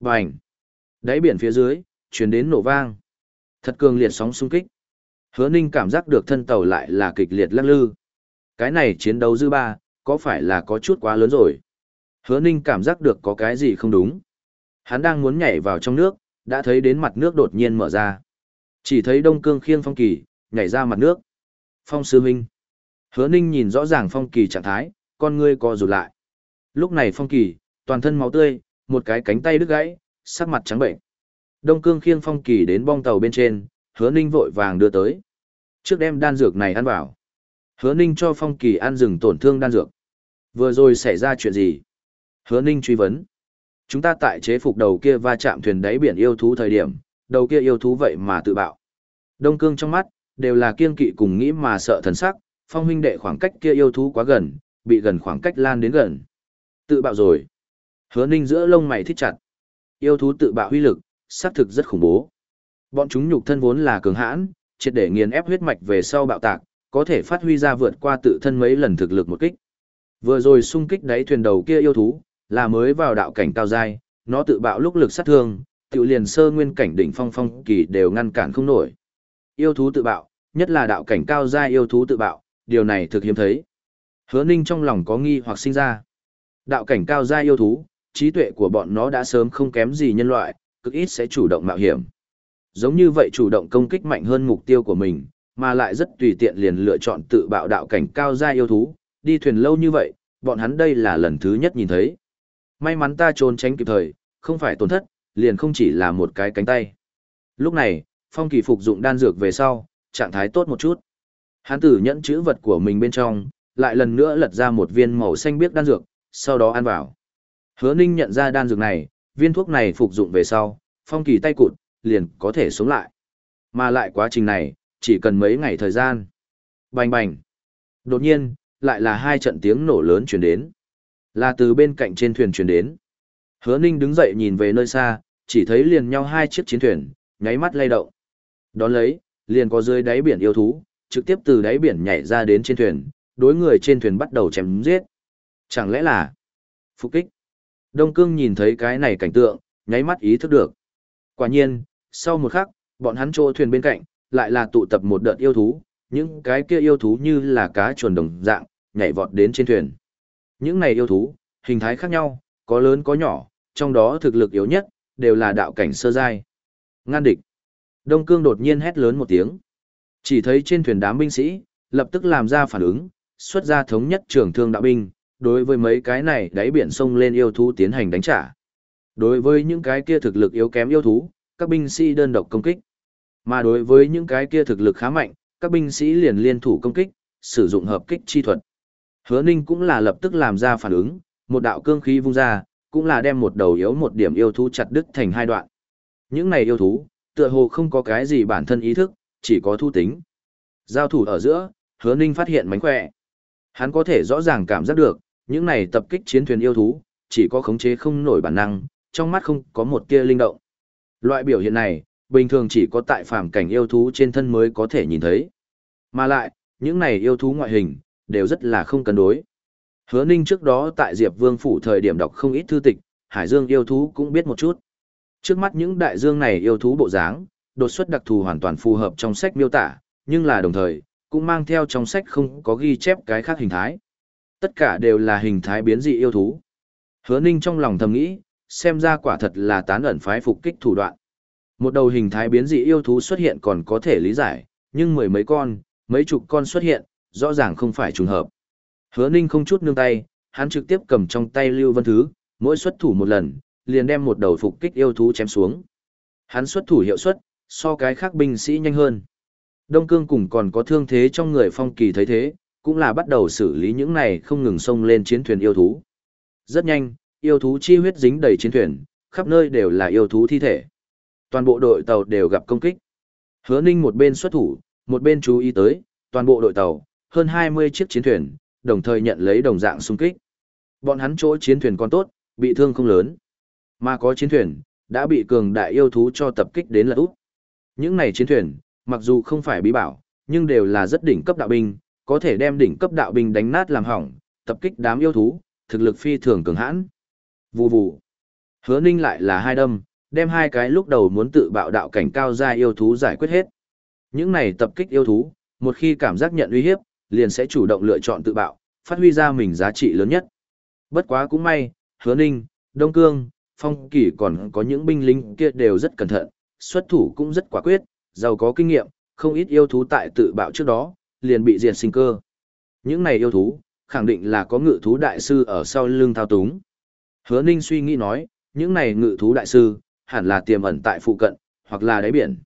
Bành! Đáy biển phía dưới, chuyển đến nổ vang. Thật cường liệt sóng xung kích. Hứa Ninh cảm giác được thân tàu lại là kịch liệt lắc lư. Cái này chiến đấu dư ba, có phải là có chút quá lớn rồi? Hứa Ninh cảm giác được có cái gì không đúng. Hắn đang muốn nhảy vào trong nước, đã thấy đến mặt nước đột nhiên mở ra. Chỉ thấy Đông Cương khiêng Phong Kỳ, nhảy ra mặt nước. Phong Sư Minh. Hứa Ninh nhìn rõ ràng Phong Kỳ trạng thái, con ngươi co rụt lại. Lúc này Phong Kỳ, toàn thân máu tươi, một cái cánh tay đứt gãy, sắc mặt trắng bệnh. Đông Cương khiêng Phong Kỳ đến bong tàu bên trên, Hứa Ninh vội vàng đưa tới. Trước đem đan dược này ăn vào. Hứa Ninh cho Phong Kỳ ăn dừng tổn thương đan dược. Vừa rồi xảy ra chuyện gì? Hứa Ninh truy vấn. Chúng ta tại chế phục đầu kia va chạm thuyền đáy biển yêu thú thời điểm, đầu kia yêu thú vậy mà tự bạo. Đông cương trong mắt, đều là kiên kỵ cùng nghĩ mà sợ thần sắc, phong huynh đệ khoảng cách kia yêu thú quá gần, bị gần khoảng cách lan đến gần. Tự bạo rồi. Hứa ninh giữa lông mày thích chặt. Yêu thú tự bạo huy lực, xác thực rất khủng bố. Bọn chúng nhục thân vốn là cường hãn, triệt để nghiền ép huyết mạch về sau bạo tạc, có thể phát huy ra vượt qua tự thân mấy lần thực lực một kích. Vừa rồi xung kích đáy thuyền đầu kia yêu thú, là mới vào đạo cảnh cao giai, nó tự bạo lúc lực sát thương, tự liền sơ nguyên cảnh đỉnh phong phong kỳ đều ngăn cản không nổi. Yêu thú tự bạo, nhất là đạo cảnh cao giai yêu thú tự bạo, điều này thực hiếm thấy. Hứa Ninh trong lòng có nghi hoặc sinh ra. Đạo cảnh cao giai yêu thú, trí tuệ của bọn nó đã sớm không kém gì nhân loại, cực ít sẽ chủ động mạo hiểm. Giống như vậy chủ động công kích mạnh hơn mục tiêu của mình, mà lại rất tùy tiện liền lựa chọn tự bạo đạo cảnh cao gia yêu thú, đi thuyền lâu như vậy, bọn hắn đây là lần thứ nhất nhìn thấy. May mắn ta trốn tránh kịp thời, không phải tổn thất, liền không chỉ là một cái cánh tay. Lúc này, Phong Kỳ phục dụng đan dược về sau, trạng thái tốt một chút. Hắn tử nhẫn chữ vật của mình bên trong, lại lần nữa lật ra một viên màu xanh biếc đan dược, sau đó ăn vào. Hứa Ninh nhận ra đan dược này, viên thuốc này phục dụng về sau, Phong Kỳ tay cụt, liền có thể sống lại. Mà lại quá trình này, chỉ cần mấy ngày thời gian. Bành bành. Đột nhiên, lại là hai trận tiếng nổ lớn chuyển đến. Là từ bên cạnh trên thuyền chuyển đến. Hứa Ninh đứng dậy nhìn về nơi xa, chỉ thấy liền nhau hai chiếc chiến thuyền, nháy mắt lay động. Đón lấy, liền có dưới đáy biển yêu thú, trực tiếp từ đáy biển nhảy ra đến trên thuyền, đối người trên thuyền bắt đầu chém giết. Chẳng lẽ là phục kích? Đông Cương nhìn thấy cái này cảnh tượng, nháy mắt ý thức được. Quả nhiên, sau một khắc, bọn hắn trô thuyền bên cạnh, lại là tụ tập một đợt yêu thú, những cái kia yêu thú như là cá chuồn đồng dạng, nhảy vọt đến trên thuyền. Những này yêu thú, hình thái khác nhau, có lớn có nhỏ, trong đó thực lực yếu nhất, đều là đạo cảnh sơ giai. Ngăn địch. Đông Cương đột nhiên hét lớn một tiếng. Chỉ thấy trên thuyền đám binh sĩ, lập tức làm ra phản ứng, xuất ra thống nhất trường thương đạo binh, đối với mấy cái này đáy biển sông lên yêu thú tiến hành đánh trả. Đối với những cái kia thực lực yếu kém yêu thú, các binh sĩ đơn độc công kích. Mà đối với những cái kia thực lực khá mạnh, các binh sĩ liền liên thủ công kích, sử dụng hợp kích chi thuật. Hứa Ninh cũng là lập tức làm ra phản ứng, một đạo cương khí vung ra, cũng là đem một đầu yếu một điểm yêu thú chặt đứt thành hai đoạn. Những này yêu thú, tựa hồ không có cái gì bản thân ý thức, chỉ có thu tính. Giao thủ ở giữa, Hứa Ninh phát hiện mánh khỏe. Hắn có thể rõ ràng cảm giác được, những này tập kích chiến thuyền yêu thú, chỉ có khống chế không nổi bản năng, trong mắt không có một tia linh động. Loại biểu hiện này, bình thường chỉ có tại phàm cảnh yêu thú trên thân mới có thể nhìn thấy. Mà lại, những này yêu thú ngoại hình, đều rất là không cân đối. Hứa Ninh trước đó tại Diệp Vương phủ thời điểm đọc không ít thư tịch, Hải Dương yêu thú cũng biết một chút. Trước mắt những đại dương này yêu thú bộ dáng, đột xuất đặc thù hoàn toàn phù hợp trong sách miêu tả, nhưng là đồng thời, cũng mang theo trong sách không có ghi chép cái khác hình thái. Tất cả đều là hình thái biến dị yêu thú. Hứa Ninh trong lòng thầm nghĩ, xem ra quả thật là tán ẩn phái phục kích thủ đoạn. Một đầu hình thái biến dị yêu thú xuất hiện còn có thể lý giải, nhưng mười mấy con, mấy chục con xuất hiện, rõ ràng không phải trùng hợp. Hứa Ninh không chút nương tay, hắn trực tiếp cầm trong tay Lưu Vân Thứ, mỗi xuất thủ một lần, liền đem một đầu phục kích yêu thú chém xuống. Hắn xuất thủ hiệu suất, so cái khác binh sĩ nhanh hơn. Đông Cương cùng còn có thương thế trong người phong kỳ thấy thế, cũng là bắt đầu xử lý những này không ngừng xông lên chiến thuyền yêu thú. Rất nhanh, yêu thú chi huyết dính đầy chiến thuyền, khắp nơi đều là yêu thú thi thể. Toàn bộ đội tàu đều gặp công kích. Hứa Ninh một bên xuất thủ, một bên chú ý tới, toàn bộ đội tàu, hơn 20 chiếc chiến thuyền, đồng thời nhận lấy đồng dạng xung kích. Bọn hắn chỗ chiến thuyền còn tốt, bị thương không lớn. Mà có chiến thuyền, đã bị cường đại yêu thú cho tập kích đến là út. Những này chiến thuyền, mặc dù không phải bí bảo, nhưng đều là rất đỉnh cấp đạo binh, có thể đem đỉnh cấp đạo binh đánh nát làm hỏng, tập kích đám yêu thú, thực lực phi thường cường hãn. Vù vù. Hứa ninh lại là hai đâm, đem hai cái lúc đầu muốn tự bạo đạo cảnh cao gia yêu thú giải quyết hết. Những này tập kích yêu thú, một khi cảm giác nhận uy hiếp, liền sẽ chủ động lựa chọn tự bạo, phát huy ra mình giá trị lớn nhất. Bất quá cũng may, hứa ninh, đông cương, phong kỳ còn có những binh lính kia đều rất cẩn thận, xuất thủ cũng rất quả quyết, giàu có kinh nghiệm, không ít yêu thú tại tự bạo trước đó, liền bị diệt sinh cơ. Những này yêu thú, khẳng định là có ngự thú đại sư ở sau lưng thao túng. Hứa Ninh suy nghĩ nói, những này ngự thú đại sư, hẳn là tiềm ẩn tại phụ cận, hoặc là đáy biển.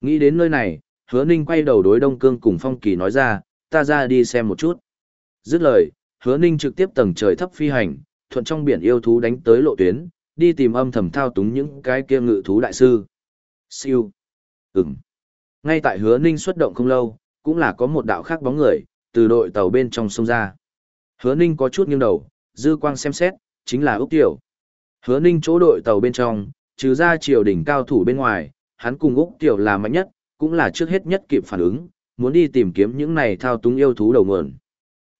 Nghĩ đến nơi này, Hứa Ninh quay đầu đối Đông Cương cùng Phong Kỳ nói ra, ta ra đi xem một chút. Dứt lời, Hứa Ninh trực tiếp tầng trời thấp phi hành, thuận trong biển yêu thú đánh tới lộ tuyến, đi tìm âm thầm thao túng những cái kia ngự thú đại sư. Siêu. Ừm. Ngay tại Hứa Ninh xuất động không lâu, cũng là có một đạo khác bóng người, từ đội tàu bên trong sông ra. Hứa Ninh có chút nghiêng đầu, dư quang xem xét, chính là Úc Tiểu. Hứa Ninh chỗ đội tàu bên trong, trừ ra triều đỉnh cao thủ bên ngoài, hắn cùng Úc Tiểu là mạnh nhất, cũng là trước hết nhất kịp phản ứng, muốn đi tìm kiếm những này thao túng yêu thú đầu nguồn.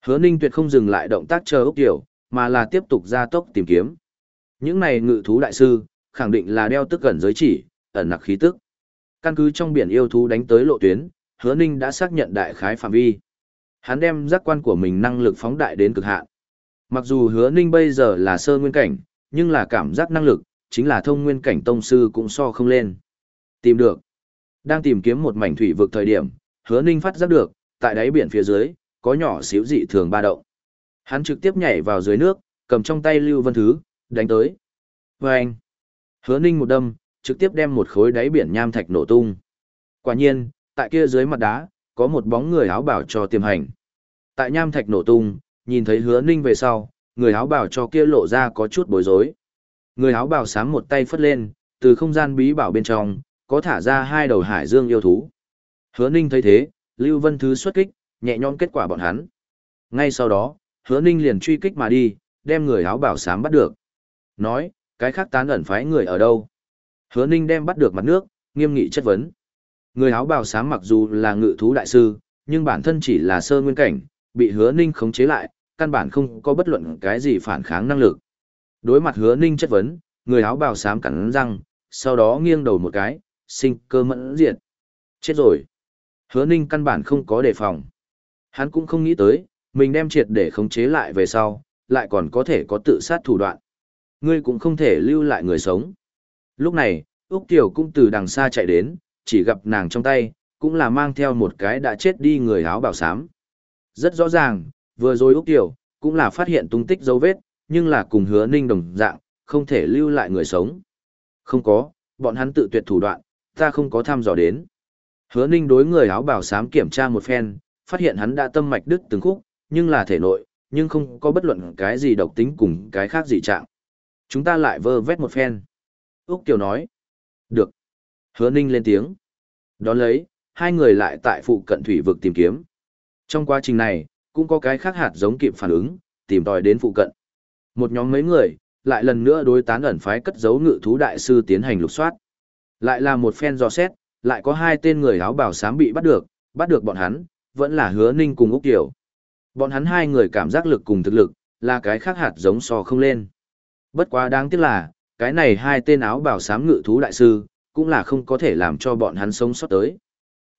Hứa Ninh tuyệt không dừng lại động tác chờ Úc Tiểu, mà là tiếp tục ra tốc tìm kiếm. Những này ngự thú đại sư, khẳng định là đeo tức gần giới chỉ, ẩn nặc khí tức. Căn cứ trong biển yêu thú đánh tới lộ tuyến, Hứa Ninh đã xác nhận đại khái phạm vi. Hắn đem giác quan của mình năng lực phóng đại đến cực hạn. Mặc dù Hứa Ninh bây giờ là sơ nguyên cảnh, nhưng là cảm giác năng lực, chính là thông nguyên cảnh tông sư cũng so không lên. Tìm được. Đang tìm kiếm một mảnh thủy vực thời điểm, Hứa Ninh phát giác được, tại đáy biển phía dưới, có nhỏ xíu dị thường ba động. Hắn trực tiếp nhảy vào dưới nước, cầm trong tay Lưu Vân Thứ, đánh tới. Và anh, hứa ninh một đâm, trực tiếp đem một khối đáy biển nham thạch nổ tung. Quả nhiên, tại kia dưới mặt đá, có một bóng người áo bảo cho tiềm hành. Tại nham thạch nổ tung, nhìn thấy hứa ninh về sau, người áo bảo cho kia lộ ra có chút bối rối. Người áo bảo sáng một tay phất lên, từ không gian bí bảo bên trong, có thả ra hai đầu hải dương yêu thú. Hứa ninh thấy thế, Lưu Vân Thứ xuất kích, nhẹ nhõm kết quả bọn hắn. Ngay sau đó, hứa ninh liền truy kích mà đi, đem người áo bảo sám bắt được. Nói, cái khác tán ẩn phái người ở đâu? Hứa ninh đem bắt được mặt nước, nghiêm nghị chất vấn. Người áo bào sáng mặc dù là ngự thú đại sư, nhưng bản thân chỉ là sơ nguyên cảnh, bị hứa ninh khống chế lại, căn bản không có bất luận cái gì phản kháng năng lực. Đối mặt hứa ninh chất vấn, người áo bào sám cắn răng, sau đó nghiêng đầu một cái, sinh cơ mẫn diệt. Chết rồi. Hứa ninh căn bản không có đề phòng. Hắn cũng không nghĩ tới, mình đem triệt để khống chế lại về sau, lại còn có thể có tự sát thủ đoạn. Ngươi cũng không thể lưu lại người sống. Lúc này, Úc Tiểu cũng từ đằng xa chạy đến, chỉ gặp nàng trong tay, cũng là mang theo một cái đã chết đi người áo bảo sám. Rất rõ ràng, vừa rồi Úc Tiểu, cũng là phát hiện tung tích dấu vết, nhưng là cùng hứa ninh đồng dạng, không thể lưu lại người sống. Không có, bọn hắn tự tuyệt thủ đoạn, ta không có tham dò đến. Hứa ninh đối người áo bảo sám kiểm tra một phen, phát hiện hắn đã tâm mạch đứt từng khúc, nhưng là thể nội, nhưng không có bất luận cái gì độc tính cùng cái khác gì trạng. Chúng ta lại vơ vét một phen. Úc Kiều nói. Được. Hứa Ninh lên tiếng. Đón lấy, hai người lại tại phụ cận thủy vực tìm kiếm. Trong quá trình này, cũng có cái khác hạt giống kịp phản ứng, tìm tòi đến phụ cận. Một nhóm mấy người, lại lần nữa đối tán ẩn phái cất giấu ngự thú đại sư tiến hành lục soát. Lại là một phen dò xét, lại có hai tên người áo bảo sám bị bắt được, bắt được bọn hắn, vẫn là hứa ninh cùng Úc Kiều. Bọn hắn hai người cảm giác lực cùng thực lực, là cái khác hạt giống so không lên. Bất quá đáng tiếc là, cái này hai tên áo bảo sám ngự thú đại sư, cũng là không có thể làm cho bọn hắn sống sót tới.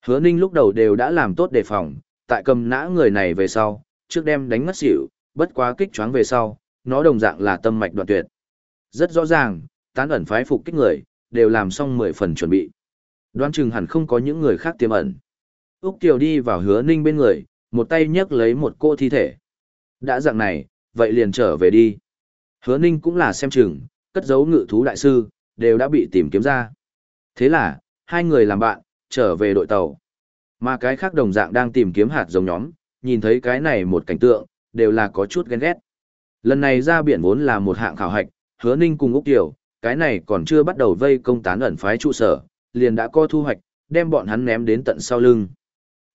Hứa Ninh lúc đầu đều đã làm tốt đề phòng, tại cầm nã người này về sau, trước đem đánh ngất xỉu, bất quá kích choáng về sau, nó đồng dạng là tâm mạch đoạn tuyệt. Rất rõ ràng, tán ẩn phái phục kích người, đều làm xong 10 phần chuẩn bị. Đoán chừng hẳn không có những người khác tiềm ẩn. Úc Kiều đi vào hứa ninh bên người, một tay nhấc lấy một cô thi thể. Đã dạng này, vậy liền trở về đi. Hứa ninh cũng là xem chừng, cất giấu ngự thú đại sư, đều đã bị tìm kiếm ra. Thế là, hai người làm bạn, trở về đội tàu. Mà cái khác đồng dạng đang tìm kiếm hạt giống nhóm, nhìn thấy cái này một cảnh tượng, đều là có chút ghen ghét. Lần này ra biển vốn là một hạng khảo hạch, hứa ninh cùng Úc Tiểu, cái này còn chưa bắt đầu vây công tán ẩn phái trụ sở, liền đã có thu hoạch, đem bọn hắn ném đến tận sau lưng.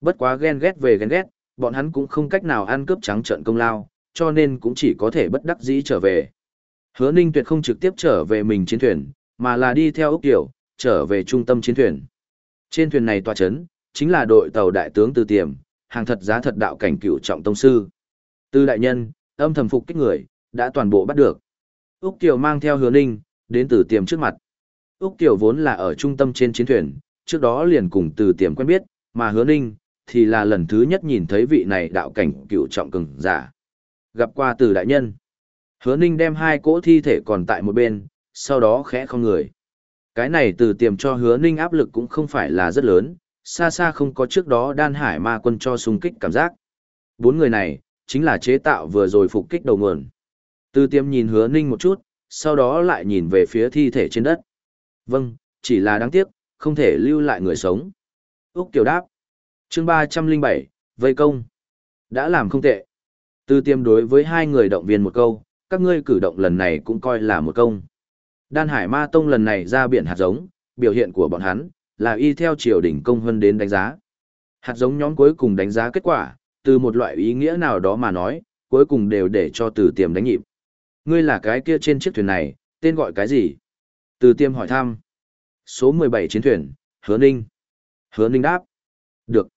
Bất quá ghen ghét về ghen ghét, bọn hắn cũng không cách nào ăn cướp trắng trận công lao, cho nên cũng chỉ có thể bất đắc dĩ trở về. Hứa Ninh tuyệt không trực tiếp trở về mình chiến thuyền, mà là đi theo Úc Tiểu, trở về trung tâm chiến thuyền. Trên thuyền này tòa chấn, chính là đội tàu đại tướng Từ Tiềm, hàng thật giá thật đạo cảnh cựu trọng tông sư. Từ đại nhân, âm thầm phục kích người, đã toàn bộ bắt được. Úc Tiểu mang theo Hứa Ninh, Đến từ tiềm trước mặt. Úc Kiều vốn là ở trung tâm trên chiến thuyền, trước đó liền cùng từ tiềm quen biết, mà hứa ninh, thì là lần thứ nhất nhìn thấy vị này đạo cảnh cựu trọng cường giả. Gặp qua từ đại nhân. Hứa ninh đem hai cỗ thi thể còn tại một bên, sau đó khẽ không người. Cái này từ tiềm cho hứa ninh áp lực cũng không phải là rất lớn, xa xa không có trước đó đan hải ma quân cho xung kích cảm giác. Bốn người này, chính là chế tạo vừa rồi phục kích đầu nguồn. Từ tiêm nhìn hứa ninh một chút, sau đó lại nhìn về phía thi thể trên đất. Vâng, chỉ là đáng tiếc, không thể lưu lại người sống. Úc Kiều đáp. chương ba trăm linh bảy Vây công. Đã làm không tệ. Từ tiêm đối với hai người động viên một câu, các ngươi cử động lần này cũng coi là một công. Đan Hải Ma Tông lần này ra biển hạt giống, biểu hiện của bọn hắn, là y theo triều đình công hơn đến đánh giá. Hạt giống nhóm cuối cùng đánh giá kết quả, từ một loại ý nghĩa nào đó mà nói, cuối cùng đều để cho từ tiềm đánh nhịp. Ngươi là cái kia trên chiếc thuyền này, tên gọi cái gì? Từ tiêm hỏi thăm. Số 17 chiến thuyền, hứa ninh. Hứa ninh đáp. Được.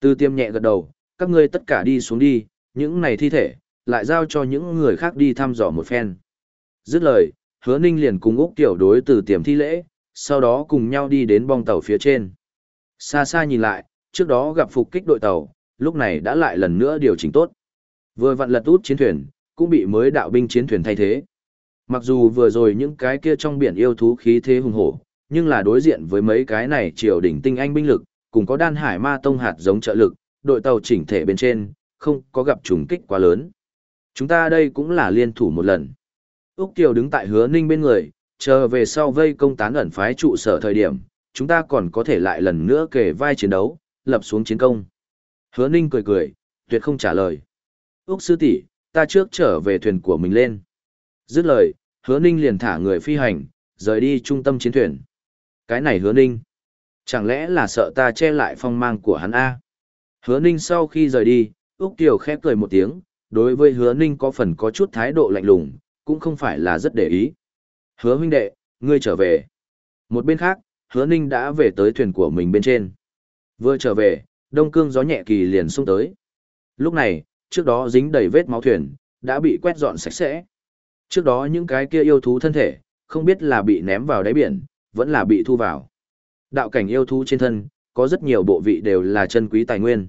Từ tiêm nhẹ gật đầu, các ngươi tất cả đi xuống đi, những này thi thể, lại giao cho những người khác đi thăm dò một phen. Dứt lời, hứa ninh liền cùng Úc Tiểu đối từ tiềm thi lễ, sau đó cùng nhau đi đến bong tàu phía trên. Xa xa nhìn lại, trước đó gặp phục kích đội tàu, lúc này đã lại lần nữa điều chỉnh tốt. Vừa vặn lật út chiến thuyền, cũng bị mới đạo binh chiến thuyền thay thế. Mặc dù vừa rồi những cái kia trong biển yêu thú khí thế hùng hổ, nhưng là đối diện với mấy cái này triều đỉnh tinh anh binh lực, cùng có đan hải ma tông hạt giống trợ lực, đội tàu chỉnh thể bên trên, không có gặp trùng kích quá lớn. Chúng ta đây cũng là liên thủ một lần. Úc Kiều đứng tại hứa ninh bên người, chờ về sau vây công tán ẩn phái trụ sở thời điểm, chúng ta còn có thể lại lần nữa kể vai chiến đấu, lập xuống chiến công. Hứa ninh cười cười, tuyệt không trả lời. Úc sư tỷ, ta trước trở về thuyền của mình lên. Dứt lời, hứa ninh liền thả người phi hành, rời đi trung tâm chiến thuyền. Cái này hứa ninh. Chẳng lẽ là sợ ta che lại phong mang của hắn A? Hứa ninh sau khi rời đi, Úc Kiều khép cười một tiếng, đối với hứa ninh có phần có chút thái độ lạnh lùng, cũng không phải là rất để ý. Hứa huynh đệ, ngươi trở về. Một bên khác, hứa ninh đã về tới thuyền của mình bên trên. Vừa trở về, đông cương gió nhẹ kỳ liền xuống tới. Lúc này, trước đó dính đầy vết máu thuyền, đã bị quét dọn sạch sẽ. Trước đó những cái kia yêu thú thân thể, không biết là bị ném vào đáy biển, vẫn là bị thu vào. Đạo cảnh yêu thú trên thân, có rất nhiều bộ vị đều là chân quý tài nguyên.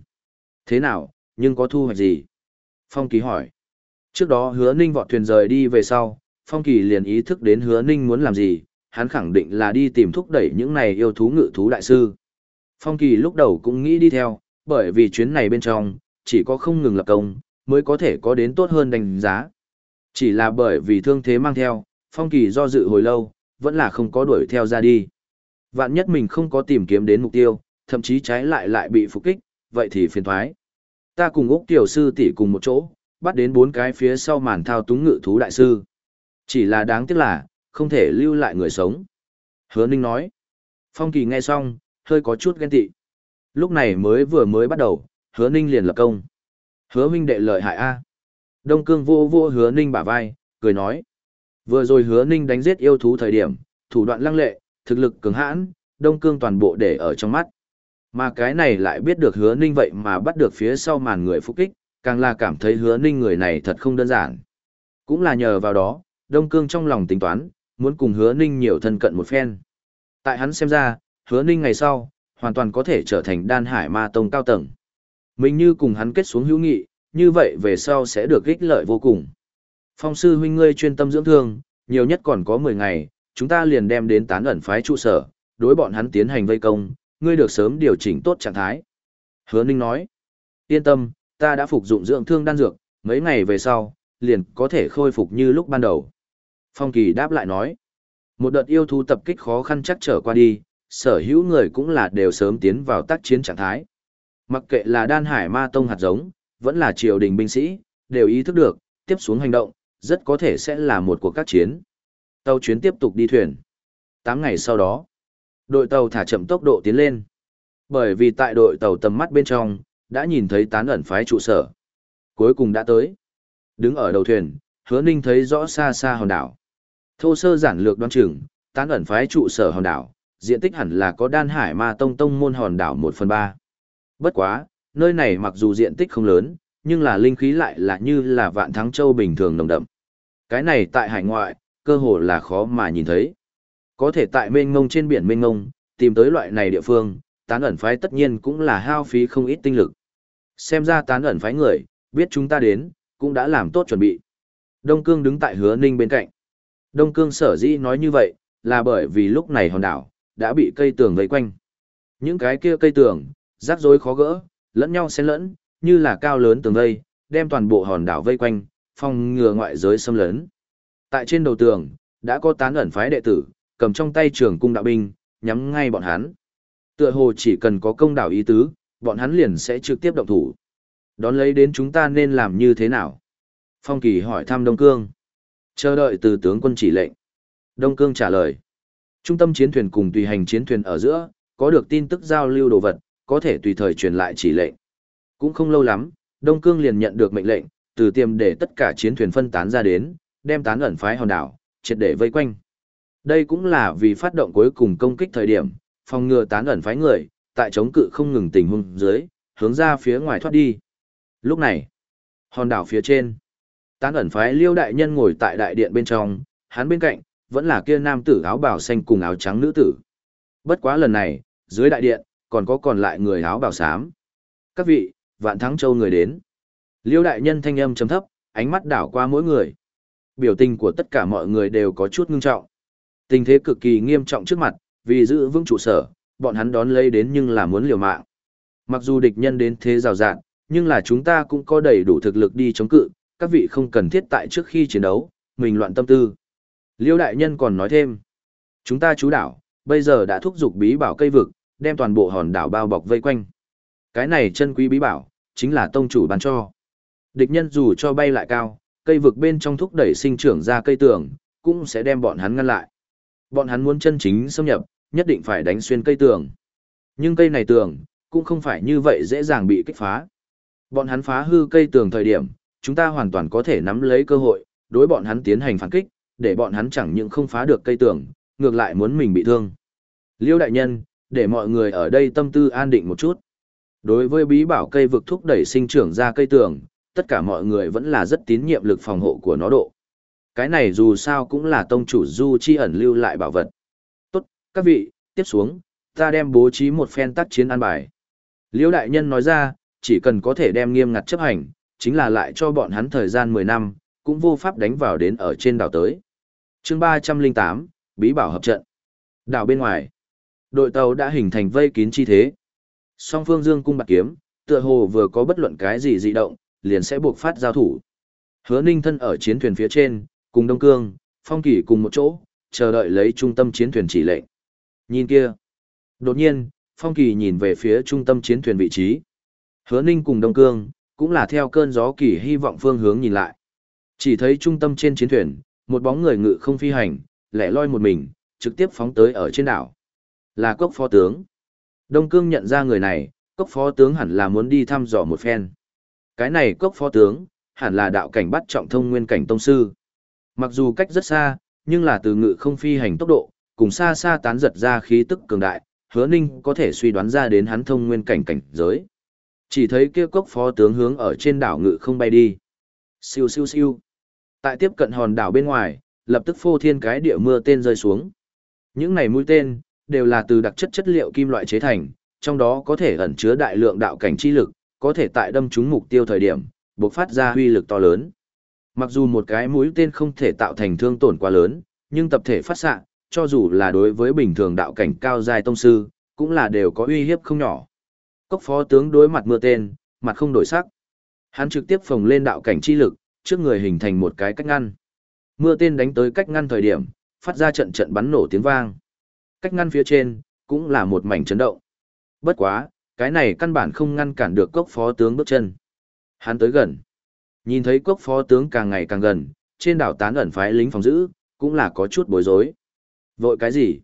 Thế nào, nhưng có thu hoạch gì? Phong ký hỏi. Trước đó hứa ninh vọt thuyền rời đi về sau, Phong Kỳ liền ý thức đến hứa ninh muốn làm gì, hắn khẳng định là đi tìm thúc đẩy những này yêu thú ngự thú đại sư. Phong Kỳ lúc đầu cũng nghĩ đi theo, bởi vì chuyến này bên trong, chỉ có không ngừng lập công, mới có thể có đến tốt hơn đánh giá. Chỉ là bởi vì thương thế mang theo, Phong Kỳ do dự hồi lâu, vẫn là không có đuổi theo ra đi. Vạn nhất mình không có tìm kiếm đến mục tiêu, thậm chí trái lại lại bị phục kích, vậy thì phiền thoái. Ta cùng Úc Tiểu Sư tỷ cùng một chỗ, bắt đến bốn cái phía sau màn thao túng ngự thú đại sư. Chỉ là đáng tiếc là, không thể lưu lại người sống. Hứa Ninh nói. Phong Kỳ nghe xong, hơi có chút ghen tị. Lúc này mới vừa mới bắt đầu, Hứa Ninh liền lập công. Hứa huynh đệ lợi hại A. Đông Cương vô vô Hứa Ninh bả vai, cười nói. Vừa rồi Hứa Ninh đánh giết yêu thú thời điểm, thủ đoạn lăng lệ, thực lực cường hãn, Đông Cương toàn bộ để ở trong mắt. Mà cái này lại biết được hứa ninh vậy mà bắt được phía sau màn người phục kích, càng là cảm thấy hứa ninh người này thật không đơn giản. Cũng là nhờ vào đó, Đông Cương trong lòng tính toán, muốn cùng hứa ninh nhiều thân cận một phen. Tại hắn xem ra, hứa ninh ngày sau, hoàn toàn có thể trở thành đan hải ma tông cao tầng. Mình như cùng hắn kết xuống hữu nghị, như vậy về sau sẽ được ích lợi vô cùng. Phong sư huynh ngươi chuyên tâm dưỡng thương, nhiều nhất còn có 10 ngày, chúng ta liền đem đến tán ẩn phái trụ sở, đối bọn hắn tiến hành vây công, ngươi được sớm điều chỉnh tốt trạng thái. Hứa Ninh nói, yên tâm, ta đã phục dụng dưỡng thương đan dược, mấy ngày về sau, liền có thể khôi phục như lúc ban đầu. Phong Kỳ đáp lại nói, một đợt yêu thú tập kích khó khăn chắc trở qua đi, sở hữu người cũng là đều sớm tiến vào tác chiến trạng thái. Mặc kệ là đan hải ma tông hạt giống, vẫn là triều đình binh sĩ, đều ý thức được, tiếp xuống hành động, rất có thể sẽ là một cuộc các chiến. Tàu chuyến tiếp tục đi thuyền. 8 ngày sau đó, đội tàu thả chậm tốc độ tiến lên. Bởi vì tại đội tàu tầm mắt bên trong, đã nhìn thấy tán ẩn phái trụ sở. Cuối cùng đã tới. Đứng ở đầu thuyền, hứa ninh thấy rõ xa xa hòn đảo. Thô sơ giản lược đoán chừng, tán ẩn phái trụ sở hòn đảo, diện tích hẳn là có đan hải ma tông tông môn hòn đảo 1 phần 3. Bất quá, nơi này mặc dù diện tích không lớn, nhưng là linh khí lại là như là vạn thắng châu bình thường nồng đậm. Cái này tại hải ngoại, cơ hồ là khó mà nhìn thấy. Có thể tại mênh ngông trên biển mênh ngông, tìm tới loại này địa phương, tán ẩn phái tất nhiên cũng là hao phí không ít tinh lực. Xem ra tán ẩn phái người, biết chúng ta đến, cũng đã làm tốt chuẩn bị. Đông Cương đứng tại hứa ninh bên cạnh. Đông Cương sở dĩ nói như vậy, là bởi vì lúc này hòn đảo, đã bị cây tường vây quanh. Những cái kia cây tường, rắc rối khó gỡ, lẫn nhau xen lẫn, như là cao lớn tường vây, đem toàn bộ hòn đảo vây quanh, phòng ngừa ngoại giới xâm lấn. Tại trên đầu tường, đã có tán ẩn phái đệ tử, cầm trong tay trường cung đạo binh, nhắm ngay bọn hắn. Tựa hồ chỉ cần có công đảo ý tứ, bọn hắn liền sẽ trực tiếp động thủ. Đón lấy đến chúng ta nên làm như thế nào? Phong Kỳ hỏi thăm Đông Cương. Chờ đợi từ tướng quân chỉ lệnh. Đông Cương trả lời. Trung tâm chiến thuyền cùng tùy hành chiến thuyền ở giữa, có được tin tức giao lưu đồ vật, có thể tùy thời truyền lại chỉ lệnh. Cũng không lâu lắm, Đông Cương liền nhận được mệnh lệnh, từ tiềm để tất cả chiến thuyền phân tán ra đến, đem tán ẩn phái hòn đảo, triệt để vây quanh. Đây cũng là vì phát động cuối cùng công kích thời điểm, phòng ngừa tán ẩn phái người, tại chống cự không ngừng tình huống dưới, hướng ra phía ngoài thoát đi. Lúc này, hòn đảo phía trên, tán ẩn phái liêu đại nhân ngồi tại đại điện bên trong, hắn bên cạnh, vẫn là kia nam tử áo bào xanh cùng áo trắng nữ tử. Bất quá lần này, dưới đại điện, còn có còn lại người áo bào xám. Các vị, vạn thắng châu người đến. Liêu đại nhân thanh âm trầm thấp, ánh mắt đảo qua mỗi người. Biểu tình của tất cả mọi người đều có chút ngưng trọng. Tình thế cực kỳ nghiêm trọng trước mặt, vì giữ vững trụ sở, bọn hắn đón lấy đến nhưng là muốn liều mạng. Mặc dù địch nhân đến thế rào rạn, nhưng là chúng ta cũng có đầy đủ thực lực đi chống cự, các vị không cần thiết tại trước khi chiến đấu, mình loạn tâm tư. Liêu đại nhân còn nói thêm, chúng ta chú đảo, bây giờ đã thúc giục bí bảo cây vực, đem toàn bộ hòn đảo bao bọc vây quanh. Cái này chân quý bí bảo, chính là tông chủ ban cho. Địch nhân dù cho bay lại cao, cây vực bên trong thúc đẩy sinh trưởng ra cây tường, cũng sẽ đem bọn hắn ngăn lại. Bọn hắn muốn chân chính xâm nhập, nhất định phải đánh xuyên cây tường. Nhưng cây này tường, cũng không phải như vậy dễ dàng bị kích phá. Bọn hắn phá hư cây tường thời điểm, chúng ta hoàn toàn có thể nắm lấy cơ hội, đối bọn hắn tiến hành phản kích, để bọn hắn chẳng những không phá được cây tường, ngược lại muốn mình bị thương. Liêu đại nhân, để mọi người ở đây tâm tư an định một chút. Đối với bí bảo cây vực thúc đẩy sinh trưởng ra cây tường, tất cả mọi người vẫn là rất tín nhiệm lực phòng hộ của nó độ. Cái này dù sao cũng là tông chủ Du Chi ẩn lưu lại bảo vật. Các vị, tiếp xuống, ta đem bố trí một phen tác chiến an bài. Liễu đại nhân nói ra, chỉ cần có thể đem nghiêm ngặt chấp hành, chính là lại cho bọn hắn thời gian 10 năm, cũng vô pháp đánh vào đến ở trên đảo tới. chương 308, Bí bảo hợp trận. Đảo bên ngoài, đội tàu đã hình thành vây kín chi thế. Song phương dương cung bạc kiếm, tựa hồ vừa có bất luận cái gì dị động, liền sẽ buộc phát giao thủ. Hứa ninh thân ở chiến thuyền phía trên, cùng Đông Cương, Phong Kỳ cùng một chỗ, chờ đợi lấy trung tâm chiến thuyền chỉ lệnh. Nhìn kia. Đột nhiên, Phong Kỳ nhìn về phía trung tâm chiến thuyền vị trí. Hứa ninh cùng Đông Cương, cũng là theo cơn gió kỳ hy vọng phương hướng nhìn lại. Chỉ thấy trung tâm trên chiến thuyền, một bóng người ngự không phi hành, lẻ loi một mình, trực tiếp phóng tới ở trên đảo. Là cốc phó tướng. Đông Cương nhận ra người này, cốc phó tướng hẳn là muốn đi thăm dò một phen. Cái này cốc phó tướng, hẳn là đạo cảnh bắt trọng thông nguyên cảnh tông sư. Mặc dù cách rất xa, nhưng là từ ngự không phi hành tốc độ, cùng xa xa tán giật ra khí tức cường đại, hứa ninh có thể suy đoán ra đến hắn thông nguyên cảnh cảnh giới. Chỉ thấy kia cốc phó tướng hướng ở trên đảo ngự không bay đi. Siêu siêu siêu. Tại tiếp cận hòn đảo bên ngoài, lập tức phô thiên cái địa mưa tên rơi xuống. Những này mũi tên, đều là từ đặc chất chất liệu kim loại chế thành, trong đó có thể ẩn chứa đại lượng đạo cảnh chi lực, có thể tại đâm trúng mục tiêu thời điểm, bộc phát ra huy lực to lớn. Mặc dù một cái mũi tên không thể tạo thành thương tổn quá lớn, nhưng tập thể phát xạ, cho dù là đối với bình thường đạo cảnh cao dài tông sư, cũng là đều có uy hiếp không nhỏ. Cốc phó tướng đối mặt mưa tên, mặt không đổi sắc. Hắn trực tiếp phồng lên đạo cảnh chi lực, trước người hình thành một cái cách ngăn. Mưa tên đánh tới cách ngăn thời điểm, phát ra trận trận bắn nổ tiếng vang. Cách ngăn phía trên, cũng là một mảnh chấn động. Bất quá, cái này căn bản không ngăn cản được cốc phó tướng bước chân. Hắn tới gần. Nhìn thấy cốc phó tướng càng ngày càng gần, trên đảo tán ẩn phái lính phòng giữ, cũng là có chút bối rối. Vội cái gì?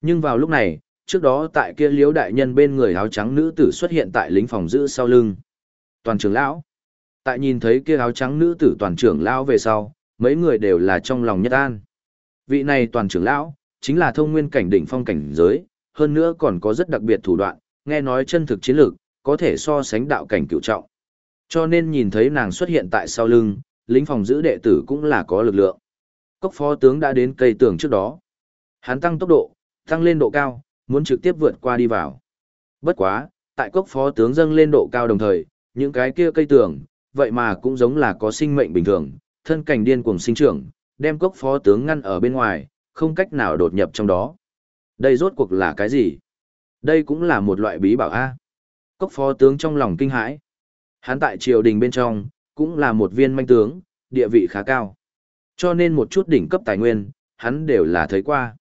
Nhưng vào lúc này, trước đó tại kia liếu đại nhân bên người áo trắng nữ tử xuất hiện tại lính phòng giữ sau lưng. Toàn trưởng lão. Tại nhìn thấy kia áo trắng nữ tử toàn trưởng lão về sau, mấy người đều là trong lòng nhất an. Vị này toàn trưởng lão, chính là thông nguyên cảnh đỉnh phong cảnh giới, hơn nữa còn có rất đặc biệt thủ đoạn, nghe nói chân thực chiến lược, có thể so sánh đạo cảnh cựu trọng. Cho nên nhìn thấy nàng xuất hiện tại sau lưng, lính phòng giữ đệ tử cũng là có lực lượng. Cốc phó tướng đã đến cây tường trước đó. Hắn tăng tốc độ, tăng lên độ cao, muốn trực tiếp vượt qua đi vào. Bất quá, tại cốc phó tướng dâng lên độ cao đồng thời, những cái kia cây tường, vậy mà cũng giống là có sinh mệnh bình thường, thân cảnh điên cuồng sinh trưởng, đem cốc phó tướng ngăn ở bên ngoài, không cách nào đột nhập trong đó. Đây rốt cuộc là cái gì? Đây cũng là một loại bí bảo A. Cốc phó tướng trong lòng kinh hãi. Hắn tại triều đình bên trong, cũng là một viên manh tướng, địa vị khá cao. Cho nên một chút đỉnh cấp tài nguyên, hắn đều là thấy qua.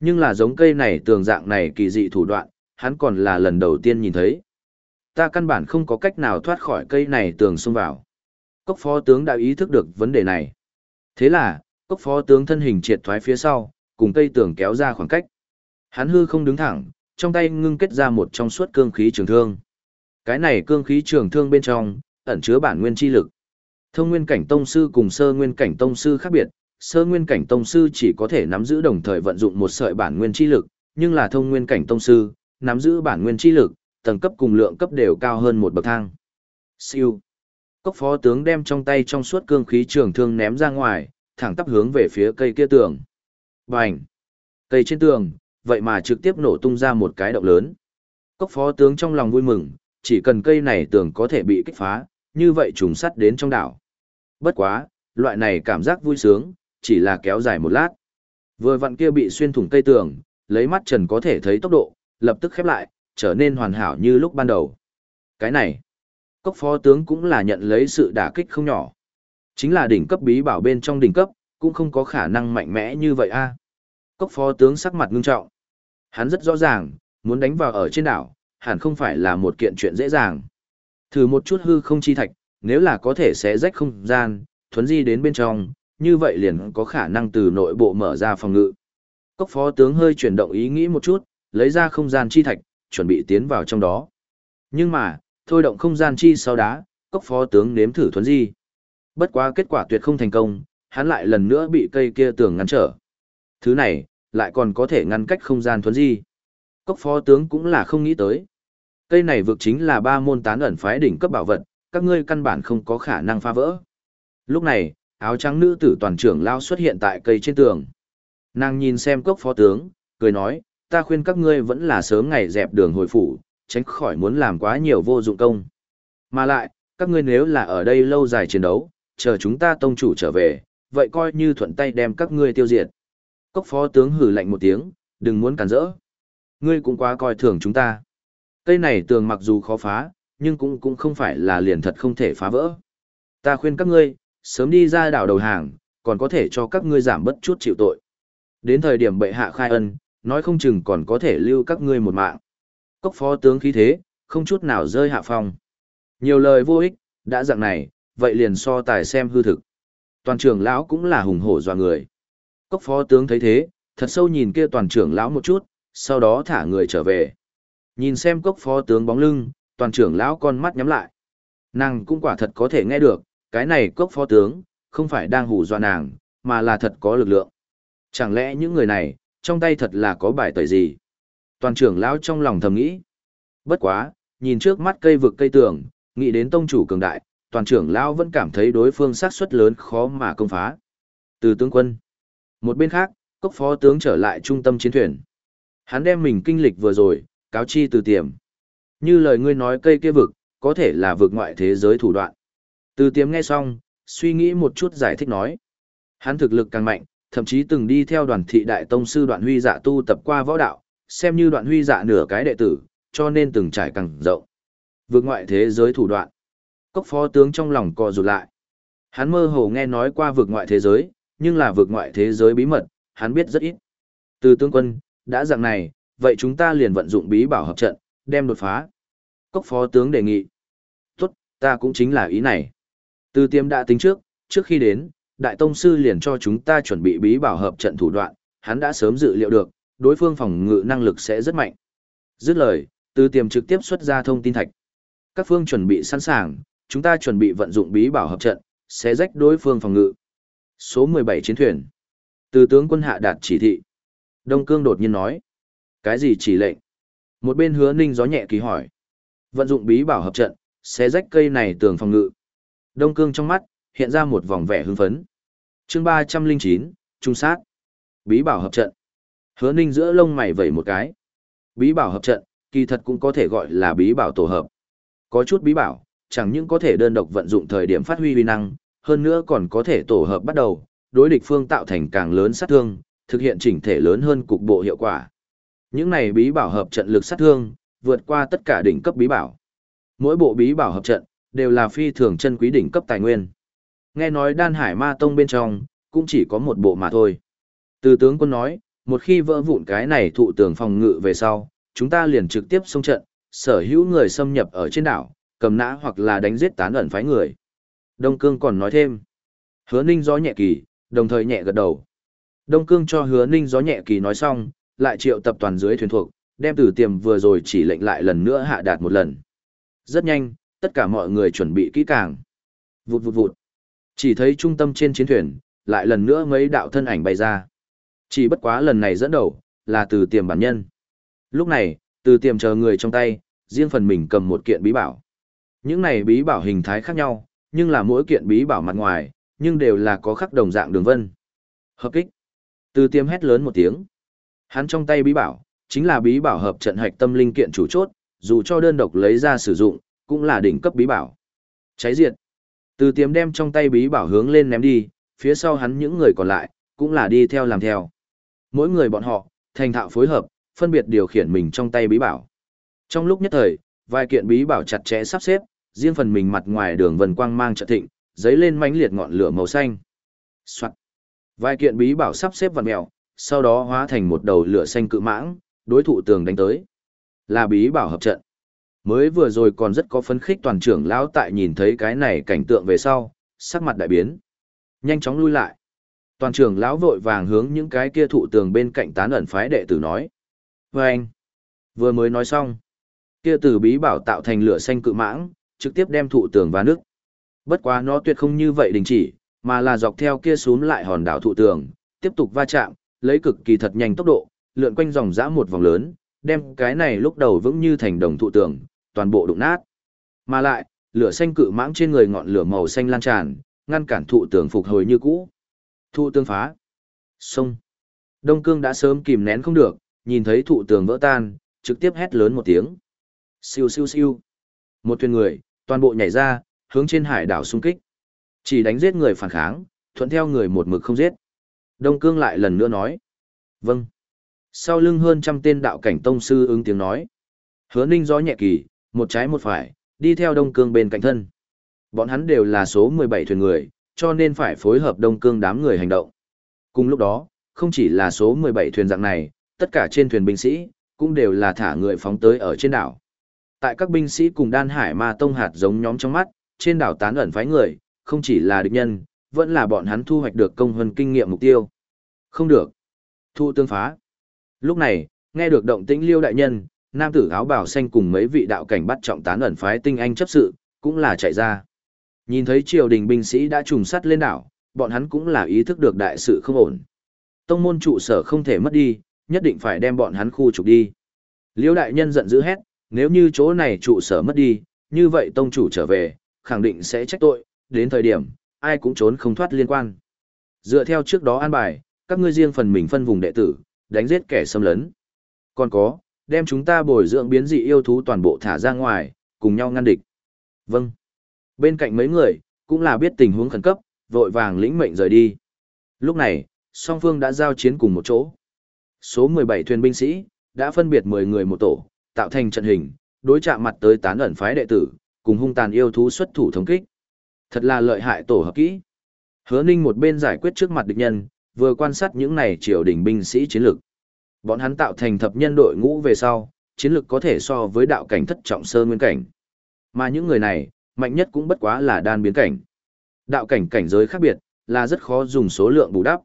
Nhưng là giống cây này tường dạng này kỳ dị thủ đoạn, hắn còn là lần đầu tiên nhìn thấy. Ta căn bản không có cách nào thoát khỏi cây này tường xông vào. Cốc phó tướng đã ý thức được vấn đề này. Thế là, cốc phó tướng thân hình triệt thoái phía sau, cùng cây tường kéo ra khoảng cách. Hắn hư không đứng thẳng, trong tay ngưng kết ra một trong suốt cương khí trường thương. Cái này cương khí trường thương bên trong, ẩn chứa bản nguyên chi lực. Thông nguyên cảnh tông sư cùng sơ nguyên cảnh tông sư khác biệt, sơ nguyên cảnh tông sư chỉ có thể nắm giữ đồng thời vận dụng một sợi bản nguyên chi lực, nhưng là thông nguyên cảnh tông sư, nắm giữ bản nguyên chi lực, tầng cấp cùng lượng cấp đều cao hơn một bậc thang. Siêu. Cốc phó tướng đem trong tay trong suốt cương khí trường thương ném ra ngoài, thẳng tắp hướng về phía cây kia tường. Bành. Cây trên tường, vậy mà trực tiếp nổ tung ra một cái động lớn. Cốc phó tướng trong lòng vui mừng, chỉ cần cây này tường có thể bị kích phá, như vậy trùng sắt đến trong đảo. Bất quá, loại này cảm giác vui sướng, chỉ là kéo dài một lát. Vừa vặn kia bị xuyên thủng cây tường, lấy mắt trần có thể thấy tốc độ, lập tức khép lại, trở nên hoàn hảo như lúc ban đầu. Cái này, cốc phó tướng cũng là nhận lấy sự đả kích không nhỏ. Chính là đỉnh cấp bí bảo bên trong đỉnh cấp, cũng không có khả năng mạnh mẽ như vậy a. Cốc phó tướng sắc mặt ngưng trọng. Hắn rất rõ ràng, muốn đánh vào ở trên đảo, hẳn không phải là một kiện chuyện dễ dàng. Thử một chút hư không chi thạch, nếu là có thể sẽ rách không gian, thuấn di đến bên trong, như vậy liền có khả năng từ nội bộ mở ra phòng ngự. Cốc phó tướng hơi chuyển động ý nghĩ một chút, lấy ra không gian chi thạch, chuẩn bị tiến vào trong đó. Nhưng mà, thôi động không gian chi sau đá, cốc phó tướng nếm thử thuấn di. Bất quá kết quả tuyệt không thành công, hắn lại lần nữa bị cây kia tường ngăn trở. Thứ này, lại còn có thể ngăn cách không gian thuấn di. Cốc phó tướng cũng là không nghĩ tới. Cây này vực chính là ba môn tán ẩn phái đỉnh cấp bảo vật, các ngươi căn bản không có khả năng phá vỡ. Lúc này, áo trắng nữ tử toàn trưởng lao xuất hiện tại cây trên tường. Nàng nhìn xem cốc phó tướng, cười nói, ta khuyên các ngươi vẫn là sớm ngày dẹp đường hồi phủ, tránh khỏi muốn làm quá nhiều vô dụng công. Mà lại, các ngươi nếu là ở đây lâu dài chiến đấu, chờ chúng ta tông chủ trở về, vậy coi như thuận tay đem các ngươi tiêu diệt. Cốc phó tướng hử lạnh một tiếng, đừng muốn cản rỡ. Ngươi cũng quá coi thường chúng ta. Cây này tường mặc dù khó phá, nhưng cũng cũng không phải là liền thật không thể phá vỡ. Ta khuyên các ngươi, sớm đi ra đảo đầu hàng, còn có thể cho các ngươi giảm bất chút chịu tội. Đến thời điểm bệ hạ khai ân, nói không chừng còn có thể lưu các ngươi một mạng. Cốc phó tướng khí thế, không chút nào rơi hạ phong. Nhiều lời vô ích, đã dạng này, vậy liền so tài xem hư thực. Toàn trưởng lão cũng là hùng hổ dọa người. Cốc phó tướng thấy thế, thật sâu nhìn kia toàn trưởng lão một chút, sau đó thả người trở về. Nhìn xem cốc phó tướng bóng lưng, toàn trưởng lão con mắt nhắm lại. Nàng cũng quả thật có thể nghe được, cái này cốc phó tướng, không phải đang hù dọa nàng, mà là thật có lực lượng. Chẳng lẽ những người này, trong tay thật là có bài tẩy gì? Toàn trưởng lão trong lòng thầm nghĩ. Bất quá, nhìn trước mắt cây vực cây tường, nghĩ đến tông chủ cường đại, toàn trưởng lão vẫn cảm thấy đối phương sát suất lớn khó mà công phá. Từ tướng quân. Một bên khác, cốc phó tướng trở lại trung tâm chiến thuyền. Hắn đem mình kinh lịch vừa rồi, cáo chi từ tiềm. Như lời ngươi nói cây kia vực, có thể là vực ngoại thế giới thủ đoạn. Từ tiếm nghe xong, suy nghĩ một chút giải thích nói. Hắn thực lực càng mạnh, thậm chí từng đi theo đoàn thị đại tông sư đoạn huy dạ tu tập qua võ đạo, xem như đoạn huy dạ nửa cái đệ tử, cho nên từng trải càng rộng. Vượt ngoại thế giới thủ đoạn. Cốc phó tướng trong lòng co rụt lại. Hắn mơ hồ nghe nói qua vượt ngoại thế giới, nhưng là vượt ngoại thế giới bí mật, hắn biết rất ít. Từ tướng quân, đã dạng này, vậy chúng ta liền vận dụng bí bảo hợp trận, đem đột phá. Cốc phó tướng đề nghị. Tốt, ta cũng chính là ý này. Từ tiêm đã tính trước, trước khi đến, Đại Tông Sư liền cho chúng ta chuẩn bị bí bảo hợp trận thủ đoạn, hắn đã sớm dự liệu được, đối phương phòng ngự năng lực sẽ rất mạnh. Dứt lời, từ tiềm trực tiếp xuất ra thông tin thạch. Các phương chuẩn bị sẵn sàng, chúng ta chuẩn bị vận dụng bí bảo hợp trận, sẽ rách đối phương phòng ngự. Số 17 chiến thuyền. Từ tướng quân hạ đạt chỉ thị. Đông Cương đột nhiên nói. Cái gì chỉ lệnh? Một bên hứa ninh gió nhẹ kỳ hỏi. Vận dụng bí bảo hợp trận, sẽ rách cây này tường phòng ngự. Đông Cương trong mắt, hiện ra một vòng vẻ hưng phấn. chương 309, trung sát. Bí bảo hợp trận. Hứa ninh giữa lông mày vẩy một cái. Bí bảo hợp trận, kỳ thật cũng có thể gọi là bí bảo tổ hợp. Có chút bí bảo, chẳng những có thể đơn độc vận dụng thời điểm phát huy uy năng, hơn nữa còn có thể tổ hợp bắt đầu, đối địch phương tạo thành càng lớn sát thương, thực hiện chỉnh thể lớn hơn cục bộ hiệu quả. Những này bí bảo hợp trận lực sát thương, vượt qua tất cả đỉnh cấp bí bảo. Mỗi bộ bí bảo hợp trận đều là phi thường chân quý đỉnh cấp tài nguyên. Nghe nói Đan Hải Ma Tông bên trong cũng chỉ có một bộ mà thôi. Từ tướng quân nói, một khi vỡ vụn cái này thụ tường phòng ngự về sau, chúng ta liền trực tiếp xông trận, sở hữu người xâm nhập ở trên đảo, cầm nã hoặc là đánh giết tán ẩn phái người. Đông Cương còn nói thêm. Hứa Ninh gió nhẹ kỳ, đồng thời nhẹ gật đầu. Đông Cương cho Hứa Ninh gió nhẹ kỳ nói xong, lại triệu tập toàn dưới thuyền thuộc, đem từ tiềm vừa rồi chỉ lệnh lại lần nữa hạ đạt một lần. Rất nhanh, tất cả mọi người chuẩn bị kỹ càng. Vụt vụt vụt. Chỉ thấy trung tâm trên chiến thuyền, lại lần nữa mấy đạo thân ảnh bay ra. Chỉ bất quá lần này dẫn đầu, là từ tiềm bản nhân. Lúc này, từ tiềm chờ người trong tay, riêng phần mình cầm một kiện bí bảo. Những này bí bảo hình thái khác nhau, nhưng là mỗi kiện bí bảo mặt ngoài, nhưng đều là có khắc đồng dạng đường vân. Hợp kích. Từ tiềm hét lớn một tiếng. Hắn trong tay bí bảo, chính là bí bảo hợp trận hạch tâm linh kiện chủ chốt, dù cho đơn độc lấy ra sử dụng, cũng là đỉnh cấp bí bảo. Cháy diệt. Từ tiềm đem trong tay bí bảo hướng lên ném đi, phía sau hắn những người còn lại, cũng là đi theo làm theo. Mỗi người bọn họ, thành thạo phối hợp, phân biệt điều khiển mình trong tay bí bảo. Trong lúc nhất thời, vài kiện bí bảo chặt chẽ sắp xếp, riêng phần mình mặt ngoài đường vần quang mang trợ thịnh, giấy lên mánh liệt ngọn lửa màu xanh. Soạn. Vài kiện bí bảo sắp xếp vặn mèo, sau đó hóa thành một đầu lửa xanh cự mãng, đối thủ tường đánh tới. Là bí bảo hợp trận. Mới vừa rồi còn rất có phấn khích toàn trưởng lão tại nhìn thấy cái này cảnh tượng về sau, sắc mặt đại biến. Nhanh chóng lui lại. Toàn trưởng lão vội vàng hướng những cái kia thụ tường bên cạnh tán ẩn phái đệ tử nói. Và anh, vừa mới nói xong, kia tử bí bảo tạo thành lửa xanh cự mãng, trực tiếp đem thụ tường và nước. Bất quá nó tuyệt không như vậy đình chỉ, mà là dọc theo kia xuống lại hòn đảo thụ tường, tiếp tục va chạm, lấy cực kỳ thật nhanh tốc độ, lượn quanh dòng dã một vòng lớn, đem cái này lúc đầu vững như thành đồng thụ tường, toàn bộ đụng nát. Mà lại, lửa xanh cự mãng trên người ngọn lửa màu xanh lan tràn, ngăn cản thụ tường phục hồi như cũ. Thụ tường phá. Sông. Đông Cương đã sớm kìm nén không được, nhìn thấy thụ tường vỡ tan, trực tiếp hét lớn một tiếng. Siêu siêu siêu. Một thuyền người, toàn bộ nhảy ra, hướng trên hải đảo xung kích. Chỉ đánh giết người phản kháng, thuận theo người một mực không giết. Đông Cương lại lần nữa nói. Vâng. Sau lưng hơn trăm tên đạo cảnh tông sư ứng tiếng nói. Hứa ninh gió nhẹ kỳ, một trái một phải, đi theo Đông Cương bên cạnh thân. Bọn hắn đều là số 17 thuyền người, cho nên phải phối hợp Đông Cương đám người hành động. Cùng lúc đó, không chỉ là số 17 thuyền dạng này, tất cả trên thuyền binh sĩ, cũng đều là thả người phóng tới ở trên đảo. Tại các binh sĩ cùng đan hải ma tông hạt giống nhóm trong mắt, trên đảo tán ẩn phái người, không chỉ là địch nhân, vẫn là bọn hắn thu hoạch được công hơn kinh nghiệm mục tiêu. Không được. Thu tương phá. Lúc này, nghe được động tĩnh liêu đại nhân, nam tử áo bào xanh cùng mấy vị đạo cảnh bắt trọng tán ẩn phái tinh anh chấp sự, cũng là chạy ra. Nhìn thấy triều đình binh sĩ đã trùng sắt lên đảo, bọn hắn cũng là ý thức được đại sự không ổn. Tông môn trụ sở không thể mất đi, nhất định phải đem bọn hắn khu trục đi. Liêu đại nhân giận dữ hét, nếu như chỗ này trụ sở mất đi, như vậy tông chủ trở về, khẳng định sẽ trách tội, đến thời điểm, ai cũng trốn không thoát liên quan. Dựa theo trước đó an bài, các ngươi riêng phần mình phân vùng đệ tử, đánh giết kẻ xâm lấn. Còn có, đem chúng ta bồi dưỡng biến dị yêu thú toàn bộ thả ra ngoài, cùng nhau ngăn địch. Vâng. Bên cạnh mấy người, cũng là biết tình huống khẩn cấp, vội vàng lĩnh mệnh rời đi. Lúc này, song phương đã giao chiến cùng một chỗ. Số 17 thuyền binh sĩ, đã phân biệt 10 người một tổ, tạo thành trận hình, đối chạm mặt tới tán ẩn phái đệ tử, cùng hung tàn yêu thú xuất thủ thống kích. Thật là lợi hại tổ hợp kỹ. Hứa Ninh một bên giải quyết trước mặt địch nhân, vừa quan sát những này triều đình binh sĩ chiến lực. Bọn hắn tạo thành thập nhân đội ngũ về sau, chiến lực có thể so với đạo cảnh thất trọng sơ nguyên cảnh. Mà những người này, mạnh nhất cũng bất quá là đan biến cảnh. Đạo cảnh cảnh giới khác biệt, là rất khó dùng số lượng bù đắp.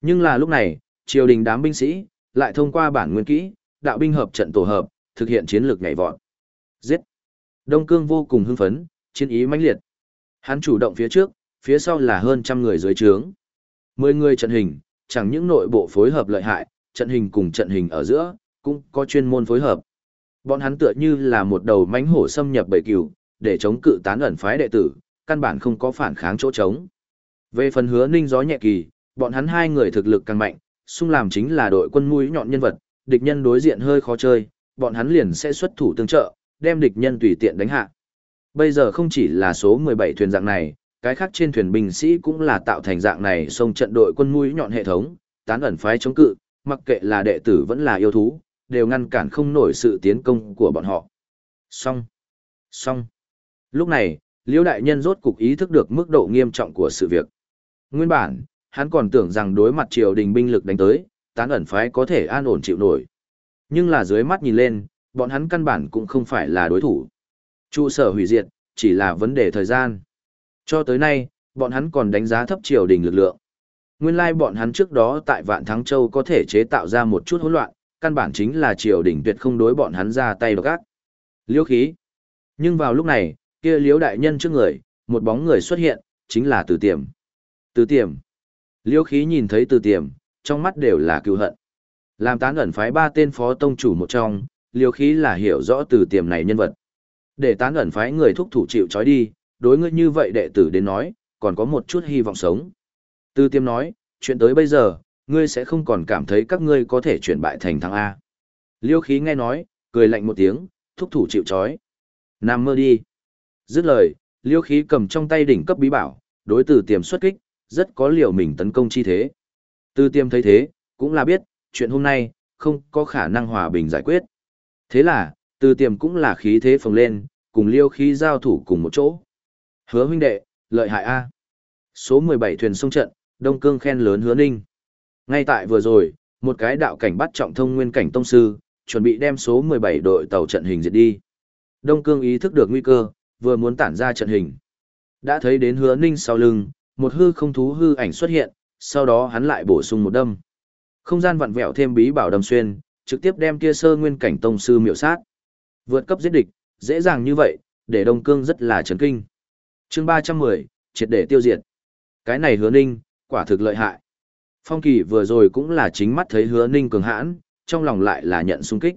Nhưng là lúc này, triều đình đám binh sĩ, lại thông qua bản nguyên kỹ, đạo binh hợp trận tổ hợp, thực hiện chiến lược nhảy vọt. Giết! Đông Cương vô cùng hưng phấn, chiến ý mãnh liệt. Hắn chủ động phía trước, phía sau là hơn trăm người dưới trướng. Mười người trận hình, chẳng những nội bộ phối hợp lợi hại, trận hình cùng trận hình ở giữa, cũng có chuyên môn phối hợp. Bọn hắn tựa như là một đầu mánh hổ xâm nhập bầy cừu, để chống cự tán ẩn phái đệ tử, căn bản không có phản kháng chỗ trống. Về phần hứa ninh gió nhẹ kỳ, Bọn hắn hai người thực lực càng mạnh, xung làm chính là đội quân mũi nhọn nhân vật, địch nhân đối diện hơi khó chơi, bọn hắn liền sẽ xuất thủ tương trợ, đem địch nhân tùy tiện đánh hạ. Bây giờ không chỉ là số 17 thuyền dạng này, cái khác trên thuyền binh sĩ cũng là tạo thành dạng này xông trận đội quân mũi nhọn hệ thống, tán ẩn phái chống cự, mặc kệ là đệ tử vẫn là yêu thú, đều ngăn cản không nổi sự tiến công của bọn họ. Xong. Xong. Lúc này, Liễu đại nhân rốt cục ý thức được mức độ nghiêm trọng của sự việc. Nguyên bản, hắn còn tưởng rằng đối mặt triều đình binh lực đánh tới, tán ẩn phái có thể an ổn chịu nổi. Nhưng là dưới mắt nhìn lên, bọn hắn căn bản cũng không phải là đối thủ. Trụ sở hủy diệt, chỉ là vấn đề thời gian. Cho tới nay, bọn hắn còn đánh giá thấp triều đình lực lượng. Nguyên lai bọn hắn trước đó tại Vạn Thắng Châu có thể chế tạo ra một chút hỗn loạn, căn bản chính là triều đình tuyệt không đối bọn hắn ra tay độc ác. Liễu khí. Nhưng vào lúc này, kia Liễu đại nhân trước người, một bóng người xuất hiện, chính là từ tiềm. Từ tiềm. Liễu khí nhìn thấy từ tiềm, trong mắt đều là cựu hận. Làm tán ẩn phái ba tên phó tông chủ một trong, Liễu khí là hiểu rõ từ tiềm này nhân vật. Để tán ẩn phái người thúc thủ chịu trói đi, đối ngươi như vậy đệ tử đến nói, còn có một chút hy vọng sống. Từ tiềm nói, chuyện tới bây giờ, ngươi sẽ không còn cảm thấy các ngươi có thể chuyển bại thành thằng A. Liêu khí nghe nói, cười lạnh một tiếng, thúc thủ chịu chói. Nam mơ đi. Dứt lời, liêu khí cầm trong tay đỉnh cấp bí bảo, đối từ tiềm xuất kích, rất có liều mình tấn công chi thế. Từ tiềm thấy thế, cũng là biết, chuyện hôm nay, không có khả năng hòa bình giải quyết. Thế là, từ tiềm cũng là khí thế phồng lên, cùng liêu khí giao thủ cùng một chỗ. Hứa huynh đệ, lợi hại A. Số 17 thuyền sông trận, Đông Cương khen lớn hứa ninh. Ngay tại vừa rồi, một cái đạo cảnh bắt trọng thông nguyên cảnh tông sư, chuẩn bị đem số 17 đội tàu trận hình diệt đi. Đông Cương ý thức được nguy cơ, vừa muốn tản ra trận hình. Đã thấy đến hứa ninh sau lưng, một hư không thú hư ảnh xuất hiện, sau đó hắn lại bổ sung một đâm. Không gian vặn vẹo thêm bí bảo đâm xuyên, trực tiếp đem kia sơ nguyên cảnh tông sư miệu sát. Vượt cấp giết địch, dễ dàng như vậy, để Đông Cương rất là chấn kinh. chương 310, triệt để tiêu diệt. Cái này hứa ninh, quả thực lợi hại. Phong kỳ vừa rồi cũng là chính mắt thấy hứa ninh cường hãn, trong lòng lại là nhận sung kích.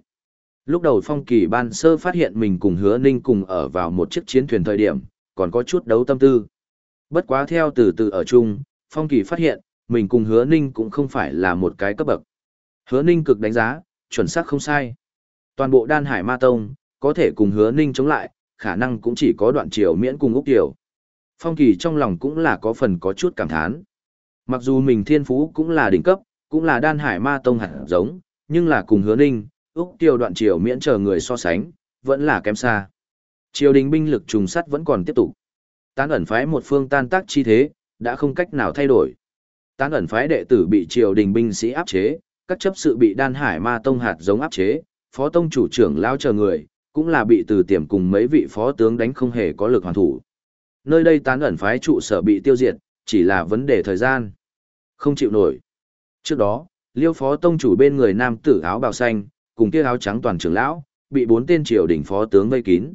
Lúc đầu phong kỳ ban sơ phát hiện mình cùng hứa ninh cùng ở vào một chiếc chiến thuyền thời điểm, còn có chút đấu tâm tư. Bất quá theo từ từ ở chung, phong kỳ phát hiện, mình cùng hứa ninh cũng không phải là một cái cấp bậc. Hứa ninh cực đánh giá, chuẩn xác không sai. Toàn bộ đan hải ma tông, có thể cùng hứa ninh chống lại, khả năng cũng chỉ có đoạn triều miễn cùng Úc Tiểu. Phong kỳ trong lòng cũng là có phần có chút cảm thán. Mặc dù mình thiên phú cũng là đỉnh cấp, cũng là đan hải ma tông hạt giống, nhưng là cùng hứa ninh, Úc tiêu đoạn triều miễn chờ người so sánh, vẫn là kém xa. Triều đình binh lực trùng sắt vẫn còn tiếp tục. Tán ẩn phái một phương tan tác chi thế, đã không cách nào thay đổi. Tán ẩn phái đệ tử bị triều đình binh sĩ áp chế, các chấp sự bị đan hải ma tông hạt giống áp chế, phó tông chủ trưởng lao chờ người, cũng là bị từ tiềm cùng mấy vị phó tướng đánh không hề có lực hoàn thủ. Nơi đây tán ẩn phái trụ sở bị tiêu diệt, chỉ là vấn đề thời gian. Không chịu nổi. Trước đó, liêu phó tông chủ bên người nam tử áo bào xanh, cùng kia áo trắng toàn trưởng lão, bị bốn tên triều đình phó tướng vây kín.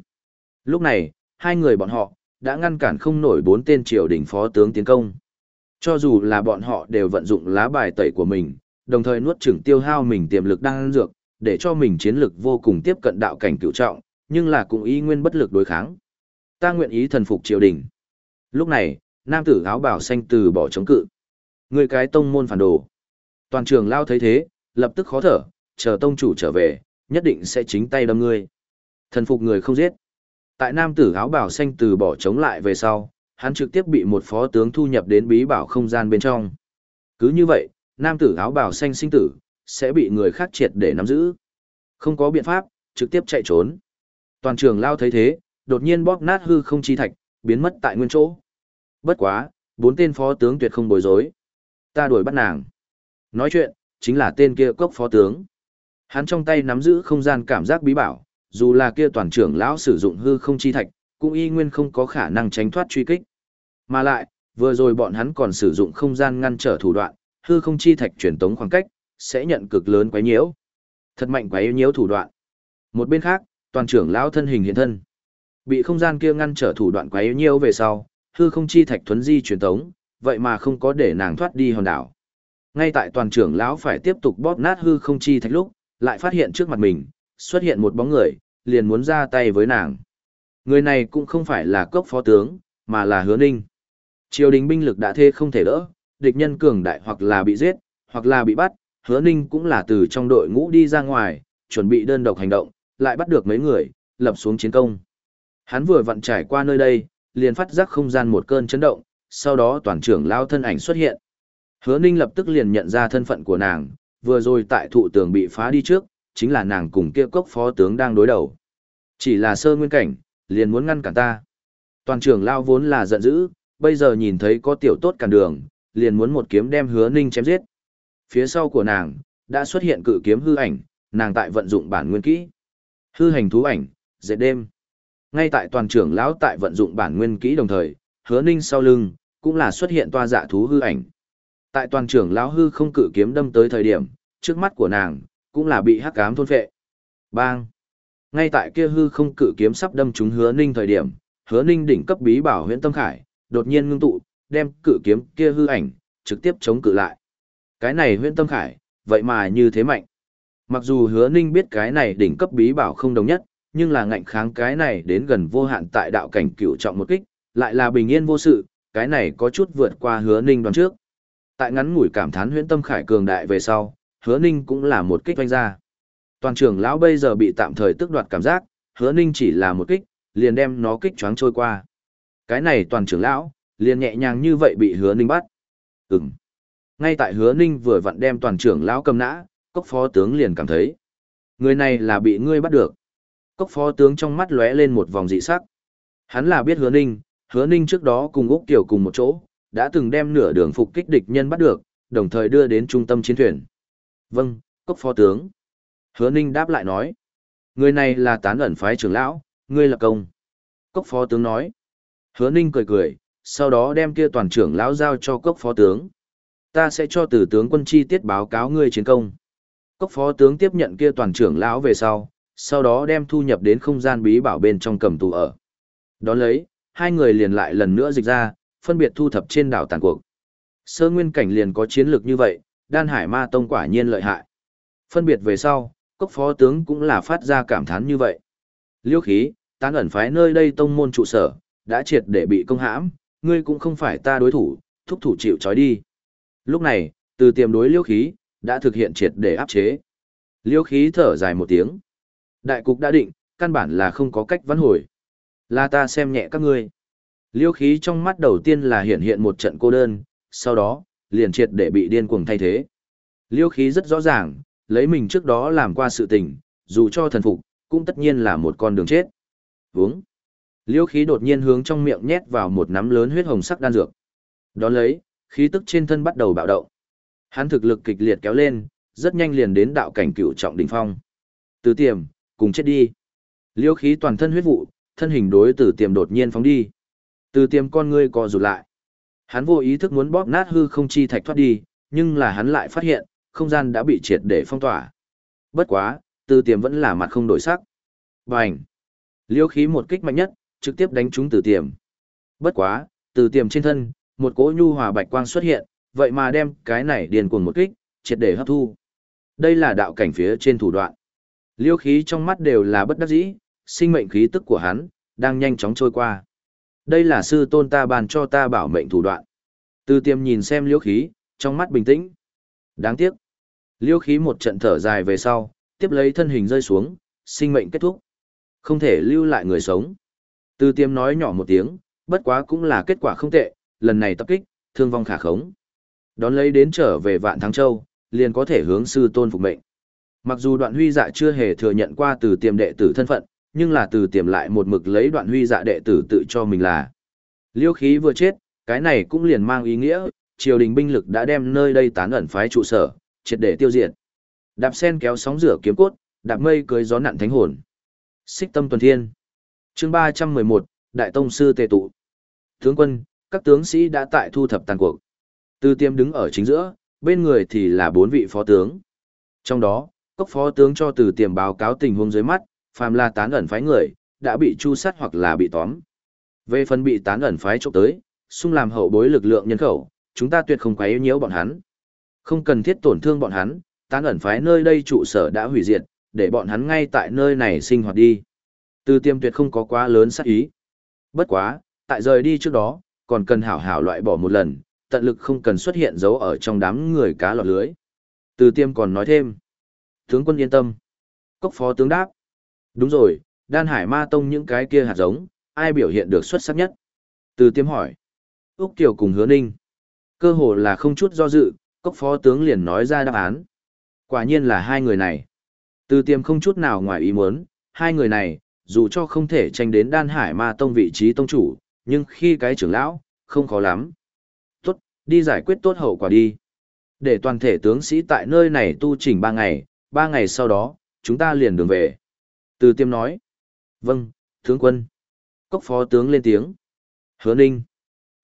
Lúc này, hai người bọn họ, đã ngăn cản không nổi bốn tên triều đình phó tướng tiến công. Cho dù là bọn họ đều vận dụng lá bài tẩy của mình, đồng thời nuốt chửng tiêu hao mình tiềm lực đang dược, để cho mình chiến lực vô cùng tiếp cận đạo cảnh cựu trọng, nhưng là cũng ý nguyên bất lực đối kháng. Ta nguyện ý thần phục triều đình. Lúc này, nam tử áo bào xanh từ bỏ chống cự. Người cái tông môn phản đồ. Toàn trường lao thấy thế, lập tức khó thở, chờ tông chủ trở về, nhất định sẽ chính tay đâm ngươi. Thần phục người không giết. Tại nam tử áo bảo xanh từ bỏ chống lại về sau, hắn trực tiếp bị một phó tướng thu nhập đến bí bảo không gian bên trong. Cứ như vậy, nam tử áo bảo xanh sinh tử, sẽ bị người khác triệt để nắm giữ. Không có biện pháp, trực tiếp chạy trốn. Toàn trường lao thấy thế, đột nhiên bóp nát hư không chi thạch, biến mất tại nguyên chỗ. Bất quá, bốn tên phó tướng tuyệt không bối rối. Ta đuổi bắt nàng. Nói chuyện, chính là tên kia cốc phó tướng. Hắn trong tay nắm giữ không gian cảm giác bí bảo, dù là kia toàn trưởng lão sử dụng hư không chi thạch, cũng y nguyên không có khả năng tránh thoát truy kích. Mà lại, vừa rồi bọn hắn còn sử dụng không gian ngăn trở thủ đoạn, hư không chi thạch truyền tống khoảng cách, sẽ nhận cực lớn quấy nhiễu. Thật mạnh quấy nhiễu thủ đoạn. Một bên khác, toàn trưởng lão thân hình hiện thân. Bị không gian kia ngăn trở thủ đoạn quấy nhiễu về sau, hư không chi thạch thuấn di truyền tống, vậy mà không có để nàng thoát đi hòn đảo. Ngay tại toàn trưởng lão phải tiếp tục bóp nát hư không chi thạch lúc, lại phát hiện trước mặt mình, xuất hiện một bóng người, liền muốn ra tay với nàng. Người này cũng không phải là cốc phó tướng, mà là hứa ninh. Triều đình binh lực đã thê không thể đỡ, địch nhân cường đại hoặc là bị giết, hoặc là bị bắt, hứa ninh cũng là từ trong đội ngũ đi ra ngoài, chuẩn bị đơn độc hành động, lại bắt được mấy người, lập xuống chiến công. Hắn vừa vặn trải qua nơi đây, liền phát giác không gian một cơn chấn động, sau đó toàn trưởng lao thân ảnh xuất hiện. Hứa ninh lập tức liền nhận ra thân phận của nàng, vừa rồi tại thụ tường bị phá đi trước, chính là nàng cùng kia cốc phó tướng đang đối đầu. Chỉ là sơ nguyên cảnh, liền muốn ngăn cản ta. Toàn trưởng lao vốn là giận dữ, bây giờ nhìn thấy có tiểu tốt cản đường, liền muốn một kiếm đem hứa ninh chém giết. Phía sau của nàng, đã xuất hiện cự kiếm hư ảnh, nàng tại vận dụng bản nguyên kỹ. Hư hành thú ảnh, dệt đêm. Ngay tại toàn trưởng lão tại vận dụng bản nguyên kỹ đồng thời, hứa ninh sau lưng, cũng là xuất hiện toa dạ thú hư ảnh. Tại toàn trưởng lão hư không cự kiếm đâm tới thời điểm, trước mắt của nàng, cũng là bị hắc ám thôn phệ. Bang! Ngay tại kia hư không cự kiếm sắp đâm trúng hứa ninh thời điểm, hứa ninh đỉnh cấp bí bảo huyễn tâm khải, đột nhiên ngưng tụ, đem cự kiếm kia hư ảnh, trực tiếp chống cự lại. Cái này huyễn tâm khải, vậy mà như thế mạnh. Mặc dù hứa ninh biết cái này đỉnh cấp bí bảo không đồng nhất, nhưng là ngạnh kháng cái này đến gần vô hạn tại đạo cảnh cửu trọng một kích, lại là bình yên vô sự, cái này có chút vượt qua hứa ninh đoán trước. Tại ngắn ngủi cảm thán huyễn tâm khải cường đại về sau, hứa ninh cũng là một kích vanh ra. Toàn trưởng lão bây giờ bị tạm thời tức đoạt cảm giác, hứa ninh chỉ là một kích, liền đem nó kích choáng trôi qua. Cái này toàn trưởng lão, liền nhẹ nhàng như vậy bị hứa ninh bắt. Ừm. Ngay tại hứa ninh vừa vặn đem toàn trưởng lão cầm nã, cốc phó tướng liền cảm thấy. Người này là bị ngươi bắt được. Cốc phó tướng trong mắt lóe lên một vòng dị sắc. Hắn là biết hứa ninh, hứa ninh trước đó cùng Úc Kiều cùng một chỗ, đã từng đem nửa đường phục kích địch nhân bắt được, đồng thời đưa đến trung tâm chiến thuyền. Vâng, cốc phó tướng. Hứa ninh đáp lại nói. Người này là tán ẩn phái trưởng lão, ngươi là công. Cốc phó tướng nói. Hứa ninh cười cười, sau đó đem kia toàn trưởng lão giao cho cốc phó tướng. Ta sẽ cho tử tướng quân chi tiết báo cáo ngươi chiến công. Cốc phó tướng tiếp nhận kia toàn trưởng lão về sau, sau đó đem thu nhập đến không gian bí bảo bên trong cầm tù ở. Đón lấy, hai người liền lại lần nữa dịch ra, phân biệt thu thập trên đảo tàn cuộc. Sơ nguyên cảnh liền có chiến lược như vậy, đan hải ma tông quả nhiên lợi hại. Phân biệt về sau, cốc phó tướng cũng là phát ra cảm thán như vậy. Liêu khí, tán ẩn phái nơi đây tông môn trụ sở, đã triệt để bị công hãm, ngươi cũng không phải ta đối thủ, thúc thủ chịu trói đi. Lúc này, từ tiềm đối liêu khí, đã thực hiện triệt để áp chế. Liêu khí thở dài một tiếng. Đại cục đã định, căn bản là không có cách vãn hồi. Là ta xem nhẹ các ngươi. Liêu khí trong mắt đầu tiên là hiện hiện một trận cô đơn, sau đó, liền triệt để bị điên cuồng thay thế. Liêu khí rất rõ ràng, lấy mình trước đó làm qua sự tình, dù cho thần phục, cũng tất nhiên là một con đường chết. Vúng. Liêu khí đột nhiên hướng trong miệng nhét vào một nắm lớn huyết hồng sắc đan dược. Đón lấy, khí tức trên thân bắt đầu bạo động. Hắn thực lực kịch liệt kéo lên, rất nhanh liền đến đạo cảnh cựu trọng đỉnh phong. Từ tiềm, cùng chết đi. Liêu khí toàn thân huyết vụ, thân hình đối từ tiềm đột nhiên phóng đi. Từ tiềm con ngươi co rụt lại. Hắn vô ý thức muốn bóp nát hư không chi thạch thoát đi, nhưng là hắn lại phát hiện, không gian đã bị triệt để phong tỏa. Bất quá, từ tiềm vẫn là mặt không đổi sắc. Bành! Liêu khí một kích mạnh nhất, trực tiếp đánh trúng từ tiềm. Bất quá, từ tiềm trên thân, một cỗ nhu hòa bạch quang xuất hiện, vậy mà đem cái này điền cuồng một kích, triệt để hấp thu. Đây là đạo cảnh phía trên thủ đoạn. Liêu khí trong mắt đều là bất đắc dĩ, sinh mệnh khí tức của hắn, đang nhanh chóng trôi qua. Đây là sư tôn ta bàn cho ta bảo mệnh thủ đoạn. Từ tiêm nhìn xem liêu khí, trong mắt bình tĩnh. Đáng tiếc. Liêu khí một trận thở dài về sau, tiếp lấy thân hình rơi xuống, sinh mệnh kết thúc. Không thể lưu lại người sống. Từ tiêm nói nhỏ một tiếng, bất quá cũng là kết quả không tệ, lần này tập kích, thương vong khả khống. Đón lấy đến trở về Vạn Thắng Châu, liền có thể hướng sư tôn phục mệnh. Mặc dù đoạn huy dạ chưa hề thừa nhận qua từ tiêm đệ tử thân phận, nhưng là từ tiềm lại một mực lấy đoạn huy dạ đệ tử tự cho mình là. Liêu khí vừa chết, cái này cũng liền mang ý nghĩa, triều đình binh lực đã đem nơi đây tán ẩn phái trụ sở, triệt để tiêu diệt. Đạp sen kéo sóng rửa kiếm cốt, đạp mây cưới gió nặn thánh hồn. Xích tâm tuần thiên. Chương 311, Đại tông sư tề tụ. Tướng quân, các tướng sĩ đã tại thu thập tàn cuộc. Tư tiêm đứng ở chính giữa, bên người thì là bốn vị phó tướng. Trong đó, cốc phó tướng cho từ tiềm báo cáo tình huống dưới mắt, phàm là tán ẩn phái người, đã bị chu sát hoặc là bị tóm. Về phần bị tán ẩn phái trộm tới, xung làm hậu bối lực lượng nhân khẩu, chúng ta tuyệt không quấy nhiễu bọn hắn. Không cần thiết tổn thương bọn hắn, tán ẩn phái nơi đây trụ sở đã hủy diệt, để bọn hắn ngay tại nơi này sinh hoạt đi. Từ tiêm tuyệt không có quá lớn sát ý. Bất quá, tại rời đi trước đó, còn cần hảo hảo loại bỏ một lần, tận lực không cần xuất hiện dấu ở trong đám người cá lọt lưới. Từ tiêm còn nói thêm. Tướng quân yên tâm. Cốc phó tướng đáp. Đúng rồi, đan hải ma tông những cái kia hạt giống, ai biểu hiện được xuất sắc nhất? Từ tiêm hỏi. Úc Kiều cùng hứa ninh. Cơ hồ là không chút do dự, cốc phó tướng liền nói ra đáp án. Quả nhiên là hai người này. Từ tiêm không chút nào ngoài ý muốn, hai người này, dù cho không thể tranh đến đan hải ma tông vị trí tông chủ, nhưng khi cái trưởng lão, không khó lắm. Tốt, đi giải quyết tốt hậu quả đi. Để toàn thể tướng sĩ tại nơi này tu chỉnh ba ngày, ba ngày sau đó, chúng ta liền đường về. Từ tiêm nói. Vâng, tướng quân. Cốc phó tướng lên tiếng. Hứa ninh.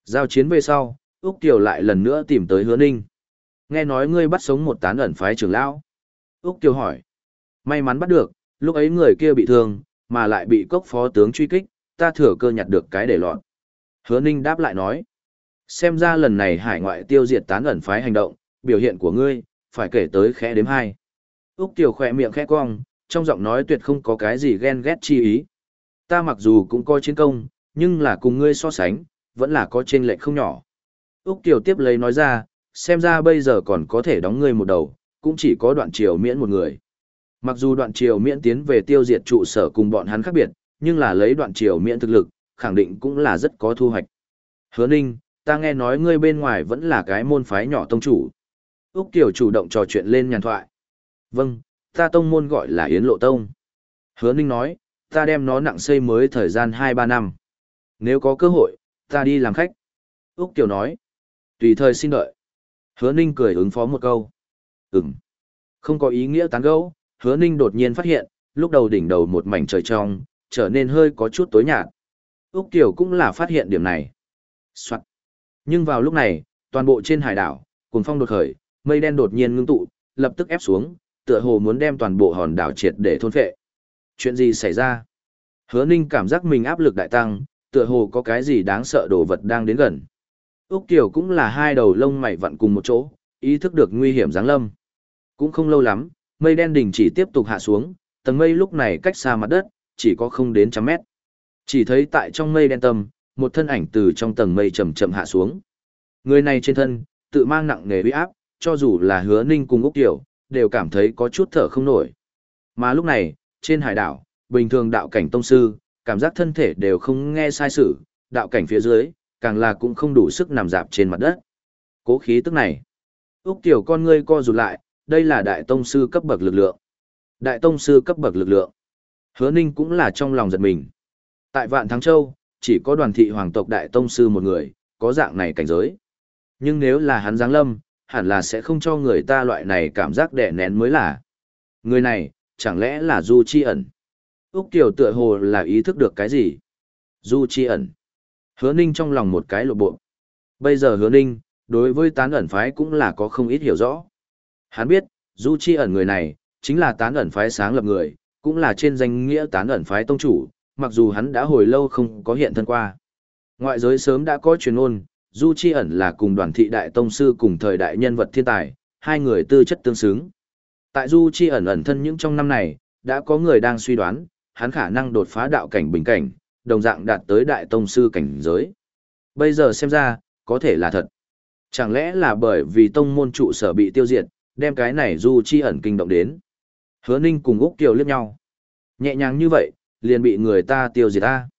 Giao chiến về sau, Úc Kiều lại lần nữa tìm tới hứa ninh. Nghe nói ngươi bắt sống một tán ẩn phái trưởng lão. Úc Kiều hỏi. May mắn bắt được, lúc ấy người kia bị thương, mà lại bị cốc phó tướng truy kích, ta thừa cơ nhặt được cái để lọt. Hứa ninh đáp lại nói. Xem ra lần này hải ngoại tiêu diệt tán ẩn phái hành động, biểu hiện của ngươi, phải kể tới khẽ đếm hai. Úc Kiều khỏe miệng khẽ cong, trong giọng nói tuyệt không có cái gì ghen ghét chi ý. Ta mặc dù cũng coi chiến công, nhưng là cùng ngươi so sánh, vẫn là có trên lệch không nhỏ. Úc Kiều tiếp lấy nói ra, xem ra bây giờ còn có thể đóng ngươi một đầu, cũng chỉ có đoạn triều miễn một người. Mặc dù đoạn triều miễn tiến về tiêu diệt trụ sở cùng bọn hắn khác biệt, nhưng là lấy đoạn triều miễn thực lực, khẳng định cũng là rất có thu hoạch. Hứa Ninh, ta nghe nói ngươi bên ngoài vẫn là cái môn phái nhỏ tông chủ. Úc Kiều chủ động trò chuyện lên nhàn thoại. Vâng, ta tông môn gọi là Yến Lộ Tông. Hứa Ninh nói, ta đem nó nặng xây mới thời gian 2-3 năm. Nếu có cơ hội, ta đi làm khách. Úc Kiều nói, tùy thời xin đợi. Hứa Ninh cười ứng phó một câu. Ừm. Không có ý nghĩa tán gẫu, Hứa Ninh đột nhiên phát hiện, lúc đầu đỉnh đầu một mảnh trời trong, trở nên hơi có chút tối nhạt. Úc Kiều cũng là phát hiện điểm này. Soạn. Nhưng vào lúc này, toàn bộ trên hải đảo, cuồng phong đột khởi, mây đen đột nhiên ngưng tụ, lập tức ép xuống, tựa hồ muốn đem toàn bộ hòn đảo triệt để thôn phệ. Chuyện gì xảy ra? Hứa Ninh cảm giác mình áp lực đại tăng, tựa hồ có cái gì đáng sợ đồ vật đang đến gần. Úc Kiều cũng là hai đầu lông mày vặn cùng một chỗ, ý thức được nguy hiểm giáng lâm. Cũng không lâu lắm, mây đen đỉnh chỉ tiếp tục hạ xuống, tầng mây lúc này cách xa mặt đất, chỉ có không đến trăm mét. Chỉ thấy tại trong mây đen tầm, một thân ảnh từ trong tầng mây chậm chậm hạ xuống. Người này trên thân, tự mang nặng nề uy áp, cho dù là hứa ninh cùng Úc Kiều, đều cảm thấy có chút thở không nổi. Mà lúc này, trên hải đảo, bình thường đạo cảnh tông sư, cảm giác thân thể đều không nghe sai sự, đạo cảnh phía dưới, càng là cũng không đủ sức nằm dạp trên mặt đất. Cố khí tức này. Úc tiểu con ngươi co rụt lại, đây là đại tông sư cấp bậc lực lượng. Đại tông sư cấp bậc lực lượng. Hứa Ninh cũng là trong lòng giật mình. Tại Vạn Thắng Châu, chỉ có đoàn thị hoàng tộc đại tông sư một người, có dạng này cảnh giới. Nhưng nếu là hắn giáng lâm, hẳn là sẽ không cho người ta loại này cảm giác đẻ nén mới là. Người này, chẳng lẽ là Du Chi ẩn? Úc Kiều tựa hồ là ý thức được cái gì? Du Chi ẩn. Hứa Ninh trong lòng một cái lộ bộ. Bây giờ Hứa Ninh, đối với tán ẩn phái cũng là có không ít hiểu rõ. Hắn biết, Du Chi ẩn người này, chính là tán ẩn phái sáng lập người, cũng là trên danh nghĩa tán ẩn phái tông chủ, mặc dù hắn đã hồi lâu không có hiện thân qua. Ngoại giới sớm đã có truyền ôn, Du Chi ẩn là cùng đoàn thị đại tông sư cùng thời đại nhân vật thiên tài, hai người tư chất tương xứng. Tại Du Chi ẩn ẩn thân những trong năm này, đã có người đang suy đoán, hắn khả năng đột phá đạo cảnh bình cảnh, đồng dạng đạt tới đại tông sư cảnh giới. Bây giờ xem ra, có thể là thật. Chẳng lẽ là bởi vì tông môn trụ sở bị tiêu diệt, đem cái này Du Chi ẩn kinh động đến. Hứa Ninh cùng Úc Kiều liếc nhau. Nhẹ nhàng như vậy, liền bị người ta tiêu diệt ta.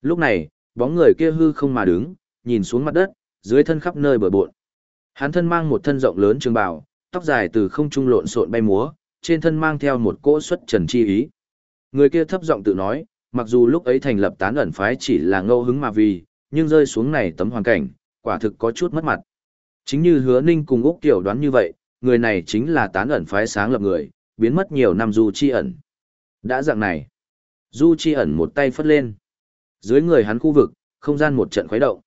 Lúc này, bóng người kia hư không mà đứng, nhìn xuống mặt đất, dưới thân khắp nơi bờ bộn. Hắn thân mang một thân rộng lớn trường bào, tóc dài từ không trung lộn xộn bay múa, trên thân mang theo một cỗ xuất trần chi ý. Người kia thấp giọng tự nói, mặc dù lúc ấy thành lập tán ẩn phái chỉ là ngẫu hứng mà vì, nhưng rơi xuống này tấm hoàn cảnh, quả thực có chút mất mặt. Chính như hứa ninh cùng Úc Tiểu đoán như vậy, người này chính là tán ẩn phái sáng lập người, biến mất nhiều năm Du Chi ẩn. Đã dạng này, Du Chi ẩn một tay phất lên. Dưới người hắn khu vực, không gian một trận khuấy động.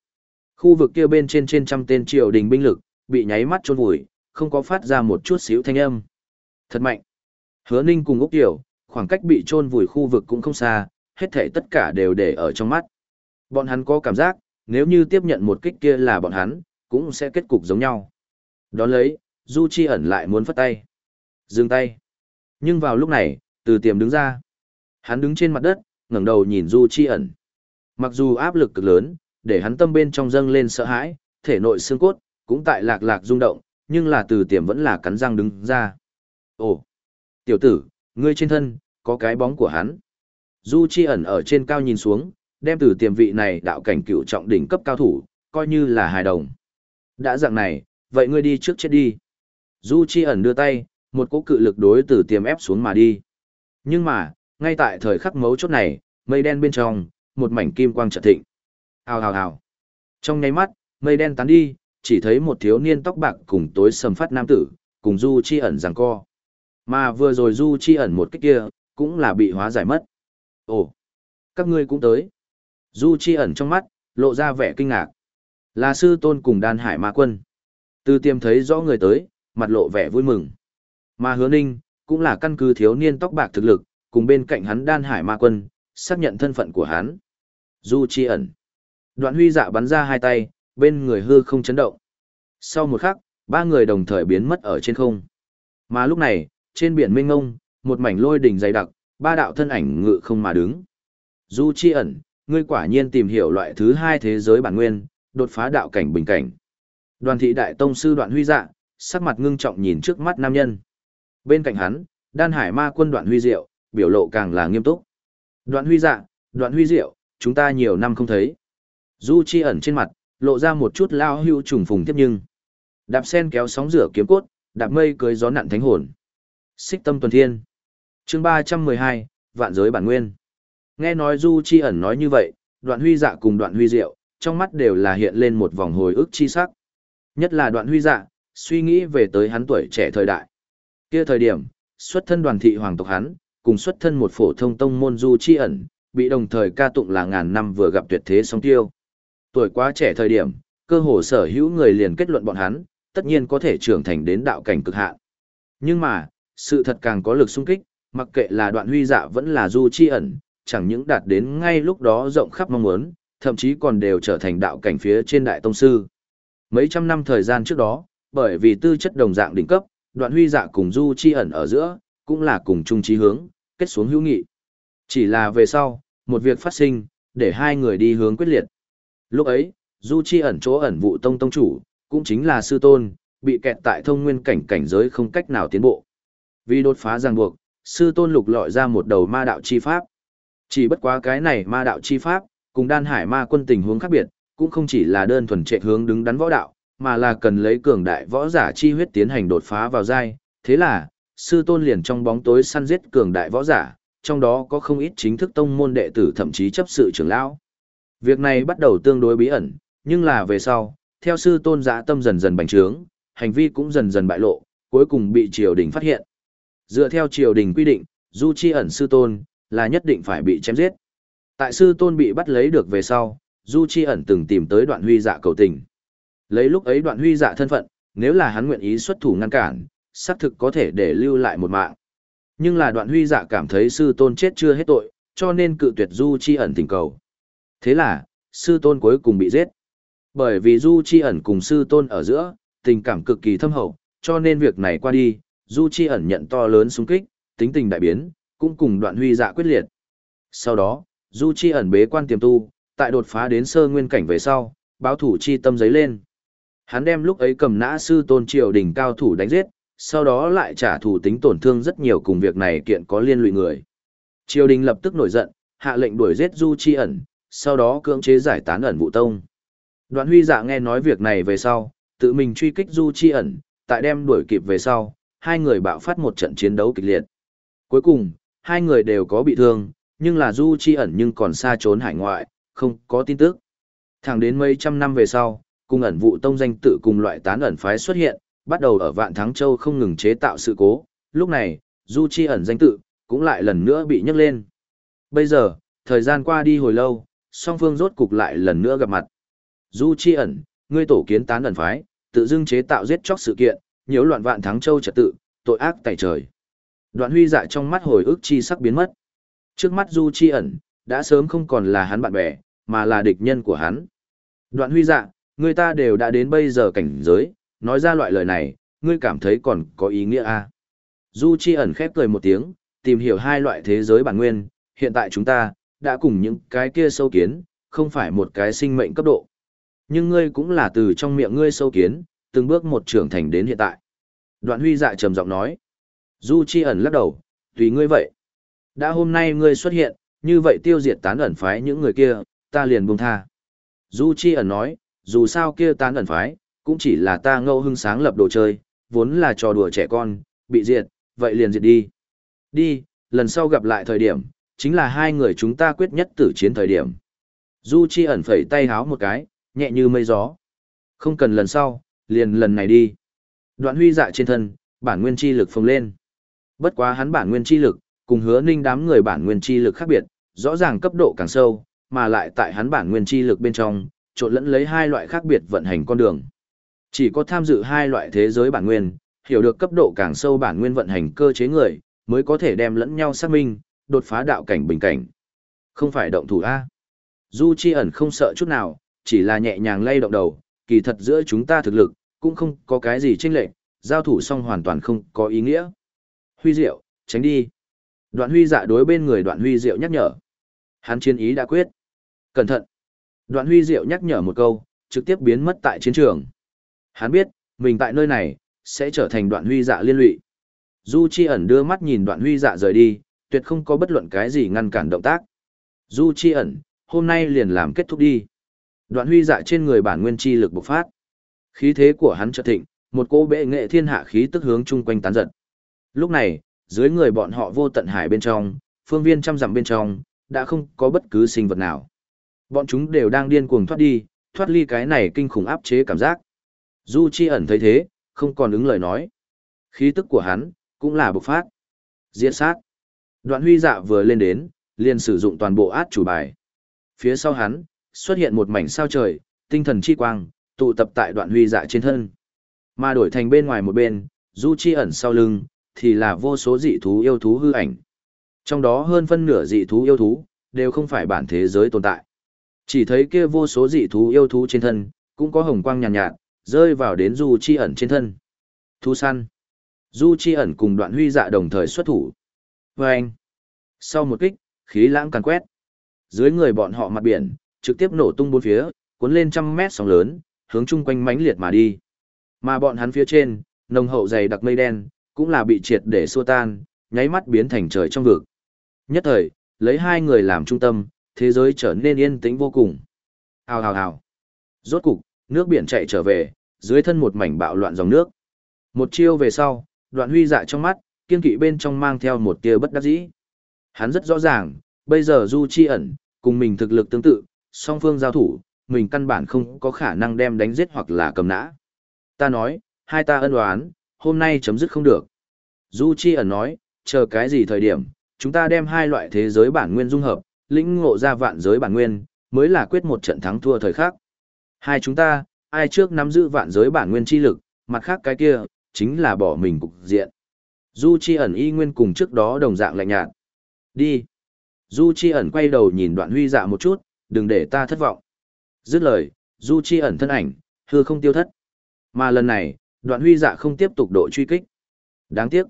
Khu vực kia bên trên trên trăm tên triều đình binh lực, bị nháy mắt chôn vùi, không có phát ra một chút xíu thanh âm. Thật mạnh. Hứa Ninh cùng Úc Tiểu, khoảng cách bị chôn vùi khu vực cũng không xa, hết thảy tất cả đều để ở trong mắt. Bọn hắn có cảm giác, nếu như tiếp nhận một kích kia là bọn hắn, cũng sẽ kết cục giống nhau. Đón lấy, Du Chi ẩn lại muốn phất tay. Dừng tay. Nhưng vào lúc này, từ tiềm đứng ra. Hắn đứng trên mặt đất, ngẩng đầu nhìn Du Chi ẩn. Mặc dù áp lực cực lớn, để hắn tâm bên trong dâng lên sợ hãi, thể nội xương cốt, cũng tại lạc lạc rung động, nhưng là từ tiềm vẫn là cắn răng đứng ra. Ồ, tiểu tử, ngươi trên thân, có cái bóng của hắn. Du Chi ẩn ở trên cao nhìn xuống, đem từ tiềm vị này đạo cảnh cựu trọng đỉnh cấp cao thủ, coi như là hài đồng. Đã dạng này, vậy ngươi đi trước chết đi. Du Chi ẩn đưa tay, một cỗ cự lực đối từ tiềm ép xuống mà đi. Nhưng mà, ngay tại thời khắc mấu chốt này, mây đen bên trong, một mảnh kim quang chợt thịnh. Hào hào hào. Trong nháy mắt, mây đen tán đi, chỉ thấy một thiếu niên tóc bạc cùng tối sầm phát nam tử, cùng Du Chi ẩn giằng co. Mà vừa rồi Du Chi ẩn một cách kia, cũng là bị hóa giải mất. Ồ, các ngươi cũng tới. Du Chi ẩn trong mắt, lộ ra vẻ kinh ngạc. Là sư tôn cùng đan hải ma quân. Từ tiêm thấy rõ người tới, mặt lộ vẻ vui mừng. Mà hứa ninh, cũng là căn cứ thiếu niên tóc bạc thực lực, cùng bên cạnh hắn đan hải ma quân, xác nhận thân phận của hắn. Du Chi ẩn. Đoạn huy dạ bắn ra hai tay, bên người hư không chấn động. Sau một khắc, ba người đồng thời biến mất ở trên không. Mà lúc này, trên biển mênh mông, một mảnh lôi đỉnh dày đặc, ba đạo thân ảnh ngự không mà đứng. Du Chi ẩn, ngươi quả nhiên tìm hiểu loại thứ hai thế giới bản nguyên, đột phá đạo cảnh bình cảnh. Đoàn thị đại tông sư đoạn huy dạ, sắc mặt ngưng trọng nhìn trước mắt nam nhân. Bên cạnh hắn, đan hải ma quân đoạn huy diệu, biểu lộ càng là nghiêm túc. Đoạn huy dạ, đoạn huy diệu, chúng ta nhiều năm không thấy. Du chi ẩn trên mặt, lộ ra một chút lao hưu trùng phùng tiếp nhưng. Đạp sen kéo sóng rửa kiếm cốt, đạp mây cưới gió nặn thánh hồn. Xích tâm tuần thiên. chương ba trăm mười hai vạn giới bản nguyên. Nghe nói Du chi ẩn nói như vậy, đoạn huy dạ cùng đoạn huy diệu, trong mắt đều là hiện lên một vòng hồi ức chi sắc. Nhất là đoạn huy dạ, suy nghĩ về tới hắn tuổi trẻ thời đại. Kia thời điểm, xuất thân đoàn thị hoàng tộc hắn, cùng xuất thân một phổ thông tông môn du chi ẩn, bị đồng thời ca tụng là ngàn năm vừa gặp tuyệt thế song tiêu. Tuổi quá trẻ thời điểm, cơ hồ sở hữu người liền kết luận bọn hắn, tất nhiên có thể trưởng thành đến đạo cảnh cực hạn. Nhưng mà, sự thật càng có lực xung kích, mặc kệ là đoạn huy dạ vẫn là du chi ẩn, chẳng những đạt đến ngay lúc đó rộng khắp mong muốn, thậm chí còn đều trở thành đạo cảnh phía trên đại tông sư. Mấy trăm năm thời gian trước đó, bởi vì tư chất đồng dạng đỉnh cấp, đoạn huy dạ cùng du chi ẩn ở giữa, cũng là cùng chung chí hướng, kết xuống hữu nghị. Chỉ là về sau, một việc phát sinh, để hai người đi hướng quyết liệt. Lúc ấy, du chi ẩn chỗ ẩn vụ tông tông chủ, cũng chính là sư tôn, bị kẹt tại thông nguyên cảnh cảnh giới không cách nào tiến bộ. Vì đột phá ràng buộc, sư tôn lục lọi ra một đầu ma đạo chi pháp. Chỉ bất quá cái này ma đạo chi pháp, cùng đan hải ma quân tình huống khác biệt, cũng không chỉ là đơn thuần trệ hướng đứng đắn võ đạo, mà là cần lấy cường đại võ giả chi huyết tiến hành đột phá vào giai. Thế là, sư tôn liền trong bóng tối săn giết cường đại võ giả, trong đó có không ít chính thức tông môn đệ tử thậm chí chấp sự trưởng lão. Việc này bắt đầu tương đối bí ẩn, nhưng là về sau, theo sư tôn giã tâm dần dần bành trướng, hành vi cũng dần dần bại lộ, cuối cùng bị triều đình phát hiện. Dựa theo triều đình quy định, du chi ẩn sư tôn, là nhất định phải bị chém giết. Tại sư tôn bị bắt lấy được về sau, Du Chi ẩn từng tìm tới đoạn huy dạ cầu tình. Lấy lúc ấy đoạn huy dạ thân phận, nếu là hắn nguyện ý xuất thủ ngăn cản, xác thực có thể để lưu lại một mạng. Nhưng là đoạn huy dạ cảm thấy sư tôn chết chưa hết tội, cho nên cự tuyệt Du Chi ẩn tình cầu. Thế là, sư tôn cuối cùng bị giết. Bởi vì Du Chi ẩn cùng sư tôn ở giữa, tình cảm cực kỳ thâm hậu, cho nên việc này qua đi, Du Chi ẩn nhận to lớn xung kích, tính tình đại biến, cũng cùng đoạn huy dạ quyết liệt. Sau đó, Du Chi ẩn bế quan tiềm tu, tại đột phá đến sơ nguyên cảnh về sau, báo thủ chi tâm giấy lên. Hắn đem lúc ấy cầm nã sư tôn triều đỉnh cao thủ đánh giết, sau đó lại trả thù tính tổn thương rất nhiều cùng việc này kiện có liên lụy người. Triều đình lập tức nổi giận, hạ lệnh đuổi giết Du Chi ẩn, sau đó cưỡng chế giải tán ẩn vụ tông. Đoạn huy dạ nghe nói việc này về sau, tự mình truy kích Du Chi ẩn, tại đem đuổi kịp về sau, hai người bạo phát một trận chiến đấu kịch liệt. Cuối cùng, hai người đều có bị thương, nhưng là Du Chi ẩn nhưng còn xa trốn hải ngoại, không có tin tức. Thẳng đến mấy trăm năm về sau, cùng ẩn vụ tông danh tự cùng loại tán ẩn phái xuất hiện, bắt đầu ở Vạn Thắng Châu không ngừng chế tạo sự cố. Lúc này, Du Chi ẩn danh tự, cũng lại lần nữa bị nhắc lên. Bây giờ, thời gian qua đi hồi lâu, song phương rốt cục lại lần nữa gặp mặt. Du Chi ẩn, ngươi tổ kiến tán ẩn phái, tự dưng chế tạo giết chóc sự kiện, nhiễu loạn Vạn Thắng Châu trật tự, tội ác tại trời. Đoạn huy dạ trong mắt hồi ức chi sắc biến mất. Trước mắt Du Chi ẩn, đã sớm không còn là hắn bạn bè, mà là địch nhân của hắn. Đoạn huy dạ, người ta đều đã đến bây giờ cảnh giới, nói ra loại lời này, ngươi cảm thấy còn có ý nghĩa à? Du Chi ẩn khép cười một tiếng, tìm hiểu hai loại thế giới bản nguyên, hiện tại chúng ta, đã cùng những cái kia sâu kiến, không phải một cái sinh mệnh cấp độ. Nhưng ngươi cũng là từ trong miệng ngươi sâu kiến, từng bước một trưởng thành đến hiện tại. Đoạn huy dạ trầm giọng nói. Du Chi ẩn lắc đầu, tùy ngươi vậy. Đã hôm nay ngươi xuất hiện, như vậy tiêu diệt tán ẩn phái những người kia, ta liền buông tha. Du Chi ẩn nói, dù sao kia tán ẩn phái, cũng chỉ là ta ngẫu hưng sáng lập đồ chơi, vốn là trò đùa trẻ con, bị diệt, vậy liền diệt đi. Đi, lần sau gặp lại thời điểm, chính là hai người chúng ta quyết nhất tử chiến thời điểm. Du Chi ẩn phẩy tay háo một cái, nhẹ như mây gió. Không cần lần sau, liền lần này đi. Đoạn huy dạ trên thân, bản nguyên chi lực phồng lên. Bất quá hắn bản nguyên chi lực, cùng hứa ninh đám người bản nguyên chi lực khác biệt, rõ ràng cấp độ càng sâu, mà lại tại hắn bản nguyên chi lực bên trong, trộn lẫn lấy hai loại khác biệt vận hành con đường. Chỉ có tham dự hai loại thế giới bản nguyên, hiểu được cấp độ càng sâu bản nguyên vận hành cơ chế người, mới có thể đem lẫn nhau xác minh, đột phá đạo cảnh bình cảnh. Không phải động thủ A. Du Chi ẩn không sợ chút nào, chỉ là nhẹ nhàng lay động đầu, kỳ thật giữa chúng ta thực lực, cũng không có cái gì chênh lệch, giao thủ xong hoàn toàn không có ý nghĩa. Huy Diệu, tránh đi. Đoạn Huy dạ đối bên người Đoạn Huy Diệu nhắc nhở. Hắn chiến ý đã quyết. Cẩn thận. Đoạn Huy Diệu nhắc nhở một câu, trực tiếp biến mất tại chiến trường. Hắn biết, mình tại nơi này, sẽ trở thành Đoạn Huy dạ liên lụy. Du Chi ẩn đưa mắt nhìn Đoạn Huy dạ rời đi, tuyệt không có bất luận cái gì ngăn cản động tác. Du Chi ẩn, hôm nay liền làm kết thúc đi. Đoạn Huy dạ trên người bản nguyên chi lực bộc phát. Khí thế của hắn chợt thịnh, một cỗ bệ nghệ thiên hạ khí tức hướng chung quanh tán giật. Lúc này, dưới người bọn họ vô tận hải bên trong, phương viên trăm dặm bên trong, đã không có bất cứ sinh vật nào. Bọn chúng đều đang điên cuồng thoát đi, thoát ly cái này kinh khủng áp chế cảm giác. Du Chi ẩn thấy thế, không còn ứng lời nói. Khí tức của hắn, cũng là bộc phát. Diễn sát. Đoạn huy dạ vừa lên đến, liền sử dụng toàn bộ át chủ bài. Phía sau hắn, xuất hiện một mảnh sao trời, tinh thần chi quang, tụ tập tại đoạn huy dạ trên thân. Mà đổi thành bên ngoài một bên, du chi ẩn sau lưng, thì là vô số dị thú yêu thú hư ảnh. Trong đó hơn phân nửa dị thú yêu thú, đều không phải bản thế giới tồn tại. Chỉ thấy kia vô số dị thú yêu thú trên thân, cũng có hồng quang nhàn nhạt, nhạt, rơi vào đến du chi ẩn trên thân. Thú săn. Du chi ẩn cùng đoạn huy dạ đồng thời xuất thủ. Và anh. Sau một kích, khí lãng càn quét. Dưới người bọn họ mặt biển, trực tiếp nổ tung bốn phía, cuốn lên trăm mét sóng lớn, hướng chung quanh mãnh liệt mà đi. Mà bọn hắn phía trên, nồng hậu dày đặc mây đen, cũng là bị triệt để xua tan, nháy mắt biến thành trời trong vực. Nhất thời, lấy hai người làm trung tâm, thế giới trở nên yên tĩnh vô cùng. Hào hào hào. Rốt cục, nước biển chạy trở về, dưới thân một mảnh bạo loạn dòng nước. Một chiêu về sau, đoạn huy dạ trong mắt, kiên kỵ bên trong mang theo một tia bất đắc dĩ. Hắn rất rõ ràng, bây giờ Du Chi ẩn, cùng mình thực lực tương tự, song phương giao thủ, mình căn bản không có khả năng đem đánh giết hoặc là cầm nã. Ta nói, hai ta ân oán, hôm nay chấm dứt không được. Du Chi ẩn nói, chờ cái gì thời điểm, chúng ta đem hai loại thế giới bản nguyên dung hợp, lĩnh ngộ ra vạn giới bản nguyên, mới là quyết một trận thắng thua thời khắc. Hai chúng ta, ai trước nắm giữ vạn giới bản nguyên chi lực, mặt khác cái kia, chính là bỏ mình cục diện. Du Chi ẩn y nguyên cùng trước đó đồng dạng lạnh nhạt. Đi. Du Chi ẩn quay đầu nhìn đoạn huy dạ một chút, đừng để ta thất vọng. Dứt lời, Du Chi ẩn thân ảnh, hư không tiêu thất. Mà lần này, đoạn huy dạ không tiếp tục độ truy kích. Đáng tiếc.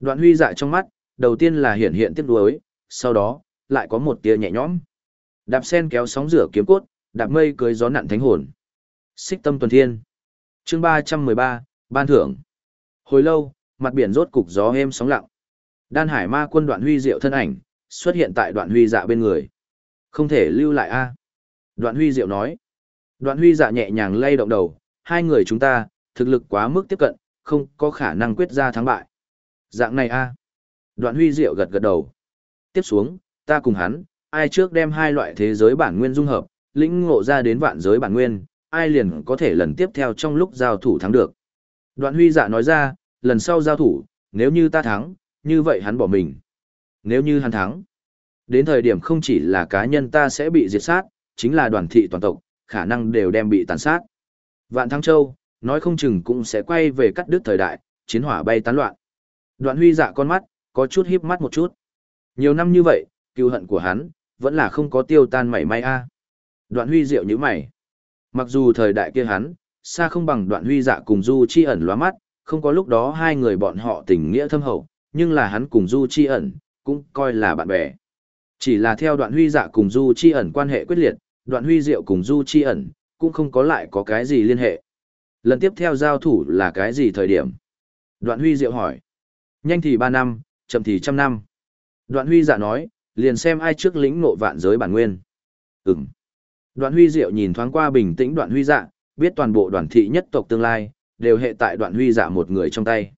Đoạn huy dạ trong mắt, đầu tiên là hiện hiện tiếc nuối, sau đó, lại có một tia nhẹ nhõm. Đạp sen kéo sóng rửa kiếm cốt, đạp mây cưới gió nặn thánh hồn. Xích tâm tuần thiên. Chương 313, ban thưởng. Hồi lâu, mặt biển rốt cục gió êm sóng lặng. Đan Hải Ma quân đoạn huy diệu thân ảnh, xuất hiện tại đoạn huy dạ bên người. Không thể lưu lại a Đoạn huy diệu nói. Đoạn huy dạ nhẹ nhàng lay động đầu, hai người chúng ta, thực lực quá mức tiếp cận, không có khả năng quyết ra thắng bại. Dạng này a Đoạn huy diệu gật gật đầu. Tiếp xuống, ta cùng hắn, ai trước đem hai loại thế giới bản nguyên dung hợp, lĩnh ngộ ra đến vạn giới bản nguyên, ai liền có thể lần tiếp theo trong lúc giao thủ thắng được. Đoạn huy dạ nói ra, lần sau giao thủ, nếu như ta thắng, như vậy hắn bỏ mình. Nếu như hắn thắng, đến thời điểm không chỉ là cá nhân ta sẽ bị diệt sát, chính là đoàn thị toàn tộc, khả năng đều đem bị tàn sát. Vạn Thăng Châu, nói không chừng cũng sẽ quay về cắt đứt thời đại, chiến hỏa bay tán loạn. Đoạn huy dạ con mắt, có chút híp mắt một chút. Nhiều năm như vậy, cựu hận của hắn, vẫn là không có tiêu tan mảy may a. À. Đoạn huy diệu như mày. Mặc dù thời đại kia hắn, xa không bằng đoạn huy dạ cùng Du Chi ẩn lóa mắt, không có lúc đó hai người bọn họ tình nghĩa thâm hậu, nhưng là hắn cùng Du Chi ẩn, cũng coi là bạn bè. Chỉ là theo đoạn huy dạ cùng Du Chi ẩn quan hệ quyết liệt, đoạn huy diệu cùng Du Chi ẩn, cũng không có lại có cái gì liên hệ. Lần tiếp theo giao thủ là cái gì thời điểm? Đoạn huy diệu hỏi. Nhanh thì 3 năm, chậm thì trăm năm. Đoạn huy dạ nói, liền xem ai trước lĩnh ngộ vạn giới bản nguyên. Ừm. Đoạn huy diệu nhìn thoáng qua bình tĩnh đoạn huy dạ, biết toàn bộ đoàn thị nhất tộc tương lai, đều hệ tại đoạn huy dạ một người trong tay.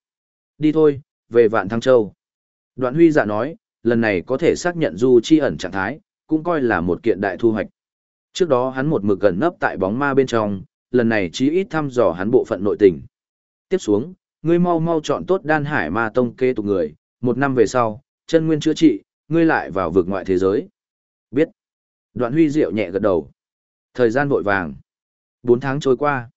Đi thôi, về vạn thăng châu. Đoạn huy dạ nói, lần này có thể xác nhận du chi ẩn trạng thái, cũng coi là một kiện đại thu hoạch. Trước đó hắn một mực gần nấp tại bóng ma bên trong, lần này chí ít thăm dò hắn bộ phận nội tình. Tiếp xuống, ngươi mau mau chọn tốt đan hải ma tông kê tục người, một năm về sau, chân nguyên chữa trị, ngươi lại vào vực ngoại thế giới. Biết. Đoạn huy diệu nhẹ gật đầu. Thời gian vội vàng. Bốn tháng trôi qua.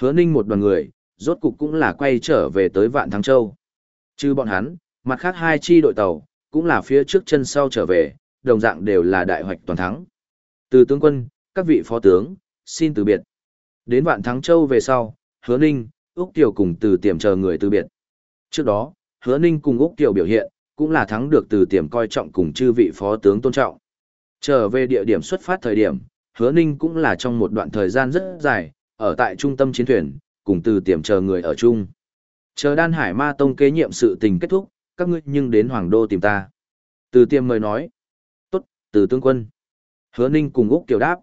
Hứa ninh một đoàn người, rốt cục cũng là quay trở về tới Vạn Thắng Châu. Chứ bọn hắn, mặt khác hai chi đội tàu, cũng là phía trước chân sau trở về, đồng dạng đều là đại hoạch toàn thắng. Từ tướng quân, các vị phó tướng, xin từ biệt. Đến Vạn Thắng Châu về sau, Hứa Ninh, Úc Kiều cùng từ tiềm chờ người từ biệt. Trước đó, Hứa Ninh cùng Úc Kiều biểu hiện, cũng là thắng được từ tiềm coi trọng cùng chư vị phó tướng tôn trọng. Trở về địa điểm xuất phát thời điểm, Hứa Ninh cũng là trong một đoạn thời gian rất dài, ở tại trung tâm chiến thuyền, cùng từ tiềm chờ người ở chung. Chờ đan hải ma tông kế nhiệm sự tình kết thúc, các ngươi nhưng đến Hoàng Đô tìm ta. Từ tiềm mời nói. Tốt, từ tướng quân. Hứa Ninh cùng Úc Kiều đáp.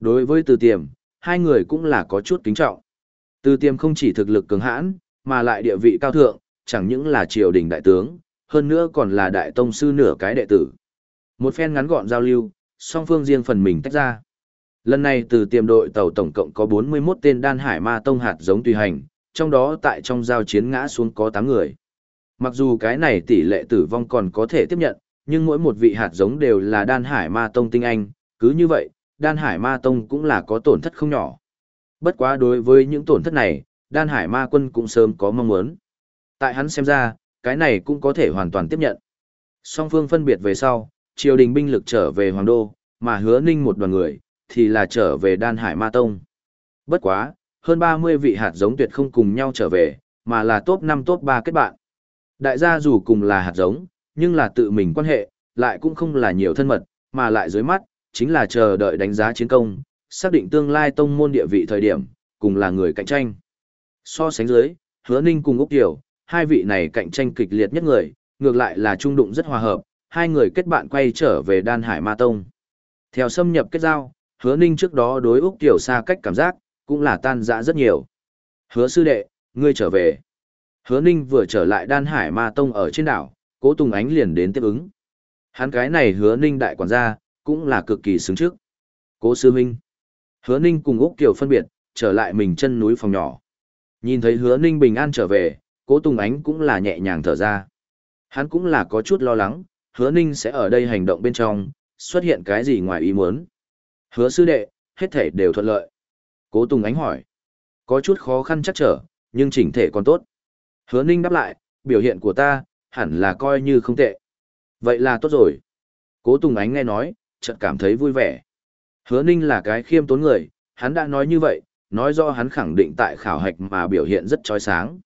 Đối với từ tiềm, hai người cũng là có chút kính trọng. Từ tiềm không chỉ thực lực cường hãn, mà lại địa vị cao thượng, chẳng những là triều đình đại tướng, hơn nữa còn là đại tông sư nửa cái đệ tử. Một phen ngắn gọn giao lưu, song phương riêng phần mình tách ra. Lần này từ tiềm đội tàu tổng cộng có 41 tên đan hải ma tông hạt giống tùy hành, trong đó tại trong giao chiến ngã xuống có 8 người. Mặc dù cái này tỷ lệ tử vong còn có thể tiếp nhận, nhưng mỗi một vị hạt giống đều là đan hải ma tông tinh anh, cứ như vậy, đan hải ma tông cũng là có tổn thất không nhỏ. Bất quá đối với những tổn thất này, đan hải ma quân cũng sớm có mong muốn. Tại hắn xem ra, cái này cũng có thể hoàn toàn tiếp nhận. Song phương phân biệt về sau, triều đình binh lực trở về Hoàng Đô, mà hứa ninh một đoàn người, thì là trở về đan hải ma tông. Bất quá, hơn 30 vị hạt giống tuyệt không cùng nhau trở về, mà là top 5 top 3 kết bạn. Đại gia dù cùng là hạt giống, nhưng là tự mình quan hệ, lại cũng không là nhiều thân mật, mà lại dưới mắt, chính là chờ đợi đánh giá chiến công, xác định tương lai tông môn địa vị thời điểm, cùng là người cạnh tranh. So sánh dưới, hứa ninh cùng Úc Tiểu, hai vị này cạnh tranh kịch liệt nhất người, ngược lại là trung đụng rất hòa hợp, hai người kết bạn quay trở về đan hải ma tông. Theo xâm nhập kết giao, hứa ninh trước đó đối Úc Tiểu xa cách cảm giác, cũng là tan dã rất nhiều. Hứa sư đệ, ngươi trở về. Hứa ninh vừa trở lại đan hải ma tông ở trên đảo, cố Tùng Ánh liền đến tiếp ứng. Hắn cái này hứa ninh đại quản gia, cũng là cực kỳ xứng trước. Cố sư huynh. Hứa ninh cùng Úc Kiều phân biệt, trở lại mình chân núi phòng nhỏ. Nhìn thấy hứa ninh bình an trở về, cố Tùng Ánh cũng là nhẹ nhàng thở ra. Hắn cũng là có chút lo lắng, hứa ninh sẽ ở đây hành động bên trong, xuất hiện cái gì ngoài ý muốn. Hứa sư đệ, hết thể đều thuận lợi. Cố Tùng Ánh hỏi. Có chút khó khăn chắc trở, nhưng chỉnh thể còn tốt. Hứa ninh đáp lại, biểu hiện của ta, hẳn là coi như không tệ. Vậy là tốt rồi. Cố Tùng Ánh nghe nói, chợt cảm thấy vui vẻ. Hứa Ninh là cái khiêm tốn người, hắn đã nói như vậy, nói do hắn khẳng định tại khảo hạch mà biểu hiện rất trói sáng.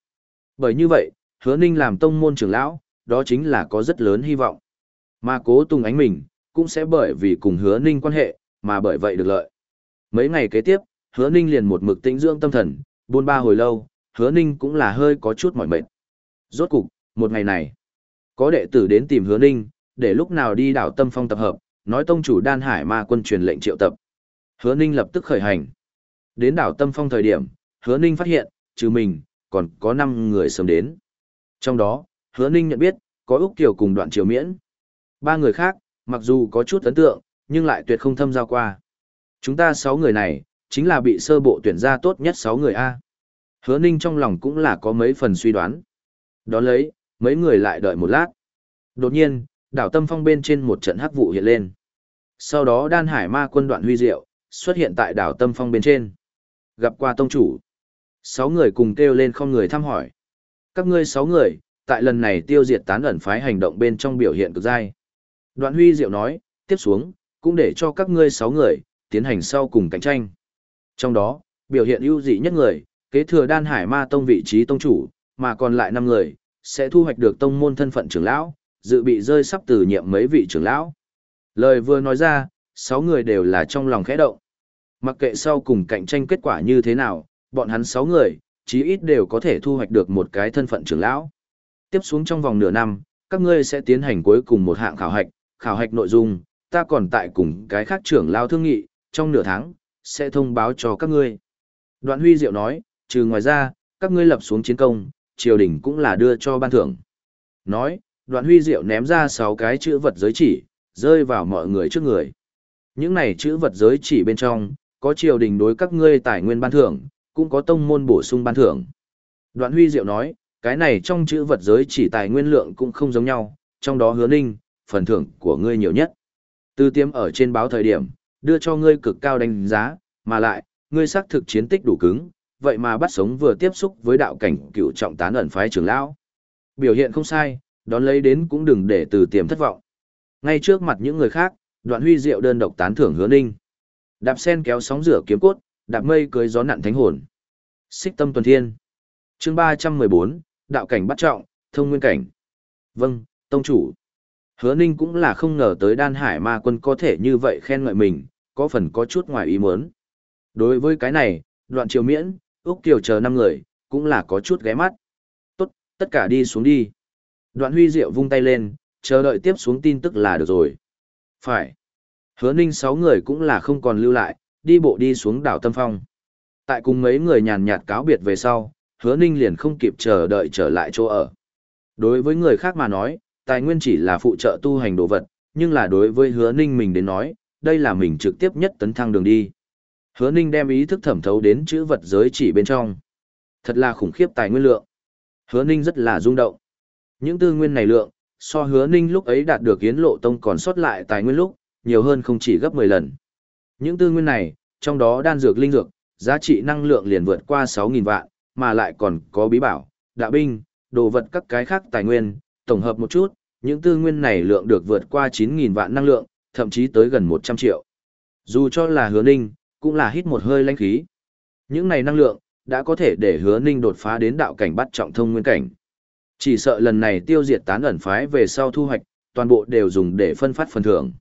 Bởi như vậy, Hứa Ninh làm tông môn trưởng lão, đó chính là có rất lớn hy vọng. Mà cố Tùng Ánh mình, cũng sẽ bởi vì cùng Hứa Ninh quan hệ, mà bởi vậy được lợi. Mấy ngày kế tiếp, Hứa Ninh liền một mực tĩnh dưỡng tâm thần, buôn ba hồi lâu, Hứa Ninh cũng là hơi có chút mỏi mệt. Rốt cục, một ngày này, có đệ tử đến tìm Hứa Ninh, để lúc nào đi đảo Tâm Phong tập hợp, nói tông chủ Đan Hải Ma quân truyền lệnh triệu tập. Hứa Ninh lập tức khởi hành. Đến đảo Tâm Phong thời điểm, Hứa Ninh phát hiện, trừ mình, còn có 5 người sớm đến. Trong đó, Hứa Ninh nhận biết, có Úc Kiều cùng đoạn triều miễn. Ba người khác, mặc dù có chút ấn tượng, nhưng lại tuyệt không thâm giao qua. Chúng ta 6 người này, chính là bị sơ bộ tuyển ra tốt nhất 6 người A. Hứa Ninh trong lòng cũng là có mấy phần suy đoán. Đón lấy, mấy người lại đợi một lát. Đột nhiên, đảo Tâm Phong bên trên một trận hắc vụ hiện lên. Sau đó đan hải ma quân đoạn huy diệu, xuất hiện tại đảo Tâm Phong bên trên. Gặp qua tông chủ. Sáu người cùng kêu lên không người thăm hỏi. Các ngươi sáu người, tại lần này tiêu diệt tán ẩn phái hành động bên trong biểu hiện cực dai. Đoạn huy diệu nói, tiếp xuống, cũng để cho các ngươi sáu người, tiến hành sau cùng cạnh tranh. Trong đó, biểu hiện ưu dị nhất người, kế thừa đan hải ma tông vị trí tông chủ, mà còn lại năm người, sẽ thu hoạch được tông môn thân phận trưởng lão, dự bị rơi sắp từ nhiệm mấy vị trưởng lão. Lời vừa nói ra, sáu người đều là trong lòng khẽ động. Mặc kệ sau cùng cạnh tranh kết quả như thế nào, bọn hắn sáu người, chí ít đều có thể thu hoạch được một cái thân phận trưởng lão. Tiếp xuống trong vòng nửa năm, các ngươi sẽ tiến hành cuối cùng một hạng khảo hạch, khảo hạch nội dung, ta còn tại cùng cái khác trưởng lao thương nghị, trong nửa tháng, sẽ thông báo cho các ngươi. Đoạn huy diệu nói, trừ ngoài ra, các ngươi lập xuống chiến công, triều đình cũng là đưa cho ban thưởng. Nói, đoạn huy diệu ném ra 6 cái chữ vật giới chỉ, rơi vào mọi người trước người. Những này chữ vật giới chỉ bên trong, có triều đình đối các ngươi tài nguyên ban thưởng, cũng có tông môn bổ sung ban thưởng. Đoạn huy diệu nói, cái này trong chữ vật giới chỉ tài nguyên lượng cũng không giống nhau, trong đó hứa ninh, phần thưởng của ngươi nhiều nhất. Tư tiêm ở trên báo thời điểm, đưa cho ngươi cực cao đánh giá, mà lại, ngươi xác thực chiến tích đủ cứng, vậy mà bắt sống vừa tiếp xúc với đạo cảnh cựu trọng tán ẩn phái trưởng lão. Biểu hiện không sai, đón lấy đến cũng đừng để từ tiềm thất vọng. Ngay trước mặt những người khác, đoạn huy diệu đơn độc tán thưởng hứa ninh. Đạp sen kéo sóng rửa kiếm cốt, đạp mây cưới gió nặn thánh hồn. Xích tâm tuần thiên. chương ba trăm mười bốn đạo cảnh bắt trọng, thông nguyên cảnh. Vâng, tông chủ. Hứa ninh cũng là không ngờ tới đan hải ma quân có thể như vậy khen ngợi mình, có phần có chút ngoài ý muốn. Đối với cái này, đoạn triều miễn, Úc Kiều chờ năm người, cũng là có chút ghé mắt. Tốt, tất cả đi xuống đi. Đoạn huy diệu vung tay lên, chờ đợi tiếp xuống tin tức là được rồi. Phải. Hứa ninh sáu người cũng là không còn lưu lại, đi bộ đi xuống đảo Tâm Phong. Tại cùng mấy người nhàn nhạt cáo biệt về sau, hứa ninh liền không kịp chờ đợi trở lại chỗ ở. Đối với người khác mà nói, tài nguyên chỉ là phụ trợ tu hành đồ vật, nhưng là đối với hứa ninh mình đến nói, đây là mình trực tiếp nhất tấn thăng đường đi. Hứa ninh đem ý thức thẩm thấu đến chữ vật giới chỉ bên trong. Thật là khủng khiếp tài nguyên lượng. Hứa ninh rất là rung động. Những tư nguyên này lượng, so hứa ninh lúc ấy đạt được yến lộ tông còn sót lại tài nguyên lúc, nhiều hơn không chỉ gấp 10 lần. Những tư nguyên này, trong đó đan dược linh dược, giá trị năng lượng liền vượt qua 6.000 vạn, mà lại còn có bí bảo, đạo binh, đồ vật các cái khác tài nguyên, tổng hợp một chút, những tư nguyên này lượng được vượt qua 9.000 vạn năng lượng, thậm chí tới gần 100 triệu. Dù cho là hứa ninh, cũng là hít một hơi lãnh khí. Những này năng lượng, đã có thể để hứa ninh đột phá đến đạo cảnh bắt trọng thông nguyên cảnh. Chỉ sợ lần này tiêu diệt tán ẩn phái về sau thu hoạch, toàn bộ đều dùng để phân phát phần thưởng.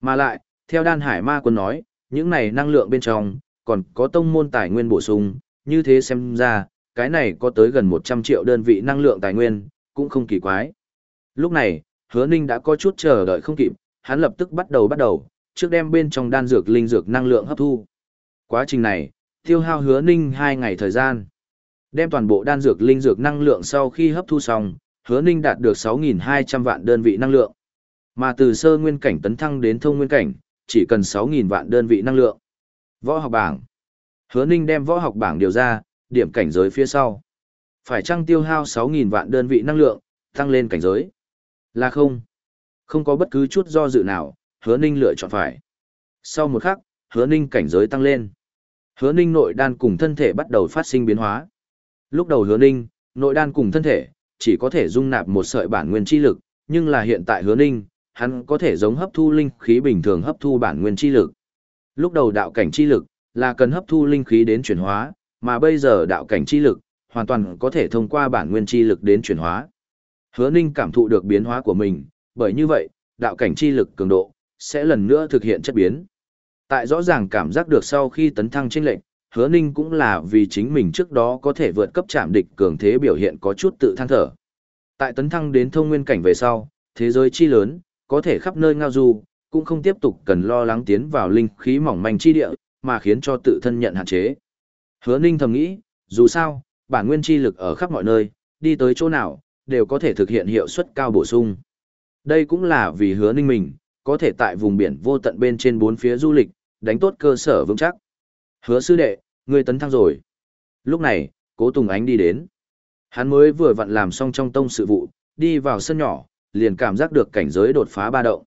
Mà lại, theo đan hải ma quân nói, những này năng lượng bên trong, còn có tông môn tài nguyên bổ sung, như thế xem ra, cái này có tới gần 100 triệu đơn vị năng lượng tài nguyên, cũng không kỳ quái. Lúc này, hứa ninh đã có chút chờ đợi không kịp, hắn lập tức bắt đầu bắt đầu, trước đem bên trong đan dược linh dược năng lượng hấp thu. Quá trình này, tiêu hao hứa ninh 2 ngày thời gian. Đem toàn bộ đan dược linh dược năng lượng sau khi hấp thu xong, hứa ninh đạt được 6.200 vạn đơn vị năng lượng. Mà từ sơ nguyên cảnh tấn thăng đến thông nguyên cảnh, chỉ cần 6.000 vạn đơn vị năng lượng. Võ học bảng. Hứa ninh đem võ học bảng điều ra, điểm cảnh giới phía sau. Phải trăng tiêu hao 6.000 vạn đơn vị năng lượng, tăng lên cảnh giới? Là không. Không có bất cứ chút do dự nào, hứa ninh lựa chọn phải. Sau một khắc, hứa ninh cảnh giới tăng lên. Hứa ninh nội đan cùng thân thể bắt đầu phát sinh biến hóa. Lúc đầu hứa ninh, nội đan cùng thân thể, chỉ có thể dung nạp một sợi bản nguyên chi lực, nhưng là hiện tại hứa ninh, hắn có thể giống hấp thu linh khí bình thường hấp thu bản nguyên chi lực. Lúc đầu đạo cảnh chi lực, là cần hấp thu linh khí đến chuyển hóa, mà bây giờ đạo cảnh chi lực, hoàn toàn có thể thông qua bản nguyên chi lực đến chuyển hóa. Hứa ninh cảm thụ được biến hóa của mình, bởi như vậy, đạo cảnh chi lực cường độ, sẽ lần nữa thực hiện chất biến. Tại rõ ràng cảm giác được sau khi tấn thăng trên lệnh, hứa ninh cũng là vì chính mình trước đó có thể vượt cấp chạm địch cường thế biểu hiện có chút tự than thở. Tại tấn thăng đến thông nguyên cảnh về sau, thế giới chi lớn, có thể khắp nơi ngao du, cũng không tiếp tục cần lo lắng tiến vào linh khí mỏng manh chi địa, mà khiến cho tự thân nhận hạn chế. Hứa ninh thầm nghĩ, dù sao, bản nguyên chi lực ở khắp mọi nơi, đi tới chỗ nào, đều có thể thực hiện hiệu suất cao bổ sung. Đây cũng là vì hứa ninh mình, có thể tại vùng biển vô tận bên trên bốn phía du lịch, đánh tốt cơ sở vững chắc. Hứa sư đệ, ngươi tấn thăng rồi. Lúc này, cố Tùng Ánh đi đến. Hắn mới vừa vặn làm xong trong tông sự vụ, đi vào sân nhỏ, liền cảm giác được cảnh giới đột phá ba động.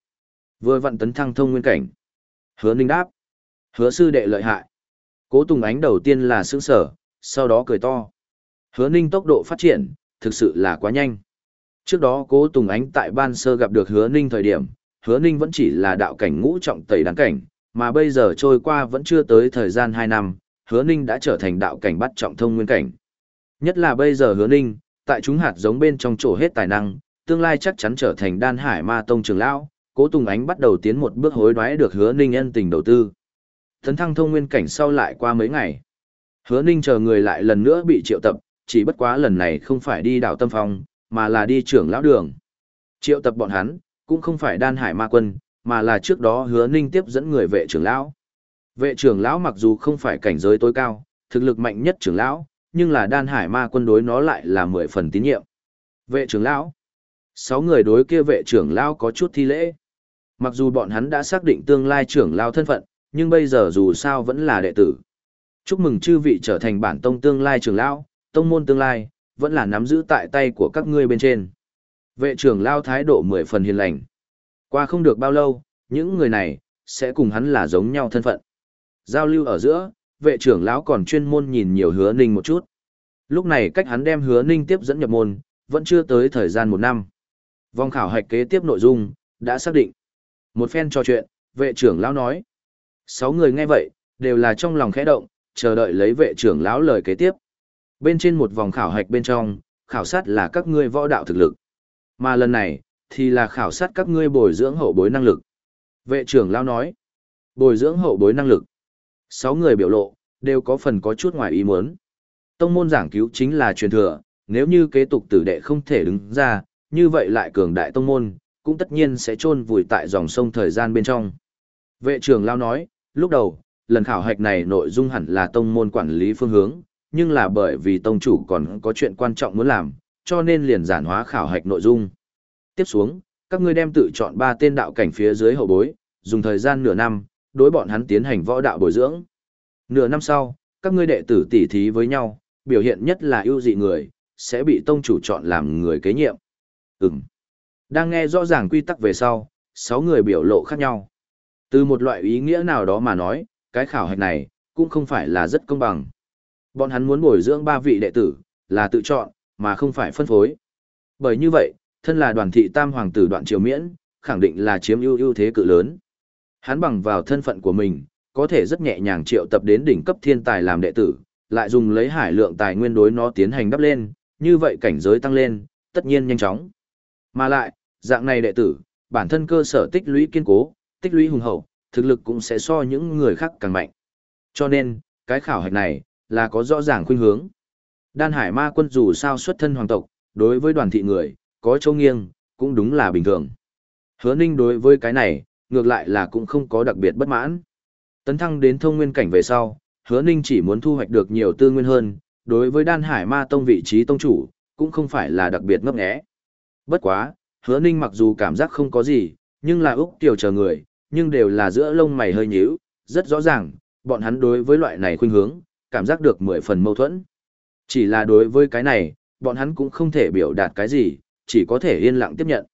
Vừa vặn tấn thăng thông nguyên cảnh. Hứa ninh đáp. Hứa sư đệ lợi hại. Cố Tùng Ánh đầu tiên là sướng sở, sau đó cười to. Hứa ninh tốc độ phát triển, thực sự là quá nhanh. Trước đó cố Tùng Ánh tại ban sơ gặp được hứa ninh thời điểm, hứa ninh vẫn chỉ là đạo cảnh ngũ trọng tẩy đáng cảnh, mà bây giờ trôi qua vẫn chưa tới thời gian 2 năm, hứa ninh đã trở thành đạo cảnh bắt trọng thông nguyên cảnh. Nhất là bây giờ hứa ninh, tại chúng hạt giống bên trong chỗ hết tài năng, tương lai chắc chắn trở thành đan hải ma tông trường lão cố tùng ánh bắt đầu tiến một bước hối đoái được hứa ninh ân tình đầu tư. Thấn thăng thông nguyên cảnh sau lại qua mấy ngày. Hứa ninh chờ người lại lần nữa bị triệu tập, chỉ bất quá lần này không phải đi đảo tâm phong, mà là đi trưởng lão đường. Triệu tập bọn hắn, cũng không phải đan hải ma quân, mà là trước đó hứa ninh tiếp dẫn người vệ trưởng lão. Vệ trưởng lão mặc dù không phải cảnh giới tối cao, thực lực mạnh nhất trưởng lão, nhưng là đan hải ma quân đối nó lại là mười phần tín nhiệm. Vệ trưởng lão. Sáu người đối kia vệ trưởng lão có chút thi lễ. Mặc dù bọn hắn đã xác định tương lai trưởng lão thân phận, nhưng bây giờ dù sao vẫn là đệ tử. Chúc mừng chư vị trở thành bản tông tương lai trưởng lão, tông môn tương lai, vẫn là nắm giữ tại tay của các ngươi bên trên. Vệ trưởng lão thái độ mười phần hiền lành. Qua không được bao lâu, những người này, sẽ cùng hắn là giống nhau thân phận. Giao lưu ở giữa, vệ trưởng lão còn chuyên môn nhìn nhiều hứa ninh một chút. Lúc này cách hắn đem hứa ninh tiếp dẫn nhập môn, vẫn chưa tới thời gian một năm. Vòng khảo hạch kế tiếp nội dung, đã xác định. Một phen trò chuyện, vệ trưởng lão nói. Sáu người nghe vậy, đều là trong lòng khẽ động, chờ đợi lấy vệ trưởng lão lời kế tiếp. Bên trên một vòng khảo hạch bên trong, khảo sát là các ngươi võ đạo thực lực. Mà lần này, thì là khảo sát các ngươi bồi dưỡng hậu bối năng lực. Vệ trưởng lao nói, bồi dưỡng hậu bối năng lực. Sáu người biểu lộ, đều có phần có chút ngoài ý muốn. Tông môn giảng cứu chính là truyền thừa, nếu như kế tục tử đệ không thể đứng ra, như vậy lại cường đại tông môn, cũng tất nhiên sẽ chôn vùi tại dòng sông thời gian bên trong. Vệ trưởng lao nói, lúc đầu, lần khảo hạch này nội dung hẳn là tông môn quản lý phương hướng, nhưng là bởi vì tông chủ còn có chuyện quan trọng muốn làm, cho nên liền giản hóa khảo hạch nội dung. Tiếp xuống, các ngươi đem tự chọn ba tên đạo cảnh phía dưới hậu bối, dùng thời gian nửa năm, đối bọn hắn tiến hành võ đạo bồi dưỡng. Nửa năm sau, các ngươi đệ tử tỉ thí với nhau, biểu hiện nhất là ưu dị người, sẽ bị tông chủ chọn làm người kế nhiệm. Ừm. Đang nghe rõ ràng quy tắc về sau, sáu người biểu lộ khác nhau. Từ một loại ý nghĩa nào đó mà nói, cái khảo hạch này, cũng không phải là rất công bằng. Bọn hắn muốn bồi dưỡng ba vị đệ tử, là tự chọn, mà không phải phân phối. Bởi như vậy, thân là đoàn thị tam hoàng tử đoạn triều miễn, khẳng định là chiếm ưu ưu thế cự lớn. Hắn bằng vào thân phận của mình, có thể rất nhẹ nhàng triệu tập đến đỉnh cấp thiên tài làm đệ tử, lại dùng lấy hải lượng tài nguyên đối nó tiến hành đắp lên, như vậy cảnh giới tăng lên, tất nhiên nhanh chóng. Mà lại, dạng này đệ tử, bản thân cơ sở tích lũy kiên cố, tích lũy hùng hậu, thực lực cũng sẽ so những người khác càng mạnh. Cho nên, cái khảo hạch này, là có rõ ràng khuynh hướng. Đan Hải Ma quân dù sao xuất thân hoàng tộc, đối với đoàn thị người, có châu nghiêng, cũng đúng là bình thường. Hứa Ninh đối với cái này, ngược lại là cũng không có đặc biệt bất mãn. Tấn thăng đến thông nguyên cảnh về sau, hứa ninh chỉ muốn thu hoạch được nhiều tư nguyên hơn, đối với đan hải ma tông vị trí tông chủ, cũng không phải là đặc biệt ngấp nghé. Bất quá, hứa ninh mặc dù cảm giác không có gì, nhưng là Úc Tiểu chờ người, nhưng đều là giữa lông mày hơi nhíu, rất rõ ràng, bọn hắn đối với loại này khuynh hướng, cảm giác được mười phần mâu thuẫn. Chỉ là đối với cái này, bọn hắn cũng không thể biểu đạt cái gì, chỉ có thể yên lặng tiếp nhận.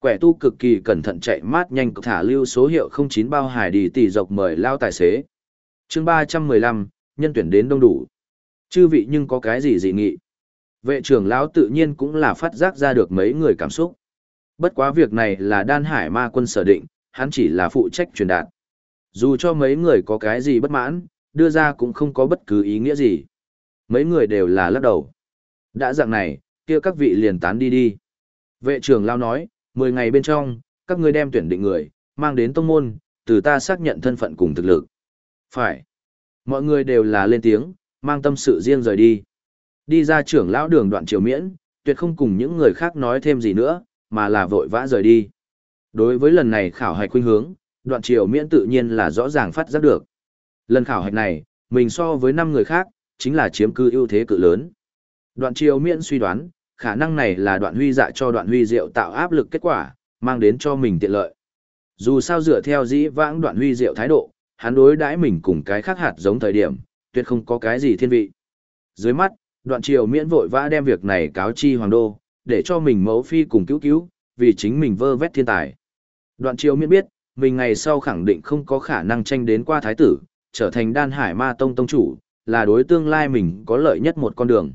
Quẻ tu cực kỳ cẩn thận chạy mát nhanh thả lưu số hiệu 09 bao hải đi tỷ dọc mời lao tài xế. chương 315, nhân tuyển đến đông đủ. Chư vị nhưng có cái gì dị nghị? Vệ trưởng lão tự nhiên cũng là phát giác ra được mấy người cảm xúc. Bất quá việc này là đan hải ma quân sở định, hắn chỉ là phụ trách truyền đạt. Dù cho mấy người có cái gì bất mãn, đưa ra cũng không có bất cứ ý nghĩa gì. Mấy người đều là lắc đầu. Đã dạng này, kia các vị liền tán đi đi. Vệ trưởng lao nói, Mười ngày bên trong, các ngươi đem tuyển định người, mang đến tông môn, từ ta xác nhận thân phận cùng thực lực. Phải. Mọi người đều là lên tiếng, mang tâm sự riêng rời đi. Đi ra trưởng lão đường đoạn triều miễn, tuyệt không cùng những người khác nói thêm gì nữa, mà là vội vã rời đi. Đối với lần này khảo hạch khuynh hướng, đoạn triều miễn tự nhiên là rõ ràng phát giác được. Lần khảo hạch này, mình so với năm người khác, chính là chiếm cư ưu thế cự lớn. Đoạn triều miễn suy đoán, khả năng này là đoạn huy dạ cho đoạn huy diệu tạo áp lực kết quả, mang đến cho mình tiện lợi. Dù sao dựa theo dĩ vãng đoạn huy diệu thái độ, hắn đối đãi mình cùng cái khác hạt giống thời điểm, tuyệt không có cái gì thiên vị. Dưới mắt, đoạn triều miễn vội vã đem việc này cáo chi hoàng đô, để cho mình mẫu phi cùng cứu cứu, vì chính mình vơ vét thiên tài. Đoạn triều miễn biết, mình ngày sau khẳng định không có khả năng tranh đến qua thái tử, trở thành đan hải ma tông tông chủ, là đối tương lai mình có lợi nhất một con đường.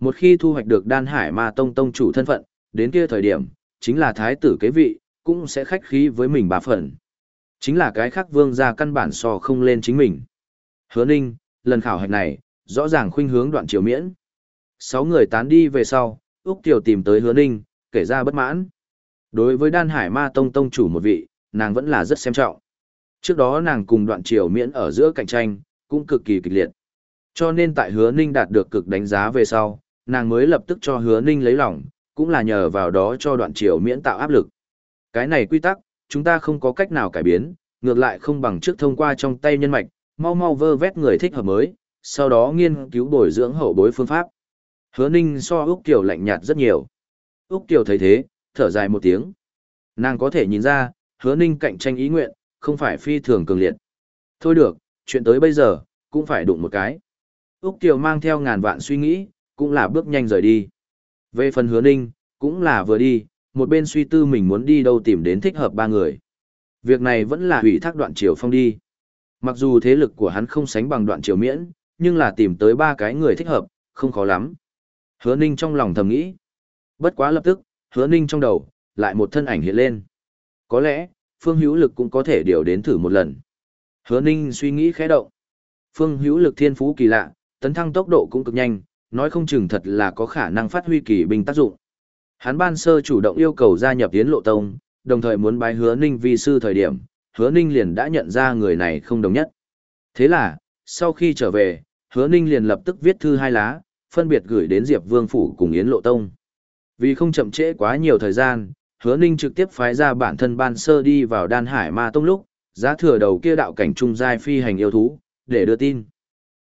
Một khi thu hoạch được đan hải ma tông tông chủ thân phận, đến kia thời điểm, chính là thái tử kế vị, cũng sẽ khách khí với mình bà phần. Chính là cái khác vương gia căn bản so không lên chính mình. Hứa ninh, lần khảo hạch này, rõ ràng khuynh hướng đoạn triều miễn. Sáu người tán đi về sau, Úc Tiểu tìm tới hứa ninh, kể ra bất mãn. Đối với đan hải ma tông tông chủ một vị, nàng vẫn là rất xem trọng. Trước đó nàng cùng đoạn triều miễn ở giữa cạnh tranh, cũng cực kỳ kịch liệt. Cho nên tại hứa ninh đạt được cực đánh giá về sau, nàng mới lập tức cho hứa ninh lấy lòng, cũng là nhờ vào đó cho đoạn triều miễn tạo áp lực. Cái này quy tắc, chúng ta không có cách nào cải biến, ngược lại không bằng trước thông qua trong tay nhân mạch, mau mau vơ vét người thích hợp mới, sau đó nghiên cứu bồi dưỡng hậu bối phương pháp. Hứa ninh so Úc Kiều lạnh nhạt rất nhiều. Úc Kiều thấy thế, thở dài một tiếng. Nàng có thể nhìn ra, hứa ninh cạnh tranh ý nguyện, không phải phi thường cường liệt. Thôi được, chuyện tới bây giờ, cũng phải đụng một cái. Úc Kiều mang theo ngàn vạn suy nghĩ, cũng là bước nhanh rời đi. Về phần hứa ninh, cũng là vừa đi, một bên suy tư mình muốn đi đâu tìm đến thích hợp ba người. Việc này vẫn là hủy thác đoạn triều phong đi. Mặc dù thế lực của hắn không sánh bằng đoạn triều miễn, nhưng là tìm tới ba cái người thích hợp, không khó lắm. Hứa ninh trong lòng thầm nghĩ. Bất quá lập tức, hứa ninh trong đầu, lại một thân ảnh hiện lên. Có lẽ, phương hữu lực cũng có thể điều đến thử một lần. Hứa ninh suy nghĩ khẽ động. Phương hữu lực thiên phú kỳ lạ, tấn thăng tốc độ cũng cực nhanh, nói không chừng thật là có khả năng phát huy kỳ binh tác dụng. Hắn ban sơ chủ động yêu cầu gia nhập Yến Lộ Tông, đồng thời muốn bái hứa ninh vi sư thời điểm, hứa ninh liền đã nhận ra người này không đồng nhất. Thế là, sau khi trở về, hứa ninh liền lập tức viết thư hai lá, phân biệt gửi đến Diệp Vương Phủ cùng Yến Lộ Tông. Vì không chậm trễ quá nhiều thời gian, hứa ninh trực tiếp phái ra bản thân ban sơ đi vào đan hải ma tông lúc, giá thừa đầu kia đạo cảnh trung giai phi hành yêu thú, để đưa tin.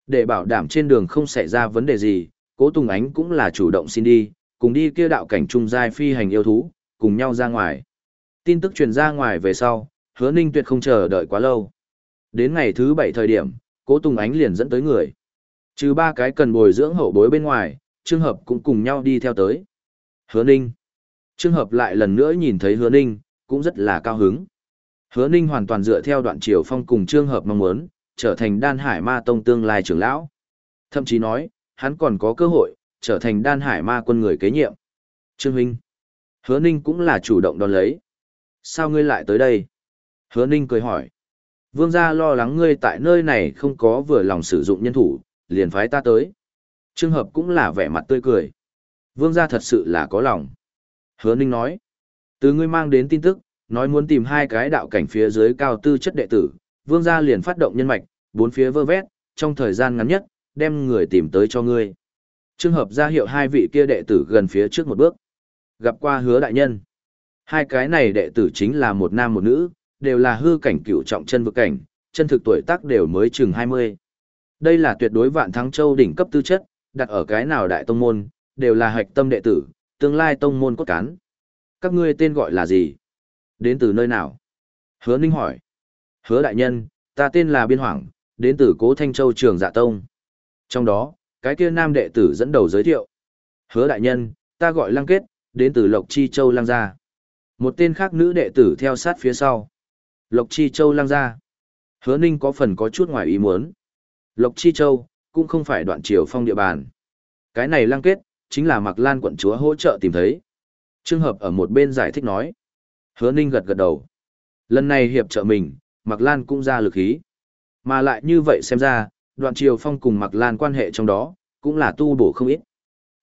Để bảo đảm trên đường không xảy ra vấn đề gì, cố Tùng Ánh cũng là chủ động xin đi, cùng đi kia đạo cảnh trung giai phi hành yêu thú, cùng nhau ra ngoài. Tin tức truyền ra ngoài về sau, hứa ninh tuyệt không chờ đợi quá lâu. Đến ngày thứ bảy thời điểm, cố Tùng Ánh liền dẫn tới người. Trừ ba cái cần bồi dưỡng hậu bối bên ngoài, trường hợp cũng cùng nhau đi theo tới. Hứa ninh. Trường hợp lại lần nữa nhìn thấy hứa ninh, cũng rất là cao hứng. Hứa ninh hoàn toàn dựa theo đoạn triều phong cùng trường hợp mong muốn, trở thành đan hải ma tông tương lai trưởng lão. Thậm chí nói, hắn còn có cơ hội, trở thành đan hải ma quân người kế nhiệm. Trương Huynh. Hứa Ninh cũng là chủ động đón lấy. Sao ngươi lại tới đây? Hứa Ninh cười hỏi. Vương gia lo lắng ngươi tại nơi này không có vừa lòng sử dụng nhân thủ, liền phái ta tới. Trường hợp cũng là vẻ mặt tươi cười. Vương gia thật sự là có lòng. Hứa Ninh nói. Từ ngươi mang đến tin tức, nói muốn tìm hai cái đạo cảnh phía dưới cao tư chất đệ tử, vương gia liền phát động nhân mạch, bốn phía vơ vét, trong thời gian ngắn nhất, đem người tìm tới cho ngươi. Trường hợp ra hiệu hai vị kia đệ tử gần phía trước một bước. Gặp qua hứa đại nhân. Hai cái này đệ tử chính là một nam một nữ, đều là hư cảnh cửu trọng chân vực cảnh, chân thực tuổi tác đều mới chừng 20. Đây là tuyệt đối vạn thắng châu đỉnh cấp tư chất, đặt ở cái nào đại tông môn, đều là hạch tâm đệ tử, tương lai tông môn cốt cán. Các ngươi tên gọi là gì? Đến từ nơi nào? Hứa Ninh hỏi. Hứa đại nhân, ta tên là Biên Hoàng, đến từ Cố Thanh Châu trường dạ tông. Trong đó, cái kia nam đệ tử dẫn đầu giới thiệu. Hứa đại nhân, ta gọi Lăng Kết, đến từ Lộc Chi Châu Lăng Gia. Một tên khác nữ đệ tử theo sát phía sau. Lộc Chi Châu Lăng Gia. Hứa Ninh có phần có chút ngoài ý muốn. Lộc Chi Châu, cũng không phải đoạn triều phong địa bàn. Cái này Lăng Kết, chính là Mạc Lan quận chúa hỗ trợ tìm thấy. Trường hợp ở một bên giải thích nói. Hứa Ninh gật gật đầu. Lần này hiệp trợ mình, Mạc Lan cũng ra lực khí. Mà lại như vậy xem ra, đoạn triều phong cùng Mạc Lan quan hệ trong đó, cũng là tu bổ không ít.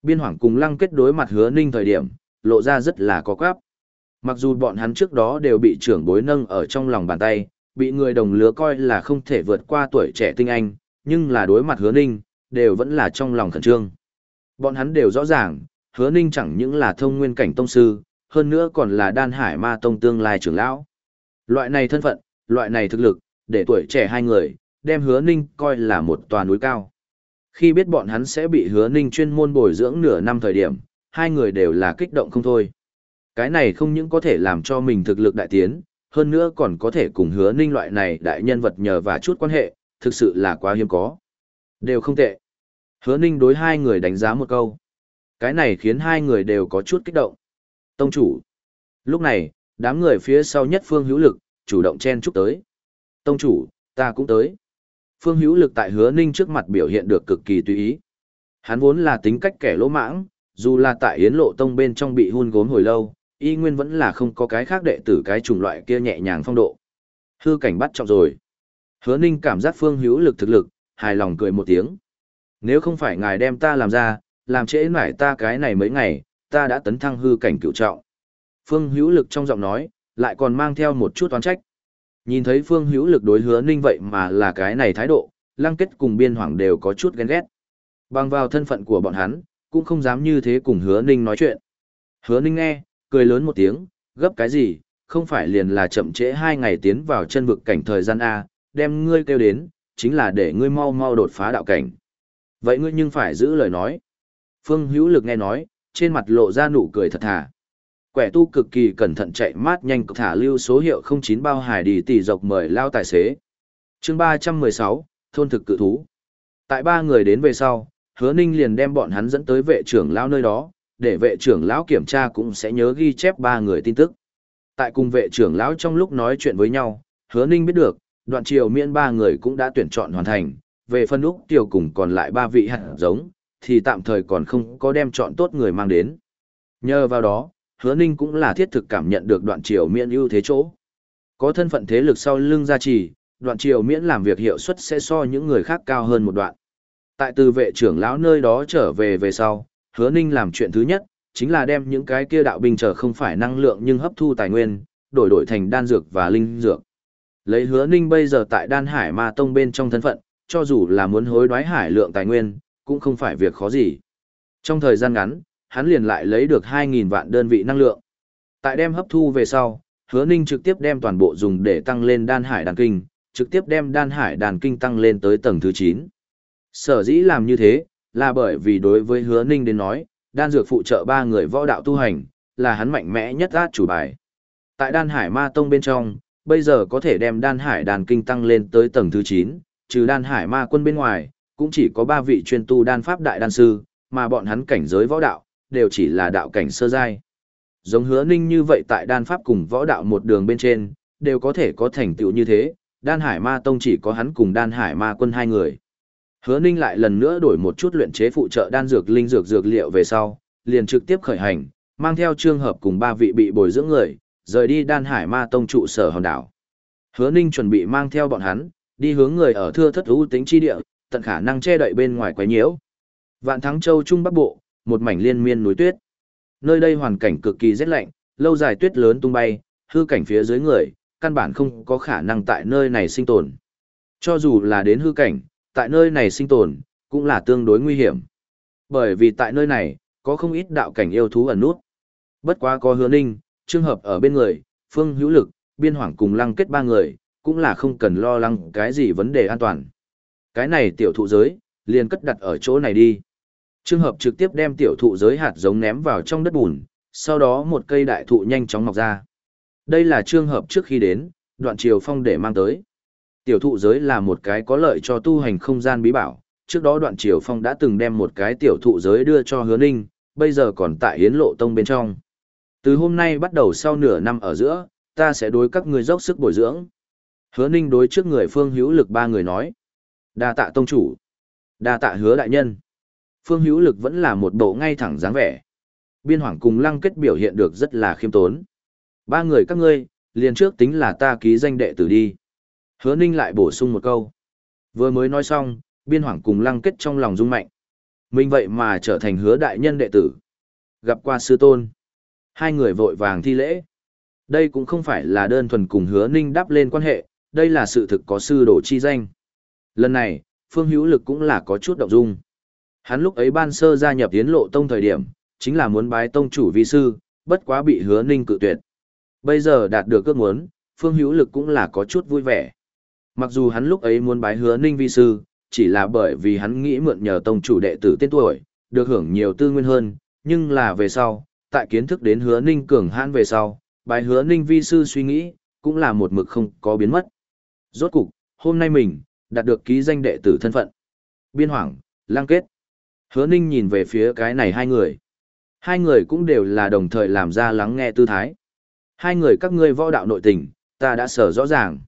Biên hoảng cùng lăng kết đối mặt hứa ninh thời điểm, lộ ra rất là có quáp. Mặc dù bọn hắn trước đó đều bị trưởng bối nâng ở trong lòng bàn tay, bị người đồng lứa coi là không thể vượt qua tuổi trẻ tinh anh, nhưng là đối mặt hứa ninh, đều vẫn là trong lòng khẩn trương. Bọn hắn đều rõ ràng, hứa ninh chẳng những là thông nguyên cảnh tông sư, hơn nữa còn là đan hải ma tông tương lai trưởng lão. Loại này thân phận, loại này thực lực, để tuổi trẻ hai người, đem hứa ninh coi là một tòa núi cao. Khi biết bọn hắn sẽ bị hứa ninh chuyên môn bồi dưỡng nửa năm thời điểm, hai người đều là kích động không thôi. Cái này không những có thể làm cho mình thực lực đại tiến, hơn nữa còn có thể cùng hứa ninh loại này đại nhân vật nhờ và chút quan hệ, thực sự là quá hiếm có. Đều không tệ. Hứa ninh đối hai người đánh giá một câu. Cái này khiến hai người đều có chút kích động. Tông chủ. Lúc này, đám người phía sau nhất phương hữu lực, chủ động chen chúc tới. Tông chủ, ta cũng tới. Phương hữu lực tại hứa ninh trước mặt biểu hiện được cực kỳ tùy ý. Hắn vốn là tính cách kẻ lỗ mãng, dù là tại Yến Lộ Tông bên trong bị hun gốm hồi lâu, y nguyên vẫn là không có cái khác đệ tử cái chủng loại kia nhẹ nhàng phong độ. Hư cảnh bắt trọng rồi. Hứa Ninh cảm giác Phương Hữu Lực thực lực, hài lòng cười một tiếng. Nếu không phải ngài đem ta làm ra, làm trễ mải ta cái này mấy ngày, ta đã tấn thăng hư cảnh cựu trọng. Phương Hữu Lực trong giọng nói, lại còn mang theo một chút oán trách. Nhìn thấy Phương Hữu Lực đối Hứa Ninh vậy mà là cái này thái độ, Lăng Kết cùng Biên Hoàng đều có chút ghen ghét. Bằng vào thân phận của bọn hắn, cũng không dám như thế cùng Hứa Ninh nói chuyện. Hứa Ninh nghe, cười lớn một tiếng, gấp cái gì, không phải liền là chậm trễ hai ngày tiến vào chân vực cảnh thời gian A, đem ngươi kêu đến, chính là để ngươi mau mau đột phá đạo cảnh. Vậy ngươi nhưng phải giữ lời nói. Phương hữu lực nghe nói, trên mặt lộ ra nụ cười thật thà. Quẻ tu cực kỳ cẩn thận chạy mát nhanh thả lưu số hiệu 09 bao hải đi tỷ dọc mời lao tài xế. chương 316, thôn thực cự thú. Tại ba người đến về sau, hứa ninh liền đem bọn hắn dẫn tới vệ trưởng lão nơi đó, để vệ trưởng lão kiểm tra cũng sẽ nhớ ghi chép ba người tin tức. Tại cùng vệ trưởng lão trong lúc nói chuyện với nhau, hứa ninh biết được, đoạn triều miễn ba người cũng đã tuyển chọn hoàn thành, về phân úc tiêu cùng còn lại ba vị hạt giống, thì tạm thời còn không có đem chọn tốt người mang đến. Nhờ vào đó, hứa ninh cũng là thiết thực cảm nhận được đoạn triều miễn ưu thế chỗ. Có thân phận thế lực sau lưng gia trì, đoạn triều miễn làm việc hiệu suất sẽ so những người khác cao hơn một đoạn. Tại từ vệ trưởng lão nơi đó trở về về sau, hứa ninh làm chuyện thứ nhất, chính là đem những cái kia đạo binh trở không phải năng lượng nhưng hấp thu tài nguyên, đổi đổi thành đan dược và linh dược. Lấy hứa ninh bây giờ tại đan hải ma tông bên trong thân phận, cho dù là muốn hối đoái hải lượng tài nguyên, cũng không phải việc khó gì. Trong thời gian ngắn, hắn liền lại lấy được 2.000 vạn đơn vị năng lượng. Tại đem hấp thu về sau, hứa ninh trực tiếp đem toàn bộ dùng để tăng lên đan hải đàn kinh, trực tiếp đem đan hải đàn kinh tăng lên tới tầng thứ 9. Sở dĩ làm như thế, là bởi vì đối với hứa ninh đến nói, đan dược phụ trợ ba người võ đạo tu hành, là hắn mạnh mẽ nhất át chủ bài. Tại đan hải ma tông bên trong, bây giờ có thể đem đan hải đàn kinh tăng lên tới tầng thứ 9, trừ đan hải ma quân bên ngoài, cũng chỉ có ba vị chuyên tu đan pháp đại đan sư, mà bọn hắn cảnh giới võ đạo, đều chỉ là đạo cảnh sơ giai. Giống hứa ninh như vậy tại đan pháp cùng võ đạo một đường bên trên, đều có thể có thành tựu như thế, đan hải ma tông chỉ có hắn cùng đan hải ma quân hai người. Hứa ninh lại lần nữa đổi một chút luyện chế phụ trợ đan dược linh dược dược liệu về sau, liền trực tiếp khởi hành, mang theo trường hợp cùng ba vị bị bồi dưỡng người, rời đi đan hải ma tông trụ sở hòn đảo. Hứa ninh chuẩn bị mang theo bọn hắn, đi hướng người ở thưa thất ưu tính chi địa, tận khả năng che đậy bên ngoài quấy nhiễu. Vạn Thắng Châu Trung Bắc Bộ, một mảnh liên miên núi tuyết. Nơi đây hoàn cảnh cực kỳ rét lạnh, lâu dài tuyết lớn tung bay, hư cảnh phía dưới người, căn bản không có khả năng tại nơi này sinh tồn. Cho dù là đến hư cảnh, tại nơi này sinh tồn, cũng là tương đối nguy hiểm. Bởi vì tại nơi này, có không ít đạo cảnh yêu thú ẩn nút. Bất quá có hứa ninh, trường hợp ở bên người, phương hữu lực, biên hoàng cùng lăng kết ba người, cũng là không cần lo lắng cái gì vấn đề an toàn. Cái này tiểu thụ giới, liền cất đặt ở chỗ này đi. Trường hợp trực tiếp đem tiểu thụ giới hạt giống ném vào trong đất bùn, sau đó một cây đại thụ nhanh chóng mọc ra. Đây là trường hợp trước khi đến, đoạn triều phong để mang tới. Tiểu thụ giới là một cái có lợi cho tu hành không gian bí bảo, trước đó đoạn triều phong đã từng đem một cái tiểu thụ giới đưa cho hứa ninh, bây giờ còn tại hiến lộ tông bên trong. Từ hôm nay bắt đầu sau nửa năm ở giữa, ta sẽ đối các người dốc sức bồi dưỡng. Hứa ninh đối trước người phương hữu lực ba người nói. đa tạ tông chủ. đa tạ hứa đại nhân. Phương hữu lực vẫn là một bộ ngay thẳng dáng vẻ. Biên hoàng cùng lăng kết biểu hiện được rất là khiêm tốn. Ba người các ngươi, liền trước tính là ta ký danh đệ tử đi. Hứa ninh lại bổ sung một câu. Vừa mới nói xong, biên hoàng cùng lăng kết trong lòng rung mạnh. Mình vậy mà trở thành hứa đại nhân đệ tử. Gặp qua sư tôn. Hai người vội vàng thi lễ. Đây cũng không phải là đơn thuần cùng hứa ninh đáp lên quan hệ, đây là sự thực có sư đồ chi danh. Lần này, phương hữu lực cũng là có chút động dung. Hắn lúc ấy ban sơ gia nhập yến lộ tông thời điểm, chính là muốn bái tông chủ vi sư, bất quá bị hứa ninh cự tuyệt. Bây giờ đạt được ước muốn, phương hữu lực cũng là có chút vui vẻ. Mặc dù hắn lúc ấy muốn bái hứa ninh vi sư, chỉ là bởi vì hắn nghĩ mượn nhờ tông chủ đệ tử tên tuổi, được hưởng nhiều tư nguyên hơn, nhưng là về sau, tại kiến thức đến hứa ninh cường hãn về sau, bái hứa ninh vi sư suy nghĩ, cũng là một mực không có biến mất. Rốt cục, hôm nay mình, đạt được ký danh đệ tử thân phận. Biên hoảng, lang kết. Hứa ninh nhìn về phía cái này hai người. Hai người cũng đều là đồng thời làm ra lắng nghe tư thái. Hai người các ngươi võ đạo nội tình, ta đã sở rõ ràng.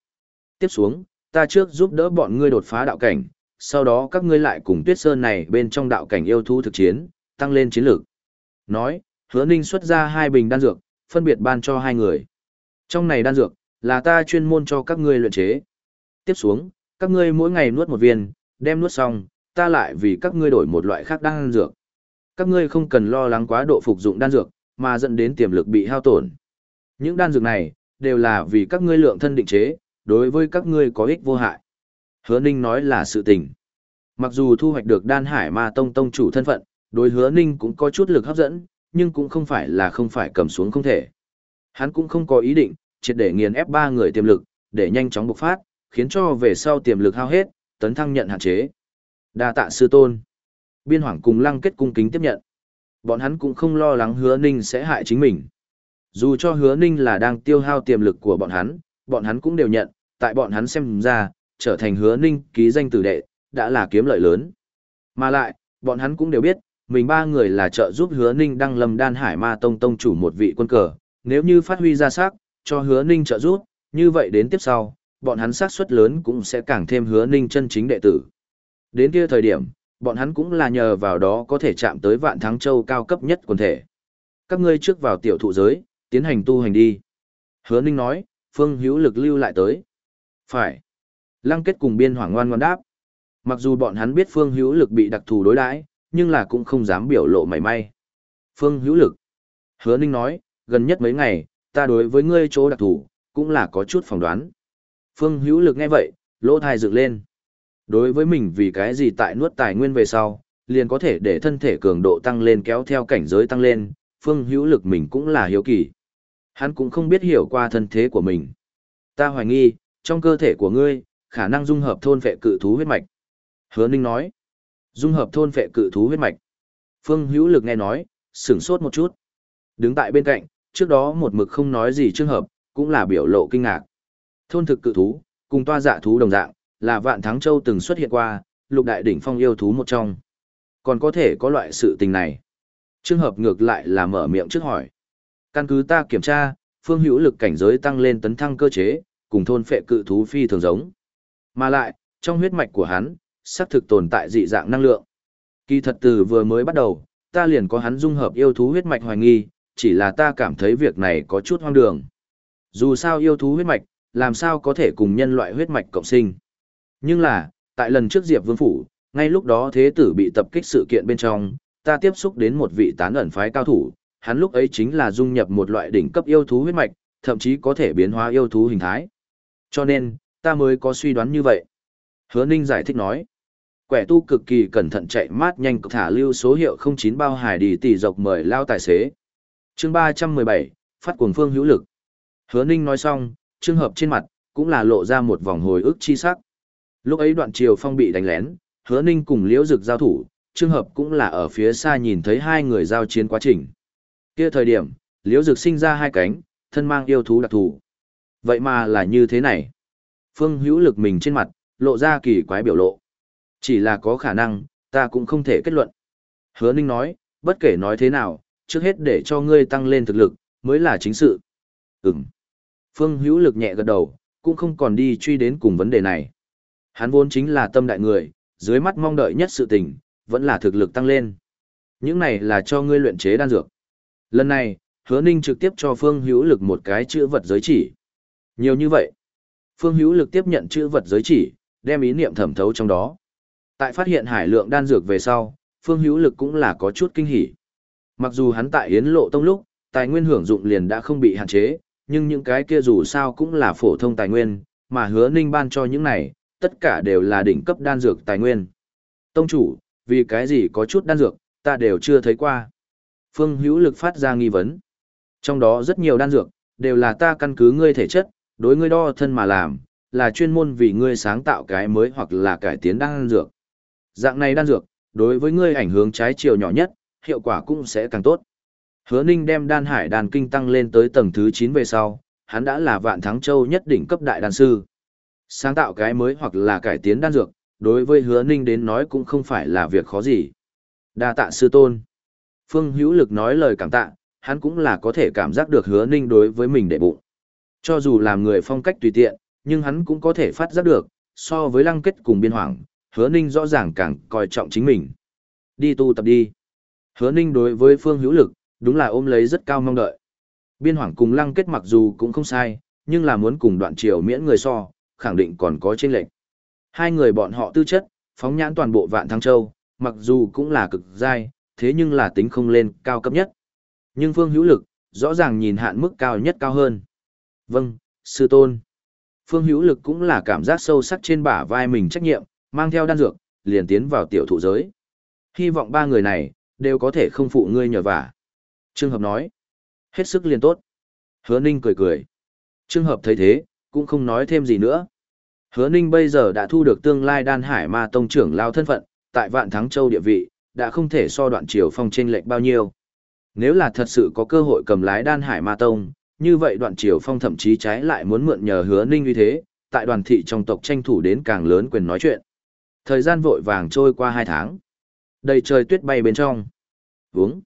Tiếp xuống, ta trước giúp đỡ bọn ngươi đột phá đạo cảnh, sau đó các ngươi lại cùng tuyết sơn này bên trong đạo cảnh yêu thú thực chiến, tăng lên chiến lược. Nói, hứa ninh xuất ra hai bình đan dược, phân biệt ban cho hai người. Trong này đan dược, là ta chuyên môn cho các ngươi luyện chế. Tiếp xuống, các ngươi mỗi ngày nuốt một viên, đem nuốt xong, ta lại vì các ngươi đổi một loại khác đan dược. Các ngươi không cần lo lắng quá độ phục dụng đan dược, mà dẫn đến tiềm lực bị hao tổn. Những đan dược này, đều là vì các ngươi lượng thân định chế, đối với các ngươi có ích vô hại. Hứa Ninh nói là sự tình. Mặc dù thu hoạch được đan hải ma tông tông chủ thân phận, đối hứa Ninh cũng có chút lực hấp dẫn, nhưng cũng không phải là không phải cầm xuống không thể. Hắn cũng không có ý định, triệt để nghiền ép ba người tiềm lực, để nhanh chóng bộc phát, khiến cho về sau tiềm lực hao hết, tấn thăng nhận hạn chế. Đa tạ sư tôn. Biên Hoàng cùng Lăng Kết cung kính tiếp nhận. Bọn hắn cũng không lo lắng Hứa Ninh sẽ hại chính mình. Dù cho Hứa Ninh là đang tiêu hao tiềm lực của bọn hắn, bọn hắn cũng đều nhận, tại bọn hắn xem ra, trở thành Hứa Ninh ký danh tử đệ, đã là kiếm lợi lớn. Mà lại, bọn hắn cũng đều biết, mình ba người là trợ giúp Hứa Ninh đăng lâm đan hải ma tông tông chủ một vị quân cờ, nếu như phát huy ra sắc, cho Hứa Ninh trợ giúp, như vậy đến tiếp sau, bọn hắn xác suất lớn cũng sẽ càng thêm Hứa Ninh chân chính đệ tử. Đến kia thời điểm, bọn hắn cũng là nhờ vào đó có thể chạm tới vạn thắng châu cao cấp nhất quần thể. Các ngươi trước vào tiểu thụ giới, tiến hành tu hành đi. Hứa Ninh nói, Phương Hữu lực lưu lại tới. Phải. Lăng kết cùng biên hoàng ngoan ngoan đáp. Mặc dù bọn hắn biết Phương Hữu lực bị đặc thù đối đãi, nhưng là cũng không dám biểu lộ mảy may. Phương Hữu lực. Hứa Ninh nói, gần nhất mấy ngày, ta đối với ngươi chỗ đặc thù, cũng là có chút phỏng đoán. Phương Hữu lực nghe vậy, lỗ thai dựng lên. Đối với mình vì cái gì tại nuốt tài nguyên về sau, liền có thể để thân thể cường độ tăng lên kéo theo cảnh giới tăng lên, phương hữu lực mình cũng là hiếu kỳ. Hắn cũng không biết hiểu qua thân thế của mình. Ta hoài nghi, trong cơ thể của ngươi, khả năng dung hợp thôn vệ cự thú huyết mạch. Hứa Ninh nói, dung hợp thôn vệ cự thú huyết mạch. Phương hữu lực nghe nói, sửng sốt một chút. Đứng tại bên cạnh, trước đó một mực không nói gì trường hợp, cũng là biểu lộ kinh ngạc. Thôn thực cự thú, cùng toa dạ thú đồng dạng, là vạn thắng châu từng xuất hiện qua, lục đại đỉnh phong yêu thú một trong. Còn có thể có loại sự tình này. Trường hợp ngược lại là mở miệng trước hỏi. Căn cứ ta kiểm tra, phương hữu lực cảnh giới tăng lên tấn thăng cơ chế, cùng thôn phệ cự thú phi thường giống. Mà lại, trong huyết mạch của hắn, xác thực tồn tại dị dạng năng lượng. Kỳ thật từ vừa mới bắt đầu, ta liền có hắn dung hợp yêu thú huyết mạch hoài nghi, chỉ là ta cảm thấy việc này có chút hoang đường. Dù sao yêu thú huyết mạch, làm sao có thể cùng nhân loại huyết mạch cộng sinh. Nhưng là, tại lần trước Diệp Vương Phủ, ngay lúc đó thế tử bị tập kích sự kiện bên trong, ta tiếp xúc đến một vị tán ẩn phái cao thủ, hắn lúc ấy chính là dung nhập một loại đỉnh cấp yêu thú huyết mạch, thậm chí có thể biến hóa yêu thú hình thái. Cho nên, ta mới có suy đoán như vậy. Hứa Ninh giải thích nói, quẻ tu cực kỳ cẩn thận chạy mát nhanh thả lưu số hiệu 09 bao hải đi tỷ dọc mời lao tài xế. chương 317, phát cuồng phương hữu lực. Hứa Ninh nói xong, trường hợp trên mặt, cũng là lộ ra một vòng hồi ức chi sắc. Lúc ấy đoạn triều phong bị đánh lén, hứa ninh cùng liễu dực giao thủ, trường hợp cũng là ở phía xa nhìn thấy hai người giao chiến quá trình. kia thời điểm, liễu dực sinh ra hai cánh, thân mang yêu thú đặc thù. Vậy mà là như thế này. Phương hữu lực mình trên mặt, lộ ra kỳ quái biểu lộ. Chỉ là có khả năng, ta cũng không thể kết luận. Hứa ninh nói, bất kể nói thế nào, trước hết để cho ngươi tăng lên thực lực, mới là chính sự. Ừm. Phương hữu lực nhẹ gật đầu, cũng không còn đi truy đến cùng vấn đề này. Hắn vốn chính là tâm đại người, dưới mắt mong đợi nhất sự tình, vẫn là thực lực tăng lên. Những này là cho ngươi luyện chế đan dược. Lần này, hứa ninh trực tiếp cho Phương Hữu Lực một cái chữ vật giới chỉ. Nhiều như vậy. Phương Hữu Lực tiếp nhận chữ vật giới chỉ, đem ý niệm thẩm thấu trong đó. Tại phát hiện hải lượng đan dược về sau, Phương Hữu Lực cũng là có chút kinh hỉ. Mặc dù hắn tại Yến Lộ Tông lúc, tài nguyên hưởng dụng liền đã không bị hạn chế, nhưng những cái kia dù sao cũng là phổ thông tài nguyên, mà hứa ninh ban cho những này, tất cả đều là đỉnh cấp đan dược tài nguyên. Tông chủ, vì cái gì có chút đan dược, ta đều chưa thấy qua. Phương hữu lực phát ra nghi vấn. Trong đó rất nhiều đan dược, đều là ta căn cứ ngươi thể chất, đối ngươi đo thân mà làm, là chuyên môn vì ngươi sáng tạo cái mới hoặc là cải tiến đan dược. Dạng này đan dược, đối với ngươi ảnh hưởng trái chiều nhỏ nhất, hiệu quả cũng sẽ càng tốt. Hứa Ninh đem đan hải đàn kinh tăng lên tới tầng thứ 9 về sau, hắn đã là vạn thắng châu nhất đỉnh cấp đại đan sư. Sáng tạo cái mới hoặc là cải tiến đan dược, đối với hứa ninh đến nói cũng không phải là việc khó gì. đa tạ sư tôn. Phương hữu lực nói lời cảm tạ, hắn cũng là có thể cảm giác được hứa ninh đối với mình đệ bụng. Cho dù làm người phong cách tùy tiện, nhưng hắn cũng có thể phát giác được, so với lăng kết cùng biên hoàng, hứa ninh rõ ràng càng coi trọng chính mình. Đi tu tập đi. Hứa ninh đối với phương hữu lực, đúng là ôm lấy rất cao mong đợi. Biên hoàng cùng lăng kết mặc dù cũng không sai, nhưng là muốn cùng đoạn triều miễn người so, khẳng định còn có chênh lệch. Hai người bọn họ tư chất, phóng nhãn toàn bộ vạn thăng châu, mặc dù cũng là cực dai thế nhưng là tính không lên cao cấp nhất. Nhưng phương hữu lực, rõ ràng nhìn hạn mức cao nhất cao hơn. Vâng, sư tôn. Phương hữu lực cũng là cảm giác sâu sắc trên bả vai mình trách nhiệm, mang theo đan dược, liền tiến vào tiểu thụ giới. Hy vọng ba người này, đều có thể không phụ ngươi nhờ vả. Trương Hợp nói, hết sức liền tốt. Hứa Ninh cười cười. Trương Hợp thấy thế, cũng không nói thêm gì nữa. Hứa Ninh bây giờ đã thu được tương lai đan hải ma tông trưởng lao thân phận, tại vạn thắng châu địa vị, đã không thể so đoạn triều phong trên lệch bao nhiêu. Nếu là thật sự có cơ hội cầm lái đan hải ma tông, như vậy đoạn triều phong thậm chí trái lại muốn mượn nhờ hứa ninh như thế, tại đoàn thị trong tộc tranh thủ đến càng lớn quyền nói chuyện. Thời gian vội vàng trôi qua hai tháng. Đầy trời tuyết bay bên trong. Vúng.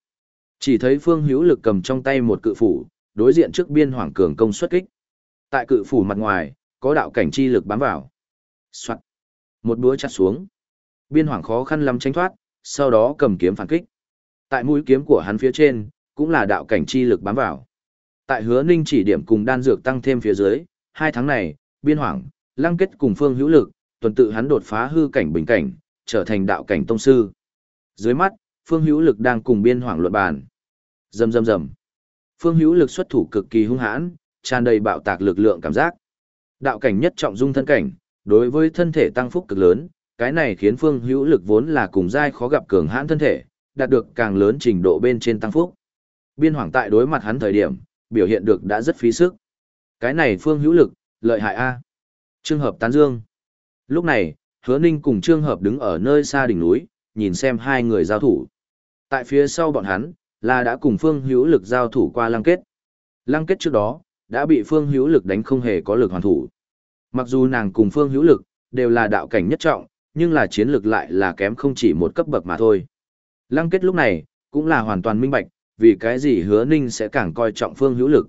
Chỉ thấy phương hữu lực cầm trong tay một cự phủ, đối diện trước biên hoàng cường công xuất kích. Tại cự phủ mặt ngoài, có đạo cảnh chi lực bám vào. Soạn. Một búa chặt xuống. Biên hoàng khó khăn lắm tránh thoát, sau đó cầm kiếm phản kích. Tại mũi kiếm của hắn phía trên, cũng là đạo cảnh chi lực bám vào. Tại hứa ninh chỉ điểm cùng đan dược tăng thêm phía dưới, hai tháng này, biên hoàng, lăng kết cùng phương hữu lực, tuần tự hắn đột phá hư cảnh bình cảnh, trở thành đạo cảnh tông sư. Dưới mắt, phương hữu lực đang cùng biên hoàng luận bàn. Rầm rầm rầm. Phương hữu lực xuất thủ cực kỳ hung hãn, tràn đầy bạo tạc lực lượng cảm giác. Đạo cảnh nhất trọng dung thân cảnh, đối với thân thể tăng phúc cực lớn, cái này khiến phương hữu lực vốn là cùng giai khó gặp cường hãn thân thể, đạt được càng lớn trình độ bên trên tăng phúc. Biên hoàng tại đối mặt hắn thời điểm, biểu hiện được đã rất phí sức. Cái này phương hữu lực, lợi hại A. Trương hợp tán dương. Lúc này, hứa ninh cùng trương hợp đứng ở nơi xa đỉnh núi, nhìn xem hai người giao thủ. Tại phía sau bọn hắn, là đã cùng phương hữu lực giao thủ qua lăng kết. Lăng kết trước đó, đã bị phương hữu lực đánh không hề có lực hoàn thủ. Mặc dù nàng cùng phương hữu lực, đều là đạo cảnh nhất trọng, nhưng là chiến lực lại là kém không chỉ một cấp bậc mà thôi. Lăng kết lúc này, cũng là hoàn toàn minh bạch, vì cái gì hứa ninh sẽ càng coi trọng phương hữu lực.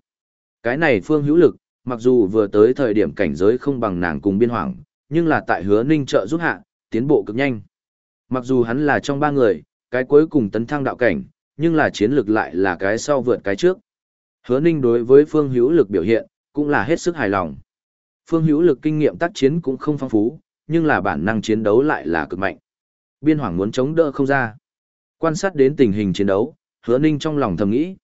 Cái này phương hữu lực, mặc dù vừa tới thời điểm cảnh giới không bằng nàng cùng biên hoàng, nhưng là tại hứa ninh trợ giúp hạ, tiến bộ cực nhanh. Mặc dù hắn là trong ba người, cái cuối cùng tấn thăng đạo cảnh, nhưng là chiến lực lại là cái sau vượt cái trước. Hứa ninh đối với phương hữu lực biểu hiện, cũng là hết sức hài lòng. Phương hữu lực kinh nghiệm tác chiến cũng không phong phú, nhưng là bản năng chiến đấu lại là cực mạnh. Biên hoàng muốn chống đỡ không ra. Quan sát đến tình hình chiến đấu, hứa ninh trong lòng thầm nghĩ.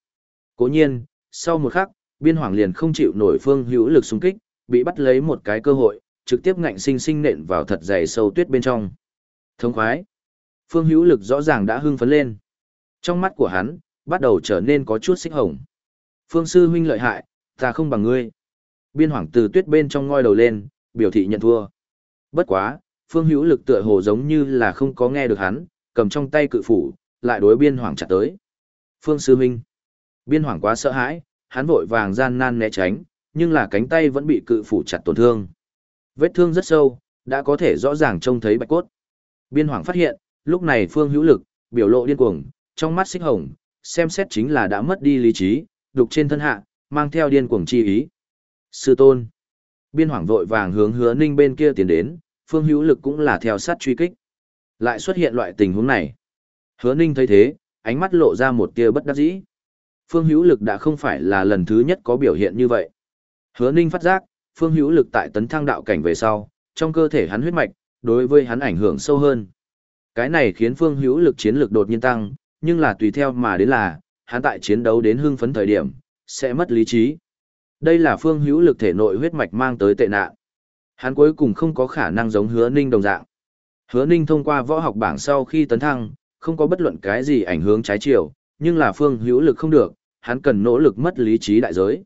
Cố nhiên, sau một khắc, biên hoàng liền không chịu nổi phương hữu lực xung kích, bị bắt lấy một cái cơ hội, trực tiếp ngạnh sinh sinh nện vào thật dày sâu tuyết bên trong. Thông khoái. Phương hữu lực rõ ràng đã hưng phấn lên. Trong mắt của hắn, bắt đầu trở nên có chút xích hồng. Phương sư huynh lợi hại, ta không bằng ngươi. Biên hoàng từ tuyết bên trong ngoi đầu lên, biểu thị nhận thua. Bất quá, phương hữu lực tựa hồ giống như là không có nghe được hắn, cầm trong tay cự phủ, lại đối biên hoàng chặt tới. Phương sư huynh. Biên hoàng quá sợ hãi, hắn vội vàng gian nan né tránh, nhưng là cánh tay vẫn bị cự phủ chặt tổn thương. Vết thương rất sâu, đã có thể rõ ràng trông thấy bạch cốt. Biên hoàng phát hiện, lúc này phương hữu lực, biểu lộ điên cuồng, trong mắt xích hồng, xem xét chính là đã mất đi lý trí, đục trên thân hạ, mang theo điên cuồng chi ý. Sư tôn. Biên hoàng vội vàng hướng hứa ninh bên kia tiến đến, phương hữu lực cũng là theo sát truy kích. Lại xuất hiện loại tình huống này. Hứa ninh thấy thế, ánh mắt lộ ra một tia bất đắc dĩ. Phương hữu lực đã không phải là lần thứ nhất có biểu hiện như vậy. Hứa ninh phát giác, phương hữu lực tại tấn thăng đạo cảnh về sau, trong cơ thể hắn huyết mạch, đối với hắn ảnh hưởng sâu hơn. Cái này khiến phương hữu lực chiến lược đột nhiên tăng, nhưng là tùy theo mà đến là, hắn tại chiến đấu đến hưng phấn thời điểm, sẽ mất lý trí. Đây là phương hữu lực thể nội huyết mạch mang tới tệ nạn. Hắn cuối cùng không có khả năng giống hứa ninh đồng dạng. Hứa ninh thông qua võ học bảng sau khi tấn thăng, không có bất luận cái gì ảnh hưởng trái chiều, nhưng là phương hữu lực không được, hắn cần nỗ lực mất lý trí đại giới.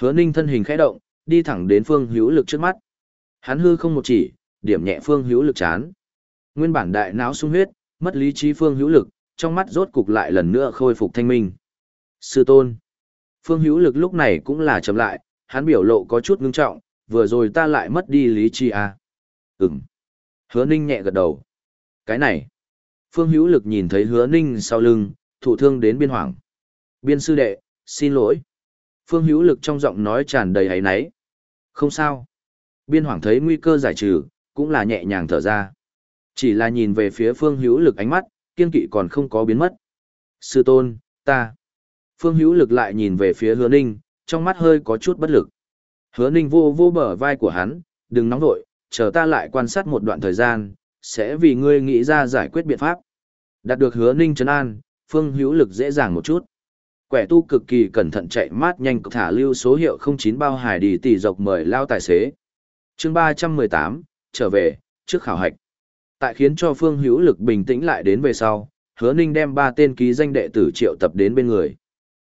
Hứa ninh thân hình khẽ động, đi thẳng đến phương hữu lực trước mắt. Hắn hư không một chỉ, điểm nhẹ phương hữu lực chán. Nguyên bản đại não sung huyết, mất lý trí phương hữu lực, trong mắt rốt cục lại lần nữa khôi phục thanh minh. Sư tôn. Phương hữu lực lúc này cũng là chậm lại, hắn biểu lộ có chút ngưng trọng, vừa rồi ta lại mất đi lý trí à. Ừm. Hứa ninh nhẹ gật đầu. Cái này. Phương hữu lực nhìn thấy hứa ninh sau lưng, thụ thương đến biên hoàng. Biên sư đệ, xin lỗi. Phương hữu lực trong giọng nói tràn đầy hấy náy. Không sao. Biên hoàng thấy nguy cơ giải trừ, cũng là nhẹ nhàng thở ra. Chỉ là nhìn về phía phương hữu lực ánh mắt, kiên kỵ còn không có biến mất. Sư tôn, ta. Phương hữu lực lại nhìn về phía hứa ninh, trong mắt hơi có chút bất lực. Hứa ninh vô vô bờ vai của hắn, đừng nóng vội, chờ ta lại quan sát một đoạn thời gian, sẽ vì ngươi nghĩ ra giải quyết biện pháp. Đạt được hứa ninh trấn an, phương hữu lực dễ dàng một chút. Quẻ tu cực kỳ cẩn thận chạy mát nhanh thả lưu số hiệu 09 bao hải đi tỷ dọc mời lao tài xế. chương 318, trở về, trước khảo hạch. Tại khiến cho Phương Hữu Lực bình tĩnh lại đến về sau, Hứa Ninh đem ba tên ký danh đệ tử triệu tập đến bên người.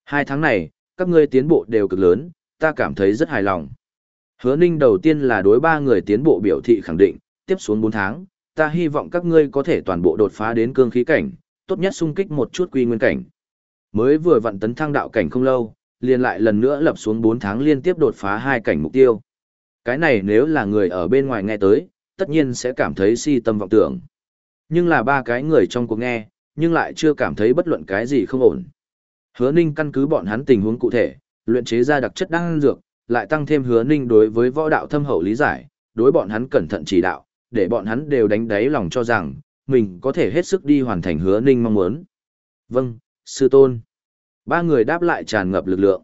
Hai tháng này, các ngươi tiến bộ đều cực lớn, ta cảm thấy rất hài lòng. Hứa Ninh đầu tiên là đối ba người tiến bộ biểu thị khẳng định, tiếp xuống 4 tháng, ta hy vọng các ngươi có thể toàn bộ đột phá đến cương khí cảnh, tốt nhất xung kích một chút quy nguyên cảnh. Mới vừa vận tấn thăng đạo cảnh không lâu, liền lại lần nữa lập xuống 4 tháng liên tiếp đột phá hai cảnh mục tiêu. Cái này nếu là người ở bên ngoài nghe tới, tất nhiên sẽ cảm thấy si tâm vọng tưởng. Nhưng là ba cái người trong cuộc nghe, nhưng lại chưa cảm thấy bất luận cái gì không ổn. Hứa Ninh căn cứ bọn hắn tình huống cụ thể, luyện chế ra đặc chất đan dược, lại tăng thêm Hứa Ninh đối với võ đạo thâm hậu lý giải, đối bọn hắn cẩn thận chỉ đạo, để bọn hắn đều đánh đáy lòng cho rằng, mình có thể hết sức đi hoàn thành Hứa Ninh mong muốn. Vâng, sư tôn. Ba người đáp lại tràn ngập lực lượng.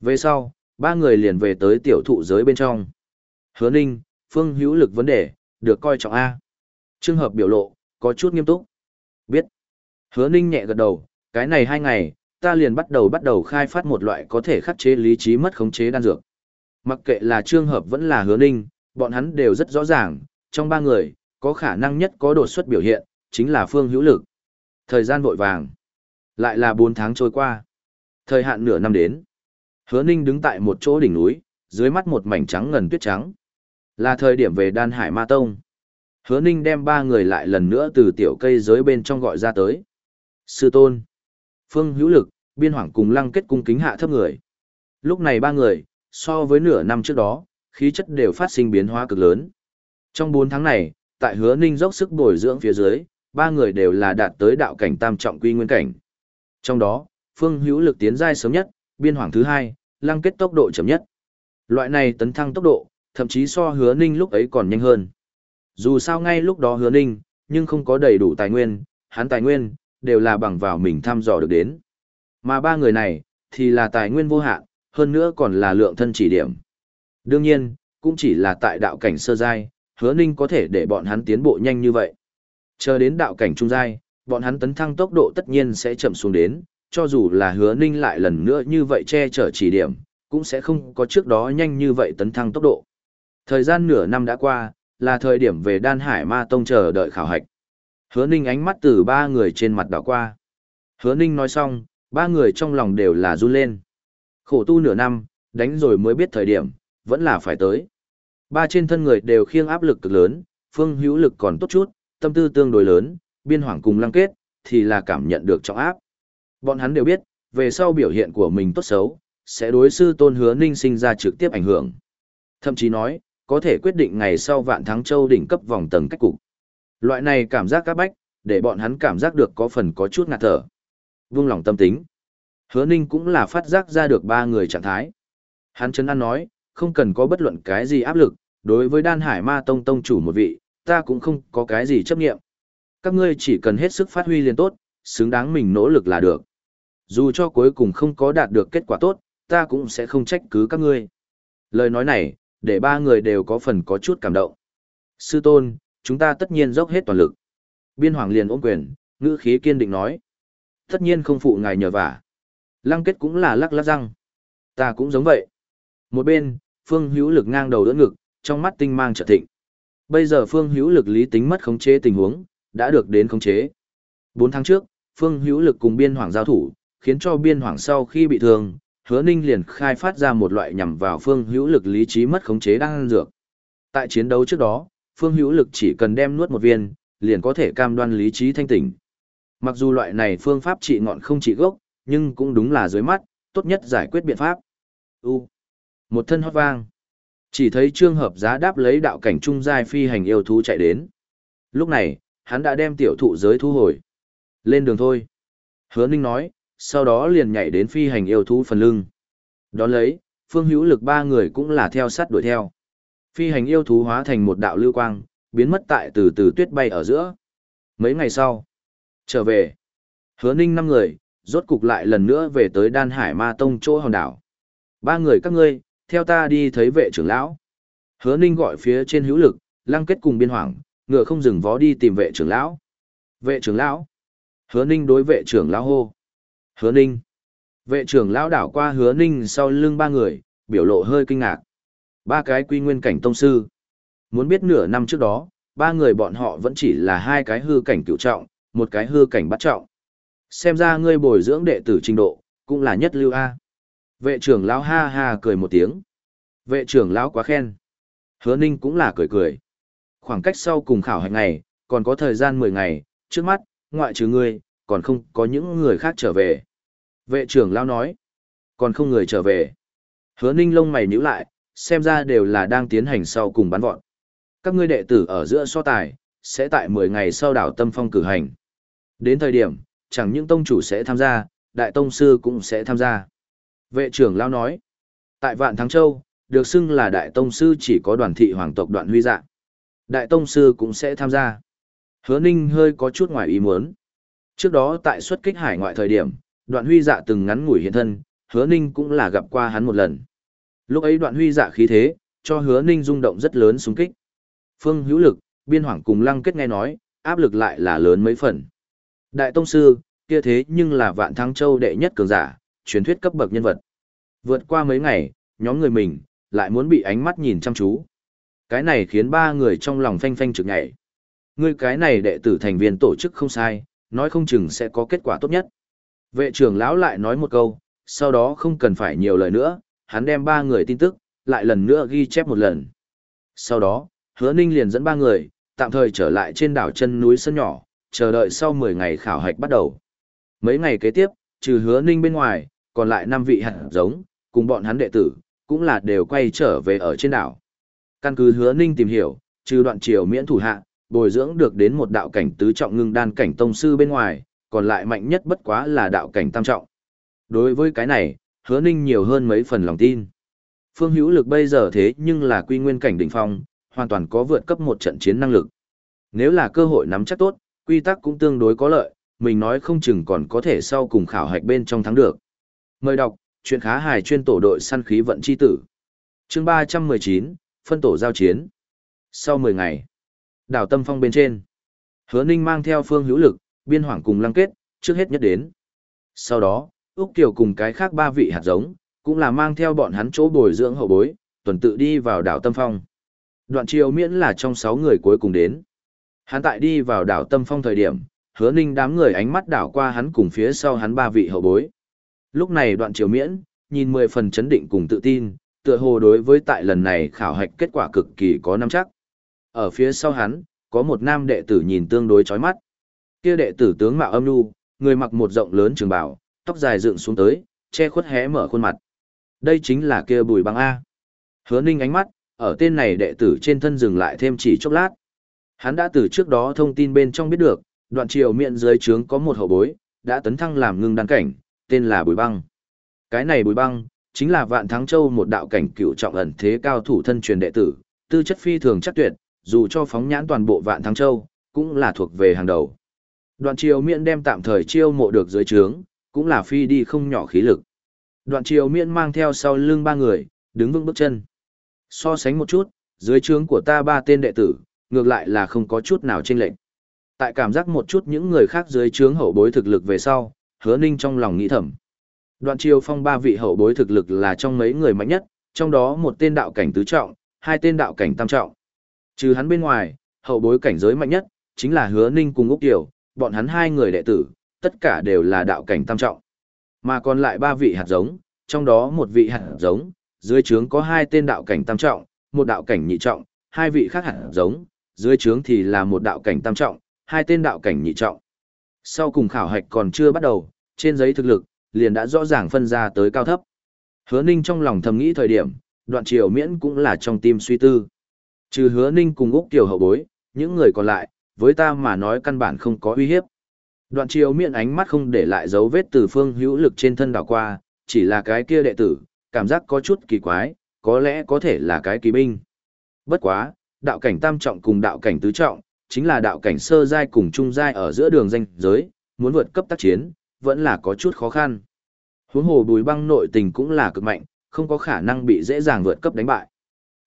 Về sau, ba người liền về tới tiểu thụ giới bên trong. Hứa Ninh, Phương hữu lực vấn đề, được coi trọng A. Trường hợp biểu lộ, có chút nghiêm túc. Biết. Hứa Ninh nhẹ gật đầu, cái này hai ngày, ta liền bắt đầu bắt đầu khai phát một loại có thể khắc chế lý trí mất khống chế đan dược. Mặc kệ là trường hợp vẫn là hứa ninh, bọn hắn đều rất rõ ràng, trong ba người, có khả năng nhất có đột xuất biểu hiện, chính là phương hữu lực. Thời gian vội vàng. Lại là 4 tháng trôi qua. Thời hạn nửa năm đến. Hứa ninh đứng tại một chỗ đỉnh núi, dưới mắt một mảnh trắng ngần tuyết trắng. Là thời điểm về đan hải ma tông. Hứa ninh đem ba người lại lần nữa từ tiểu cây giới bên trong gọi ra tới. Sư tôn. Phương hữu lực, biên hoảng cùng lăng kết cung kính hạ thấp người. Lúc này ba người, so với nửa năm trước đó, khí chất đều phát sinh biến hóa cực lớn. Trong 4 tháng này, tại hứa ninh dốc sức bồi dưỡng phía dưới, ba người đều là đạt tới đạo cảnh tam trọng quy nguyên cảnh. Trong đó, phương hữu lực tiến giai sớm nhất, biên hoàng thứ hai, lăng kết tốc độ chậm nhất. Loại này tấn thăng tốc độ, thậm chí so hứa ninh lúc ấy còn nhanh hơn. Dù sao ngay lúc đó hứa ninh, nhưng không có đầy đủ tài nguyên, hắn tài nguyên, đều là bằng vào mình thăm dò được đến. Mà ba người này, thì là tài nguyên vô hạn, hơn nữa còn là lượng thân chỉ điểm. Đương nhiên, cũng chỉ là tại đạo cảnh sơ giai, hứa ninh có thể để bọn hắn tiến bộ nhanh như vậy. Chờ đến đạo cảnh trung giai, bọn hắn tấn thăng tốc độ tất nhiên sẽ chậm xuống đến, cho dù là hứa ninh lại lần nữa như vậy che chở chỉ điểm, cũng sẽ không có trước đó nhanh như vậy tấn thăng tốc độ. Thời gian nửa năm đã qua, là thời điểm về đan hải ma tông chờ đợi khảo hạch. Hứa ninh ánh mắt từ ba người trên mặt đảo qua. Hứa ninh nói xong, ba người trong lòng đều là run lên. Khổ tu nửa năm, đánh rồi mới biết thời điểm, vẫn là phải tới. Ba trên thân người đều khiêng áp lực cực lớn, phương hữu lực còn tốt chút, tâm tư tương đối lớn, biên hoảng cùng lăng kết, thì là cảm nhận được trọng áp. Bọn hắn đều biết, về sau biểu hiện của mình tốt xấu, sẽ đối sư tôn hứa ninh sinh ra trực tiếp ảnh hưởng. Thậm chí nói, có thể quyết định ngày sau vạn thắng châu đỉnh cấp vòng tầng cách cục. Loại này cảm giác các bách, để bọn hắn cảm giác được có phần có chút ngạt thở. Vương lòng tâm tính. Hứa Ninh cũng là phát giác ra được ba người trạng thái. Hắn chấn an nói, không cần có bất luận cái gì áp lực, đối với đan hải ma tông tông chủ một vị, ta cũng không có cái gì chấp nghiệm. Các ngươi chỉ cần hết sức phát huy liền tốt, xứng đáng mình nỗ lực là được. Dù cho cuối cùng không có đạt được kết quả tốt, ta cũng sẽ không trách cứ các ngươi. Lời nói này, để ba người đều có phần có chút cảm động. Sư tôn, chúng ta tất nhiên dốc hết toàn lực. Biên hoàng liền ôm quyền, ngữ khí kiên định nói. Tất nhiên không phụ ngài nhờ vả. Lăng kết cũng là lắc lắc răng. Ta cũng giống vậy. Một bên, phương hữu lực ngang đầu đỡ ngực, trong mắt tinh mang trợ thịnh. Bây giờ phương hữu lực lý tính mất khống chế tình huống, đã được đến khống chế. Bốn tháng trước, phương hữu lực cùng biên hoàng giao thủ, khiến cho biên hoàng sau khi bị thương, hứa ninh liền khai phát ra một loại nhằm vào phương hữu lực lý trí mất khống chế đang ăn dược. Tại chiến đấu trước đó, phương hữu lực chỉ cần đem nuốt một viên, liền có thể cam đoan lý trí thanh tỉnh. Mặc dù loại này phương pháp trị ngọn không trị gốc, nhưng cũng đúng là dưới mắt, tốt nhất giải quyết biện pháp. U. Một thân hót vang. Chỉ thấy trương hợp giá đáp lấy đạo cảnh trung giai phi hành yêu thú chạy đến. Lúc này, hắn đã đem tiểu thụ giới thu hồi. Lên đường thôi. Hứa Ninh nói, sau đó liền nhảy đến phi hành yêu thú phần lưng. Đón lấy, phương hữu lực ba người cũng là theo sát đuổi theo. Phi hành yêu thú hóa thành một đạo lưu quang, biến mất tại từ từ tuyết bay ở giữa. Mấy ngày sau, trở về, hứa ninh năm người, rốt cục lại lần nữa về tới đan hải ma tông chỗ hòn đảo. Ba người các ngươi, theo ta đi thấy vệ trưởng lão. Hứa ninh gọi phía trên hữu lực, lăng kết cùng biên hoảng, ngựa không dừng vó đi tìm vệ trưởng lão. Vệ trưởng lão. Hứa ninh đối vệ trưởng lão hô. Hứa ninh. Vệ trưởng lão đảo qua hứa ninh sau lưng ba người, biểu lộ hơi kinh ngạc. Ba cái quy nguyên cảnh tông sư, Muốn biết nửa năm trước đó, ba người bọn họ vẫn chỉ là hai cái hư cảnh cựu trọng, một cái hư cảnh bắt trọng. Xem ra ngươi bồi dưỡng đệ tử trình độ, cũng là nhất lưu A. Vệ trưởng lão ha ha cười một tiếng. Vệ trưởng lão quá khen. Hứa ninh cũng là cười cười. Khoảng cách sau cùng khảo hạch ngày, còn có thời gian 10 ngày, trước mắt, ngoại trừ ngươi, còn không có những người khác trở về. Vệ trưởng lao nói, còn không người trở về. Hứa ninh lông mày nhíu lại, xem ra đều là đang tiến hành sau cùng bắn vọn. Các ngươi đệ tử ở giữa so tài, sẽ tại 10 ngày sau đảo Tâm Phong cử hành. Đến thời điểm, chẳng những tông chủ sẽ tham gia, đại tông sư cũng sẽ tham gia. Vệ trưởng lao nói, tại Vạn Thắng Châu, được xưng là đại tông sư chỉ có đoàn thị hoàng tộc đoạn huy dạ. Đại tông sư cũng sẽ tham gia. Hứa Ninh hơi có chút ngoài ý muốn. Trước đó tại xuất kích hải ngoại thời điểm, đoạn huy dạ từng ngắn ngủi hiện thân, hứa Ninh cũng là gặp qua hắn một lần. Lúc ấy đoạn huy dạ khí thế, cho hứa Ninh rung động rất lớn xung kích. Phương hữu lực, biên hoàng cùng lăng kết nghe nói, áp lực lại là lớn mấy phần. Đại tông sư, kia thế nhưng là vạn thắng châu đệ nhất cường giả, truyền thuyết cấp bậc nhân vật. Vượt qua mấy ngày, nhóm người mình, lại muốn bị ánh mắt nhìn chăm chú. Cái này khiến ba người trong lòng phanh phanh trực nhảy. Ngươi cái này đệ tử thành viên tổ chức không sai, nói không chừng sẽ có kết quả tốt nhất. Vệ trưởng lão lại nói một câu, sau đó không cần phải nhiều lời nữa, hắn đem ba người tin tức, lại lần nữa ghi chép một lần. Sau đó, hứa ninh liền dẫn ba người, tạm thời trở lại trên đảo chân núi sân nhỏ, chờ đợi sau 10 ngày khảo hạch bắt đầu. Mấy ngày kế tiếp, trừ hứa ninh bên ngoài, còn lại 5 vị hạt giống, cùng bọn hắn đệ tử, cũng là đều quay trở về ở trên đảo. Căn cứ hứa ninh tìm hiểu, trừ đoạn triều miễn thủ hạ, bồi dưỡng được đến một đạo cảnh tứ trọng ngưng đan cảnh tông sư bên ngoài, còn lại mạnh nhất bất quá là đạo cảnh tam trọng. Đối với cái này, hứa ninh nhiều hơn mấy phần lòng tin. Phương hữu lực bây giờ thế nhưng là quy nguyên cảnh đỉnh phong, hoàn toàn có vượt cấp một trận chiến năng lực. Nếu là cơ hội nắm chắc tốt, quy tắc cũng tương đối có lợi, mình nói không chừng còn có thể sau cùng khảo hạch bên trong thắng được. Mời đọc, chuyện khá hài chuyên tổ đội săn khí vận chi tử. chương 319, phân tổ giao chiến. Sau 10 ngày, đảo Tâm Phong bên trên, hứa ninh mang theo phương hữu lực, biên hoảng cùng lăng kết, trước hết nhất đến. Sau đó, Úc Kiều cùng cái khác ba vị hạt giống, cũng là mang theo bọn hắn chỗ bồi dưỡng hậu bối, tuần tự đi vào đảo Tâm Phong. Đoạn triều miễn là trong 6 người cuối cùng đến. Hắn tại đi vào đảo Tâm Phong thời điểm, hứa ninh đám người ánh mắt đảo qua hắn cùng phía sau hắn ba vị hậu bối. Lúc này đoạn triều miễn, nhìn mười phần chấn định cùng tự tin, tựa hồ đối với tại lần này khảo hạch kết quả cực kỳ có nắm chắc. Ở phía sau hắn, có một nam đệ tử nhìn tương đối chói mắt. Kia đệ tử tướng mạo âm nhu, người mặc một rộng lớn trường bào, tóc dài dựng xuống tới, che khuất hé mở khuôn mặt. Đây chính là kia bùi băng A. Hứa ninh ánh mắt, ở tên này đệ tử trên thân dừng lại thêm chỉ chốc lát. Hắn đã từ trước đó thông tin bên trong biết được, đoạn triều miệng dưới trướng có một hậu bối, đã tấn thăng làm ngưng đăng cảnh, tên là Bùi Băng. Cái này Bùi Băng, chính là Vạn Thắng Châu một đạo cảnh cựu trọng ẩn thế cao thủ thân truyền đệ tử, tư chất phi thường chắc tuyệt, dù cho phóng nhãn toàn bộ Vạn Thắng Châu, cũng là thuộc về hàng đầu. Đoạn triều miễn đem tạm thời chiêu mộ được dưới trướng, cũng là phi đi không nhỏ khí lực. Đoạn triều miễn mang theo sau lưng ba người, đứng vững bước chân. So sánh một chút, dưới trướng của ta ba tên đệ tử, ngược lại là không có chút nào chênh lệch. Tại cảm giác một chút những người khác dưới trướng hậu bối thực lực về sau, hứa ninh trong lòng nghĩ thầm. Đoạn triều phong ba vị hậu bối thực lực là trong mấy người mạnh nhất, trong đó một tên đạo cảnh tứ trọng, hai tên đạo cảnh tam trọng. Trừ hắn bên ngoài, hậu bối cảnh giới mạnh nhất, chính là hứa ninh cùng Úc Tiểu bọn hắn hai người đệ tử, tất cả đều là đạo cảnh tam trọng. Mà còn lại ba vị hạt giống, trong đó một vị hạt giống, dưới trướng có hai tên đạo cảnh tam trọng, một đạo cảnh nhị trọng, hai vị khác hạt giống, dưới trướng thì là một đạo cảnh tam trọng, hai tên đạo cảnh nhị trọng. Sau cùng khảo hạch còn chưa bắt đầu, trên giấy thực lực, liền đã rõ ràng phân ra tới cao thấp. Hứa Ninh trong lòng thầm nghĩ thời điểm, đoạn triều miễn cũng là trong tim suy tư. Trừ hứa Ninh cùng Úc Kiều hậu bối, những người còn lại, với ta mà nói căn bản không có uy hiếp. Đoạn chiều miệng ánh mắt không để lại dấu vết từ phương hữu lực trên thân đảo qua, chỉ là cái kia đệ tử, cảm giác có chút kỳ quái, có lẽ có thể là cái kỳ binh. Bất quá, đạo cảnh tam trọng cùng đạo cảnh tứ trọng, chính là đạo cảnh sơ giai cùng trung giai ở giữa đường danh giới, muốn vượt cấp tác chiến, vẫn là có chút khó khăn. Huống hồ bùi băng nội tình cũng là cực mạnh, không có khả năng bị dễ dàng vượt cấp đánh bại.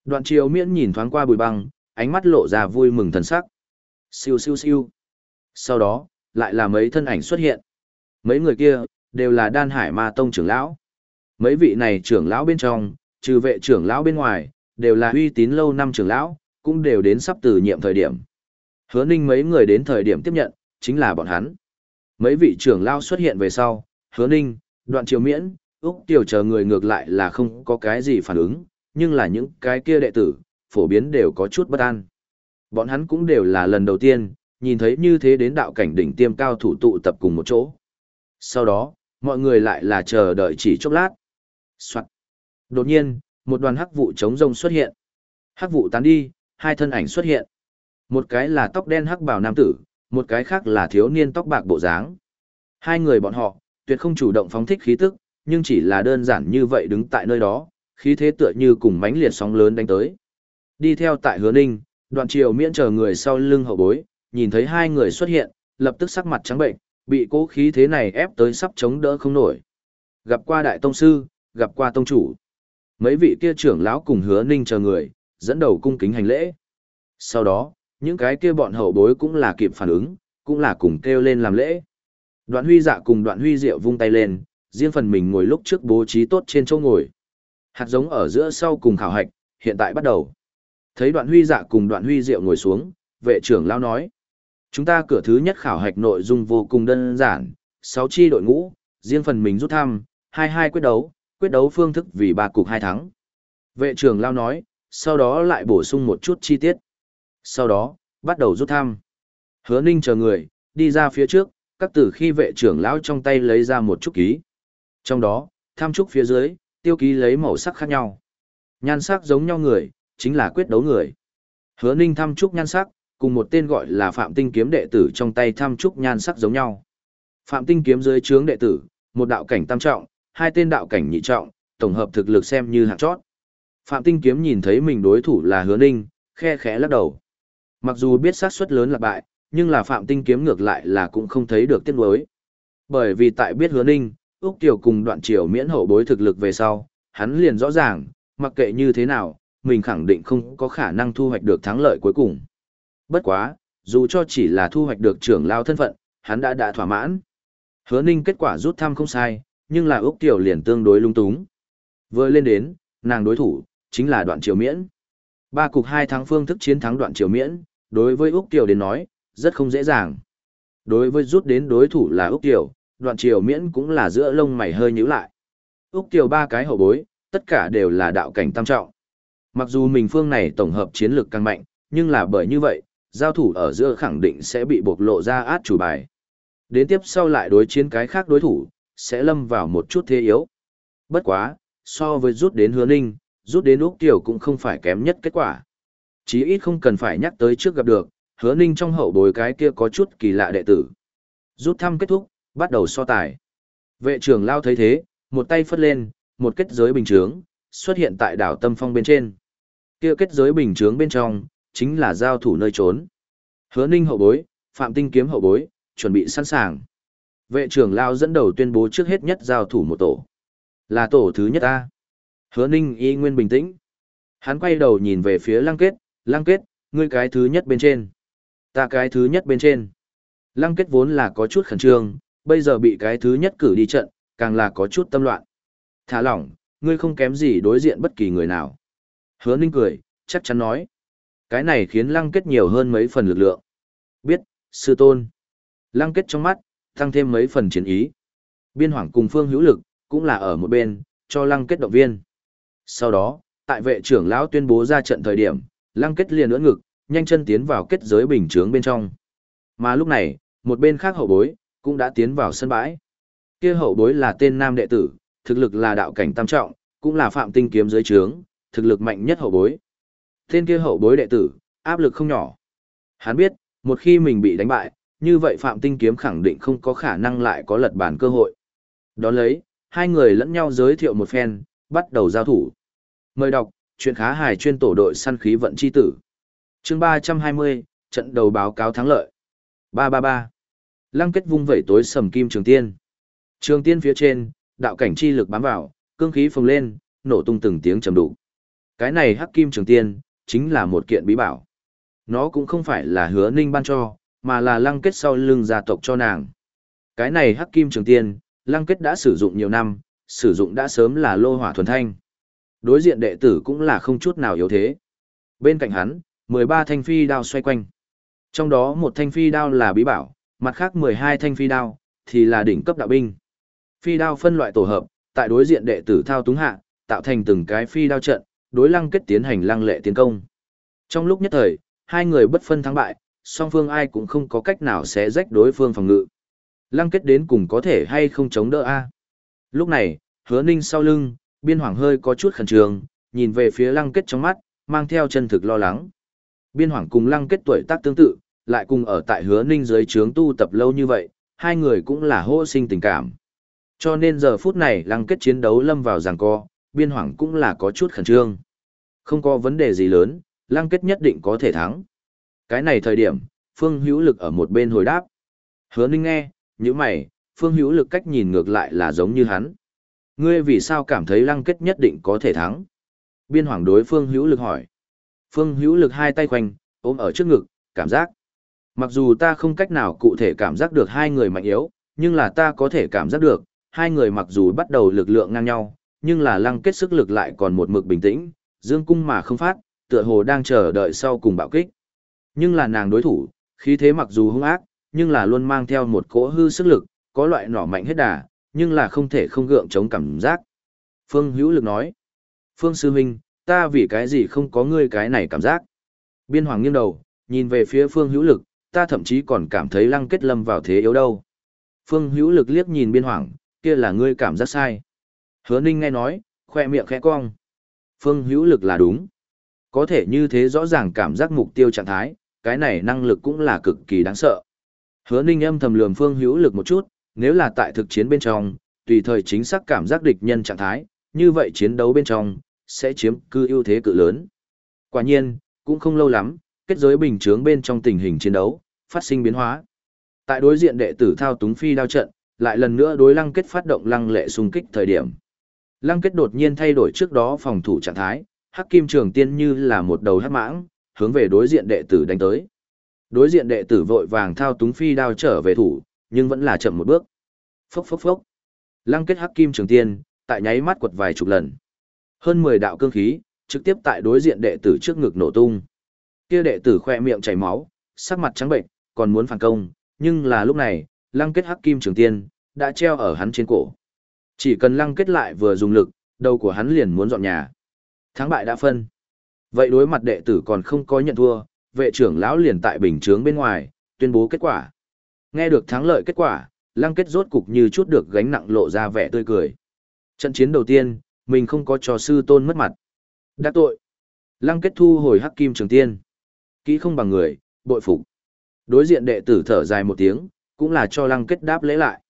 Đoạn triều miễn nhìn thoáng qua bùi băng, ánh mắt lộ ra vui mừng thần sắc. Siêu siêu siêu. Sau đó, lại là mấy thân ảnh xuất hiện. Mấy người kia, đều là đan hải ma tông trưởng lão. Mấy vị này trưởng lão bên trong, trừ vệ trưởng lão bên ngoài, đều là uy tín lâu năm trưởng lão, cũng đều đến sắp từ nhiệm thời điểm. Hứa ninh mấy người đến thời điểm tiếp nhận, chính là bọn hắn. Mấy vị trưởng lão xuất hiện về sau, hứa ninh, đoạn triều miễn, Úc Tiểu chờ người ngược lại là không có cái gì phản ứng, nhưng là những cái kia đệ tử, phổ biến đều có chút bất an. Bọn hắn cũng đều là lần đầu tiên, nhìn thấy như thế đến đạo cảnh đỉnh tiêm cao thủ tụ tập cùng một chỗ. Sau đó, mọi người lại là chờ đợi chỉ chốc lát. Soạn. Đột nhiên, một đoàn hắc vụ chống rông xuất hiện. Hắc vụ tán đi, hai thân ảnh xuất hiện. Một cái là tóc đen hắc bào nam tử, một cái khác là thiếu niên tóc bạc bộ dáng. Hai người bọn họ, tuyệt không chủ động phóng thích khí tức, nhưng chỉ là đơn giản như vậy đứng tại nơi đó, khí thế tựa như cùng mánh liệt sóng lớn đánh tới. Đi theo tại hứa ninh, đoạn triều miễn chờ người sau lưng hậu bối, nhìn thấy hai người xuất hiện, lập tức sắc mặt trắng bệnh, bị cố khí thế này ép tới sắp chống đỡ không nổi. Gặp qua đại tông sư, gặp qua tông chủ. Mấy vị kia trưởng lão cùng hứa ninh chờ người, dẫn đầu cung kính hành lễ. Sau đó, những cái kia bọn hậu bối cũng là kịp phản ứng, cũng là cùng kêu lên làm lễ. Đoạn huy dạ cùng đoạn huy diệu vung tay lên, riêng phần mình ngồi lúc trước bố trí tốt trên chỗ ngồi. Hạt giống ở giữa sau cùng khảo hạch, hiện tại bắt đầu. Thấy đoạn huy dạ cùng đoạn huy diệu ngồi xuống, vệ trưởng lao nói. Chúng ta cửa thứ nhất khảo hạch nội dung vô cùng đơn giản, 6 chi đội ngũ, riêng phần mình rút thăm, 22 quyết đấu, quyết đấu phương thức vì ba cục hai thắng. Vệ trưởng lao nói, sau đó lại bổ sung một chút chi tiết. Sau đó, bắt đầu rút thăm. Hứa ninh chờ người, đi ra phía trước, các tử khi vệ trưởng lão trong tay lấy ra một chút ký. Trong đó, tham trúc phía dưới, tiêu ký lấy màu sắc khác nhau. Nhan sắc giống nhau người, chính là quyết đấu người. Hứa ninh thăm trúc nhan sắc, cùng một tên gọi là Phạm Tinh kiếm đệ tử trong tay thăm trúc nhan sắc giống nhau. Phạm Tinh kiếm dưới trướng đệ tử, một đạo cảnh tam trọng, hai tên đạo cảnh nhị trọng, tổng hợp thực lực xem như hạng chót. Phạm Tinh kiếm nhìn thấy mình đối thủ là Hứa Ninh, khe khẽ lắc đầu. Mặc dù biết xác suất lớn là bại, nhưng là Phạm Tinh kiếm ngược lại là cũng không thấy được tiếc nuối. Bởi vì tại biết Hứa Ninh, Úc Tiểu cùng đoạn triều miễn hậu bối thực lực về sau, hắn liền rõ ràng, mặc kệ như thế nào, mình khẳng định không có khả năng thu hoạch được thắng lợi cuối cùng. Bất quá, dù cho chỉ là thu hoạch được trưởng lao thân phận, hắn đã đã thỏa mãn. Hứa Ninh kết quả rút thăm không sai, nhưng là Úc Tiểu liền tương đối lung túng. Vừa lên đến, nàng đối thủ, chính là đoạn triều miễn. Ba cục hai thắng phương thức chiến thắng đoạn triều miễn, đối với Úc Tiểu đến nói, rất không dễ dàng. Đối với rút đến đối thủ là Úc Tiểu, đoạn triều miễn cũng là giữa lông mày hơi nhíu lại. Úc Tiểu ba cái hậu bối, tất cả đều là đạo cảnh tam trọng. Mặc dù mình phương này tổng hợp chiến lược càng mạnh, nhưng là bởi như vậy, giao thủ ở giữa khẳng định sẽ bị bộc lộ ra át chủ bài. Đến tiếp sau lại đối chiến cái khác đối thủ, sẽ lâm vào một chút thế yếu. Bất quá, so với rút đến hứa ninh, rút đến Úc Tiểu cũng không phải kém nhất kết quả. Chí ít không cần phải nhắc tới trước gặp được, hứa ninh trong hậu bối cái kia có chút kỳ lạ đệ tử. Rút thăm kết thúc, bắt đầu so tài. Vệ trưởng lao thấy thế, một tay phất lên, một kết giới bình chướng xuất hiện tại đảo Tâm Phong bên trên. Kia kết giới bình chướng bên trong, chính là giao thủ nơi trốn. Hứa Ninh hậu bối, Phạm Tinh kiếm hậu bối, chuẩn bị sẵn sàng. Vệ trưởng lao dẫn đầu tuyên bố trước hết nhất giao thủ một tổ. Là tổ thứ nhất ta. Hứa Ninh y nguyên bình tĩnh. Hắn quay đầu nhìn về phía Lăng Kết, Lăng Kết, ngươi cái thứ nhất bên trên. Ta cái thứ nhất bên trên. Lăng Kết vốn là có chút khẩn trương, bây giờ bị cái thứ nhất cử đi trận, càng là có chút tâm loạn. Thả lỏng, ngươi không kém gì đối diện bất kỳ người nào. Hứa Ninh cười, chắc chắn nói. Cái này khiến Lăng Kết nhiều hơn mấy phần lực lượng. Biết, sư tôn. Lăng Kết trong mắt, tăng thêm mấy phần chiến ý. Biên Hoàng cùng Phương Hữu Lực, cũng là ở một bên, cho Lăng Kết động viên. Sau đó, tại vệ trưởng lão tuyên bố ra trận thời điểm, Lăng Kết liền ưỡn ngực, nhanh chân tiến vào kết giới bình chướng bên trong. Mà lúc này, một bên khác hậu bối, cũng đã tiến vào sân bãi. Kia hậu bối là tên nam đệ tử, thực lực là đạo cảnh tam trọng, cũng là phạm tinh kiếm dưới trướng, thực lực mạnh nhất hậu bối. Tên kia hậu bối đệ tử, áp lực không nhỏ. Hắn biết, một khi mình bị đánh bại, như vậy phạm tinh kiếm khẳng định không có khả năng lại có lật bản cơ hội. Đón lấy, hai người lẫn nhau giới thiệu một phen, bắt đầu giao thủ. Mời đọc, chuyện khá hài chuyên tổ đội săn khí vận chi tử. chương 320, trận đầu báo cáo thắng lợi. 333. Lăng kết vung vẩy tối sầm kim trường tiên. Trường tiên phía trên, đạo cảnh chi lực bám vào, cương khí phồng lên, nổ tung từng tiếng trầm đủ. Cái này hắc kim trường tiên, chính là một kiện bí bảo. Nó cũng không phải là hứa ninh ban cho, mà là lăng kết sau lưng gia tộc cho nàng. Cái này hắc kim trường tiên, lăng kết đã sử dụng nhiều năm, sử dụng đã sớm là lô hỏa thuần thanh. Đối diện đệ tử cũng là không chút nào yếu thế. Bên cạnh hắn, 13 thanh phi đao xoay quanh. Trong đó một thanh phi đao là bí bảo, mặt khác 12 thanh phi đao thì là đỉnh cấp đạo binh. Phi đao phân loại tổ hợp, tại đối diện đệ tử thao túng hạ, tạo thành từng cái phi đao trận, đối lăng kết tiến hành lăng lệ tiến công. Trong lúc nhất thời, hai người bất phân thắng bại, song phương ai cũng không có cách nào sẽ rách đối phương phòng ngự. Lăng kết đến cùng có thể hay không chống đỡ a. Lúc này, hứa ninh sau lưng, biên hoàng hơi có chút khẩn trương, nhìn về phía lăng kết trong mắt, mang theo chân thực lo lắng. Biên hoàng cùng lăng kết tuổi tác tương tự, lại cùng ở tại hứa ninh dưới trướng tu tập lâu như vậy, hai người cũng là hô sinh tình cảm. Cho nên giờ phút này lăng kết chiến đấu lâm vào giằng co, biên hoàng cũng là có chút khẩn trương. Không có vấn đề gì lớn, lăng kết nhất định có thể thắng. Cái này thời điểm, phương hữu lực ở một bên hồi đáp. Hứa ninh nghe, như mày, phương hữu lực cách nhìn ngược lại là giống như hắn. Ngươi vì sao cảm thấy lăng kết nhất định có thể thắng? Biên hoàng đối phương hữu lực hỏi. Phương hữu lực hai tay khoanh, ôm ở trước ngực, cảm giác. Mặc dù ta không cách nào cụ thể cảm giác được hai người mạnh yếu, nhưng là ta có thể cảm giác được, hai người mặc dù bắt đầu lực lượng ngang nhau, nhưng là lăng kết sức lực lại còn một mực bình tĩnh, dương cung mà không phát, tựa hồ đang chờ đợi sau cùng bạo kích. Nhưng là nàng đối thủ, khí thế mặc dù hung ác, nhưng là luôn mang theo một cỗ hư sức lực, có loại nỏ mạnh hết đà, nhưng là không thể không gượng chống cảm giác. Phương Hữu Lực nói, Phương Sư Minh, ta vì cái gì không có ngươi cái này cảm giác. Biên Hoàng nghiêng đầu, nhìn về phía Phương Hữu Lực, ta thậm chí còn cảm thấy lăng kết lâm vào thế yếu đâu. Phương Hữu Lực liếc nhìn Biên Hoàng, kia là ngươi cảm giác sai. Hứa Ninh nghe nói, khoe miệng khẽ cong. Phương Hữu Lực là đúng. Có thể như thế rõ ràng cảm giác mục tiêu trạng thái, cái này năng lực cũng là cực kỳ đáng sợ. Hứa Ninh âm thầm lườm Phương Hữu Lực một chút, nếu là tại thực chiến bên trong, tùy thời chính xác cảm giác địch nhân trạng thái, như vậy chiến đấu bên trong, sẽ chiếm cư ưu thế cự lớn. Quả nhiên, cũng không lâu lắm, kết giới bình chướng bên trong tình hình chiến đấu, phát sinh biến hóa. Tại đối diện đệ tử thao túng phi đao trận, lại lần nữa đối lăng kết phát động lăng lệ xung kích thời điểm. Lăng kết đột nhiên thay đổi trước đó phòng thủ trạng thái, hắc kim trường tiên như là một đầu hắc mãng, hướng về đối diện đệ tử đánh tới. Đối diện đệ tử vội vàng thao túng phi đao trở về thủ, nhưng vẫn là chậm một bước. Phốc phốc phốc. Lăng kết hắc kim trường tiên, tại nháy mắt quật vài chục lần. Hơn 10 đạo cương khí, trực tiếp tại đối diện đệ tử trước ngực nổ tung. Kia đệ tử khoe miệng chảy máu, sắc mặt trắng bệnh, còn muốn phản công, nhưng là lúc này, lăng kết hắc kim trường tiên, đã treo ở hắn trên cổ. Chỉ cần lăng kết lại vừa dùng lực, đầu của hắn liền muốn dọn nhà. Thắng bại đã phân. Vậy đối mặt đệ tử còn không có nhận thua, vệ trưởng lão liền tại bình chướng bên ngoài, tuyên bố kết quả. Nghe được thắng lợi kết quả, lăng kết rốt cục như chút được gánh nặng lộ ra vẻ tươi cười. Trận chiến đầu tiên, mình không có cho sư tôn mất mặt. Đã tội. Lăng kết thu hồi hắc kim trường tiên. Kỹ không bằng người, bội phục. Đối diện đệ tử thở dài một tiếng, cũng là cho lăng kết đáp lễ lại.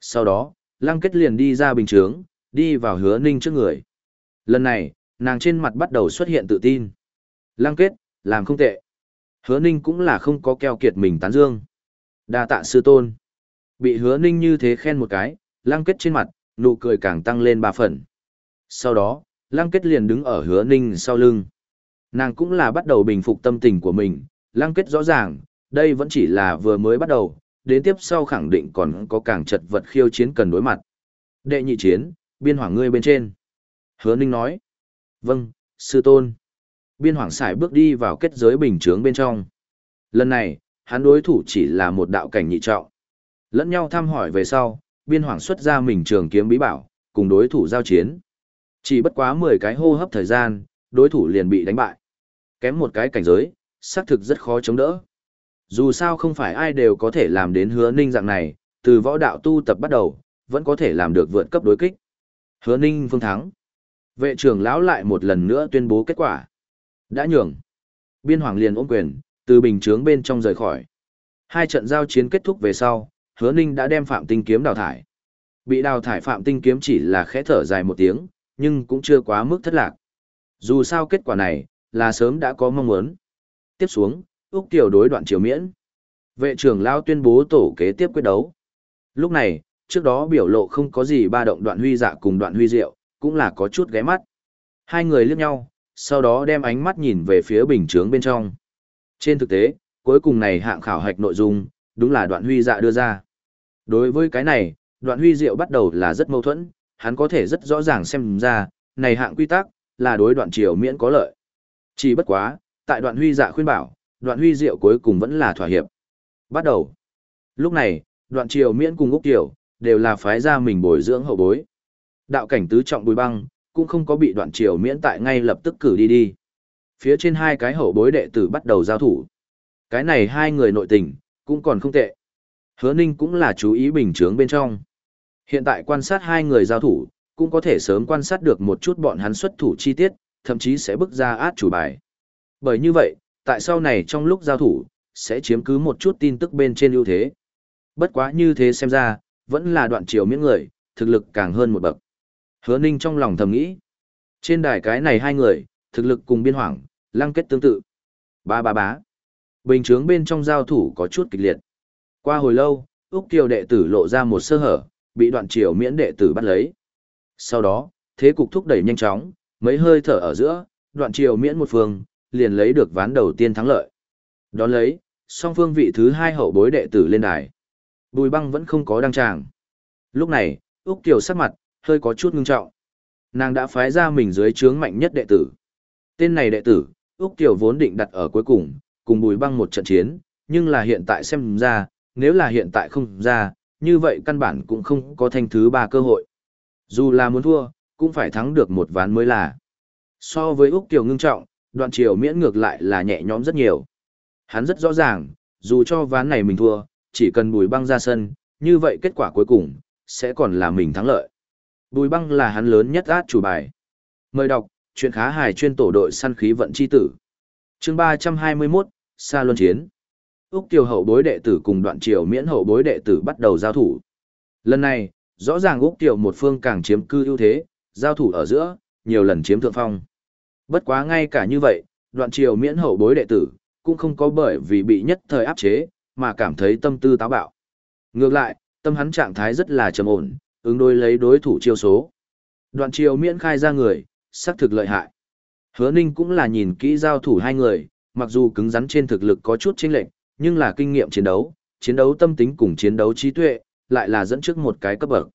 Sau đó, lăng kết liền đi ra bình chướng, đi vào hứa ninh trước người. Lần này, nàng trên mặt bắt đầu xuất hiện tự tin. Lăng kết, làm không tệ. Hứa ninh cũng là không có keo kiệt mình tán dương. đa tạ sư tôn. Bị hứa ninh như thế khen một cái, lăng kết trên mặt, nụ cười càng tăng lên ba phần. Sau đó, lăng kết liền đứng ở hứa ninh sau lưng. Nàng cũng là bắt đầu bình phục tâm tình của mình, lăng kết rõ ràng, đây vẫn chỉ là vừa mới bắt đầu, đến tiếp sau khẳng định còn có càng chật vật khiêu chiến cần đối mặt. Đệ nhị chiến, biên hoàng ngươi bên trên. Hứa ninh nói. Vâng, sư tôn. Biên hoàng sải bước đi vào kết giới bình chướng bên trong. Lần này, hắn đối thủ chỉ là một đạo cảnh nhị trọng. Lẫn nhau thăm hỏi về sau, biên hoàng xuất ra mình trường kiếm bí bảo, cùng đối thủ giao chiến. Chỉ bất quá 10 cái hô hấp thời gian, đối thủ liền bị đánh bại. Kém một cái cảnh giới, xác thực rất khó chống đỡ. Dù sao không phải ai đều có thể làm đến hứa ninh dạng này, từ võ đạo tu tập bắt đầu, vẫn có thể làm được vượt cấp đối kích. Hứa ninh phương thắng. Vệ trưởng lão lại một lần nữa tuyên bố kết quả. Đã nhường. Biên hoàng liền ôm quyền, từ bình chướng bên trong rời khỏi. Hai trận giao chiến kết thúc về sau, hứa ninh đã đem phạm tinh kiếm đào thải. Bị đào thải phạm tinh kiếm chỉ là khẽ thở dài một tiếng, nhưng cũng chưa quá mức thất lạc. Dù sao kết quả này, là sớm đã có mong muốn. Tiếp xuống, Úc Kiều đối đoạn triều miễn. Vệ trưởng lao tuyên bố tổ kế tiếp quyết đấu. Lúc này, trước đó biểu lộ không có gì ba động đoạn huy dạ cùng đoạn huy diệu, cũng là có chút ghé mắt. Hai người liếc nhau, sau đó đem ánh mắt nhìn về phía bình chướng bên trong. Trên thực tế, cuối cùng này hạng khảo hạch nội dung, đúng là đoạn huy dạ đưa ra. Đối với cái này, đoạn huy diệu bắt đầu là rất mâu thuẫn, hắn có thể rất rõ ràng xem ra, này hạng quy tắc, là đối đoạn triều miễn có lợi. Chỉ bất quá, tại đoạn huy dạ khuyên bảo, đoạn huy diệu cuối cùng vẫn là thỏa hiệp. Bắt đầu. Lúc này, đoạn triều miễn cùng Úc Tiểu, đều là phái gia mình bồi dưỡng hậu bối. Đạo cảnh tứ trọng bùi băng, cũng không có bị đoạn triều miễn tại ngay lập tức cử đi đi. Phía trên hai cái hậu bối đệ tử bắt đầu giao thủ. Cái này hai người nội tình, cũng còn không tệ. Hứa Ninh cũng là chú ý bình chướng bên trong. Hiện tại quan sát hai người giao thủ, cũng có thể sớm quan sát được một chút bọn hắn xuất thủ chi tiết, thậm chí sẽ bước ra át chủ bài. Bởi như vậy, tại sau này trong lúc giao thủ, sẽ chiếm cứ một chút tin tức bên trên ưu thế. Bất quá như thế xem ra, vẫn là đoạn chiều miễn người, thực lực càng hơn một bậc. Hứa Ninh trong lòng thầm nghĩ. Trên đài cái này hai người, thực lực cùng biên hoảng, lăng kết tương tự. Ba ba bá. Bình chướng bên trong giao thủ có chút kịch liệt. Qua hồi lâu, Úc Kiều đệ tử lộ ra một sơ hở, bị đoạn triều miễn đệ tử bắt lấy. Sau đó, thế cục thúc đẩy nhanh chóng, mấy hơi thở ở giữa, đoạn triều miễn một phương, liền lấy được ván đầu tiên thắng lợi. Đón lấy, song phương vị thứ hai hậu bối đệ tử lên đài. Bùi băng vẫn không có đăng tràng. Lúc này, Úc Kiều sắc mặt, hơi có chút ngưng trọng. Nàng đã phái ra mình dưới trướng mạnh nhất đệ tử. Tên này đệ tử, Úc Kiều vốn định đặt ở cuối cùng, cùng bùi băng một trận chiến, nhưng là hiện tại xem ra, nếu là hiện tại không ra, như vậy căn bản cũng không có thành thứ ba cơ hội. Dù là muốn thua, cũng phải thắng được một ván mới là. So với Úc Kiều ngưng trọng, đoạn triều miễn ngược lại là nhẹ nhõm rất nhiều. Hắn rất rõ ràng, dù cho ván này mình thua, chỉ cần bùi băng ra sân, như vậy kết quả cuối cùng, sẽ còn là mình thắng lợi. Bùi băng là hắn lớn nhất át chủ bài. Mời đọc, chuyện khá hài chuyên tổ đội săn khí vận chi tử. chương 321, Sa Luân Chiến. Úc Kiều hậu bối đệ tử cùng đoạn triều miễn hậu bối đệ tử bắt đầu giao thủ. Lần này, rõ ràng Úc Kiều một phương càng chiếm cư ưu thế, giao thủ ở giữa, nhiều lần chiếm thượng phong. Bất quá ngay cả như vậy, đoạn triều miễn hậu bối đệ tử, cũng không có bởi vì bị nhất thời áp chế, mà cảm thấy tâm tư táo bạo. Ngược lại, tâm hắn trạng thái rất là trầm ổn, ứng đối lấy đối thủ chiêu số. Đoạn triều miễn khai ra người, xác thực lợi hại. Hứa Ninh cũng là nhìn kỹ giao thủ hai người, mặc dù cứng rắn trên thực lực có chút chênh lệch, nhưng là kinh nghiệm chiến đấu, chiến đấu tâm tính cùng chiến đấu trí tuệ, lại là dẫn trước một cái cấp bậc.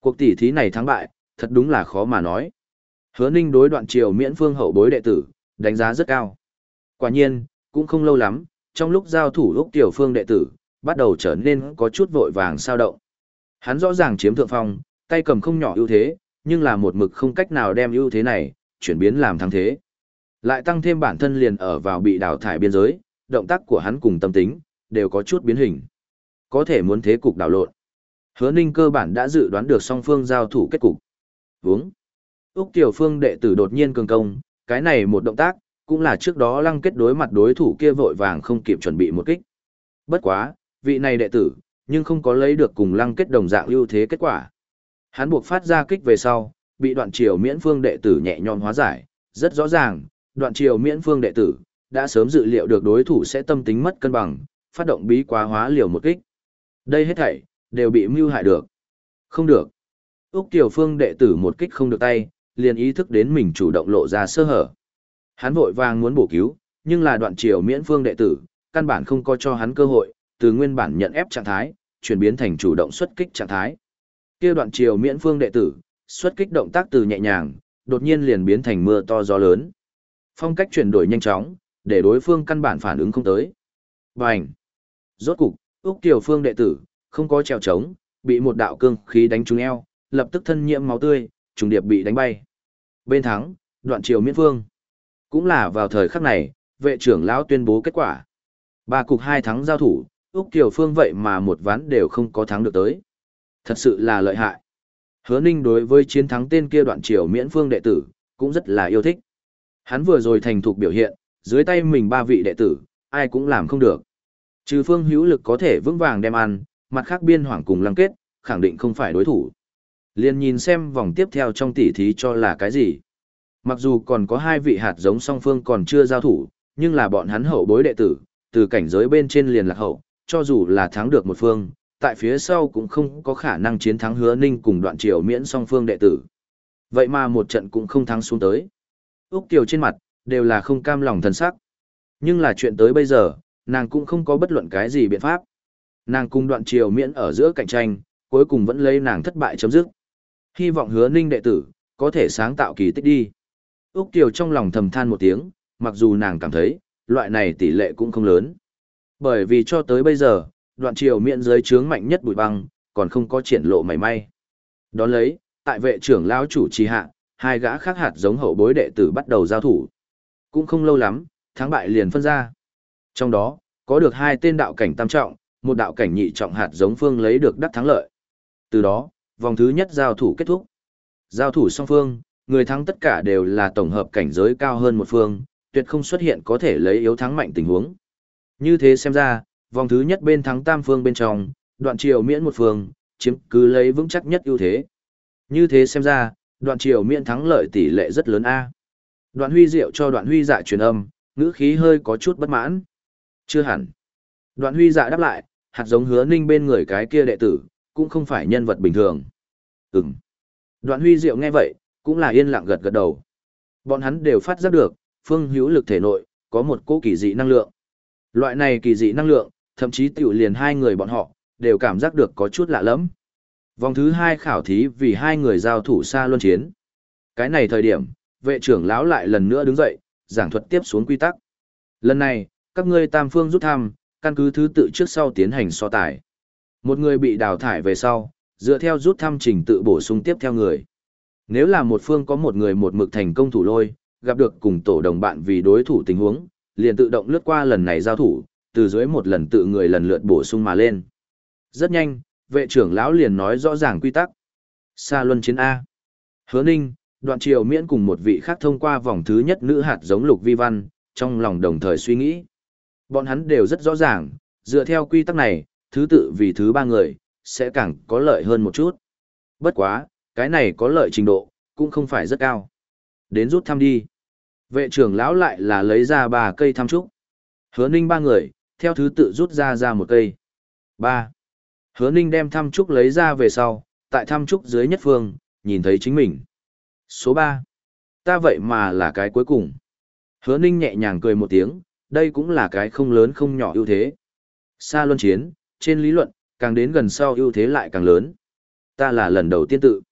Cuộc tỷ thí này thắng bại, thật đúng là khó mà nói. Hứa Ninh đối đoạn triều miễn phương hậu bối đệ tử, đánh giá rất cao. Quả nhiên, cũng không lâu lắm, trong lúc giao thủ lúc tiểu phương đệ tử, bắt đầu trở nên có chút vội vàng sao động. Hắn rõ ràng chiếm thượng phong, tay cầm không nhỏ ưu thế, nhưng là một mực không cách nào đem ưu thế này, chuyển biến làm thắng thế. Lại tăng thêm bản thân liền ở vào bị đào thải biên giới, động tác của hắn cùng tâm tính, đều có chút biến hình. Có thể muốn thế cục đảo lộn. Hứa Ninh cơ bản đã dự đoán được song phương giao thủ kết cục. Vướng. Úc Tiểu Phương đệ tử đột nhiên cường công, cái này một động tác, cũng là trước đó lăng kết đối mặt đối thủ kia vội vàng không kịp chuẩn bị một kích. Bất quá, vị này đệ tử, nhưng không có lấy được cùng lăng kết đồng dạng ưu thế kết quả. Hắn buộc phát ra kích về sau, bị đoạn triều miễn phương đệ tử nhẹ nhõm hóa giải, rất rõ ràng, đoạn triều miễn phương đệ tử, đã sớm dự liệu được đối thủ sẽ tâm tính mất cân bằng, phát động bí quá hóa liều một kích. Đây hết thảy, đều bị mưu hại được. Không được. Úc Kiều Phương đệ tử một kích không được tay, liền ý thức đến mình chủ động lộ ra sơ hở. Hắn vội vàng muốn bổ cứu, nhưng là đoạn triều miễn phương đệ tử, căn bản không có cho hắn cơ hội, từ nguyên bản nhận ép trạng thái, chuyển biến thành chủ động xuất kích trạng thái. Kia đoạn triều miễn phương đệ tử, xuất kích động tác từ nhẹ nhàng, đột nhiên liền biến thành mưa to gió lớn. Phong cách chuyển đổi nhanh chóng, để đối phương căn bản phản ứng không tới. Bành! Rốt cục, Úc Kiều Phương đệ tử, không có trèo trống, bị một đạo cương khí đánh trúng eo, lập tức thân nhiễm máu tươi, trùng điệp bị đánh bay. Bên thắng, đoạn triều miễn phương. Cũng là vào thời khắc này, vệ trưởng lão tuyên bố kết quả. Ba cục hai thắng giao thủ, Úc Kiều Phương vậy mà một ván đều không có thắng được tới. Thật sự là lợi hại. Hứa Ninh đối với chiến thắng tên kia đoạn triều miễn phương đệ tử, cũng rất là yêu thích. Hắn vừa rồi thành thục biểu hiện, dưới tay mình ba vị đệ tử, ai cũng làm không được. Trừ phương hữu lực có thể vững vàng đem ăn, mặt khác biên hoảng cùng lăng kết, khẳng định không phải đối thủ. Liên nhìn xem vòng tiếp theo trong tỉ thí cho là cái gì. Mặc dù còn có hai vị hạt giống song phương còn chưa giao thủ, nhưng là bọn hắn hậu bối đệ tử, từ cảnh giới bên trên liền lạc hậu, cho dù là thắng được một phương, tại phía sau cũng không có khả năng chiến thắng hứa ninh cùng đoạn triều miễn song phương đệ tử. Vậy mà một trận cũng không thắng xuống tới. Úc Kiều trên mặt, đều là không cam lòng thần sắc. Nhưng là chuyện tới bây giờ, nàng cũng không có bất luận cái gì biện pháp. Nàng cùng đoạn triều miễn ở giữa cạnh tranh, cuối cùng vẫn lấy nàng thất bại chấm dứt. Hy vọng hứa ninh đệ tử, có thể sáng tạo kỳ tích đi. Úc Kiều trong lòng thầm than một tiếng, mặc dù nàng cảm thấy, loại này tỷ lệ cũng không lớn. Bởi vì cho tới bây giờ, đoạn triều miễn giới chướng mạnh nhất bụi băng, còn không có triển lộ mảy may. Đón lấy, tại vệ trưởng lão chủ trì hạ, hai gã khác hạt giống hậu bối đệ tử bắt đầu giao thủ. Cũng không lâu lắm, thắng bại liền phân ra. Trong đó, có được hai tên đạo cảnh tam trọng, một đạo cảnh nhị trọng hạt giống phương lấy được đắc thắng lợi. Từ đó, vòng thứ nhất giao thủ kết thúc. Giao thủ song phương, người thắng tất cả đều là tổng hợp cảnh giới cao hơn một phương, tuyệt không xuất hiện có thể lấy yếu thắng mạnh tình huống. Như thế xem ra, vòng thứ nhất bên thắng tam phương bên trong, đoạn triều miễn một phương, chiếm cứ lấy vững chắc nhất ưu thế. Như thế xem ra, đoạn triều miễn thắng lợi tỷ lệ rất lớn A. Đoạn huy diệu cho đoạn huy dạ truyền âm, ngữ khí hơi có chút bất mãn. Chưa hẳn. Đoạn huy dạ đáp lại, hạt giống hứa ninh bên người cái kia đệ tử, cũng không phải nhân vật bình thường. Ừm. Đoạn huy diệu nghe vậy, cũng là yên lặng gật gật đầu. Bọn hắn đều phát giác được, phương hữu lực thể nội, có một cỗ kỳ dị năng lượng. Loại này kỳ dị năng lượng, thậm chí tiểu liền hai người bọn họ, đều cảm giác được có chút lạ lắm. Vòng thứ hai khảo thí vì hai người giao thủ xa luân chiến. Cái này thời điểm, vệ trưởng lão lại lần nữa đứng dậy, giảng thuật tiếp xuống quy tắc. Lần này, các ngươi tam phương rút thăm, căn cứ thứ tự trước sau tiến hành so tài. Một người bị đào thải về sau, dựa theo rút thăm trình tự bổ sung tiếp theo người. Nếu là một phương có một người một mực thành công thủ lôi, gặp được cùng tổ đồng bạn vì đối thủ tình huống, liền tự động lướt qua lần này giao thủ, từ dưới một lần tự người lần lượt bổ sung mà lên. Rất nhanh, vệ trưởng lão liền nói rõ ràng quy tắc. Sa luân chiến A. Hứa ninh, đoạn triều miễn cùng một vị khác thông qua vòng thứ nhất nữ hạt giống lục vi văn, trong lòng đồng thời suy nghĩ. Bọn hắn đều rất rõ ràng, dựa theo quy tắc này, thứ tự vì thứ ba người, sẽ càng có lợi hơn một chút. Bất quá, cái này có lợi trình độ, cũng không phải rất cao. Đến rút thăm đi. Vệ trưởng lão lại là lấy ra ba cây thăm trúc. Hứa ninh ba người, theo thứ tự rút ra ra một cây. ba Hứa ninh đem thăm trúc lấy ra về sau, tại thăm trúc dưới nhất phương, nhìn thấy chính mình. Số ba Ta vậy mà là cái cuối cùng. Hứa ninh nhẹ nhàng cười một tiếng, đây cũng là cái không lớn không nhỏ ưu thế. Xa luân chiến, trên lý luận, càng đến gần sau ưu thế lại càng lớn. Ta là lần đầu tiên tự.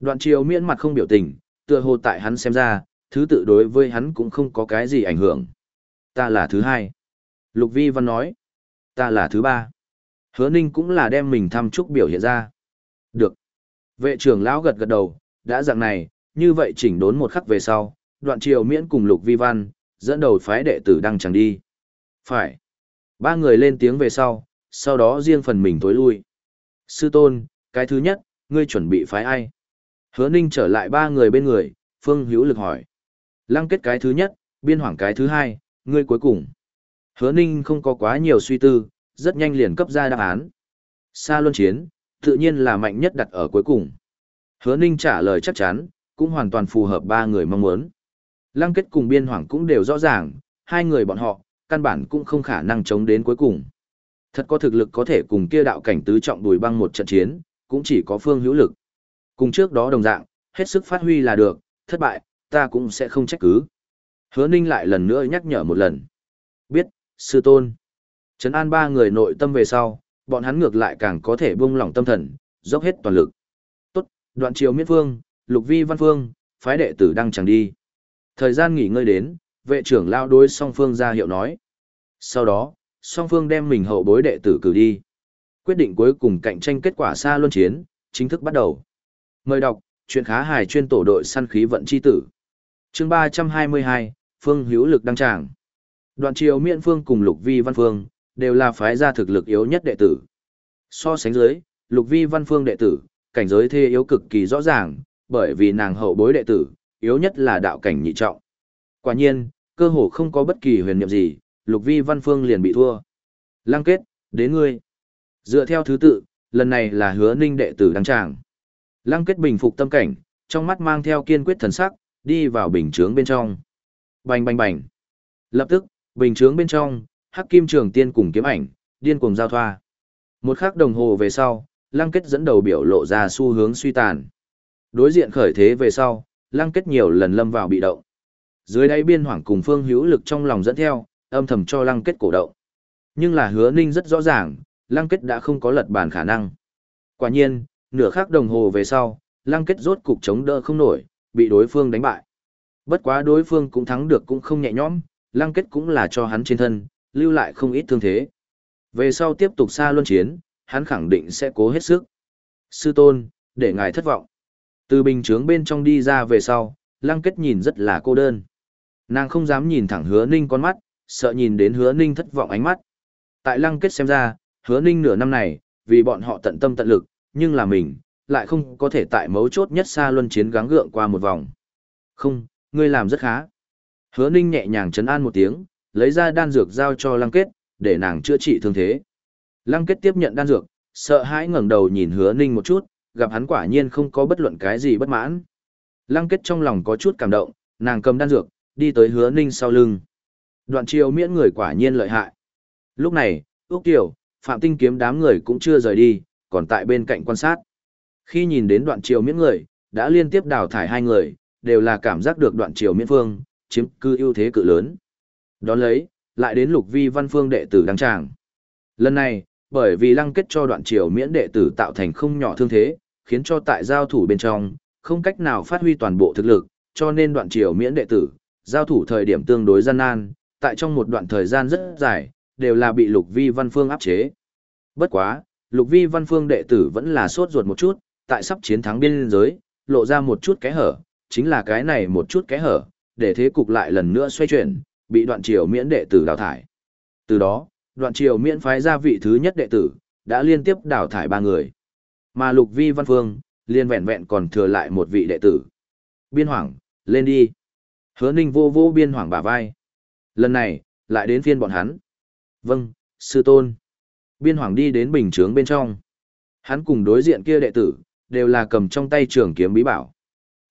Đoạn triều miễn mặt không biểu tình, tựa hồ tại hắn xem ra, thứ tự đối với hắn cũng không có cái gì ảnh hưởng. Ta là thứ hai. Lục Vi Văn nói. Ta là thứ ba. Hứa Ninh cũng là đem mình thăm chúc biểu hiện ra. Được. Vệ trưởng lão gật gật đầu, đã dạng này, như vậy chỉnh đốn một khắc về sau, đoạn triều miễn cùng Lục Vi Văn, dẫn đầu phái đệ tử đăng chẳng đi. Phải. Ba người lên tiếng về sau, sau đó riêng phần mình tối lui. Sư tôn, cái thứ nhất, ngươi chuẩn bị phái ai? Hứa Ninh trở lại ba người bên người, Phương Hữu Lực hỏi. Lăng kết cái thứ nhất, biên hoảng cái thứ hai, ngươi cuối cùng. Hứa Ninh không có quá nhiều suy tư, rất nhanh liền cấp ra đáp án. Sa luân chiến, tự nhiên là mạnh nhất đặt ở cuối cùng. Hứa Ninh trả lời chắc chắn, cũng hoàn toàn phù hợp ba người mong muốn. Lăng kết cùng biên hoảng cũng đều rõ ràng, hai người bọn họ, căn bản cũng không khả năng chống đến cuối cùng. Thật có thực lực có thể cùng kia đạo cảnh tứ trọng đùi băng một trận chiến, cũng chỉ có phương hữu lực. Cùng trước đó đồng dạng, hết sức phát huy là được, thất bại, ta cũng sẽ không trách cứ. Hứa Ninh lại lần nữa nhắc nhở một lần. Biết, sư tôn. Trấn an ba người nội tâm về sau, bọn hắn ngược lại càng có thể buông lỏng tâm thần, dốc hết toàn lực. Tốt, đoạn chiều miết phương, lục vi văn phương, phái đệ tử đang chẳng đi. Thời gian nghỉ ngơi đến, vệ trưởng lao đối song phương ra hiệu nói. Sau đó, song phương đem mình hậu bối đệ tử cử đi. Quyết định cuối cùng cạnh tranh kết quả xa luân chiến, chính thức bắt đầu. Mời đọc, chuyện khá hài chuyên tổ đội săn khí vận chi tử. chương 322, Phương hữu lực đăng tràng. Đoạn triều miễn phương cùng lục vi văn phương, đều là phái gia thực lực yếu nhất đệ tử. So sánh dưới, lục vi văn phương đệ tử, cảnh giới thê yếu cực kỳ rõ ràng, bởi vì nàng hậu bối đệ tử, yếu nhất là đạo cảnh nhị trọng. Quả nhiên, cơ hồ không có bất kỳ huyền niệm gì, lục vi văn phương liền bị thua. Lăng kết, đến ngươi. Dựa theo thứ tự, lần này là hứa ninh đệ tử đăng tràng. Lăng kết bình phục tâm cảnh, trong mắt mang theo kiên quyết thần sắc, đi vào bình chướng bên trong. Bành bành bành. Lập tức, bình chướng bên trong, hắc kim trường tiên cùng kiếm ảnh, điên cuồng giao thoa. Một khắc đồng hồ về sau, lăng kết dẫn đầu biểu lộ ra xu hướng suy tàn. Đối diện khởi thế về sau, lăng kết nhiều lần lâm vào bị động. Dưới đáy biên hoảng cùng phương hữu lực trong lòng dẫn theo, âm thầm cho lăng kết cổ động. Nhưng là hứa ninh rất rõ ràng, lăng kết đã không có lật bàn khả năng. Quả nhiên, nửa khắc đồng hồ về sau, lăng kết rốt cục chống đỡ không nổi, bị đối phương đánh bại. Bất quá đối phương cũng thắng được cũng không nhẹ nhõm, lăng kết cũng là cho hắn trên thân, lưu lại không ít thương thế. Về sau tiếp tục xa luân chiến, hắn khẳng định sẽ cố hết sức. Sư tôn, để ngài thất vọng. Từ bình chướng bên trong đi ra về sau, lăng kết nhìn rất là cô đơn. Nàng không dám nhìn thẳng hứa ninh con mắt, sợ nhìn đến hứa ninh thất vọng ánh mắt. Tại lăng kết xem ra, hứa ninh nửa năm này, vì bọn họ tận tâm tận lực, nhưng là mình, lại không có thể tại mấu chốt nhất xa luân chiến gắng gượng qua một vòng. Không, ngươi làm rất khá. Hứa ninh nhẹ nhàng chấn an một tiếng, lấy ra đan dược giao cho lăng kết, để nàng chữa trị thương thế. Lăng kết tiếp nhận đan dược, sợ hãi ngẩng đầu nhìn hứa ninh một chút, gặp hắn quả nhiên không có bất luận cái gì bất mãn. Lăng kết trong lòng có chút cảm động, nàng cầm đan dược, đi tới hứa ninh sau lưng. Đoạn triều miễn người quả nhiên lợi hại. Lúc này, Úc Tiểu, Phạm Tinh kiếm đám người cũng chưa rời đi, còn tại bên cạnh quan sát. Khi nhìn đến đoạn triều miễn người, đã liên tiếp đào thải hai người, đều là cảm giác được đoạn triều miễn phương, chiếm cư ưu thế cự lớn. Đón lấy, lại đến lục vi văn phương đệ tử đăng tràng. Lần này, bởi vì lăng kết cho đoạn triều miễn đệ tử tạo thành không nhỏ thương thế, khiến cho tại giao thủ bên trong, không cách nào phát huy toàn bộ thực lực, cho nên đoạn triều miễn đệ tử, giao thủ thời điểm tương đối gian nan, tại trong một đoạn thời gian rất dài, đều là bị lục vi văn phương áp chế. Bất quá, lục vi văn phương đệ tử vẫn là sốt ruột một chút, tại sắp chiến thắng biên giới, lộ ra một chút cái hở, chính là cái này một chút cái hở, để thế cục lại lần nữa xoay chuyển, bị đoạn triều miễn đệ tử đào thải. Từ đó, đoạn triều miễn phái ra vị thứ nhất đệ tử, đã liên tiếp đào thải ba người. Mà lục vi văn phương, liên vẹn vẹn còn thừa lại một vị đệ tử. Biên Hoàng, lên đi. Hứa ninh vô vô biên Hoàng bả vai. Lần này, lại đến phiên bọn hắn. Vâng, sư tôn. Biên hoàng đi đến bình trướng bên trong. Hắn cùng đối diện kia đệ tử, đều là cầm trong tay trường kiếm bí bảo.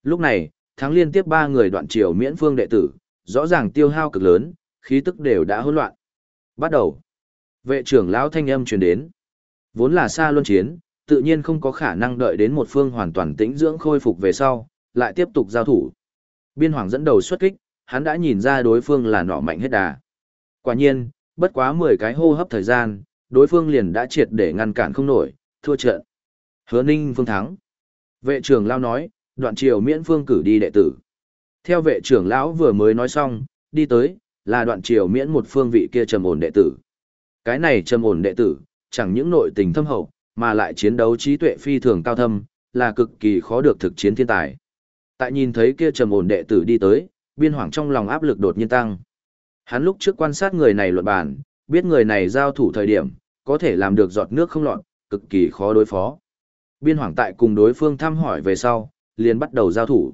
Lúc này, thắng liên tiếp ba người đoạn triều miễn phương đệ tử, rõ ràng tiêu hao cực lớn, khí tức đều đã hỗn loạn. Bắt đầu. Vệ trưởng lão thanh âm truyền đến. Vốn là xa luân chiến, tự nhiên không có khả năng đợi đến một phương hoàn toàn tĩnh dưỡng khôi phục về sau, lại tiếp tục giao thủ. Biên hoàng dẫn đầu xuất kích, hắn đã nhìn ra đối phương là nọ mạnh hết đà. Quả nhiên, bất quá 10 cái hô hấp thời gian, đối phương liền đã triệt để ngăn cản không nổi, thua trận. Hứa Ninh phương thắng. Vệ trưởng lao nói, đoạn triều miễn phương cử đi đệ tử. Theo vệ trưởng lão vừa mới nói xong, đi tới, là đoạn triều miễn một phương vị kia trầm ổn đệ tử. Cái này trầm ổn đệ tử, chẳng những nội tình thâm hậu, mà lại chiến đấu trí tuệ phi thường cao thâm, là cực kỳ khó được thực chiến thiên tài. Tại nhìn thấy kia trầm ổn đệ tử đi tới, biên hoảng trong lòng áp lực đột nhiên tăng. Hắn lúc trước quan sát người này luận bàn, biết người này giao thủ thời điểm, có thể làm được giọt nước không lọt, cực kỳ khó đối phó. Biên hoảng tại cùng đối phương thăm hỏi về sau, liền bắt đầu giao thủ.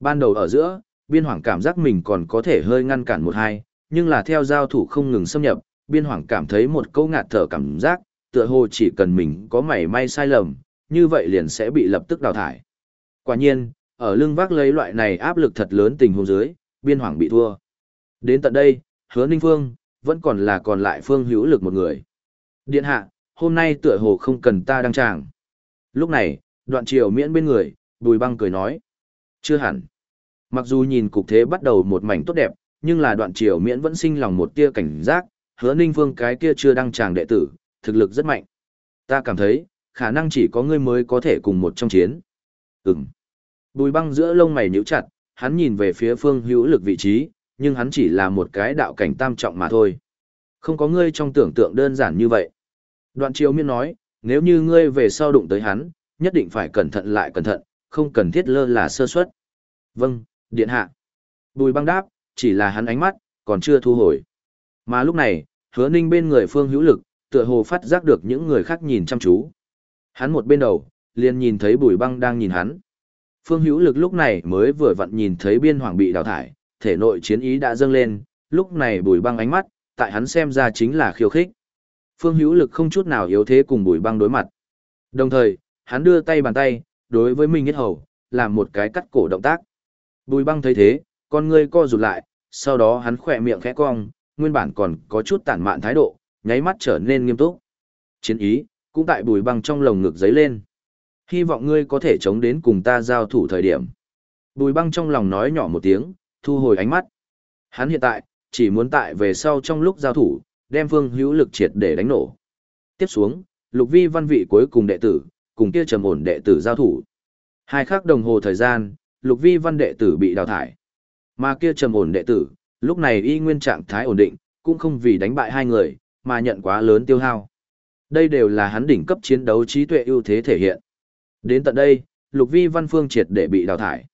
Ban đầu ở giữa, biên hoảng cảm giác mình còn có thể hơi ngăn cản một hai, nhưng là theo giao thủ không ngừng xâm nhập, biên hoảng cảm thấy một câu ngạt thở cảm giác, tựa hồ chỉ cần mình có mảy may sai lầm, như vậy liền sẽ bị lập tức đào thải. Quả nhiên, ở lưng vác lấy loại này áp lực thật lớn tình huống dưới, biên hoàng bị thua. Đến tận đây, hứa ninh phương, vẫn còn là còn lại phương hữu lực một người. Điện hạ, hôm nay tựa hồ không cần ta đăng tràng. Lúc này, đoạn triều miễn bên người, bùi băng cười nói. Chưa hẳn. Mặc dù nhìn cục thế bắt đầu một mảnh tốt đẹp, nhưng là đoạn triều miễn vẫn sinh lòng một tia cảnh giác, hứa ninh phương cái kia chưa đăng tràng đệ tử, thực lực rất mạnh. Ta cảm thấy, khả năng chỉ có ngươi mới có thể cùng một trong chiến. Ừm. Bùi băng giữa lông mày nhíu chặt, hắn nhìn về phía phương hữu lực vị trí, nhưng hắn chỉ là một cái đạo cảnh tam trọng mà thôi. Không có ngươi trong tưởng tượng đơn giản như vậy. Đoạn chiếu miên nói, nếu như ngươi về sau đụng tới hắn, nhất định phải cẩn thận lại cẩn thận, không cần thiết lơ là sơ suất. Vâng, điện hạ. Bùi băng đáp, chỉ là hắn ánh mắt, còn chưa thu hồi. Mà lúc này, hứa ninh bên người phương hữu lực, tựa hồ phát giác được những người khác nhìn chăm chú. Hắn một bên đầu, liền nhìn thấy bùi băng đang nhìn hắn. Phương hữu lực lúc này mới vừa vặn nhìn thấy biên hoàng bị đào thải, thể nội chiến ý đã dâng lên, lúc này bùi băng ánh mắt, tại hắn xem ra chính là khiêu khích. Phương hữu lực không chút nào yếu thế cùng bùi băng đối mặt. Đồng thời, hắn đưa tay bàn tay, đối với Minh Nhất Hầu, làm một cái cắt cổ động tác. Bùi băng thấy thế, con ngươi co rụt lại, sau đó hắn khỏe miệng khẽ cong, nguyên bản còn có chút tản mạn thái độ, nháy mắt trở nên nghiêm túc. Chiến ý, cũng tại bùi băng trong lồng ngực giấy lên. Hy vọng ngươi có thể chống đến cùng ta giao thủ thời điểm. Bùi băng trong lòng nói nhỏ một tiếng, thu hồi ánh mắt. Hắn hiện tại, chỉ muốn tại về sau trong lúc giao thủ, đem phương hữu lực triệt để đánh nổ. Tiếp xuống, lục vi văn vị cuối cùng đệ tử, cùng kia trầm ổn đệ tử giao thủ. Hai khắc đồng hồ thời gian, lục vi văn đệ tử bị đào thải. Mà kia trầm ổn đệ tử, lúc này y nguyên trạng thái ổn định, cũng không vì đánh bại hai người, mà nhận quá lớn tiêu hao. Đây đều là hắn đỉnh cấp chiến đấu trí tuệ ưu thế thể hiện. Đến tận đây, Lục Vi Văn Phương triệt để bị đào thải.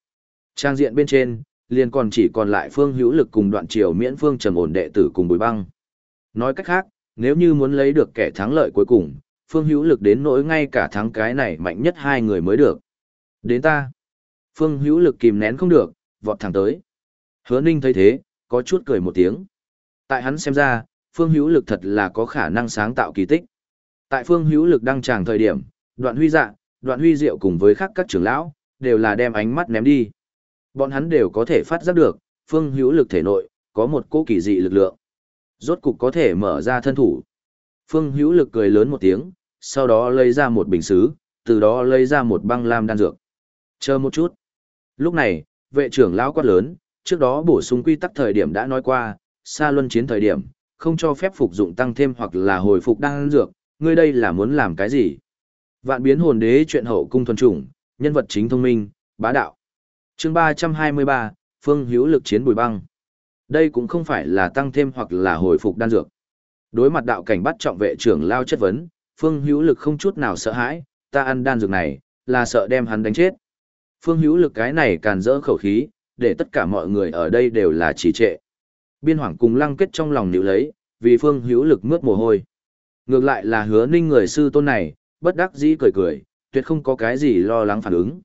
Trang diện bên trên, liền còn chỉ còn lại Phương Hữu Lực cùng Đoạn Triều Miễn Phương trầm ổn đệ tử cùng Bùi Băng. Nói cách khác, nếu như muốn lấy được kẻ thắng lợi cuối cùng, Phương Hữu Lực đến nỗi ngay cả thắng cái này mạnh nhất hai người mới được. Đến ta. Phương Hữu Lực kìm nén không được, vọt thẳng tới. Hứa Ninh thấy thế, có chút cười một tiếng. Tại hắn xem ra, Phương Hữu Lực thật là có khả năng sáng tạo kỳ tích. Tại Phương Hữu Lực đăng tràng thời điểm, Đoạn Huy Dạ, Đoạn Huy Diệu cùng với khác các trưởng lão, đều là đem ánh mắt ném đi. Bọn hắn đều có thể phát giác được, Phương Hữu Lực thể nội có một cỗ kỳ dị lực lượng. Rốt cục có thể mở ra thân thủ. Phương Hữu Lực cười lớn một tiếng, sau đó lấy ra một bình xứ, từ đó lấy ra một băng lam đan dược. Chờ một chút. Lúc này, vệ trưởng lão quát lớn, trước đó bổ sung quy tắc thời điểm đã nói qua, xa luân chiến thời điểm, không cho phép phục dụng tăng thêm hoặc là hồi phục đan dược, ngươi đây là muốn làm cái gì? Vạn biến hồn đế chuyện hậu cung thuần chủng, nhân vật chính thông minh, bá đạo. Chương 323, Phương Hữu lực chiến bùi băng. Đây cũng không phải là tăng thêm hoặc là hồi phục đan dược. Đối mặt đạo cảnh bắt trọng vệ trưởng lao chất vấn, Phương Hữu lực không chút nào sợ hãi, ta ăn đan dược này, là sợ đem hắn đánh chết. Phương Hữu lực cái này càn rỡ khẩu khí, để tất cả mọi người ở đây đều là trì trệ. Biên Hoàng cùng Lăng Kết trong lòng níu lấy, vì Phương Hữu lực mướt mồ hôi. Ngược lại là Hứa Ninh người sư tôn này, bất đắc dĩ cười cười, tuyệt không có cái gì lo lắng phản ứng.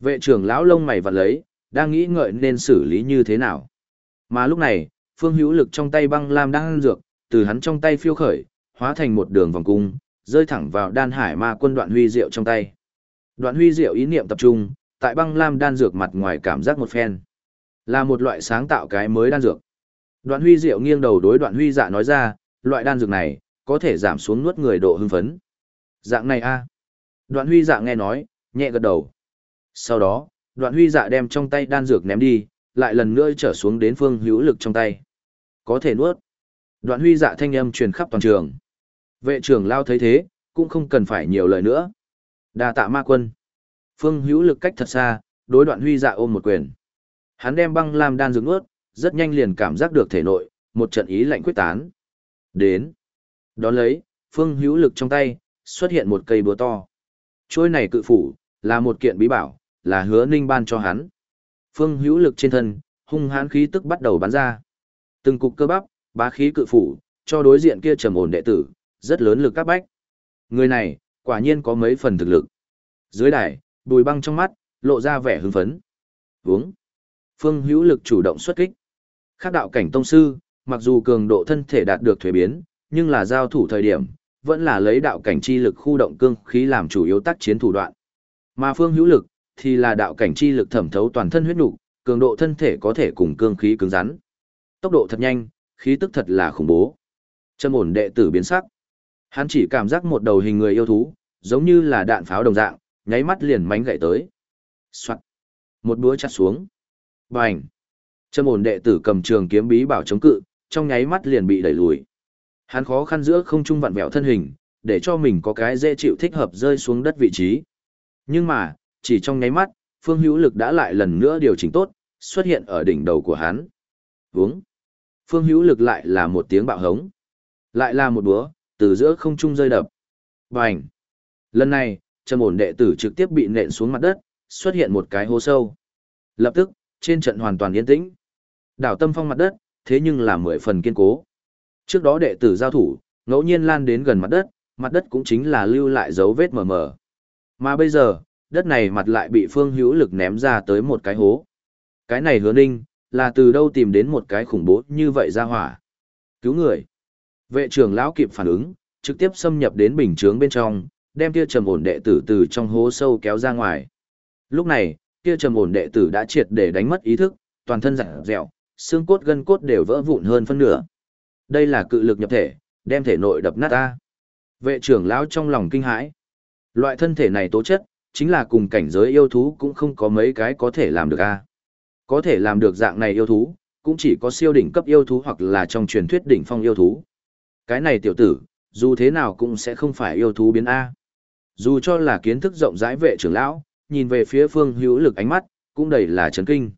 Vệ trưởng lão lông mày vặn lấy, đang nghĩ ngợi nên xử lý như thế nào. Mà lúc này, Phương Hữu lực trong tay băng lam đang dược, từ hắn trong tay phiêu khởi, hóa thành một đường vòng cung, rơi thẳng vào đan hải ma quân đoạn huy diệu trong tay. Đoạn huy diệu ý niệm tập trung, tại băng lam đan dược mặt ngoài cảm giác một phen. Là một loại sáng tạo cái mới đan dược. Đoạn huy diệu nghiêng đầu đối đoạn huy dạ nói ra, loại đan dược này, có thể giảm xuống nuốt người độ hưng phấn. Dạng này a Đoạn huy dạ nghe nói, nhẹ gật đầu. Sau đó, đoạn huy dạ đem trong tay đan dược ném đi, lại lần nữa trở xuống đến phương hữu lực trong tay. Có thể nuốt. Đoạn huy dạ thanh âm truyền khắp toàn trường. Vệ trưởng lao thấy thế, cũng không cần phải nhiều lời nữa. đa tạ ma quân. Phương hữu lực cách thật xa, đối đoạn huy dạ ôm một quyền. Hắn đem băng lam đan dược nuốt, rất nhanh liền cảm giác được thể nội, một trận ý lạnh quyết tán. Đến. Đón lấy, phương hữu lực trong tay, xuất hiện một cây búa to. Chuôi này cự phủ, là một kiện bí bảo, là hứa ninh ban cho hắn. Phương hữu lực trên thân, hung hãn khí tức bắt đầu bắn ra. Từng cục cơ bắp, bá khí cự phủ, cho đối diện kia trầm ổn đệ tử, rất lớn lực các bách. Người này, quả nhiên có mấy phần thực lực. Dưới đài, bùi băng trong mắt, lộ ra vẻ hưng phấn. Uống. Phương hữu lực chủ động xuất kích. Khác đạo cảnh tông sư, mặc dù cường độ thân thể đạt được thuế biến, nhưng là giao thủ thời điểm, vẫn là lấy đạo cảnh chi lực khu động cương khí làm chủ yếu tác chiến thủ đoạn. Mà phương hữu lực, thì là đạo cảnh chi lực thẩm thấu toàn thân huyết nục, cường độ thân thể có thể cùng cương khí cứng rắn. Tốc độ thật nhanh, khí tức thật là khủng bố. chân ổn đệ tử biến sắc. Hắn chỉ cảm giác một đầu hình người yêu thú, giống như là đạn pháo đồng dạng, nháy mắt liền mánh gậy tới. Soạt. Một búa chặt xuống. Bành. chân ổn đệ tử cầm trường kiếm bí bảo chống cự, trong nháy mắt liền bị đẩy lùi. Hắn khó khăn giữa không trung vặn vẹo thân hình, để cho mình có cái dễ chịu thích hợp rơi xuống đất vị trí. Nhưng mà, chỉ trong nháy mắt, phương hữu lực đã lại lần nữa điều chỉnh tốt, xuất hiện ở đỉnh đầu của hắn. Vướng. Phương hữu lực lại là một tiếng bạo hống. Lại là một búa, từ giữa không trung rơi đập. Bành. Lần này, trầm ổn đệ tử trực tiếp bị nện xuống mặt đất, xuất hiện một cái hố sâu. Lập tức, trên trận hoàn toàn yên tĩnh. Đảo tâm phong mặt đất, thế nhưng là mười phần kiên cố. Trước đó đệ tử giao thủ, ngẫu nhiên lan đến gần mặt đất, mặt đất cũng chính là lưu lại dấu vết mờ mờ. Mà bây giờ, đất này mặt lại bị phương hữu lực ném ra tới một cái hố. Cái này hứa ninh, là từ đâu tìm đến một cái khủng bố như vậy ra hỏa. Cứu người. Vệ trưởng lão kịp phản ứng, trực tiếp xâm nhập đến bình chướng bên trong, đem kia trầm ổn đệ tử từ trong hố sâu kéo ra ngoài. Lúc này, kia trầm ổn đệ tử đã triệt để đánh mất ý thức, toàn thân dặn dẹo, xương cốt gân cốt đều vỡ vụn hơn phân nửa. Đây là cự lực nhập thể, đem thể nội đập nát ta. Vệ trưởng lão trong lòng kinh hãi. Loại thân thể này tố chất, chính là cùng cảnh giới yêu thú cũng không có mấy cái có thể làm được a. Có thể làm được dạng này yêu thú, cũng chỉ có siêu đỉnh cấp yêu thú hoặc là trong truyền thuyết đỉnh phong yêu thú. Cái này tiểu tử, dù thế nào cũng sẽ không phải yêu thú biến A. Dù cho là kiến thức rộng rãi vệ trưởng lão, nhìn về phía phương hữu lực ánh mắt, cũng đầy là chấn kinh.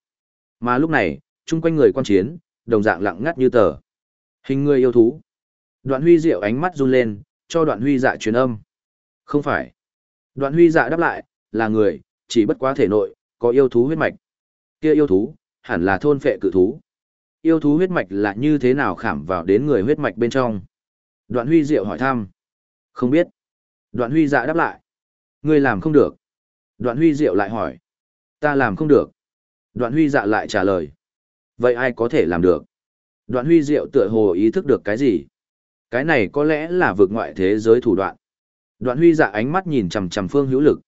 Mà lúc này, chung quanh người quan chiến, đồng dạng lặng ngắt như tờ. Hình người yêu thú. Đoạn huy diệu ánh mắt run lên, cho đoạn huy dạ truyền âm. Không phải. Đoạn huy dạ đáp lại, là người, chỉ bất quá thể nội, có yêu thú huyết mạch. Kia yêu thú, hẳn là thôn phệ cự thú. Yêu thú huyết mạch là như thế nào khảm vào đến người huyết mạch bên trong? Đoạn huy diệu hỏi thăm. Không biết. Đoạn huy dạ đáp lại. Ngươi làm không được. Đoạn huy diệu lại hỏi. Ta làm không được. Đoạn huy dạ lại trả lời. Vậy ai có thể làm được? Đoạn huy diệu tựa hồ ý thức được cái gì? Cái này có lẽ là vượt ngoại thế giới thủ đoạn. Đoạn huy dạ ánh mắt nhìn chằm chằm phương hữu lực.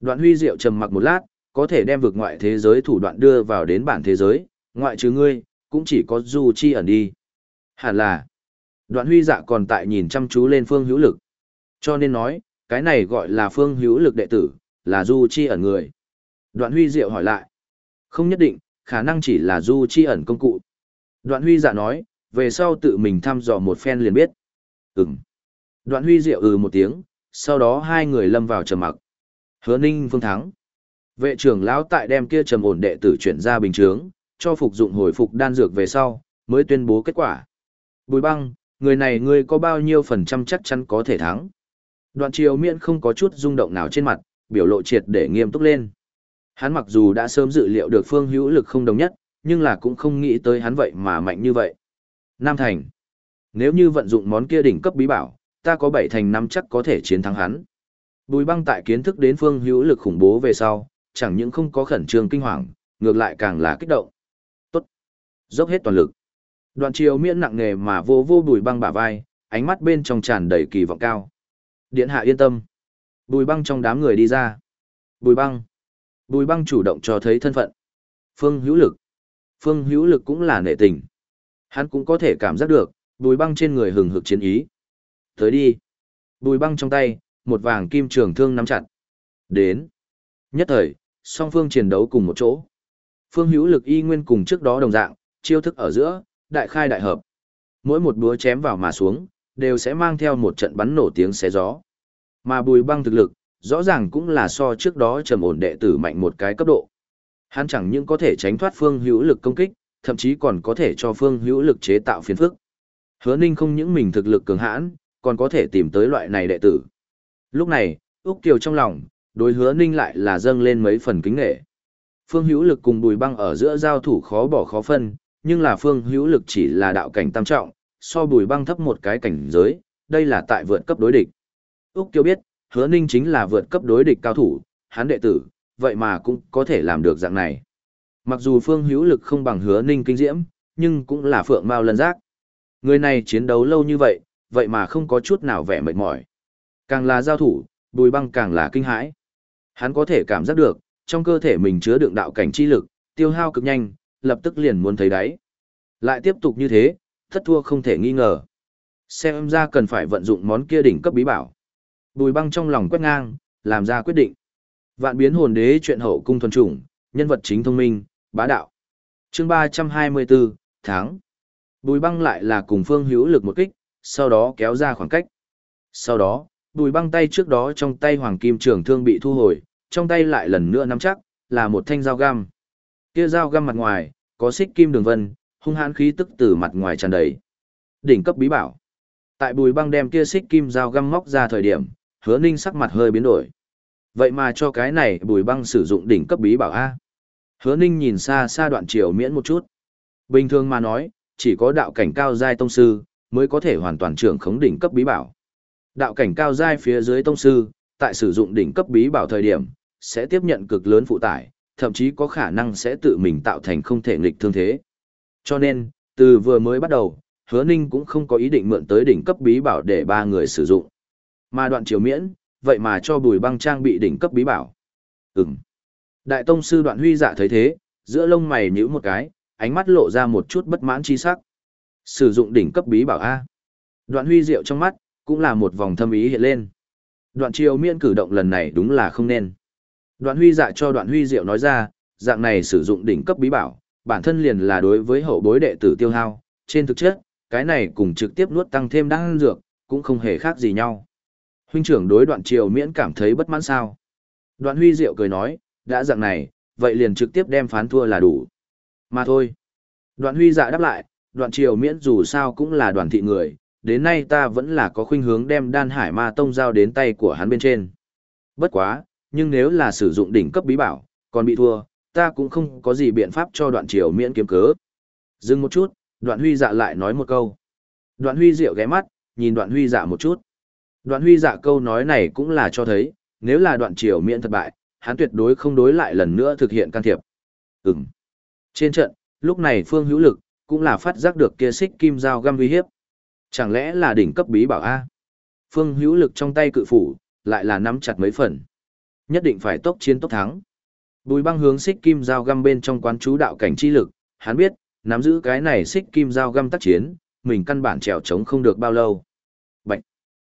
Đoạn huy diệu trầm mặc một lát, có thể đem vượt ngoại thế giới thủ đoạn đưa vào đến bản thế giới, ngoại trừ ngươi, cũng chỉ có du chi ẩn đi. Hẳn là, đoạn huy dạ còn tại nhìn chăm chú lên phương hữu lực. Cho nên nói, cái này gọi là phương hữu lực đệ tử, là du chi ẩn người. Đoạn huy diệu hỏi lại. Không nhất định, khả năng chỉ là du chi ẩn công cụ. Đoạn huy dạ nói, về sau tự mình thăm dò một phen liền biết. Ừm. Đoạn huy diệu ừ một tiếng, sau đó hai người lâm vào trầm mặc. Hứa ninh phương thắng. Vệ trưởng lão tại đem kia trầm ổn đệ tử chuyển ra bình chướng, cho phục dụng hồi phục đan dược về sau, mới tuyên bố kết quả. Bùi băng, người này ngươi có bao nhiêu phần trăm chắc chắn có thể thắng. Đoạn triều miễn không có chút rung động nào trên mặt, biểu lộ triệt để nghiêm túc lên. Hắn mặc dù đã sớm dự liệu được phương hữu lực không đồng nhất, nhưng là cũng không nghĩ tới hắn vậy mà mạnh như vậy. Nam Thành. Nếu như vận dụng món kia đỉnh cấp bí bảo, ta có bảy thành năm chắc có thể chiến thắng hắn. Bùi băng tại kiến thức đến phương hữu lực khủng bố về sau, chẳng những không có khẩn trương kinh hoàng, ngược lại càng là kích động. Tốt. Dốc hết toàn lực. Đoạn triều miễn nặng nghề mà vô vô bùi băng bả vai, ánh mắt bên trong tràn đầy kỳ vọng cao. Điện hạ yên tâm. Bùi băng trong đám người đi ra. Bùi băng. Bùi băng chủ động cho thấy thân phận. Phương hữu lực. Phương hữu lực cũng là nệ tình. Hắn cũng có thể cảm giác được, bùi băng trên người hừng hực chiến ý. Tới đi. Bùi băng trong tay, một vàng kim trường thương nắm chặt. Đến. Nhất thời, song phương chiến đấu cùng một chỗ. Phương hữu lực y nguyên cùng trước đó đồng dạng, chiêu thức ở giữa, đại khai đại hợp. Mỗi một búa chém vào mà xuống, đều sẽ mang theo một trận bắn nổ tiếng xé gió. Mà bùi băng thực lực, rõ ràng cũng là so trước đó trầm ổn đệ tử mạnh một cái cấp độ. Hắn chẳng những có thể tránh thoát phương hữu lực công kích, thậm chí còn có thể cho phương hữu lực chế tạo phiền phức. Hứa Ninh không những mình thực lực cường hãn, còn có thể tìm tới loại này đệ tử. Lúc này, Úc Kiều trong lòng, đối hứa Ninh lại là dâng lên mấy phần kính nghệ. Phương hữu lực cùng bùi băng ở giữa giao thủ khó bỏ khó phân, nhưng là phương hữu lực chỉ là đạo cảnh tam trọng, so bùi băng thấp một cái cảnh giới, đây là tại vượt cấp đối địch. Úc Kiều biết, hứa ninh chính là vượt cấp đối địch cao thủ, hắn đệ tử, vậy mà cũng có thể làm được dạng này. Mặc dù phương hữu lực không bằng hứa ninh kinh diễm, nhưng cũng là phượng mao lân giác. Người này chiến đấu lâu như vậy, vậy mà không có chút nào vẻ mệt mỏi. Càng là giao thủ, bùi băng càng là kinh hãi. Hắn có thể cảm giác được, trong cơ thể mình chứa đựng đạo cảnh chi lực, tiêu hao cực nhanh, lập tức liền muốn thấy đáy. Lại tiếp tục như thế, thất thua không thể nghi ngờ. Xem ra cần phải vận dụng món kia đỉnh cấp bí bảo. Bùi băng trong lòng quét ngang, làm ra quyết định. Vạn biến hồn đế chuyện hậu cung thuần chủng, nhân vật chính thông minh, bá đạo. chương 324, tháng. Bùi băng lại là cùng phương hữu lực một kích, sau đó kéo ra khoảng cách. Sau đó, bùi băng tay trước đó trong tay hoàng kim trường thương bị thu hồi, trong tay lại lần nữa nắm chắc, là một thanh dao găm. Kia dao găm mặt ngoài, có xích kim đường vân, hung hãn khí tức từ mặt ngoài tràn đầy. Đỉnh cấp bí bảo. Tại bùi băng đem kia xích kim dao găm móc ra thời điểm, hứa ninh sắc mặt hơi biến đổi. Vậy mà cho cái này bùi băng sử dụng đỉnh cấp bí bảo A. Hứa ninh nhìn xa xa đoạn triều miễn một chút. Bình thường mà nói, chỉ có đạo cảnh cao giai tông sư, mới có thể hoàn toàn trưởng khống đỉnh cấp bí bảo. Đạo cảnh cao giai phía dưới tông sư, tại sử dụng đỉnh cấp bí bảo thời điểm, sẽ tiếp nhận cực lớn phụ tải, thậm chí có khả năng sẽ tự mình tạo thành không thể nghịch thương thế. Cho nên, từ vừa mới bắt đầu, hứa ninh cũng không có ý định mượn tới đỉnh cấp bí bảo để ba người sử dụng. Mà đoạn triều miễn, vậy mà cho bùi băng trang bị đỉnh cấp bí bảo. Ừm. Đại tông sư đoạn huy dạ thấy thế, giữa lông mày nhíu một cái, ánh mắt lộ ra một chút bất mãn chi sắc. Sử dụng đỉnh cấp bí bảo A. Đoạn huy diệu trong mắt, cũng là một vòng thâm ý hiện lên. Đoạn triều miễn cử động lần này đúng là không nên. Đoạn huy dạ cho đoạn huy diệu nói ra, dạng này sử dụng đỉnh cấp bí bảo, bản thân liền là đối với hậu bối đệ tử tiêu hao, trên thực chất, cái này cùng trực tiếp nuốt tăng thêm đan dược, cũng không hề khác gì nhau. Huynh trưởng đối đoạn triều miễn cảm thấy bất mãn sao. Đoạn huy diệu cười nói, đã dạng này, vậy liền trực tiếp đem phán thua là đủ. Mà thôi. Đoạn huy dạ đáp lại, đoạn triều miễn dù sao cũng là đoàn thị người, đến nay ta vẫn là có khuynh hướng đem đan hải ma tông giao đến tay của hắn bên trên. Bất quá, nhưng nếu là sử dụng đỉnh cấp bí bảo, còn bị thua, ta cũng không có gì biện pháp cho đoạn triều miễn kiếm cớ. Dừng một chút, đoạn huy dạ lại nói một câu. Đoạn huy diệu ghé mắt, nhìn đoạn huy dạ một chút. Đoạn huy dạ câu nói này cũng là cho thấy, nếu là đoạn triều miễn thất bại, hắn tuyệt đối không đối lại lần nữa thực hiện can thiệp. Ừm. Trên trận, lúc này phương hữu lực, cũng là phát giác được kia xích kim dao găm uy hiếp. Chẳng lẽ là đỉnh cấp bí bảo A? Phương hữu lực trong tay cự phủ, lại là nắm chặt mấy phần. Nhất định phải tốc chiến tốc thắng. Bùi băng hướng xích kim dao găm bên trong quán chú đạo cảnh chi lực, hắn biết, nắm giữ cái này xích kim dao găm tác chiến, mình căn bản trèo chống không được bao lâu.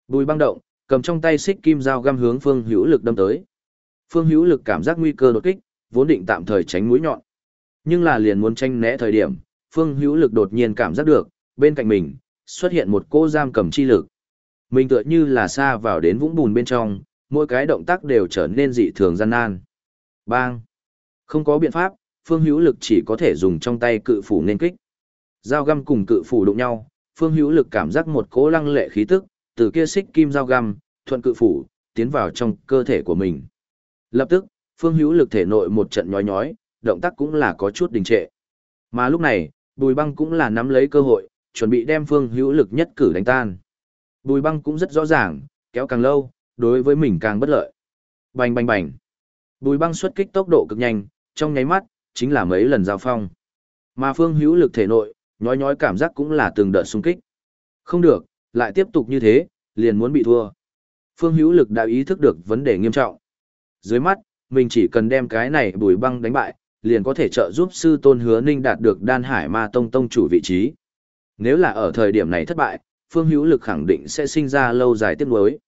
Bùi băng động, cầm trong tay xích kim dao găm hướng phương hữu lực đâm tới. Phương hữu lực cảm giác nguy cơ đột kích, vốn định tạm thời tránh mũi nhọn. Nhưng là liền muốn tranh né thời điểm, phương hữu lực đột nhiên cảm giác được, bên cạnh mình, xuất hiện một cô giam cầm chi lực. Mình tựa như là xa vào đến vũng bùn bên trong, mỗi cái động tác đều trở nên dị thường gian nan. Bang! Không có biện pháp, phương hữu lực chỉ có thể dùng trong tay cự phủ nên kích. Dao găm cùng cự phủ đụng nhau, phương hữu lực cảm giác một cỗ lăng lệ khí tức, từ kia xích kim dao găm, thuận cự phủ, tiến vào trong cơ thể của mình. Lập tức, phương hữu lực thể nội một trận nhói nhói, động tác cũng là có chút đình trệ. Mà lúc này, bùi băng cũng là nắm lấy cơ hội, chuẩn bị đem phương hữu lực nhất cử đánh tan. Bùi băng cũng rất rõ ràng, kéo càng lâu, đối với mình càng bất lợi. Bành bành bành. Bùi băng xuất kích tốc độ cực nhanh, trong nháy mắt, chính là mấy lần giao phong. Mà phương hữu lực thể nội, nhói nhói cảm giác cũng là từng đợt xung kích. Không được, lại tiếp tục như thế, liền muốn bị thua. Phương hữu lực đã ý thức được vấn đề nghiêm trọng. Dưới mắt, mình chỉ cần đem cái này bùi băng đánh bại, liền có thể trợ giúp sư tôn hứa ninh đạt được đan hải ma tông tông chủ vị trí. Nếu là ở thời điểm này thất bại, phương hữu lực khẳng định sẽ sinh ra lâu dài tiếc nuối.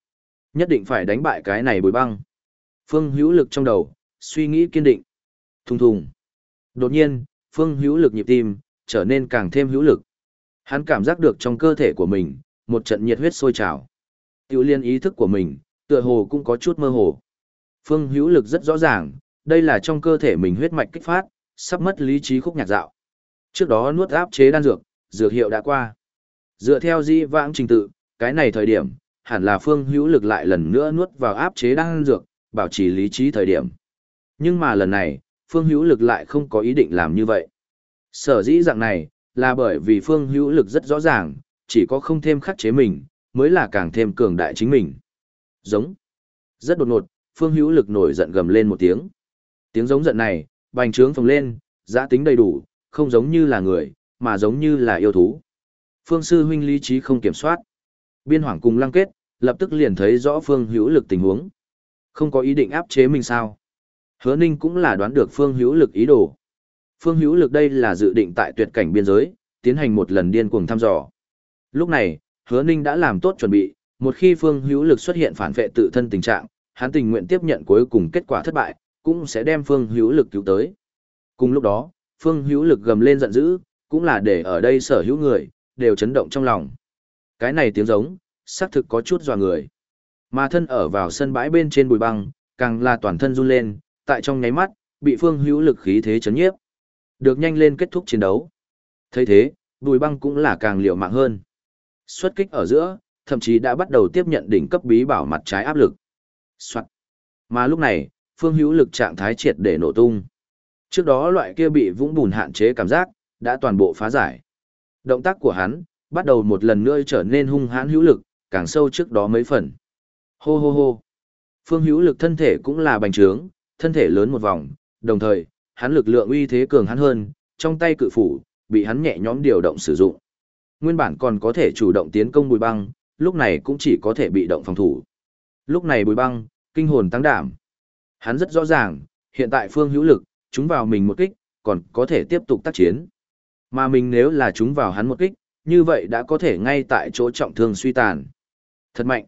Nhất định phải đánh bại cái này bùi băng. Phương hữu lực trong đầu, suy nghĩ kiên định. Thùng thùng. Đột nhiên, phương hữu lực nhịp tim, trở nên càng thêm hữu lực. Hắn cảm giác được trong cơ thể của mình, một trận nhiệt huyết sôi trào. Tiểu liên ý thức của mình, tựa hồ cũng có chút mơ hồ. Phương hữu lực rất rõ ràng, đây là trong cơ thể mình huyết mạch kích phát, sắp mất lý trí khúc nhạc dạo. Trước đó nuốt áp chế đan dược, dược hiệu đã qua. Dựa theo di vãng trình tự, cái này thời điểm, hẳn là phương hữu lực lại lần nữa nuốt vào áp chế đan dược, bảo trì lý trí thời điểm. Nhưng mà lần này, phương hữu lực lại không có ý định làm như vậy. Sở dĩ dạng này, là bởi vì phương hữu lực rất rõ ràng, chỉ có không thêm khắc chế mình, mới là càng thêm cường đại chính mình. Giống. Rất đột ngột, phương hữu lực nổi giận gầm lên một tiếng. Tiếng giống giận này, bành trướng phồng lên, giã tính đầy đủ, không giống như là người, mà giống như là yêu thú. Phương sư huynh lý trí không kiểm soát. Biên hoàng cùng lăng kết, lập tức liền thấy rõ phương hữu lực tình huống. Không có ý định áp chế mình sao. Hứa ninh cũng là đoán được phương hữu lực ý đồ. Phương hữu lực đây là dự định tại tuyệt cảnh biên giới, tiến hành một lần điên cuồng thăm dò. Lúc này, hứa ninh đã làm tốt chuẩn bị, một khi phương hữu lực xuất hiện phản vệ tự thân tình trạng, hắn tình nguyện tiếp nhận cuối cùng kết quả thất bại, cũng sẽ đem phương hữu lực cứu tới. Cùng lúc đó, phương hữu lực gầm lên giận dữ, cũng là để ở đây sở hữu người, đều chấn động trong lòng. Cái này tiếng giống, xác thực có chút dò người. Mà thân ở vào sân bãi bên trên bùi băng, càng là toàn thân run lên, tại trong nháy mắt, bị phương hữu lực khí thế chấn nhiếp. Được nhanh lên kết thúc chiến đấu. thấy thế, bùi băng cũng là càng liều mạng hơn. Xuất kích ở giữa, thậm chí đã bắt đầu tiếp nhận đỉnh cấp bí bảo mặt trái áp lực. Soạn. Mà lúc này, phương hữu lực trạng thái triệt để nổ tung. Trước đó loại kia bị vũng bùn hạn chế cảm giác, đã toàn bộ phá giải. Động tác của hắn, bắt đầu một lần nữa trở nên hung hãn hữu lực, càng sâu trước đó mấy phần. Hô hô hô. Phương hữu lực thân thể cũng là bành trướng, thân thể lớn một vòng, đồng thời, hắn lực lượng uy thế cường hắn hơn, trong tay cự phủ, bị hắn nhẹ nhõm điều động sử dụng. Nguyên bản còn có thể chủ động tiến công bùi băng, lúc này cũng chỉ có thể bị động phòng thủ. Lúc này bùi băng, kinh hồn tăng đảm. Hắn rất rõ ràng, hiện tại phương hữu lực, chúng vào mình một kích, còn có thể tiếp tục tác chiến. Mà mình nếu là chúng vào hắn một kích, như vậy đã có thể ngay tại chỗ trọng thương suy tàn. Thật mạnh.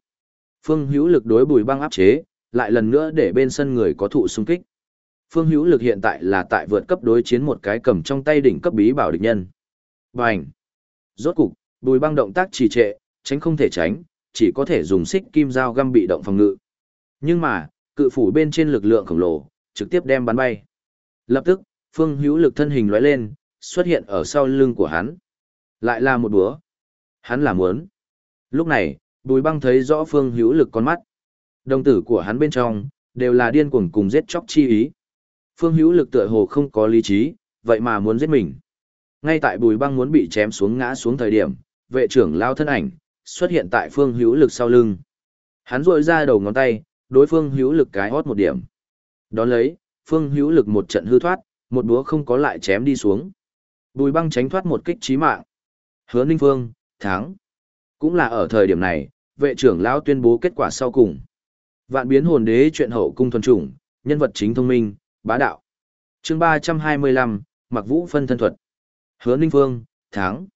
Phương hữu lực đối bùi băng áp chế, lại lần nữa để bên sân người có thụ xung kích. Phương hữu lực hiện tại là tại vượt cấp đối chiến một cái cầm trong tay đỉnh cấp bí bảo địch nhân. Bành. Rốt cục, bùi băng động tác trì trệ, tránh không thể tránh, chỉ có thể dùng xích kim dao găm bị động phòng ngự. Nhưng mà, cự phủ bên trên lực lượng khổng lồ, trực tiếp đem bắn bay. Lập tức, phương hữu lực thân hình lóe lên, xuất hiện ở sau lưng của hắn. Lại là một búa. Hắn làm muốn. Lúc này, bùi băng thấy rõ phương hữu lực con mắt. Đồng tử của hắn bên trong, đều là điên cuồng cùng giết chóc chi ý. Phương hữu lực tựa hồ không có lý trí, vậy mà muốn giết mình. Ngay tại bùi băng muốn bị chém xuống ngã xuống thời điểm, vệ trưởng lao thân ảnh, xuất hiện tại phương hữu lực sau lưng. Hắn rội ra đầu ngón tay, đối phương hữu lực cái hót một điểm. Đón lấy, phương hữu lực một trận hư thoát, một búa không có lại chém đi xuống. Bùi băng tránh thoát một kích trí mạng. Hứa Ninh Phương, thắng. Cũng là ở thời điểm này, vệ trưởng lão tuyên bố kết quả sau cùng. Vạn biến hồn đế chuyện hậu cung thuần chủng, nhân vật chính thông minh, bá đạo. chương ba trăm hai mươi lăm mặc vũ phân thân thuật. Hứa Ninh Phương, thắng.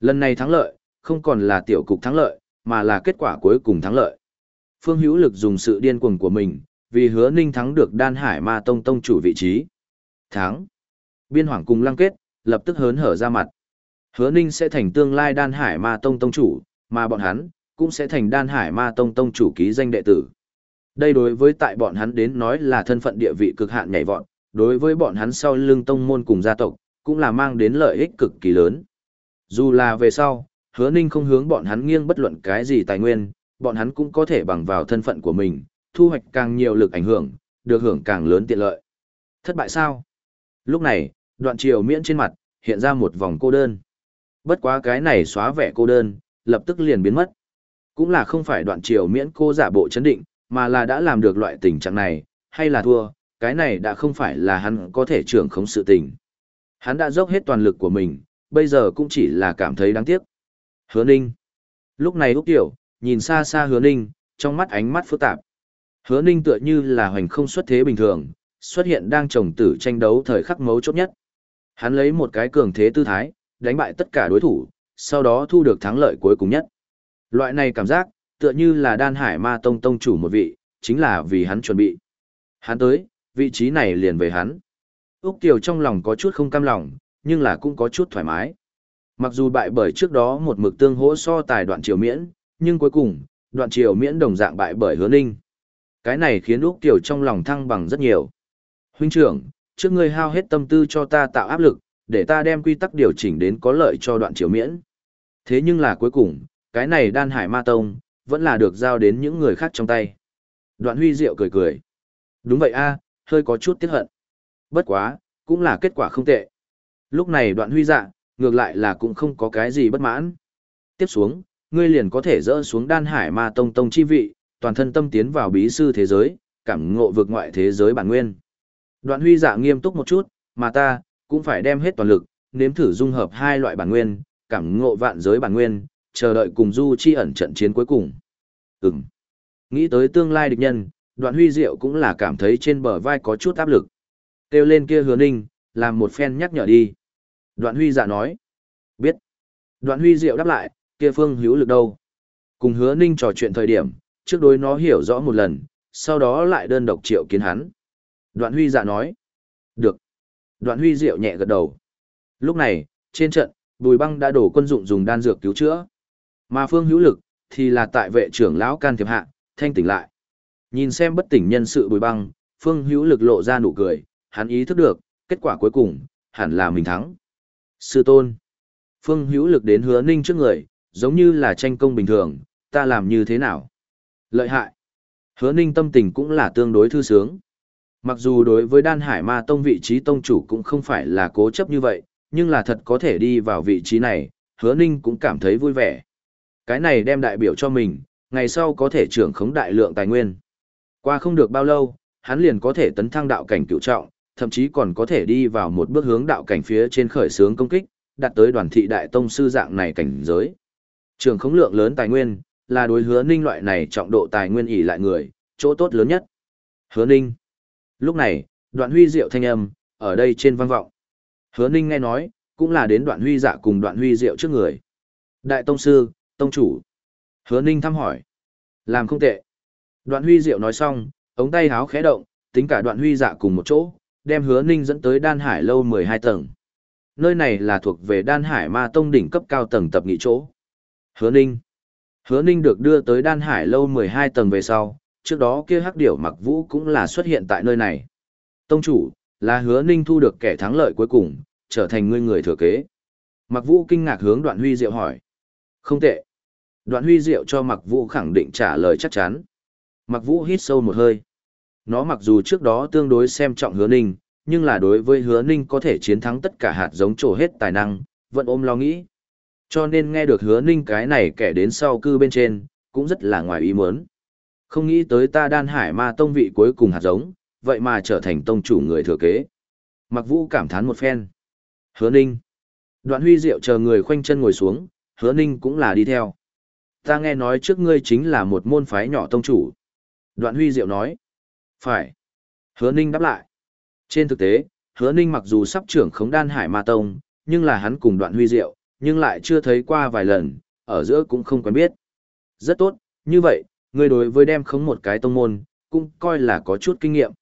Lần này thắng lợi, không còn là tiểu cục thắng lợi, mà là kết quả cuối cùng thắng lợi. Phương Hữu Lực dùng sự điên cuồng của mình, vì hứa Ninh thắng được đan hải ma tông tông chủ vị trí. Thắng. Biên hoàng cùng lăng kết, lập tức hớn hở ra mặt. Hứa Ninh sẽ thành tương lai đan hải ma tông tông chủ, mà bọn hắn, cũng sẽ thành đan hải ma tông tông chủ ký danh đệ tử. Đây đối với tại bọn hắn đến nói là thân phận địa vị cực hạn nhảy vọt, đối với bọn hắn sau lưng tông môn cùng gia tộc, cũng là mang đến lợi ích cực kỳ lớn. Dù là về sau, hứa ninh không hướng bọn hắn nghiêng bất luận cái gì tài nguyên, bọn hắn cũng có thể bằng vào thân phận của mình, thu hoạch càng nhiều lực ảnh hưởng, được hưởng càng lớn tiện lợi. Thất bại sao? Lúc này, đoạn triều miễn trên mặt, hiện ra một vòng cô đơn. Bất quá cái này xóa vẻ cô đơn, lập tức liền biến mất. Cũng là không phải đoạn triều miễn cô giả bộ chấn định, mà là đã làm được loại tình trạng này, hay là thua, cái này đã không phải là hắn có thể trưởng khống sự tình. Hắn đã dốc hết toàn lực của mình, bây giờ cũng chỉ là cảm thấy đáng tiếc. Hứa Ninh. Lúc này Úc Tiểu, nhìn xa xa Hứa Ninh, trong mắt ánh mắt phức tạp. Hứa Ninh tựa như là hoành không xuất thế bình thường, xuất hiện đang trồng tử tranh đấu thời khắc mấu chốt nhất. Hắn lấy một cái cường thế tư thái, đánh bại tất cả đối thủ, sau đó thu được thắng lợi cuối cùng nhất. Loại này cảm giác, tựa như là đan hải ma tông tông chủ một vị, chính là vì hắn chuẩn bị. Hắn tới, vị trí này liền về hắn. Úc Kiều trong lòng có chút không cam lòng, nhưng là cũng có chút thoải mái. Mặc dù bại bởi trước đó một mực tương hỗ so tài đoạn triều miễn, nhưng cuối cùng, đoạn triều miễn đồng dạng bại bởi hứa ninh. Cái này khiến Úc Kiều trong lòng thăng bằng rất nhiều. Huynh trưởng, trước ngươi hao hết tâm tư cho ta tạo áp lực, để ta đem quy tắc điều chỉnh đến có lợi cho đoạn triều miễn. Thế nhưng là cuối cùng, cái này đan hải ma tông, vẫn là được giao đến những người khác trong tay. Đoạn huy diệu cười cười. Đúng vậy a, hơi có chút tiếc hận. Bất quá, cũng là kết quả không tệ. Lúc này đoạn huy dạ, ngược lại là cũng không có cái gì bất mãn. Tiếp xuống, ngươi liền có thể dỡ xuống đan hải ma tông tông chi vị, toàn thân tâm tiến vào bí sư thế giới, cảm ngộ vượt ngoại thế giới bản nguyên. Đoạn huy dạ nghiêm túc một chút, mà ta, cũng phải đem hết toàn lực, nếm thử dung hợp hai loại bản nguyên, cảm ngộ vạn giới bản nguyên, chờ đợi cùng du chi ẩn trận chiến cuối cùng. Ừm. Nghĩ tới tương lai địch nhân, đoạn huy diệu cũng là cảm thấy trên bờ vai có chút áp lực. Kêu lên kia hứa ninh, làm một phen nhắc nhở đi. Đoạn huy dạ nói. Biết. Đoạn huy diệu đáp lại, kia phương hữu lực đâu. Cùng hứa ninh trò chuyện thời điểm, trước đối nó hiểu rõ một lần, sau đó lại đơn độc triệu kiến hắn. Đoạn huy dạ nói. Được. Đoạn huy diệu nhẹ gật đầu. Lúc này, trên trận, bùi băng đã đổ quân dụng dùng đan dược cứu chữa. Mà phương hữu lực, thì là tại vệ trưởng lão can thiệp hạ, thanh tỉnh lại. Nhìn xem bất tỉnh nhân sự bùi băng, phương hữu lực lộ ra nụ cười, hắn ý thức được, kết quả cuối cùng, hẳn là mình thắng. Sư tôn. Phương hữu lực đến hứa ninh trước người, giống như là tranh công bình thường, ta làm như thế nào? Lợi hại. Hứa ninh tâm tình cũng là tương đối thư sướng. Mặc dù đối với đan hải ma tông vị trí tông chủ cũng không phải là cố chấp như vậy, nhưng là thật có thể đi vào vị trí này, hứa ninh cũng cảm thấy vui vẻ. Cái này đem đại biểu cho mình, ngày sau có thể trưởng khống đại lượng tài nguyên. Qua không được bao lâu, hắn liền có thể tấn thăng đạo cảnh cựu trọng, thậm chí còn có thể đi vào một bước hướng đạo cảnh phía trên khởi sướng công kích, đạt tới đoàn thị đại tông sư dạng này cảnh giới. Trường khống lượng lớn tài nguyên, là đối hứa ninh loại này trọng độ tài nguyên ỉ lại người, chỗ tốt lớn nhất. Hứa ninh. Lúc này, đoạn huy diệu thanh âm, ở đây trên văn vọng. Hứa ninh nghe nói, cũng là đến đoạn huy dạ cùng đoạn huy diệu trước người. Đại tông sư, tông chủ. Hứa ninh thăm hỏi. Làm không tệ. Đoạn huy diệu nói xong, ống tay háo khẽ động, tính cả đoạn huy dạ cùng một chỗ, đem hứa ninh dẫn tới đan hải lâu 12 tầng. Nơi này là thuộc về đan hải ma tông đỉnh cấp cao tầng tập nghị chỗ. Hứa ninh. Hứa ninh được đưa tới đan hải lâu 12 tầng về sau, trước đó kia hắc điểu mặc vũ cũng là xuất hiện tại nơi này. Tông chủ, là hứa ninh thu được kẻ thắng lợi cuối cùng, trở thành ngươi người thừa kế. Mặc vũ kinh ngạc hướng đoạn huy diệu hỏi. Không tệ. Đoạn huy diệu cho mặc vũ khẳng định trả lời chắc chắn. Mặc vũ hít sâu một hơi. Nó mặc dù trước đó tương đối xem trọng hứa ninh, nhưng là đối với hứa ninh có thể chiến thắng tất cả hạt giống trổ hết tài năng, vẫn ôm lo nghĩ. Cho nên nghe được hứa ninh cái này kẻ đến sau cư bên trên, cũng rất là ngoài ý muốn. Không nghĩ tới ta đan hải ma tông vị cuối cùng hạt giống, vậy mà trở thành tông chủ người thừa kế. Mặc vũ cảm thán một phen. Hứa ninh. Đoạn huy diệu chờ người khoanh chân ngồi xuống, hứa ninh cũng là đi theo. Ta nghe nói trước ngươi chính là một môn phái nhỏ tông chủ. Đoạn huy diệu nói. Phải. Hứa ninh đáp lại. Trên thực tế, hứa ninh mặc dù sắp trưởng khống đan hải ma tông, nhưng là hắn cùng đoạn huy diệu, nhưng lại chưa thấy qua vài lần, ở giữa cũng không quen biết. Rất tốt, như vậy, người đối với đem khống một cái tông môn, cũng coi là có chút kinh nghiệm.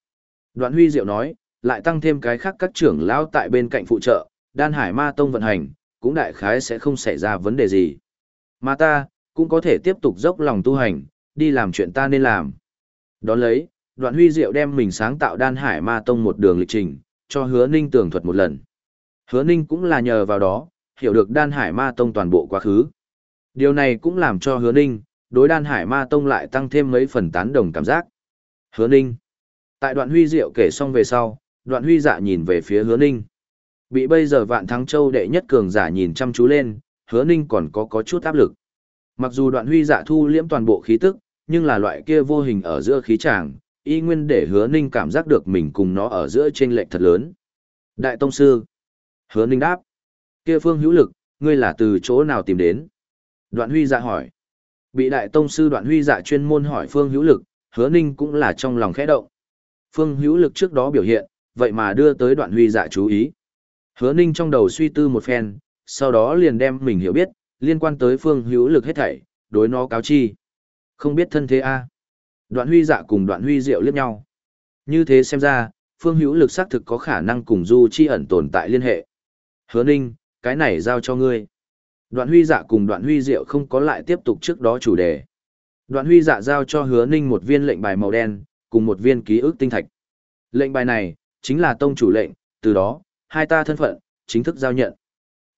Đoạn huy diệu nói, lại tăng thêm cái khác các trưởng lão tại bên cạnh phụ trợ, đan hải ma tông vận hành, cũng đại khái sẽ không xảy ra vấn đề gì. Mà ta, cũng có thể tiếp tục dốc lòng tu hành, đi làm chuyện ta nên làm. Đón lấy, đoạn huy diệu đem mình sáng tạo đan hải ma tông một đường lịch trình, cho hứa ninh tường thuật một lần. Hứa ninh cũng là nhờ vào đó, hiểu được đan hải ma tông toàn bộ quá khứ. Điều này cũng làm cho hứa ninh, đối đan hải ma tông lại tăng thêm mấy phần tán đồng cảm giác. Hứa ninh. Tại đoạn huy diệu kể xong về sau, đoạn huy dạ nhìn về phía hứa ninh. Bị bây giờ vạn thắng châu đệ nhất cường giả nhìn chăm chú lên, hứa ninh còn có có chút áp lực. Mặc dù đoạn huy dạ thu liễm toàn bộ khí tức, nhưng là loại kia vô hình ở giữa khí tràng, y nguyên để hứa ninh cảm giác được mình cùng nó ở giữa trên lệch thật lớn. Đại Tông Sư. Hứa ninh đáp. kia phương hữu lực, ngươi là từ chỗ nào tìm đến? Đoạn huy dạ hỏi. Bị Đại Tông Sư đoạn huy dạ chuyên môn hỏi phương hữu lực, hứa ninh cũng là trong lòng khẽ động. Phương hữu lực trước đó biểu hiện, vậy mà đưa tới đoạn huy dạ chú ý. Hứa ninh trong đầu suy tư một phen, sau đó liền đem mình hiểu biết, liên quan tới phương hữu lực hết thảy, đối nó cáo chi. Không biết thân thế a Đoạn huy dạ cùng đoạn huy diệu liếc nhau. Như thế xem ra, phương hữu lực xác thực có khả năng cùng du chi ẩn tồn tại liên hệ. Hứa ninh, cái này giao cho ngươi. Đoạn huy dạ cùng đoạn huy diệu không có lại tiếp tục trước đó chủ đề. Đoạn huy dạ giao cho hứa ninh một viên lệnh bài màu đen, cùng một viên ký ức tinh thạch. Lệnh bài này, chính là tông chủ lệnh, từ đó, hai ta thân phận, chính thức giao nhận.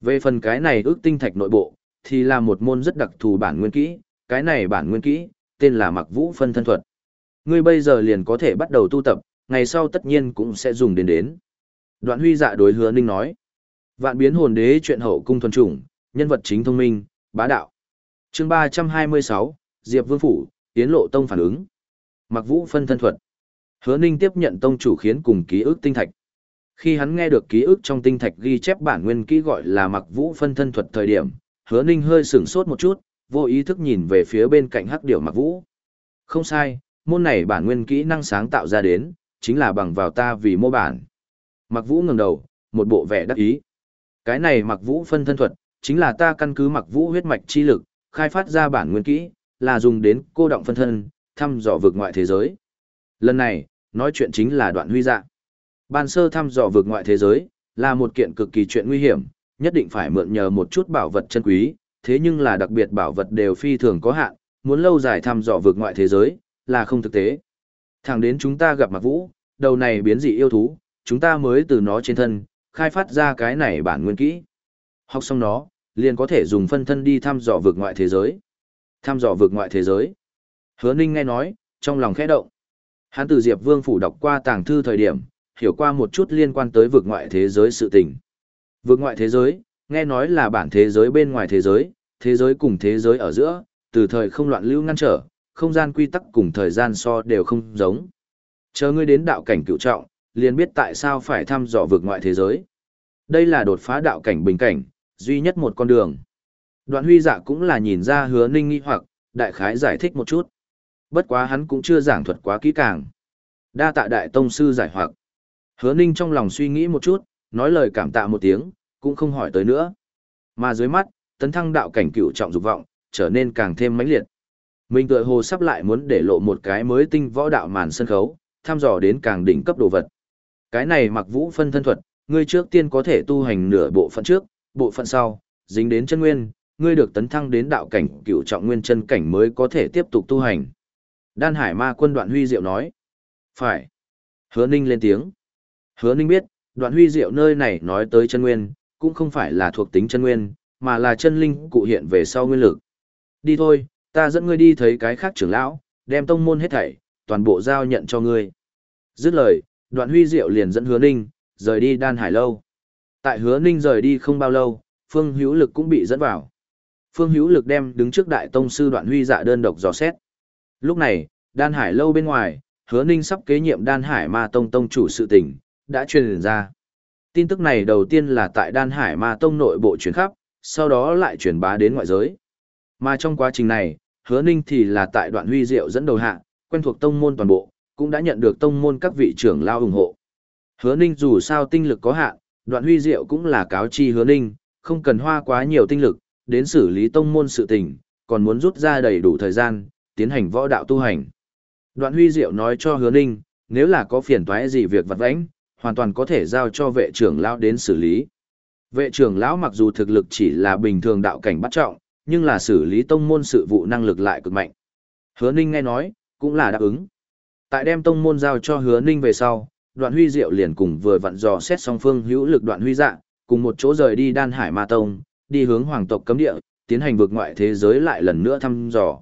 Về phần cái này ước tinh thạch nội bộ, thì là một môn rất đặc thù bản nguyên kỹ, cái này bản nguyên kỹ, tên là mặc vũ phân thân thuật. Ngươi bây giờ liền có thể bắt đầu tu tập, ngày sau tất nhiên cũng sẽ dùng đến đến. Đoạn huy dạ đối hứa ninh nói. Vạn biến hồn đế chuyện hậu cung thuần chủng, nhân vật chính thông minh, bá đạo. chương 326, Diệp Vương Phủ, Tiến Lộ Tông phản ứng. Mặc vũ phân thân thuật. Hứa ninh tiếp nhận tông chủ khiến cùng ký ức tinh thạch. Khi hắn nghe được ký ức trong tinh thạch ghi chép bản nguyên kỹ gọi là mặc vũ phân thân thuật thời điểm, hứa ninh hơi sửng sốt một chút, vô ý thức nhìn về phía bên cạnh hắc điểu mặc vũ. Không sai, môn này bản nguyên kỹ năng sáng tạo ra đến, chính là bằng vào ta vì mô bản. Mặc vũ ngẩng đầu, một bộ vẻ đắc ý. Cái này mặc vũ phân thân thuật, chính là ta căn cứ mặc vũ huyết mạch chi lực, khai phát ra bản nguyên kỹ, là dùng đến cô động phân thân, thăm dò vực ngoại thế giới. Lần này, nói chuyện chính là đoạn huy dạ. Ban sơ thăm dò vực ngoại thế giới, là một kiện cực kỳ chuyện nguy hiểm, nhất định phải mượn nhờ một chút bảo vật chân quý, thế nhưng là đặc biệt bảo vật đều phi thường có hạn, muốn lâu dài thăm dò vượt ngoại thế giới, là không thực tế. Thẳng đến chúng ta gặp Mạc Vũ, đầu này biến dị yêu thú, chúng ta mới từ nó trên thân, khai phát ra cái này bản nguyên kỹ. Học xong nó, liền có thể dùng phân thân đi thăm dò vượt ngoại thế giới. Thăm dò vượt ngoại thế giới. Hứa Ninh nghe nói, trong lòng khẽ động. Hắn từ Diệp Vương phủ đọc qua tàng thư thời điểm, hiểu qua một chút liên quan tới vượt ngoại thế giới sự tình. Vượt ngoại thế giới, nghe nói là bản thế giới bên ngoài thế giới, thế giới cùng thế giới ở giữa, từ thời không loạn lưu ngăn trở, không gian quy tắc cùng thời gian so đều không giống. Chờ ngươi đến đạo cảnh cựu trọng, liền biết tại sao phải thăm dò vực ngoại thế giới. Đây là đột phá đạo cảnh bình cảnh, duy nhất một con đường. Đoạn huy dạ cũng là nhìn ra hứa ninh nghi hoặc, đại khái giải thích một chút. Bất quá hắn cũng chưa giảng thuật quá kỹ càng. Đa tạ đại tông sư giải hoặc. Hứa ninh trong lòng suy nghĩ một chút, nói lời cảm tạ một tiếng, cũng không hỏi tới nữa. Mà dưới mắt, tấn thăng đạo cảnh cựu trọng dục vọng, trở nên càng thêm mãnh liệt. Mình tựa hồ sắp lại muốn để lộ một cái mới tinh võ đạo màn sân khấu, tham dò đến càng đỉnh cấp đồ vật. Cái này mặc vũ phân thân thuật, ngươi trước tiên có thể tu hành nửa bộ phận trước, bộ phận sau, dính đến chân nguyên, ngươi được tấn thăng đến đạo cảnh cựu trọng nguyên chân cảnh mới có thể tiếp tục tu hành. Đan Hải Ma quân đoạn huy diệu nói. Phải. Hứa Ninh lên tiếng. Hứa Ninh biết, đoạn huy diệu nơi này nói tới chân nguyên, cũng không phải là thuộc tính chân nguyên, mà là chân linh cụ hiện về sau nguyên lực. Đi thôi, ta dẫn ngươi đi thấy cái khác trưởng lão, đem tông môn hết thảy, toàn bộ giao nhận cho ngươi. Dứt lời, đoạn huy diệu liền dẫn hứa ninh, rời đi đan hải lâu. Tại hứa ninh rời đi không bao lâu, phương hữu lực cũng bị dẫn vào. Phương hữu lực đem đứng trước đại tông sư đoạn huy dạ đơn độc dò xét. Lúc này, đan hải lâu bên ngoài, hứa ninh sắp kế nhiệm đan hải ma tông tông chủ sự tình, đã truyền ra. Tin tức này đầu tiên là tại đan hải ma tông nội bộ truyền khắp, sau đó lại truyền bá đến ngoại giới. Mà trong quá trình này, hứa ninh thì là tại đoạn huy diệu dẫn đầu hạ, quen thuộc tông môn toàn bộ, cũng đã nhận được tông môn các vị trưởng lao ủng hộ. Hứa ninh dù sao tinh lực có hạn, đoạn huy diệu cũng là cáo chi hứa ninh, không cần hoa quá nhiều tinh lực, đến xử lý tông môn sự tình, còn muốn rút ra đầy đủ thời gian, tiến hành võ đạo tu hành. Đoạn huy diệu nói cho hứa ninh, nếu là có phiền toái gì việc vặt vãnh, hoàn toàn có thể giao cho vệ trưởng lão đến xử lý. Vệ trưởng lão mặc dù thực lực chỉ là bình thường đạo cảnh bắt trọng, nhưng là xử lý tông môn sự vụ năng lực lại cực mạnh. Hứa ninh nghe nói, cũng là đáp ứng. Tại đem tông môn giao cho hứa ninh về sau, đoạn huy diệu liền cùng vừa vặn dò xét song phương hữu lực đoạn huy dạ, cùng một chỗ rời đi đan hải ma tông, đi hướng hoàng tộc cấm địa, tiến hành vượt ngoại thế giới lại lần nữa thăm dò.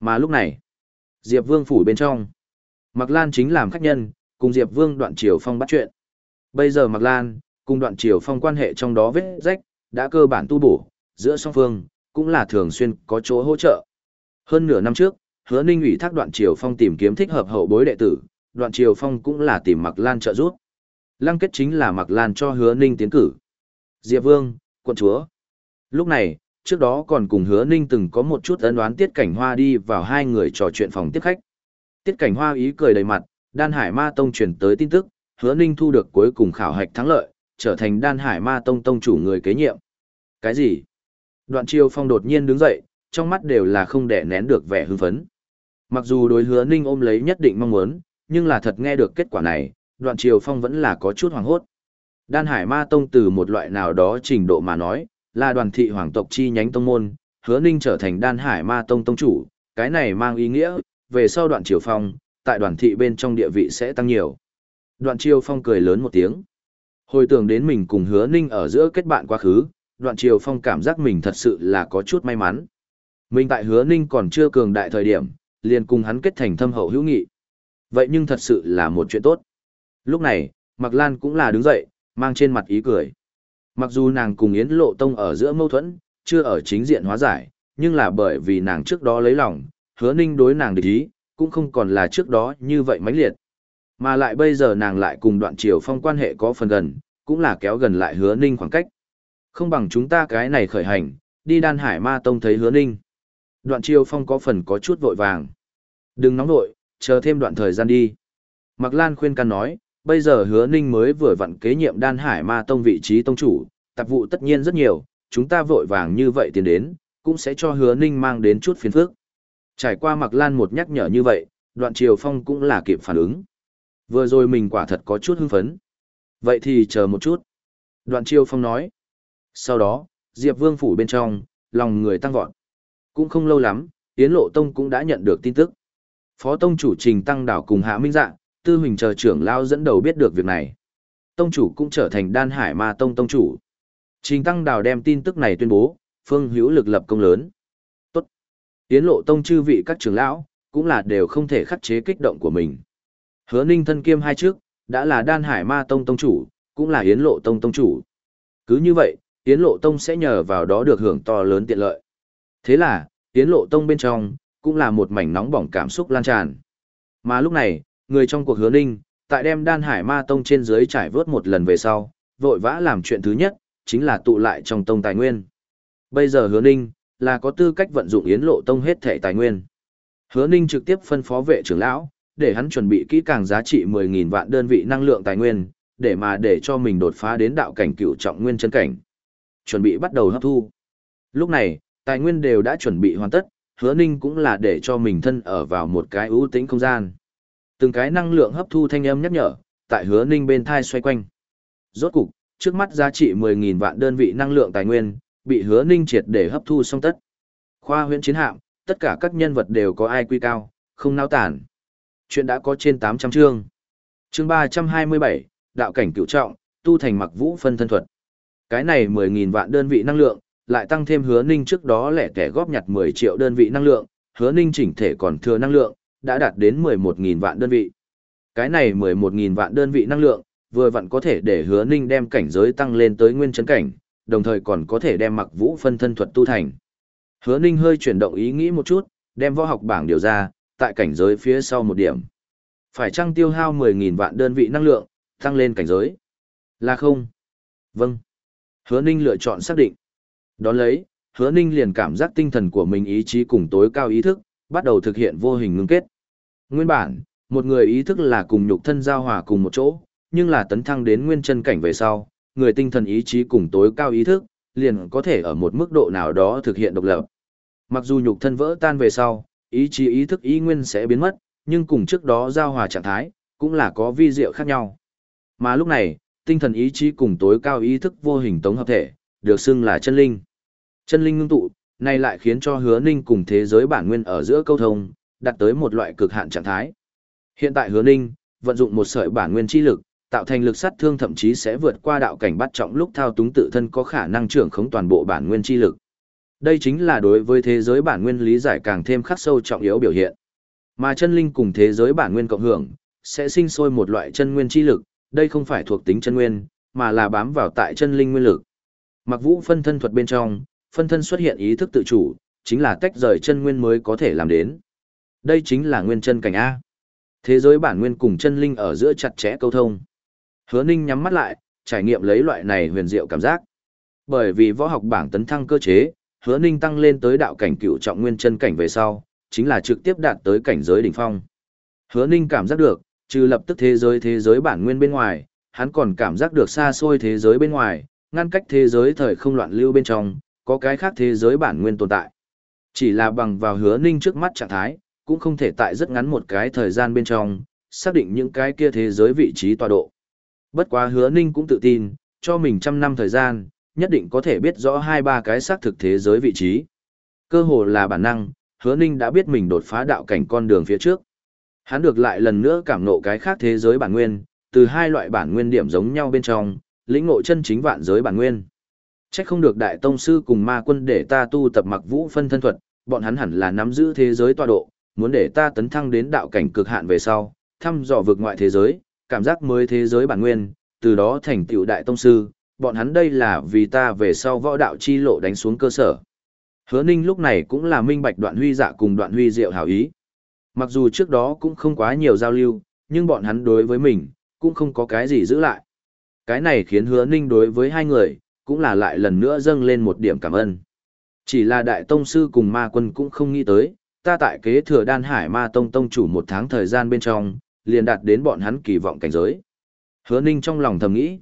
Mà lúc này, Diệp Vương phủ bên trong, Mạc Lan chính làm khách nhân, cùng Diệp Vương đoạn triều phong bắt chuyện. Bây giờ Mạc Lan, cùng đoạn triều phong quan hệ trong đó vết rách, đã cơ bản tu bổ, giữa song phương, cũng là thường xuyên có chỗ hỗ trợ. Hơn nửa năm trước, hứa ninh ủy thác đoạn triều phong tìm kiếm thích hợp hậu bối đệ tử, đoạn triều phong cũng là tìm Mạc Lan trợ giúp. Lăng kết chính là Mạc Lan cho hứa ninh tiến cử. Diệp Vương, quận chúa. Lúc này, trước đó còn cùng hứa ninh từng có một chút ấn đoán tiết cảnh hoa đi vào hai người trò chuyện phòng tiếp khách. Tiết cảnh hoa ý cười đầy mặt, đan hải ma tông truyền tới tin tức, hứa ninh thu được cuối cùng khảo hạch thắng lợi, trở thành đan hải ma tông tông chủ người kế nhiệm. Cái gì? Đoạn Chiêu phong đột nhiên đứng dậy, trong mắt đều là không đè nén được vẻ hưng phấn. Mặc dù đối hứa ninh ôm lấy nhất định mong muốn, nhưng là thật nghe được kết quả này, đoạn Chiêu phong vẫn là có chút hoàng hốt. Đan hải ma tông từ một loại nào đó trình độ mà nói, là đoàn thị hoàng tộc chi nhánh tông môn, hứa ninh trở thành đan hải ma tông tông chủ, cái này mang ý nghĩa, về sau đoạn Chiêu phong, tại đoàn thị bên trong địa vị sẽ tăng nhiều. Đoạn triều phong cười lớn một tiếng. Hồi tưởng đến mình cùng hứa ninh ở giữa kết bạn quá khứ, đoạn triều phong cảm giác mình thật sự là có chút may mắn. Mình tại hứa ninh còn chưa cường đại thời điểm, liền cùng hắn kết thành thâm hậu hữu nghị. Vậy nhưng thật sự là một chuyện tốt. Lúc này, Mạc Lan cũng là đứng dậy, mang trên mặt ý cười. Mặc dù nàng cùng Yến Lộ Tông ở giữa mâu thuẫn, chưa ở chính diện hóa giải, nhưng là bởi vì nàng trước đó lấy lòng, hứa ninh đối nàng địch ý, cũng không còn là trước đó như vậy mãnh liệt. Mà lại bây giờ nàng lại cùng đoạn triều phong quan hệ có phần gần, cũng là kéo gần lại hứa ninh khoảng cách. Không bằng chúng ta cái này khởi hành, đi đan hải ma tông thấy hứa ninh. Đoạn triều phong có phần có chút vội vàng. Đừng nóng nội, chờ thêm đoạn thời gian đi. Mạc Lan khuyên can nói, bây giờ hứa ninh mới vừa vặn kế nhiệm đan hải ma tông vị trí tông chủ, tạp vụ tất nhiên rất nhiều, chúng ta vội vàng như vậy tiến đến, cũng sẽ cho hứa ninh mang đến chút phiền phức. Trải qua Mạc Lan một nhắc nhở như vậy, đoạn triều phong cũng là kịp phản ứng. Vừa rồi mình quả thật có chút hưng phấn. Vậy thì chờ một chút. Đoạn triều phong nói. Sau đó, Diệp Vương phủ bên trong, lòng người tăng vọt. Cũng không lâu lắm, Yến Lộ Tông cũng đã nhận được tin tức. Phó Tông chủ Trình Tăng Đảo cùng Hạ Minh Dạ, Tư Huỳnh chờ trưởng lao dẫn đầu biết được việc này. Tông chủ cũng trở thành đan hải ma tông tông chủ. Trình Tăng đảo đem tin tức này tuyên bố, phương hữu lực lập công lớn. Tiến lộ tông chư vị các trưởng lão, cũng là đều không thể khắc chế kích động của mình. Hứa ninh thân kiêm hai trước, đã là đan hải ma tông tông chủ, cũng là yến lộ tông tông chủ. Cứ như vậy, yến lộ tông sẽ nhờ vào đó được hưởng to lớn tiện lợi. Thế là, yến lộ tông bên trong, cũng là một mảnh nóng bỏng cảm xúc lan tràn. Mà lúc này, người trong cuộc hứa ninh, tại đem đan hải ma tông trên dưới trải vớt một lần về sau, vội vã làm chuyện thứ nhất, chính là tụ lại trong tông tài nguyên. Bây giờ hứa ninh, là có tư cách vận dụng yến lộ tông hết thể tài nguyên. Hứa ninh trực tiếp phân phó vệ trưởng lão, để hắn chuẩn bị kỹ càng giá trị 10.000 vạn đơn vị năng lượng tài nguyên, để mà để cho mình đột phá đến đạo cảnh cửu trọng nguyên chân cảnh. Chuẩn bị bắt đầu hấp thu. Lúc này, tài nguyên đều đã chuẩn bị hoàn tất, hứa ninh cũng là để cho mình thân ở vào một cái ưu tĩnh không gian. Từng cái năng lượng hấp thu thanh âm nhắc nhở, tại hứa ninh bên thai xoay quanh. Rốt cục, trước mắt giá trị 10.000 vạn đơn vị năng lượng tài nguyên, bị hứa ninh triệt để hấp thu xong tất. Khoa huyện chiến hạm, tất cả các nhân vật đều có ai quy cao, không nao tản. Chuyện đã có trên 800 chương. Chương 327, đạo cảnh cựu trọng, tu thành mặc vũ phân thân thuật. Cái này 10.000 vạn đơn vị năng lượng, lại tăng thêm hứa ninh trước đó lẻ kẻ góp nhặt 10 triệu đơn vị năng lượng, hứa ninh chỉnh thể còn thừa năng lượng, đã đạt đến 11.000 vạn đơn vị. Cái này 11.000 vạn đơn vị năng lượng, vừa vặn có thể để hứa ninh đem cảnh giới tăng lên tới nguyên chấn cảnh, đồng thời còn có thể đem mặc vũ phân thân thuật tu thành. Hứa ninh hơi chuyển động ý nghĩ một chút, đem võ học bảng điều ra, tại cảnh giới phía sau một điểm. Phải chăng tiêu hao 10.000 vạn đơn vị năng lượng, tăng lên cảnh giới? Là không? Vâng. Hứa ninh lựa chọn xác định. Đón lấy, hứa ninh liền cảm giác tinh thần của mình ý chí cùng tối cao ý thức, bắt đầu thực hiện vô hình ngưng kết. Nguyên bản, một người ý thức là cùng nhục thân giao hòa cùng một chỗ, nhưng là tấn thăng đến nguyên chân cảnh về sau, người tinh thần ý chí cùng tối cao ý thức, liền có thể ở một mức độ nào đó thực hiện độc lập. Mặc dù nhục thân vỡ tan về sau, ý chí ý thức ý nguyên sẽ biến mất, nhưng cùng trước đó giao hòa trạng thái, cũng là có vi diệu khác nhau. Mà lúc này, tinh thần ý chí cùng tối cao ý thức vô hình tống hợp thể, được xưng là chân linh. Chân linh ngưng tụ, này lại khiến cho hứa ninh cùng thế giới bản nguyên ở giữa câu thông, đạt tới một loại cực hạn trạng thái. Hiện tại hứa ninh, vận dụng một sợi bản nguyên chi lực, tạo thành lực sát thương thậm chí sẽ vượt qua đạo cảnh bắt trọng lúc thao túng tự thân có khả năng trưởng khống toàn bộ bản nguyên chi lực. Đây chính là đối với thế giới bản nguyên lý giải càng thêm khắc sâu trọng yếu biểu hiện. Mà chân linh cùng thế giới bản nguyên cộng hưởng, sẽ sinh sôi một loại chân nguyên chi lực, đây không phải thuộc tính chân nguyên, mà là bám vào tại chân linh nguyên lực. Mặc vũ phân thân thuật bên trong, phân thân xuất hiện ý thức tự chủ, chính là tách rời chân nguyên mới có thể làm đến. Đây chính là nguyên chân cảnh A. Thế giới bản nguyên cùng chân linh ở giữa chặt chẽ câu thông. Hứa Ninh nhắm mắt lại, trải nghiệm lấy loại này huyền diệu cảm giác. Bởi vì võ học bảng tấn thăng cơ chế, Hứa Ninh tăng lên tới đạo cảnh cựu trọng nguyên chân cảnh về sau, chính là trực tiếp đạt tới cảnh giới đỉnh phong. Hứa Ninh cảm giác được, trừ lập tức thế giới thế giới bản nguyên bên ngoài, hắn còn cảm giác được xa xôi thế giới bên ngoài, ngăn cách thế giới thời không loạn lưu bên trong, có cái khác thế giới bản nguyên tồn tại. Chỉ là bằng vào hứa ninh trước mắt trạng thái, cũng không thể tại rất ngắn một cái thời gian bên trong, xác định những cái kia thế giới vị trí tọa độ. Bất quá hứa ninh cũng tự tin, cho mình trăm năm thời gian, nhất định có thể biết rõ hai ba cái xác thực thế giới vị trí. Cơ hồ là bản năng, hứa ninh đã biết mình đột phá đạo cảnh con đường phía trước. Hắn được lại lần nữa cảm nộ cái khác thế giới bản nguyên, từ hai loại bản nguyên điểm giống nhau bên trong, lĩnh ngộ chân chính vạn giới bản nguyên. Chắc không được đại tông sư cùng ma quân để ta tu tập mặc vũ phân thân thuật, bọn hắn hẳn là nắm giữ thế giới tọa độ, muốn để ta tấn thăng đến đạo cảnh cực hạn về sau, thăm dò vực ngoại thế giới, cảm giác mới thế giới bản nguyên, từ đó thành tựu đại tông sư, bọn hắn đây là vì ta về sau võ đạo chi lộ đánh xuống cơ sở. Hứa Ninh lúc này cũng là minh bạch đoạn huy dạ cùng đoạn huy diệu hảo ý. Mặc dù trước đó cũng không quá nhiều giao lưu, nhưng bọn hắn đối với mình, cũng không có cái gì giữ lại. Cái này khiến hứa Ninh đối với hai người, cũng là lại lần nữa dâng lên một điểm cảm ơn. Chỉ là đại tông sư cùng ma quân cũng không nghĩ tới, ta tại kế thừa đan hải ma tông tông chủ một tháng thời gian bên trong, liền đạt đến bọn hắn kỳ vọng cảnh giới. Hứa ninh trong lòng thầm nghĩ.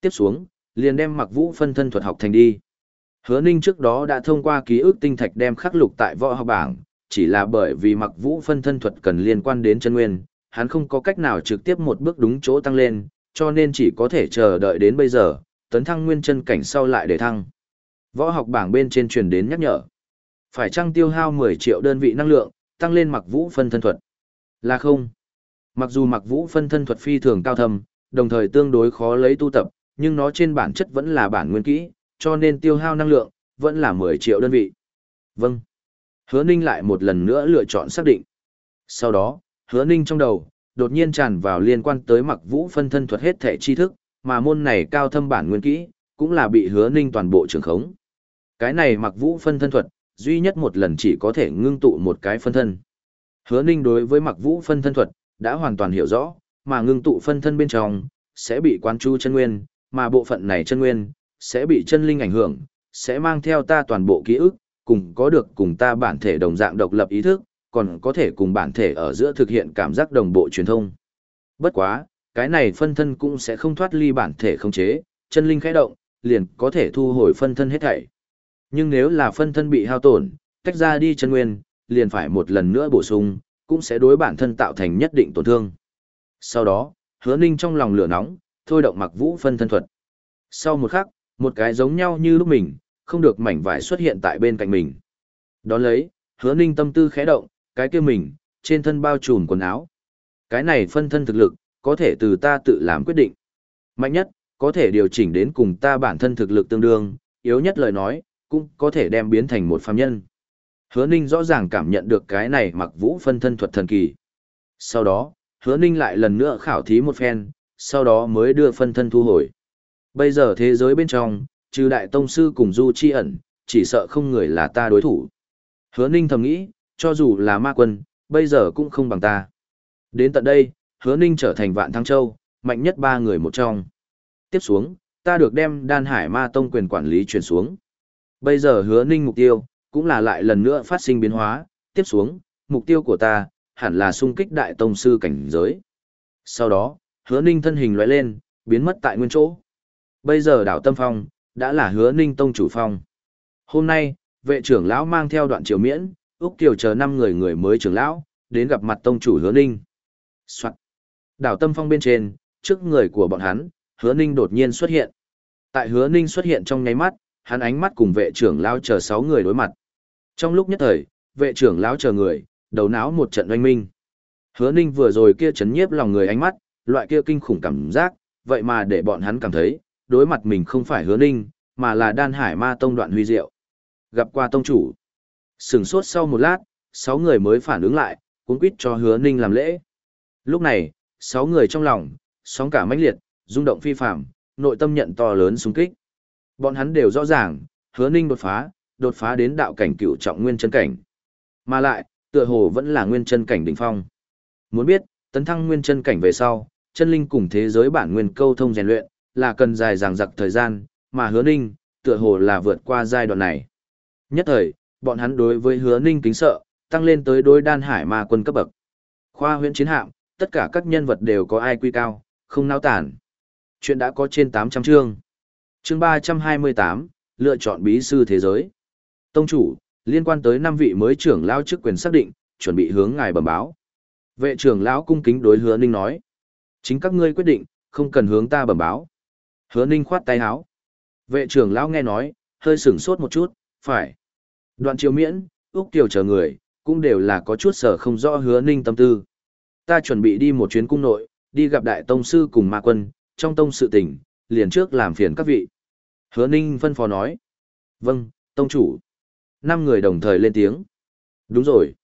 Tiếp xuống, liền đem mặc vũ phân thân thuật học thành đi. Hứa ninh trước đó đã thông qua ký ức tinh thạch đem khắc lục tại võ học bảng, chỉ là bởi vì mặc vũ phân thân thuật cần liên quan đến chân nguyên, hắn không có cách nào trực tiếp một bước đúng chỗ tăng lên, cho nên chỉ có thể chờ đợi đến bây giờ, tấn thăng nguyên chân cảnh sau lại để thăng. Võ học bảng bên trên truyền đến nhắc nhở. Phải chăng tiêu hao 10 triệu đơn vị năng lượng, tăng lên mặc vũ phân thân thuật? Là không. Mặc dù mặc vũ phân thân thuật phi thường cao thâm, đồng thời tương đối khó lấy tu tập, nhưng nó trên bản chất vẫn là bản nguyên kỹ, cho nên tiêu hao năng lượng, vẫn là 10 triệu đơn vị. Vâng. Hứa Ninh lại một lần nữa lựa chọn xác định. Sau đó, Hứa Ninh trong đầu, đột nhiên tràn vào liên quan tới mặc vũ phân thân thuật hết thể tri thức, mà môn này cao thâm bản nguyên kỹ, cũng là bị hứa ninh toàn bộ trường khống. Cái này mặc vũ phân thân thuật, duy nhất một lần chỉ có thể ngưng tụ một cái phân thân. Hứa ninh đối với mặc vũ phân thân thuật, đã hoàn toàn hiểu rõ, mà ngưng tụ phân thân bên trong, sẽ bị quán chú chân nguyên, mà bộ phận này chân nguyên, sẽ bị chân linh ảnh hưởng, sẽ mang theo ta toàn bộ ký ức, cùng có được cùng ta bản thể đồng dạng độc lập ý thức, còn có thể cùng bản thể ở giữa thực hiện cảm giác đồng bộ truyền thông. Bất quá, cái này phân thân cũng sẽ không thoát ly bản thể không chế, chân linh khẽ động, liền có thể thu hồi phân thân hết thảy. Nhưng nếu là phân thân bị hao tổn, tách ra đi chân nguyên, liền phải một lần nữa bổ sung, cũng sẽ đối bản thân tạo thành nhất định tổn thương. Sau đó, hứa ninh trong lòng lửa nóng, thôi động mặc vũ phân thân thuật. Sau một khắc, một cái giống nhau như lúc mình, không được mảnh vải xuất hiện tại bên cạnh mình. Đón lấy, hứa ninh tâm tư khẽ động, cái kia mình, trên thân bao trùm quần áo. Cái này phân thân thực lực, có thể từ ta tự làm quyết định. Mạnh nhất, có thể điều chỉnh đến cùng ta bản thân thực lực tương đương, yếu nhất lời nói, cũng có thể đem biến thành một phàm nhân. Hứa Ninh rõ ràng cảm nhận được cái này mặc vũ phân thân thuật thần kỳ. Sau đó, hứa Ninh lại lần nữa khảo thí một phen, sau đó mới đưa phân thân thu hồi. Bây giờ thế giới bên trong, trừ đại tông sư cùng du chi ẩn, chỉ sợ không người là ta đối thủ. Hứa Ninh thầm nghĩ, cho dù là ma quân, bây giờ cũng không bằng ta. Đến tận đây, hứa Ninh trở thành vạn thăng châu, mạnh nhất ba người một trong. Tiếp xuống, ta được đem đan hải ma tông quyền quản lý chuyển xuống. Bây giờ hứa Ninh mục tiêu, cũng là lại lần nữa phát sinh biến hóa, tiếp xuống, mục tiêu của ta, hẳn là xung kích đại tông sư cảnh giới. Sau đó, hứa Ninh thân hình loại lên, biến mất tại nguyên chỗ. Bây giờ đảo Tâm Phong, đã là hứa Ninh tông chủ phong. Hôm nay, vệ trưởng lão mang theo đoạn triều miễn, Úc Kiều chờ năm người người mới trưởng lão, đến gặp mặt tông chủ hứa ninh. Soạn. Đảo Tâm Phong bên trên, trước người của bọn hắn, hứa ninh đột nhiên xuất hiện. Tại hứa ninh xuất hiện trong nháy mắt, hắn ánh mắt cùng vệ trưởng lão chờ sáu người đối mặt. Trong lúc nhất thời, vệ trưởng lão chờ người, đầu não một trận oanh minh. Hứa ninh vừa rồi kia chấn nhiếp lòng người ánh mắt, loại kia kinh khủng cảm giác, vậy mà để bọn hắn cảm thấy, đối mặt mình không phải hứa ninh, mà là đan hải ma tông đoạn huy diệu. Gặp qua tông chủ. Sừng sốt sau một lát, sáu người mới phản ứng lại, cuốn quýt cho hứa ninh làm lễ. Lúc này, sáu người trong lòng, sóng cả mãnh liệt, rung động phi phạm, nội tâm nhận to lớn xung kích. Bọn hắn đều rõ ràng, hứa ninh đột phá, đột phá đến đạo cảnh cựu trọng nguyên chân cảnh. Mà lại, tựa hồ vẫn là nguyên chân cảnh đỉnh phong. Muốn biết, tấn thăng nguyên chân cảnh về sau, chân linh cùng thế giới bản nguyên câu thông rèn luyện, là cần dài dằng dặc thời gian, mà hứa ninh, tựa hồ là vượt qua giai đoạn này. Nhất thời, bọn hắn đối với hứa ninh kính sợ, tăng lên tới đối đan hải ma quân cấp bậc. Khoa huyện chiến hạm, tất cả các nhân vật đều có ai quy cao, không nao tản. Chuyện đã có trên 800 chương. Chương 328, lựa chọn bí sư thế giới. Tông chủ, liên quan tới năm vị mới trưởng lão chức quyền xác định, chuẩn bị hướng ngài bẩm báo. Vệ trưởng lão cung kính đối hứa ninh nói. Chính các ngươi quyết định, không cần hướng ta bẩm báo. Hứa ninh khoát tay áo. Vệ trưởng lão nghe nói, hơi sửng sốt một chút, phải. Đoạn triều miễn, Úc Kiều chờ người, cũng đều là có chút sở không rõ hứa ninh tâm tư. Ta chuẩn bị đi một chuyến cung nội, đi gặp đại tông sư cùng ma quân, trong tông sự tình, liền trước làm phiền các vị. Hứa ninh phân phó nói. Vâng, tông chủ. Năm người đồng thời lên tiếng. Đúng rồi.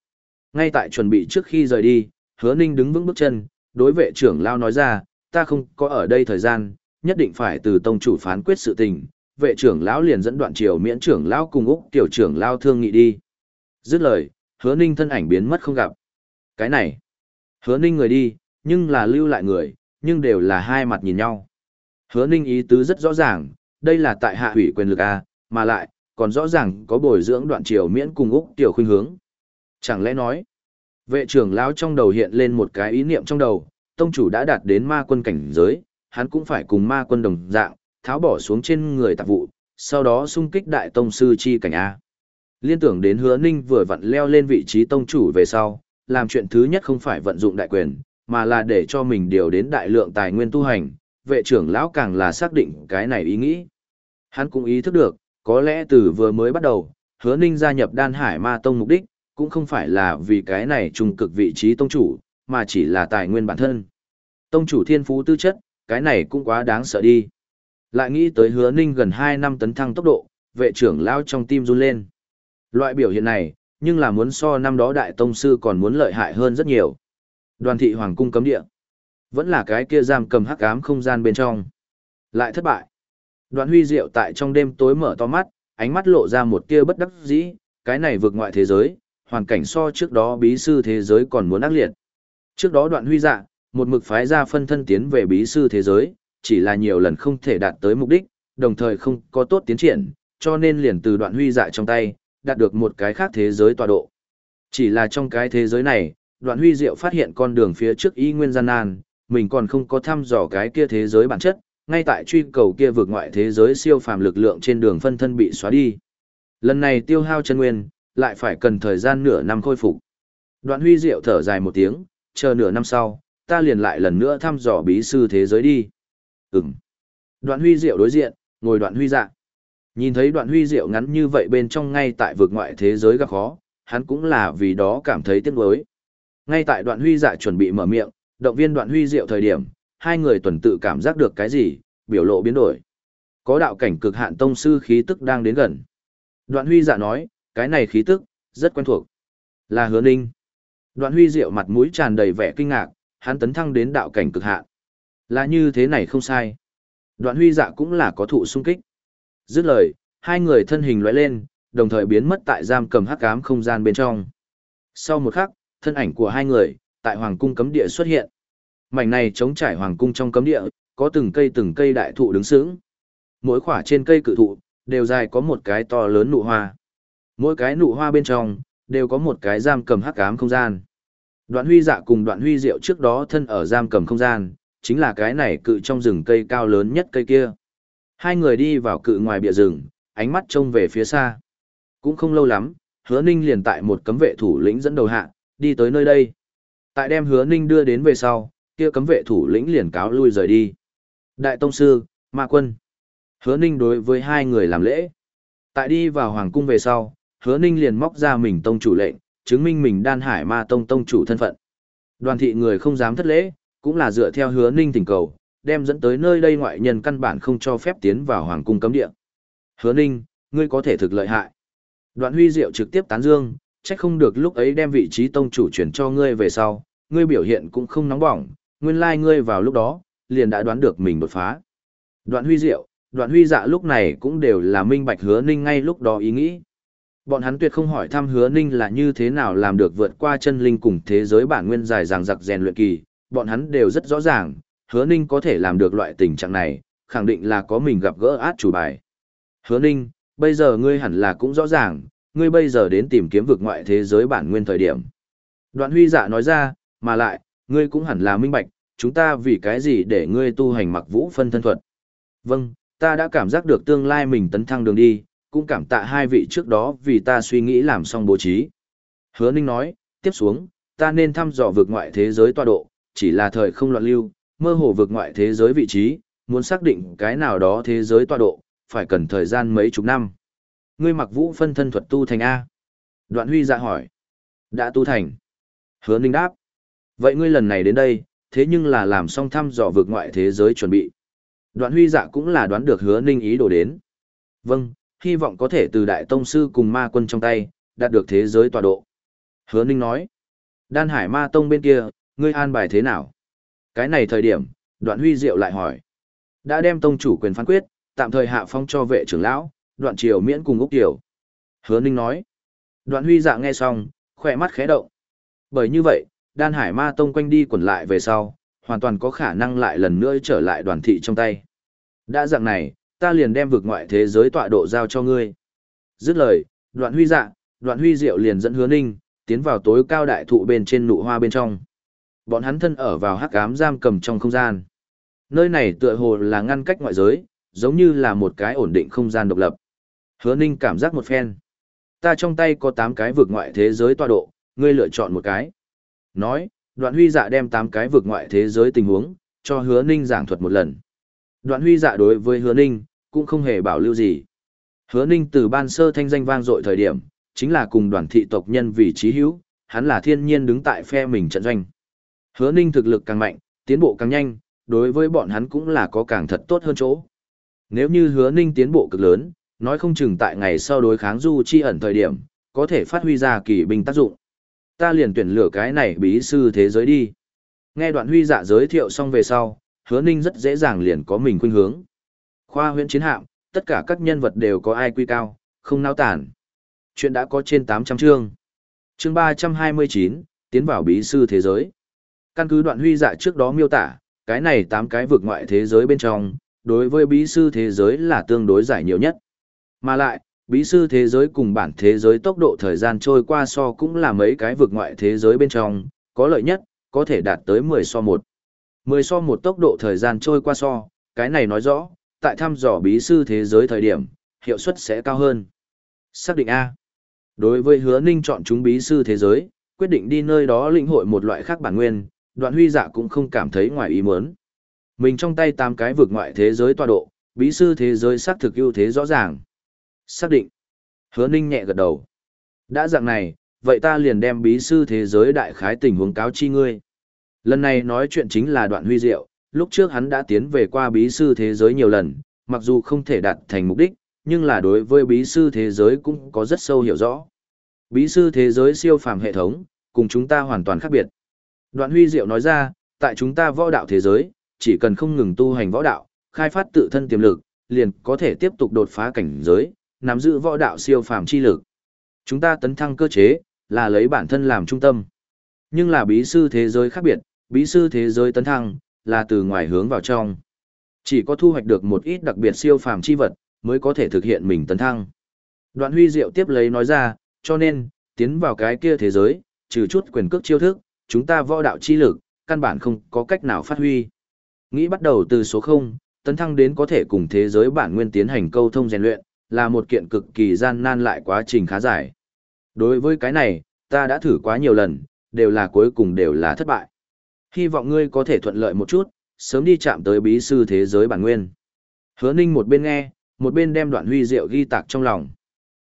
Ngay tại chuẩn bị trước khi rời đi, hứa ninh đứng vững bước chân, đối vệ trưởng lao nói ra, ta không có ở đây thời gian, nhất định phải từ tông chủ phán quyết sự tình, vệ trưởng lão liền dẫn đoạn triều miễn trưởng lão cùng úc tiểu trưởng lao thương nghị đi dứt lời hứa ninh thân ảnh biến mất không gặp cái này hứa ninh người đi nhưng là lưu lại người nhưng đều là hai mặt nhìn nhau hứa ninh ý tứ rất rõ ràng đây là tại hạ hủy quyền lực a mà lại còn rõ ràng có bồi dưỡng đoạn triều miễn cùng úc tiểu khuynh hướng chẳng lẽ nói vệ trưởng lão trong đầu hiện lên một cái ý niệm trong đầu tông chủ đã đạt đến ma quân cảnh giới hắn cũng phải cùng ma quân đồng dạng tháo bỏ xuống trên người tạp vụ, sau đó xung kích đại tông sư chi cảnh A. Liên tưởng đến hứa ninh vừa vặn leo lên vị trí tông chủ về sau, làm chuyện thứ nhất không phải vận dụng đại quyền, mà là để cho mình điều đến đại lượng tài nguyên tu hành, vệ trưởng lão càng là xác định cái này ý nghĩ. Hắn cũng ý thức được, có lẽ từ vừa mới bắt đầu, hứa ninh gia nhập đan hải ma tông mục đích, cũng không phải là vì cái này trùng cực vị trí tông chủ, mà chỉ là tài nguyên bản thân. Tông chủ thiên phú tư chất, cái này cũng quá đáng sợ đi. Lại nghĩ tới hứa ninh gần 2 năm tấn thăng tốc độ, vệ trưởng lao trong tim run lên. Loại biểu hiện này, nhưng là muốn so năm đó đại tông sư còn muốn lợi hại hơn rất nhiều. Đoàn thị hoàng cung cấm địa. Vẫn là cái kia giam cầm hắc ám không gian bên trong. Lại thất bại. Đoạn huy diệu tại trong đêm tối mở to mắt, ánh mắt lộ ra một tia bất đắc dĩ, cái này vượt ngoại thế giới, hoàn cảnh so trước đó bí sư thế giới còn muốn ác liệt. Trước đó đoạn huy dạ, một mực phái ra phân thân tiến về bí sư thế giới, chỉ là nhiều lần không thể đạt tới mục đích, đồng thời không có tốt tiến triển, cho nên liền từ đoạn huy dạ trong tay, đạt được một cái khác thế giới tọa độ. Chỉ là trong cái thế giới này, đoạn huy diệu phát hiện con đường phía trước y nguyên gian nan, mình còn không có thăm dò cái kia thế giới bản chất, ngay tại truy cầu kia vượt ngoại thế giới siêu phàm lực lượng trên đường phân thân bị xóa đi. Lần này tiêu hao chân nguyên, lại phải cần thời gian nửa năm khôi phục. Đoạn huy diệu thở dài một tiếng, chờ nửa năm sau, ta liền lại lần nữa thăm dò bí sư thế giới đi. Ừm. Đoạn huy diệu đối diện, ngồi đoạn huy dạ. Nhìn thấy đoạn huy diệu ngắn như vậy bên trong ngay tại vực ngoại thế giới gặp khó, hắn cũng là vì đó cảm thấy tiếc nuối. Ngay tại đoạn huy dạ chuẩn bị mở miệng, động viên đoạn huy diệu thời điểm, hai người tuần tự cảm giác được cái gì, biểu lộ biến đổi. Có đạo cảnh cực hạn tông sư khí tức đang đến gần. Đoạn huy dạ nói, cái này khí tức, rất quen thuộc. Là hứa ninh. Đoạn huy diệu mặt mũi tràn đầy vẻ kinh ngạc, hắn tấn thăng đến đạo cảnh cực hạn. Là như thế này không sai. Đoạn huy dạ cũng là có thụ sung kích. Dứt lời, hai người thân hình lóe lên, đồng thời biến mất tại giam cầm hắc ám không gian bên trong. Sau một khắc, thân ảnh của hai người, tại hoàng cung cấm địa xuất hiện. Mảnh này chống trải hoàng cung trong cấm địa, có từng cây từng cây đại thụ đứng sướng. Mỗi khỏa trên cây cự thụ, đều dài có một cái to lớn nụ hoa. Mỗi cái nụ hoa bên trong, đều có một cái giam cầm hắc ám không gian. Đoạn huy dạ cùng đoạn huy diệu trước đó thân ở giam cầm không gian, chính là cái này cự trong rừng cây cao lớn nhất cây kia. Hai người đi vào cự ngoài bìa rừng, ánh mắt trông về phía xa. Cũng không lâu lắm, hứa ninh liền tại một cấm vệ thủ lĩnh dẫn đầu hạ, đi tới nơi đây. Tại đem hứa ninh đưa đến về sau, kia cấm vệ thủ lĩnh liền cáo lui rời đi. Đại Tông Sư, Ma Quân. Hứa ninh đối với hai người làm lễ. Tại đi vào Hoàng Cung về sau, hứa ninh liền móc ra mình tông chủ lệnh, chứng minh mình đan hải ma tông tông chủ thân phận. Đoàn thị người không dám thất lễ, cũng là dựa theo hứa ninh tình cầu, đem dẫn tới nơi đây ngoại nhân căn bản không cho phép tiến vào Hoàng Cung cấm địa. Hứa ninh, ngươi có thể thực lợi hại. Đoạn huy diệu trực tiếp tán dương, trách không được lúc ấy đem vị trí tông chủ chuyển cho ngươi về sau, ngươi biểu hiện cũng không nóng bỏng, nguyên lai like ngươi vào lúc đó, liền đã đoán được mình đột phá. Đoạn huy diệu, đoạn huy dạ lúc này cũng đều là minh bạch hứa ninh ngay lúc đó ý nghĩ. Bọn hắn tuyệt không hỏi thăm hứa ninh là như thế nào làm được vượt qua chân linh cùng thế giới bản nguyên dài ràng giặc rèn luyện kỳ, bọn hắn đều rất rõ ràng, hứa ninh có thể làm được loại tình trạng này, khẳng định là có mình gặp gỡ át chủ bài. Hứa ninh, bây giờ ngươi hẳn là cũng rõ ràng, ngươi bây giờ đến tìm kiếm vực ngoại thế giới bản nguyên thời điểm. Đoạn huy dạ nói ra, mà lại, ngươi cũng hẳn là minh bạch, chúng ta vì cái gì để ngươi tu hành mặc vũ phân thân thuật. Vâng, ta đã cảm giác được tương lai mình tấn thăng đường đi, cũng cảm tạ hai vị trước đó vì ta suy nghĩ làm xong bố trí. Hứa Ninh nói, tiếp xuống, ta nên thăm dò vực ngoại thế giới tọa độ, chỉ là thời không loạn lưu, mơ hồ vực ngoại thế giới vị trí, muốn xác định cái nào đó thế giới tọa độ, phải cần thời gian mấy chục năm. Ngươi mặc vũ phân thân thuật tu thành A. Đoạn huy dạ hỏi. Đã tu thành. Hứa ninh đáp. Vậy ngươi lần này đến đây, thế nhưng là làm xong thăm dò vượt ngoại thế giới chuẩn bị. Đoạn huy dạ cũng là đoán được hứa ninh ý đồ đến. Vâng, hy vọng có thể từ đại tông sư cùng ma quân trong tay, đạt được thế giới tọa độ. Hứa ninh nói. Đan hải ma tông bên kia, ngươi an bài thế nào? Cái này thời điểm, đoạn huy diệu lại hỏi. Đã đem tông chủ quyền phán quyết, tạm thời hạ phong cho vệ trưởng lão, đoạn triều miễn cùng Úc Tiểu. Hứa Ninh nói. Đoạn huy dạ nghe xong, khỏe mắt khẽ động. Bởi như vậy, đan hải ma tông quanh đi quẩn lại về sau, hoàn toàn có khả năng lại lần nữa trở lại đoàn thị trong tay. Đã dạng này, ta liền đem vực ngoại thế giới tọa độ giao cho ngươi. Dứt lời, đoạn huy dạ, đoạn huy diệu liền dẫn hứa ninh, tiến vào tối cao đại thụ bên trên nụ hoa bên trong. Bọn hắn thân ở vào hắc ám giam cầm trong không gian. Nơi này tựa hồ là ngăn cách ngoại giới, giống như là một cái ổn định không gian độc lập. Hứa Ninh cảm giác một phen. Ta trong tay có 8 cái vực ngoại thế giới tọa độ, ngươi lựa chọn một cái. Nói, đoạn huy dạ đem 8 cái vực ngoại thế giới tình huống, cho hứa Ninh giảng thuật một lần. Đoạn huy dạ đối với hứa Ninh, cũng không hề bảo lưu gì. Hứa Ninh từ ban sơ thanh danh vang dội thời điểm, chính là cùng đoàn thị tộc nhân vì trí hữu, hắn là thiên nhiên đứng tại phe mình trận doanh. Hứa Ninh thực lực càng mạnh, tiến bộ càng nhanh, đối với bọn hắn cũng là có càng thật tốt hơn chỗ. Nếu như hứa ninh tiến bộ cực lớn, nói không chừng tại ngày sau đối kháng du chi ẩn thời điểm, có thể phát huy ra kỳ binh tác dụng. Ta liền tuyển lựa cái này bí sư thế giới đi. Nghe đoạn huy dạ giới thiệu xong về sau, hứa ninh rất dễ dàng liền có mình khuynh hướng. Khoa huyện chiến hạm, tất cả các nhân vật đều có ai quy cao, không nao tản. Chuyện đã có trên 800 chương. Chương 329, tiến vào bí sư thế giới. Căn cứ đoạn huy dạ trước đó miêu tả, cái này 8 cái vực ngoại thế giới bên trong, đối với bí sư thế giới là tương đối giải nhiều nhất. Mà lại, bí sư thế giới cùng bản thế giới tốc độ thời gian trôi qua so cũng là mấy cái vực ngoại thế giới bên trong, có lợi nhất, có thể đạt tới 10 so 1. 10 so 1 tốc độ thời gian trôi qua so, cái này nói rõ, tại thăm dò bí sư thế giới thời điểm, hiệu suất sẽ cao hơn. Xác định A. Đối với hứa ninh chọn chúng bí sư thế giới, quyết định đi nơi đó lĩnh hội một loại khác bản nguyên, đoạn huy dạ cũng không cảm thấy ngoài ý muốn. Mình trong tay tám cái vực ngoại thế giới tọa độ, bí sư thế giới xác thực ưu thế rõ ràng. Xác định. Hứa Ninh nhẹ gật đầu. Đã dạng này, vậy ta liền đem bí sư thế giới đại khái tình huống cáo chi ngươi. Lần này nói chuyện chính là đoạn huy diệu, lúc trước hắn đã tiến về qua bí sư thế giới nhiều lần, mặc dù không thể đạt thành mục đích, nhưng là đối với bí sư thế giới cũng có rất sâu hiểu rõ. Bí sư thế giới siêu phàm hệ thống, cùng chúng ta hoàn toàn khác biệt. Đoạn huy diệu nói ra, tại chúng ta võ đạo thế giới, chỉ cần không ngừng tu hành võ đạo, khai phát tự thân tiềm lực, liền có thể tiếp tục đột phá cảnh giới, nắm giữ võ đạo siêu phàm chi lực. Chúng ta tấn thăng cơ chế, là lấy bản thân làm trung tâm. Nhưng là bí sư thế giới khác biệt, bí sư thế giới tấn thăng, là từ ngoài hướng vào trong. Chỉ có thu hoạch được một ít đặc biệt siêu phàm chi vật, mới có thể thực hiện mình tấn thăng. Đoạn huy diệu tiếp lấy nói ra, cho nên, tiến vào cái kia thế giới, trừ chút quyền cước chiêu thức, chúng ta võ đạo chi lực, căn bản không có cách nào phát huy. Nghĩ bắt đầu từ số 0, tấn thăng đến có thể cùng thế giới bản nguyên tiến hành câu thông rèn luyện, là một kiện cực kỳ gian nan lại quá trình khá dài. Đối với cái này, ta đã thử quá nhiều lần, đều là cuối cùng đều là thất bại. Hy vọng ngươi có thể thuận lợi một chút, sớm đi chạm tới bí sư thế giới bản nguyên. Hứa Ninh một bên nghe, một bên đem đoạn huy diệu ghi tạc trong lòng.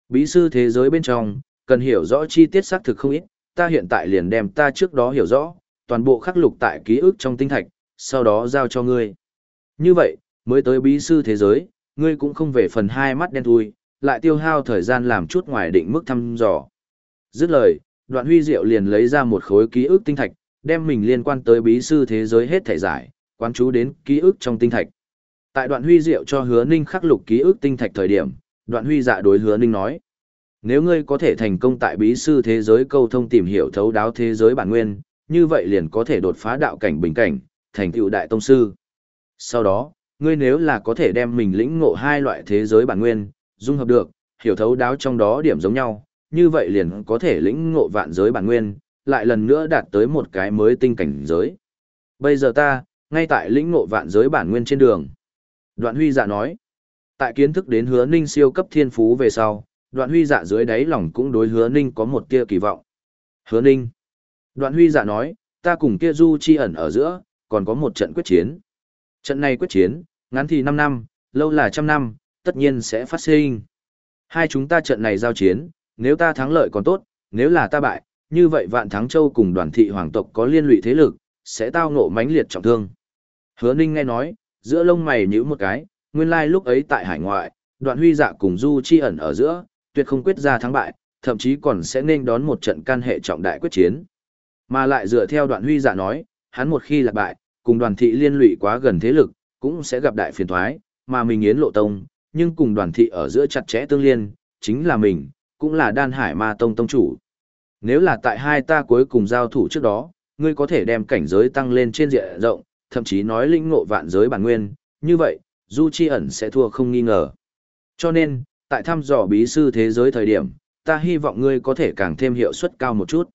Bí sư thế giới bên trong, cần hiểu rõ chi tiết xác thực không ít, ta hiện tại liền đem ta trước đó hiểu rõ, toàn bộ khắc lục tại ký ức trong tinh thạch, sau đó giao cho ngươi. Như vậy, mới tới bí sư thế giới, ngươi cũng không về phần hai mắt đen thui, lại tiêu hao thời gian làm chút ngoài định mức thăm dò. Dứt lời, đoạn huy diệu liền lấy ra một khối ký ức tinh thạch, đem mình liên quan tới bí sư thế giới hết thể giải, quán chú đến ký ức trong tinh thạch. Tại đoạn huy diệu cho hứa ninh khắc lục ký ức tinh thạch thời điểm, đoạn huy dạ đối hứa ninh nói. Nếu ngươi có thể thành công tại bí sư thế giới câu thông tìm hiểu thấu đáo thế giới bản nguyên, như vậy liền có thể đột phá đạo cảnh bình cảnh, thành tựu đại tông sư. Sau đó, ngươi nếu là có thể đem mình lĩnh ngộ hai loại thế giới bản nguyên, dung hợp được, hiểu thấu đáo trong đó điểm giống nhau, như vậy liền có thể lĩnh ngộ vạn giới bản nguyên, lại lần nữa đạt tới một cái mới tinh cảnh giới. Bây giờ ta, ngay tại lĩnh ngộ vạn giới bản nguyên trên đường. Đoạn huy dạ nói, tại kiến thức đến hứa ninh siêu cấp thiên phú về sau, đoạn huy dạ dưới đáy lòng cũng đối hứa ninh có một tia kỳ vọng. Hứa ninh. Đoạn huy dạ nói, ta cùng kia du chi ẩn ở giữa, còn có một trận quyết chiến. Trận này quyết chiến, ngắn thì 5 năm, lâu là trăm năm, tất nhiên sẽ phát sinh. Hai chúng ta trận này giao chiến, nếu ta thắng lợi còn tốt, nếu là ta bại, như vậy vạn thắng châu cùng đoàn thị hoàng tộc có liên lụy thế lực, sẽ tao ngộ mãnh liệt trọng thương. Hứa Ninh nghe nói, giữa lông mày nhíu một cái, nguyên lai lúc ấy tại hải ngoại, đoạn huy dạ cùng Du Chi ẩn ở giữa, tuyệt không quyết ra thắng bại, thậm chí còn sẽ nên đón một trận can hệ trọng đại quyết chiến. Mà lại dựa theo đoạn huy dạ nói, hắn một khi lạc bại, cùng đoàn thị liên lụy quá gần thế lực, cũng sẽ gặp đại phiền thoái, mà mình yến lộ tông, nhưng cùng đoàn thị ở giữa chặt chẽ tương liên, chính là mình, cũng là đan hải ma tông tông chủ. Nếu là tại hai ta cuối cùng giao thủ trước đó, ngươi có thể đem cảnh giới tăng lên trên diện rộng, thậm chí nói linh ngộ vạn giới bản nguyên, như vậy, Du Chi ẩn sẽ thua không nghi ngờ. Cho nên, tại thăm dò bí sư thế giới thời điểm, ta hy vọng ngươi có thể càng thêm hiệu suất cao một chút.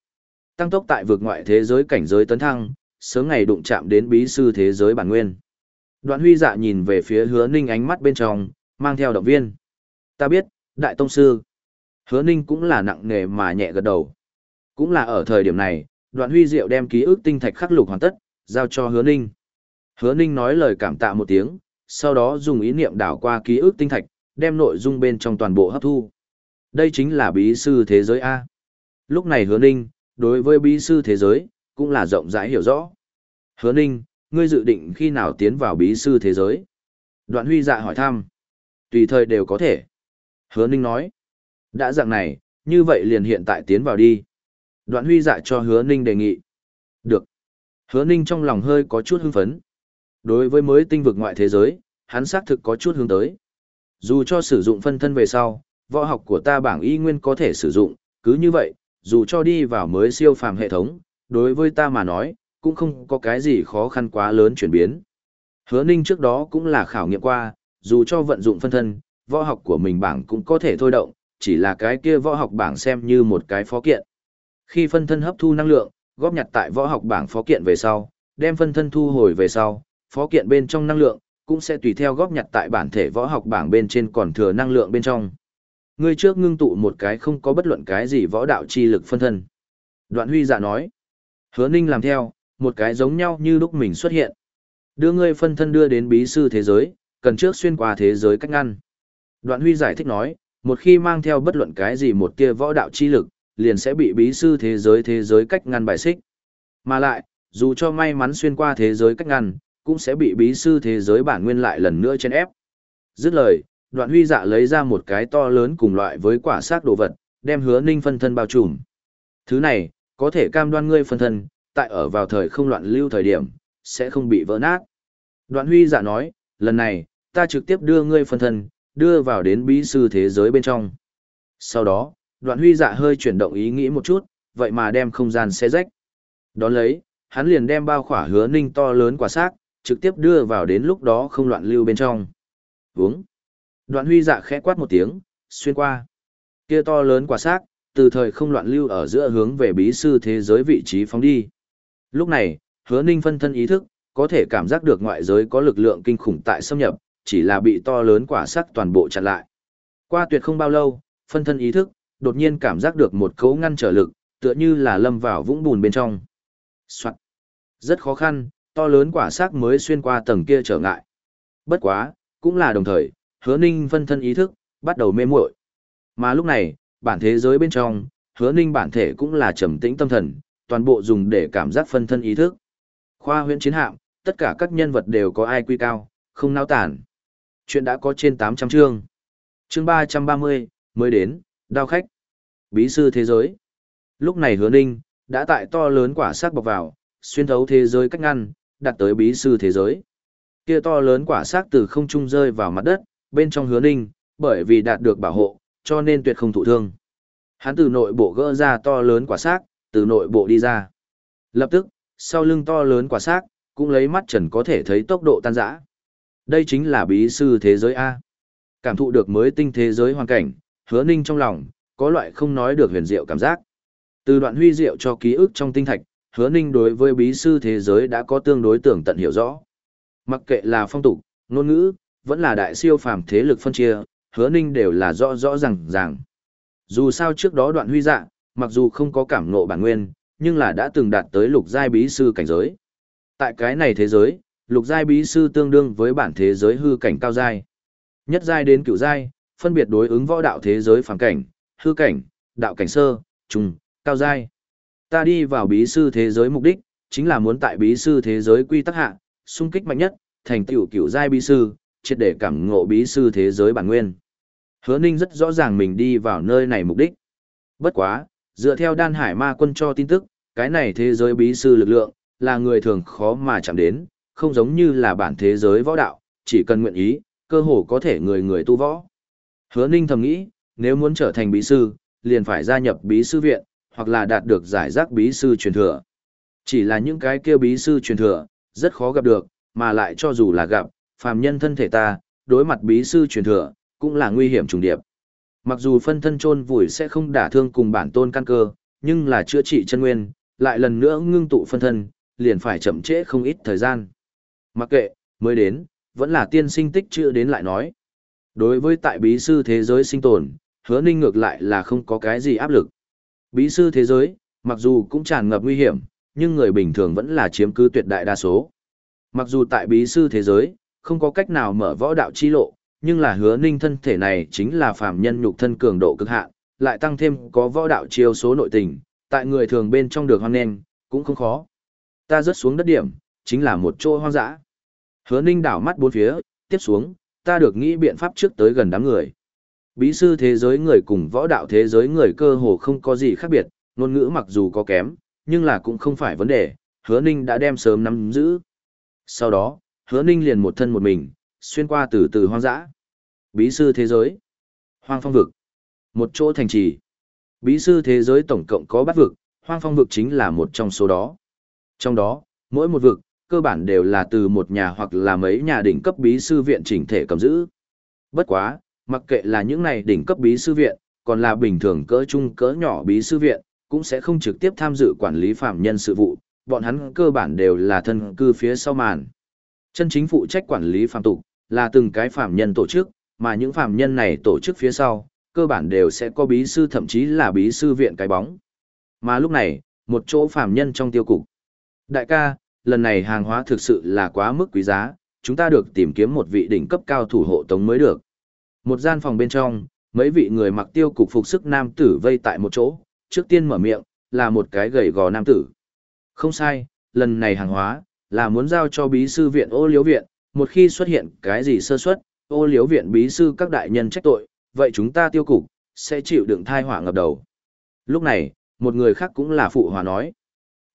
Tăng tốc tại vực ngoại thế giới cảnh giới tấn thăng, sớm ngày đụng chạm đến bí sư thế giới bản nguyên. Đoạn huy dạ nhìn về phía hứa ninh ánh mắt bên trong, mang theo động viên. Ta biết, đại tông sư. Hứa ninh cũng là nặng nề mà nhẹ gật đầu. Cũng là ở thời điểm này, đoạn huy diệu đem ký ức tinh thạch khắc lục hoàn tất, giao cho hứa ninh. Hứa ninh nói lời cảm tạ một tiếng, sau đó dùng ý niệm đảo qua ký ức tinh thạch, đem nội dung bên trong toàn bộ hấp thu. Đây chính là bí sư thế giới A. Lúc này hứa ninh, đối với bí sư thế giới, cũng là rộng rãi hiểu rõ. Hứa ninh, ngươi dự định khi nào tiến vào bí sư thế giới? Đoạn huy dạ hỏi thăm. Tùy thời đều có thể. Hứa ninh nói. Đã dạng này, như vậy liền hiện tại tiến vào đi. Đoạn huy dạ cho hứa ninh đề nghị. Được. Hứa ninh trong lòng hơi có chút hưng phấn. Đối với mới tinh vực ngoại thế giới, hắn xác thực có chút hướng tới. Dù cho sử dụng phân thân về sau, võ học của ta bảng y nguyên có thể sử dụng, cứ như vậy, dù cho đi vào mới siêu phàm hệ thống, đối với ta mà nói, cũng không có cái gì khó khăn quá lớn chuyển biến. Hứa Ninh trước đó cũng là khảo nghiệm qua, dù cho vận dụng phân thân, võ học của mình bảng cũng có thể thôi động, chỉ là cái kia võ học bảng xem như một cái phó kiện. Khi phân thân hấp thu năng lượng, góp nhặt tại võ học bảng phó kiện về sau, đem phân thân thu hồi về sau, phó kiện bên trong năng lượng cũng sẽ tùy theo góp nhặt tại bản thể võ học bảng bên trên còn thừa năng lượng bên trong. Ngươi trước ngưng tụ một cái không có bất luận cái gì võ đạo chi lực phân thân. Đoạn huy dạ nói. Hứa ninh làm theo, một cái giống nhau như lúc mình xuất hiện. Đưa ngươi phân thân đưa đến bí sư thế giới, cần trước xuyên qua thế giới cách ngăn. Đoạn huy giải thích nói, một khi mang theo bất luận cái gì một tia võ đạo chi lực, liền sẽ bị bí sư thế giới thế giới cách ngăn bài xích. Mà lại, dù cho may mắn xuyên qua thế giới cách ngăn, cũng sẽ bị bí sư thế giới bản nguyên lại lần nữa chen ép. Dứt lời, đoạn huy dạ lấy ra một cái to lớn cùng loại với quả xác đồ vật, đem hứa ninh phân thân bao trùm. Thứ này, có thể cam đoan ngươi phân thân, tại ở vào thời không loạn lưu thời điểm, sẽ không bị vỡ nát. Đoạn huy dạ nói, lần này, ta trực tiếp đưa ngươi phân thân, đưa vào đến bí sư thế giới bên trong. Sau đó, đoạn huy dạ hơi chuyển động ý nghĩ một chút, vậy mà đem không gian xe rách. Đón lấy, hắn liền đem bao khỏa hứa ninh to lớn quả xác, trực tiếp đưa vào đến lúc đó không loạn lưu bên trong. Vúng. Đoạn huy dạ khẽ quát một tiếng, xuyên qua. Kia to lớn quả xác, từ thời không loạn lưu ở giữa hướng về bí sư thế giới vị trí phóng đi. Lúc này, hứa ninh phân thân ý thức, có thể cảm giác được ngoại giới có lực lượng kinh khủng tại xâm nhập, chỉ là bị to lớn quả sắc toàn bộ chặn lại. Qua tuyệt không bao lâu, phân thân ý thức, đột nhiên cảm giác được một cấu ngăn trở lực, tựa như là lâm vào vũng bùn bên trong. Soạn. Rất khó khăn, to lớn quả sắc mới xuyên qua tầng kia trở ngại. Bất quá, cũng là đồng thời, hứa ninh phân thân ý thức, bắt đầu mê muội Mà lúc này, bản thế giới bên trong, hứa ninh bản thể cũng là trầm tĩnh tâm thần, toàn bộ dùng để cảm giác phân thân ý thức. Khoa huyện chiến hạm, tất cả các nhân vật đều có ai quy cao, không nao tản. Chuyện đã có trên 800 chương. Chương 330, mới đến, đao khách. Bí sư thế giới. Lúc này hứa ninh, đã tại to lớn quả sắc bọc vào, xuyên thấu thế giới cách ngăn, đặt tới bí sư thế giới. Kia to lớn quả sắc từ không trung rơi vào mặt đất, bên trong hứa ninh, bởi vì đạt được bảo hộ, cho nên tuyệt không thụ thương. Hắn từ nội bộ gỡ ra to lớn quả xác, từ nội bộ đi ra. Lập tức, sau lưng to lớn quả xác, cũng lấy mắt trần có thể thấy tốc độ tan rã. Đây chính là bí sư thế giới A. Cảm thụ được mới tinh thế giới hoàn cảnh, hứa ninh trong lòng, có loại không nói được huyền diệu cảm giác. Từ đoạn huy diệu cho ký ức trong tinh thạch, hứa ninh đối với bí sư thế giới đã có tương đối tưởng tận hiểu rõ. Mặc kệ là phong tục, ngôn ngữ, vẫn là đại siêu phàm thế lực phân chia, hứa ninh đều là rõ rõ ràng ràng. Dù sao trước đó đoạn huy dạ, mặc dù không có cảm ngộ bản nguyên, nhưng là đã từng đạt tới lục giai bí sư cảnh giới. Tại cái này thế giới, lục giai bí sư tương đương với bản thế giới hư cảnh cao giai. Nhất giai đến cựu giai, phân biệt đối ứng võ đạo thế giới phàm cảnh, hư cảnh, đạo cảnh sơ, trung, cao giai. Ta đi vào bí sư thế giới mục đích, chính là muốn tại bí sư thế giới quy tắc hạ, sung kích mạnh nhất, thành tiểu cựu giai bí sư, triệt để cảm ngộ bí sư thế giới bản nguyên. Hứa Ninh rất rõ ràng mình đi vào nơi này mục đích. Bất quá, dựa theo đan hải ma quân cho tin tức, cái này thế giới bí sư lực lượng, là người thường khó mà chạm đến, không giống như là bản thế giới võ đạo, chỉ cần nguyện ý, cơ hồ có thể người người tu võ. Hứa Ninh thầm nghĩ, nếu muốn trở thành bí sư, liền phải gia nhập bí sư viện, hoặc là đạt được giải rác bí sư truyền thừa. Chỉ là những cái kia bí sư truyền thừa, rất khó gặp được, mà lại cho dù là gặp, phàm nhân thân thể ta, đối mặt bí sư truyền thừa, cũng là nguy hiểm trùng điệp. Mặc dù phân thân chôn vùi sẽ không đả thương cùng bản tôn căn cơ, nhưng là chữa trị chân nguyên, lại lần nữa ngưng tụ phân thân, liền phải chậm trễ không ít thời gian. Mặc kệ, mới đến, vẫn là tiên sinh tích chưa đến lại nói. Đối với tại bí sư thế giới sinh tồn, hứa ninh ngược lại là không có cái gì áp lực. Bí sư thế giới, mặc dù cũng tràn ngập nguy hiểm, nhưng người bình thường vẫn là chiếm cứ tuyệt đại đa số. Mặc dù tại bí sư thế giới, không có cách nào mở võ đạo chi lộ, nhưng là hứa ninh thân thể này chính là phàm nhân nhục thân cường độ cực hạn, lại tăng thêm có võ đạo chiêu số nội tình, tại người thường bên trong được hoang nên cũng không khó. Ta rớt xuống đất điểm, chính là một chỗ hoang dã. Hứa ninh đảo mắt bốn phía, tiếp xuống, ta được nghĩ biện pháp trước tới gần đám người. Bí sư thế giới người cùng võ đạo thế giới người cơ hồ không có gì khác biệt, ngôn ngữ mặc dù có kém, nhưng là cũng không phải vấn đề, hứa ninh đã đem sớm nắm giữ. Sau đó, hứa ninh liền một thân một mình, xuyên qua từ từ hoang dã. Bí sư thế giới. Hoang phong vực. Một chỗ thành trì. Bí sư thế giới tổng cộng có bát vực, hoang phong vực chính là một trong số đó. Trong đó, mỗi một vực, cơ bản đều là từ một nhà hoặc là mấy nhà đỉnh cấp bí sư viện chỉnh thể cầm giữ. Bất quá, mặc kệ là những này đỉnh cấp bí sư viện, còn là bình thường cỡ trung cỡ nhỏ bí sư viện, cũng sẽ không trực tiếp tham dự quản lý phạm nhân sự vụ, bọn hắn cơ bản đều là thân cư phía sau màn. Chân chính phụ trách quản lý phạm tục, là từng cái phạm nhân tổ chức, mà những phạm nhân này tổ chức phía sau, cơ bản đều sẽ có bí sư thậm chí là bí sư viện cái bóng. Mà lúc này, một chỗ phạm nhân trong tiêu cục. Đại ca, lần này hàng hóa thực sự là quá mức quý giá, chúng ta được tìm kiếm một vị đỉnh cấp cao thủ hộ tống mới được. Một gian phòng bên trong, mấy vị người mặc tiêu cục phục sức nam tử vây tại một chỗ, trước tiên mở miệng, là một cái gầy gò nam tử. Không sai, lần này hàng hóa, là muốn giao cho bí sư viện ô liếu viện, một khi xuất hiện cái gì sơ suất, ô liếu viện bí sư các đại nhân trách tội, vậy chúng ta tiêu cục, sẽ chịu đựng thai họa ngập đầu. Lúc này, một người khác cũng là phụ hòa nói.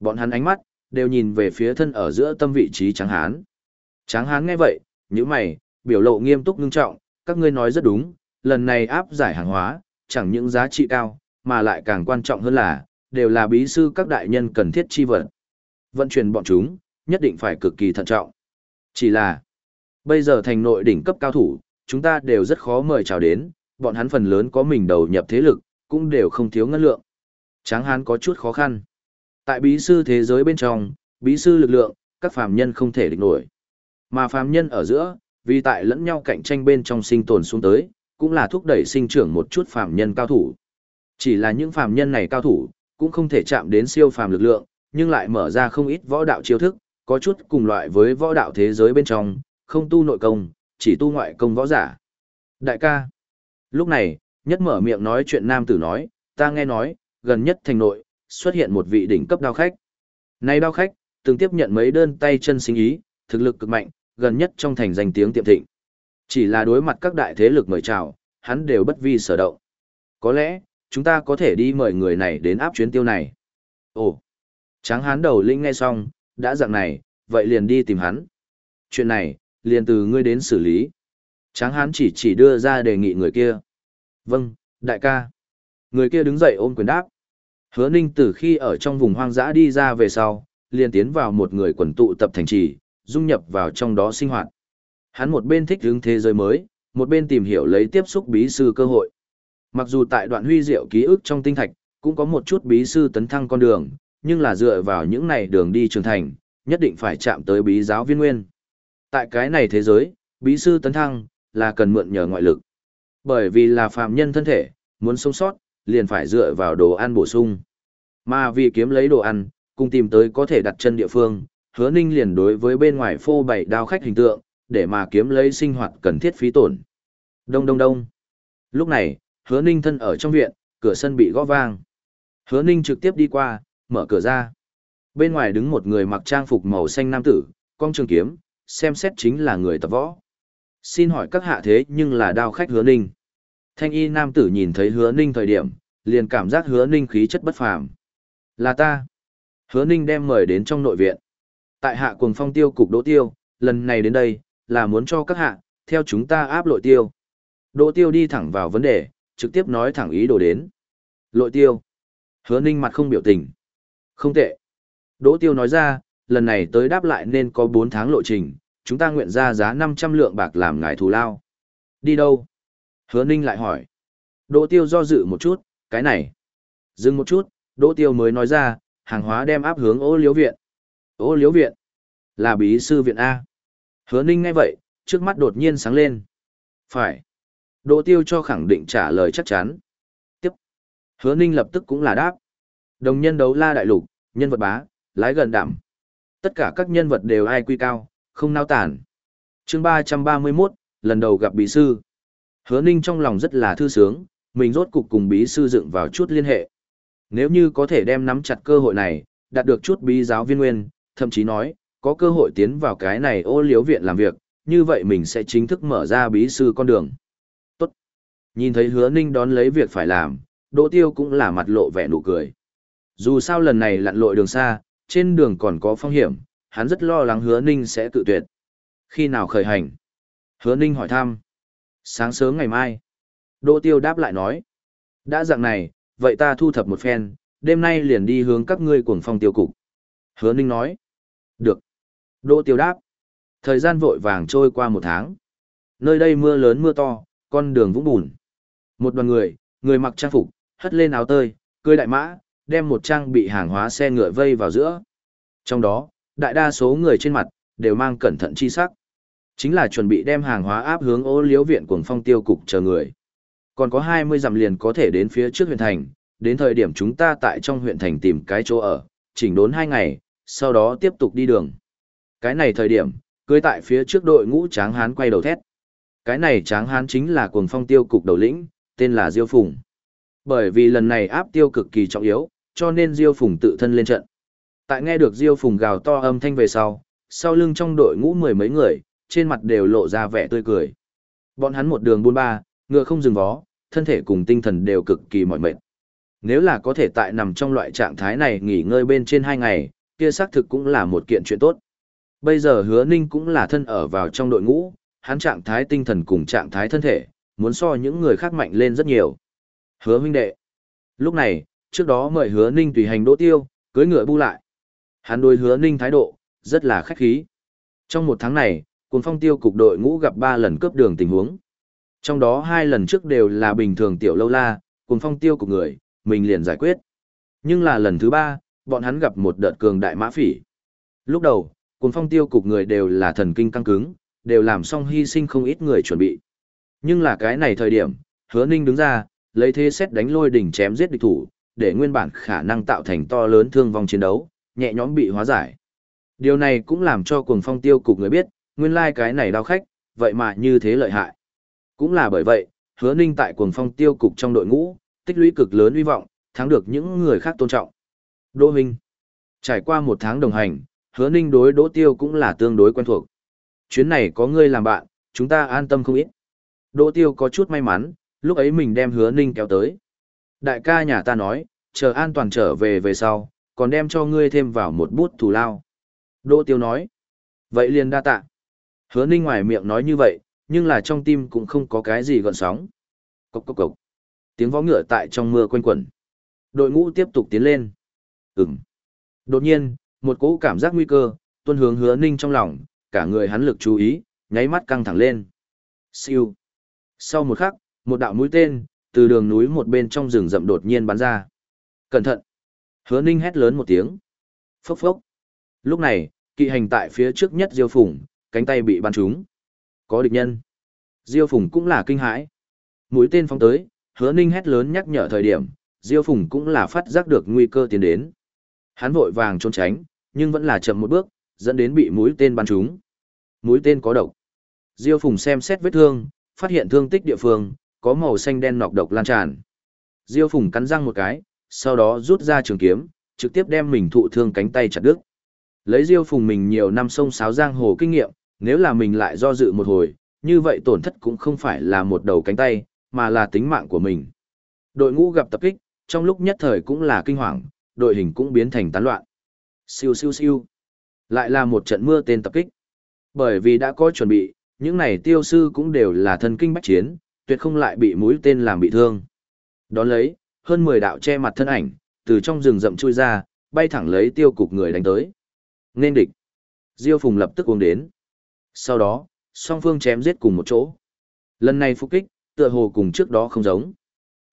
Bọn hắn ánh mắt, đều nhìn về phía thân ở giữa tâm vị trí tráng hán. Tráng hán nghe vậy, những mày, biểu lộ nghiêm túc ngưng trọng, các ngươi nói rất đúng, lần này áp giải hàng hóa, chẳng những giá trị cao, mà lại càng quan trọng hơn là, đều là bí sư các đại nhân cần thiết chi vật. Vận chuyển bọn chúng, nhất định phải cực kỳ thận trọng. Chỉ là, bây giờ thành nội đỉnh cấp cao thủ, chúng ta đều rất khó mời chào đến, bọn hắn phần lớn có mình đầu nhập thế lực, cũng đều không thiếu ngân lượng. Tráng hán có chút khó khăn. Tại bí sư thế giới bên trong, bí sư lực lượng, các phàm nhân không thể địch nổi. Mà phàm nhân ở giữa, vì tại lẫn nhau cạnh tranh bên trong sinh tồn xuống tới, cũng là thúc đẩy sinh trưởng một chút phàm nhân cao thủ. Chỉ là những phàm nhân này cao thủ, cũng không thể chạm đến siêu phàm lực lượng, nhưng lại mở ra không ít võ đạo chiêu thức, có chút cùng loại với võ đạo thế giới bên trong, không tu nội công, chỉ tu ngoại công võ giả. Đại ca. Lúc này, nhất mở miệng nói chuyện nam tử nói, ta nghe nói, gần nhất thành nội, xuất hiện một vị đỉnh cấp đao khách. Này đao khách, từng tiếp nhận mấy đơn tay chân sinh ý, thực lực cực mạnh, gần nhất trong thành danh tiếng tiệm thịnh. Chỉ là đối mặt các đại thế lực mời chào, hắn đều bất vi sở động. Có lẽ, chúng ta có thể đi mời người này đến áp chuyến tiêu này. Ồ, tráng hán đầu linh nghe xong, đã dạng này, vậy liền đi tìm hắn. Chuyện này, liền từ ngươi đến xử lý. Tráng hán chỉ chỉ đưa ra đề nghị người kia. Vâng, đại ca. Người kia đứng dậy ôm quyền đáp. Hứa ninh từ khi ở trong vùng hoang dã đi ra về sau, liền tiến vào một người quần tụ tập thành trì, dung nhập vào trong đó sinh hoạt. Hắn một bên thích hướng thế giới mới, một bên tìm hiểu lấy tiếp xúc bí sư cơ hội. Mặc dù tại đoạn huy diệu ký ức trong tinh thạch, cũng có một chút bí sư tấn thăng con đường, nhưng là dựa vào những này đường đi trưởng thành, nhất định phải chạm tới bí giáo viên nguyên. Tại cái này thế giới, bí sư tấn thăng, là cần mượn nhờ ngoại lực. Bởi vì là phàm nhân thân thể, muốn sống sót, liền phải dựa vào đồ ăn bổ sung. Mà vì kiếm lấy đồ ăn, cùng tìm tới có thể đặt chân địa phương, hứa ninh liền đối với bên ngoài phô bày đao khách hình tượng, để mà kiếm lấy sinh hoạt cần thiết phí tổn. Đông đông đông. Lúc này, hứa ninh thân ở trong viện, cửa sân bị gõ vang. Hứa ninh trực tiếp đi qua, mở cửa ra. Bên ngoài đứng một người mặc trang phục màu xanh nam tử, con trường kiếm, xem xét chính là người tập võ. Xin hỏi các hạ thế nhưng là đao khách hứa ninh. Thanh y nam tử nhìn thấy hứa ninh thời điểm, liền cảm giác hứa ninh khí chất bất phàm. Là ta. Hứa ninh đem mời đến trong nội viện. Tại hạ cuồng phong tiêu cục đỗ tiêu, lần này đến đây, là muốn cho các hạ, theo chúng ta áp lội tiêu. Đỗ tiêu đi thẳng vào vấn đề, trực tiếp nói thẳng ý đồ đến. Lội tiêu. Hứa ninh mặt không biểu tình. Không tệ. Đỗ tiêu nói ra, lần này tới đáp lại nên có 4 tháng lộ trình, chúng ta nguyện ra giá 500 lượng bạc làm ngài thù lao. Đi đâu? Hứa ninh lại hỏi. Đỗ tiêu do dự một chút, cái này. Dừng một chút, đỗ tiêu mới nói ra, hàng hóa đem áp hướng ô liếu viện. Ô liếu viện? Là bí sư viện A. Hứa ninh ngay vậy, trước mắt đột nhiên sáng lên. Phải. Đỗ tiêu cho khẳng định trả lời chắc chắn. Tiếp. Hứa ninh lập tức cũng là đáp. Đồng nhân đấu la đại lục, nhân vật bá, lái gần đảm. Tất cả các nhân vật đều ai quy cao, không nao tản. chương ba trăm ba mươi 331, lần đầu gặp bí sư. Hứa ninh trong lòng rất là thư sướng, mình rốt cục cùng bí sư dựng vào chút liên hệ. Nếu như có thể đem nắm chặt cơ hội này, đạt được chút bí giáo viên nguyên, thậm chí nói, có cơ hội tiến vào cái này ô liếu viện làm việc, như vậy mình sẽ chính thức mở ra bí sư con đường. Tốt. Nhìn thấy hứa ninh đón lấy việc phải làm, Đỗ Tiêu cũng là mặt lộ vẻ nụ cười. Dù sao lần này lặn lội đường xa, trên đường còn có phong hiểm, hắn rất lo lắng hứa ninh sẽ tự tuyệt. Khi nào khởi hành? Hứa ninh hỏi thăm. Sáng sớm ngày mai. Đỗ Tiêu đáp lại nói. Đã dạng này, vậy ta thu thập một phen, đêm nay liền đi hướng các ngươi cuồng phong tiêu cục. Hứa ninh nói. Được. Đỗ Tiêu đáp. Thời gian vội vàng trôi qua một tháng. Nơi đây mưa lớn mưa to, con đường vũng bùn. Một đoàn người, người mặc trang phục, hất lên áo tơi, cười đại mã, đem một trang bị hàng hóa xe ngựa vây vào giữa. Trong đó, đại đa số người trên mặt, đều mang cẩn thận chi sắc. Chính là chuẩn bị đem hàng hóa áp hướng ô liếu viện cuồng phong tiêu cục chờ người. Còn có 20 dặm liền có thể đến phía trước huyện thành, đến thời điểm chúng ta tại trong huyện thành tìm cái chỗ ở, chỉnh đốn 2 ngày, sau đó tiếp tục đi đường. Cái này thời điểm, cưới tại phía trước đội ngũ tráng hán quay đầu thét. Cái này tráng hán chính là cuồng phong tiêu cục đầu lĩnh, tên là Diêu Phùng. Bởi vì lần này áp tiêu cực kỳ trọng yếu, cho nên Diêu Phùng tự thân lên trận. Tại nghe được Diêu Phùng gào to âm thanh về sau, sau lưng trong đội ngũ mười mấy người, trên mặt đều lộ ra vẻ tươi cười. Bọn hắn một đường buôn ba, ngựa không dừng vó, thân thể cùng tinh thần đều cực kỳ mỏi mệt. Nếu là có thể tại nằm trong loại trạng thái này nghỉ ngơi bên trên hai ngày, kia xác thực cũng là một kiện chuyện tốt. Bây giờ hứa ninh cũng là thân ở vào trong đội ngũ, hắn trạng thái tinh thần cùng trạng thái thân thể, muốn so những người khác mạnh lên rất nhiều. Hứa huynh đệ. Lúc này, trước đó mời hứa ninh tùy hành đỗ tiêu, cưới ngựa bu lại. Hắn đối hứa ninh thái độ, rất là khách khí. Trong một tháng này, cồn phong tiêu cục đội ngũ gặp ba lần cướp đường tình huống. Trong đó hai lần trước đều là bình thường tiểu lâu la, cồn phong tiêu cục người, mình liền giải quyết. Nhưng là lần thứ ba, bọn hắn gặp một đợt cường đại mã phỉ. Lúc đầu, cồn phong tiêu cục người đều là thần kinh căng cứng, đều làm xong hy sinh không ít người chuẩn bị. Nhưng là cái này thời điểm, hứa ninh đứng ra, lấy thế xét đánh lôi đỉnh chém giết địch thủ, để nguyên bản khả năng tạo thành to lớn thương vong chiến đấu, nhẹ nhõm bị hóa giải. Điều này cũng làm cho cuồng phong tiêu cục người biết, nguyên lai like cái này đau khách, vậy mà như thế lợi hại. Cũng là bởi vậy, hứa ninh tại cuồng phong tiêu cục trong đội ngũ, tích lũy cực lớn uy vọng, thắng được những người khác tôn trọng. Đỗ Minh Trải qua một tháng đồng hành, hứa ninh đối đỗ tiêu cũng là tương đối quen thuộc. Chuyến này có ngươi làm bạn, chúng ta an tâm không ít. Đỗ tiêu có chút may mắn, lúc ấy mình đem hứa ninh kéo tới. Đại ca nhà ta nói, chờ an toàn trở về về sau, còn đem cho ngươi thêm vào một bút thù lao. Đỗ tiêu nói, vậy liền đa tạ. Hứa ninh ngoài miệng nói như vậy, nhưng là trong tim cũng không có cái gì gọn sóng. Cốc cốc cốc. Tiếng vó ngựa tại trong mưa quanh quẩn. Đội ngũ tiếp tục tiến lên. Ừm. Đột nhiên, một cỗ cảm giác nguy cơ, tuân hướng hứa ninh trong lòng, cả người hắn lực chú ý, nháy mắt căng thẳng lên. Siêu. Sau một khắc, một đạo mũi tên, từ đường núi một bên trong rừng rậm đột nhiên bắn ra. Cẩn thận! Hứa ninh hét lớn một tiếng. Phốc phốc. Lúc này, kỵ hành tại phía trước nhất Diêu Phùng, cánh tay bị bắn trúng. Có địch nhân. Diêu Phùng cũng là kinh hãi. Mũi tên phóng tới, hứa ninh hét lớn nhắc nhở thời điểm, Diêu Phùng cũng là phát giác được nguy cơ tiến đến. Hắn vội vàng trốn tránh, nhưng vẫn là chậm một bước, dẫn đến bị mũi tên bắn trúng. Mũi tên có độc. Diêu Phùng xem xét vết thương, phát hiện thương tích địa phương, có màu xanh đen nọc độc lan tràn. Diêu Phùng cắn răng một cái, sau đó rút ra trường kiếm, trực tiếp đem mình thụ thương cánh tay chặt đứt. Lấy Diêu Phùng mình nhiều năm sông sáo giang hồ kinh nghiệm, nếu là mình lại do dự một hồi, như vậy tổn thất cũng không phải là một đầu cánh tay, mà là tính mạng của mình. Đội ngũ gặp tập kích, trong lúc nhất thời cũng là kinh hoàng, đội hình cũng biến thành tán loạn. Siêu siêu siêu. Lại là một trận mưa tên tập kích. Bởi vì đã có chuẩn bị, những này tiêu sư cũng đều là thân kinh bách chiến, tuyệt không lại bị mũi tên làm bị thương. Đón lấy, hơn 10 đạo che mặt thân ảnh, từ trong rừng rậm chui ra, bay thẳng lấy tiêu cục người đánh tới. Nên địch. Diêu Phùng lập tức uống đến. Sau đó, song phương chém giết cùng một chỗ. Lần này phục kích, tựa hồ cùng trước đó không giống.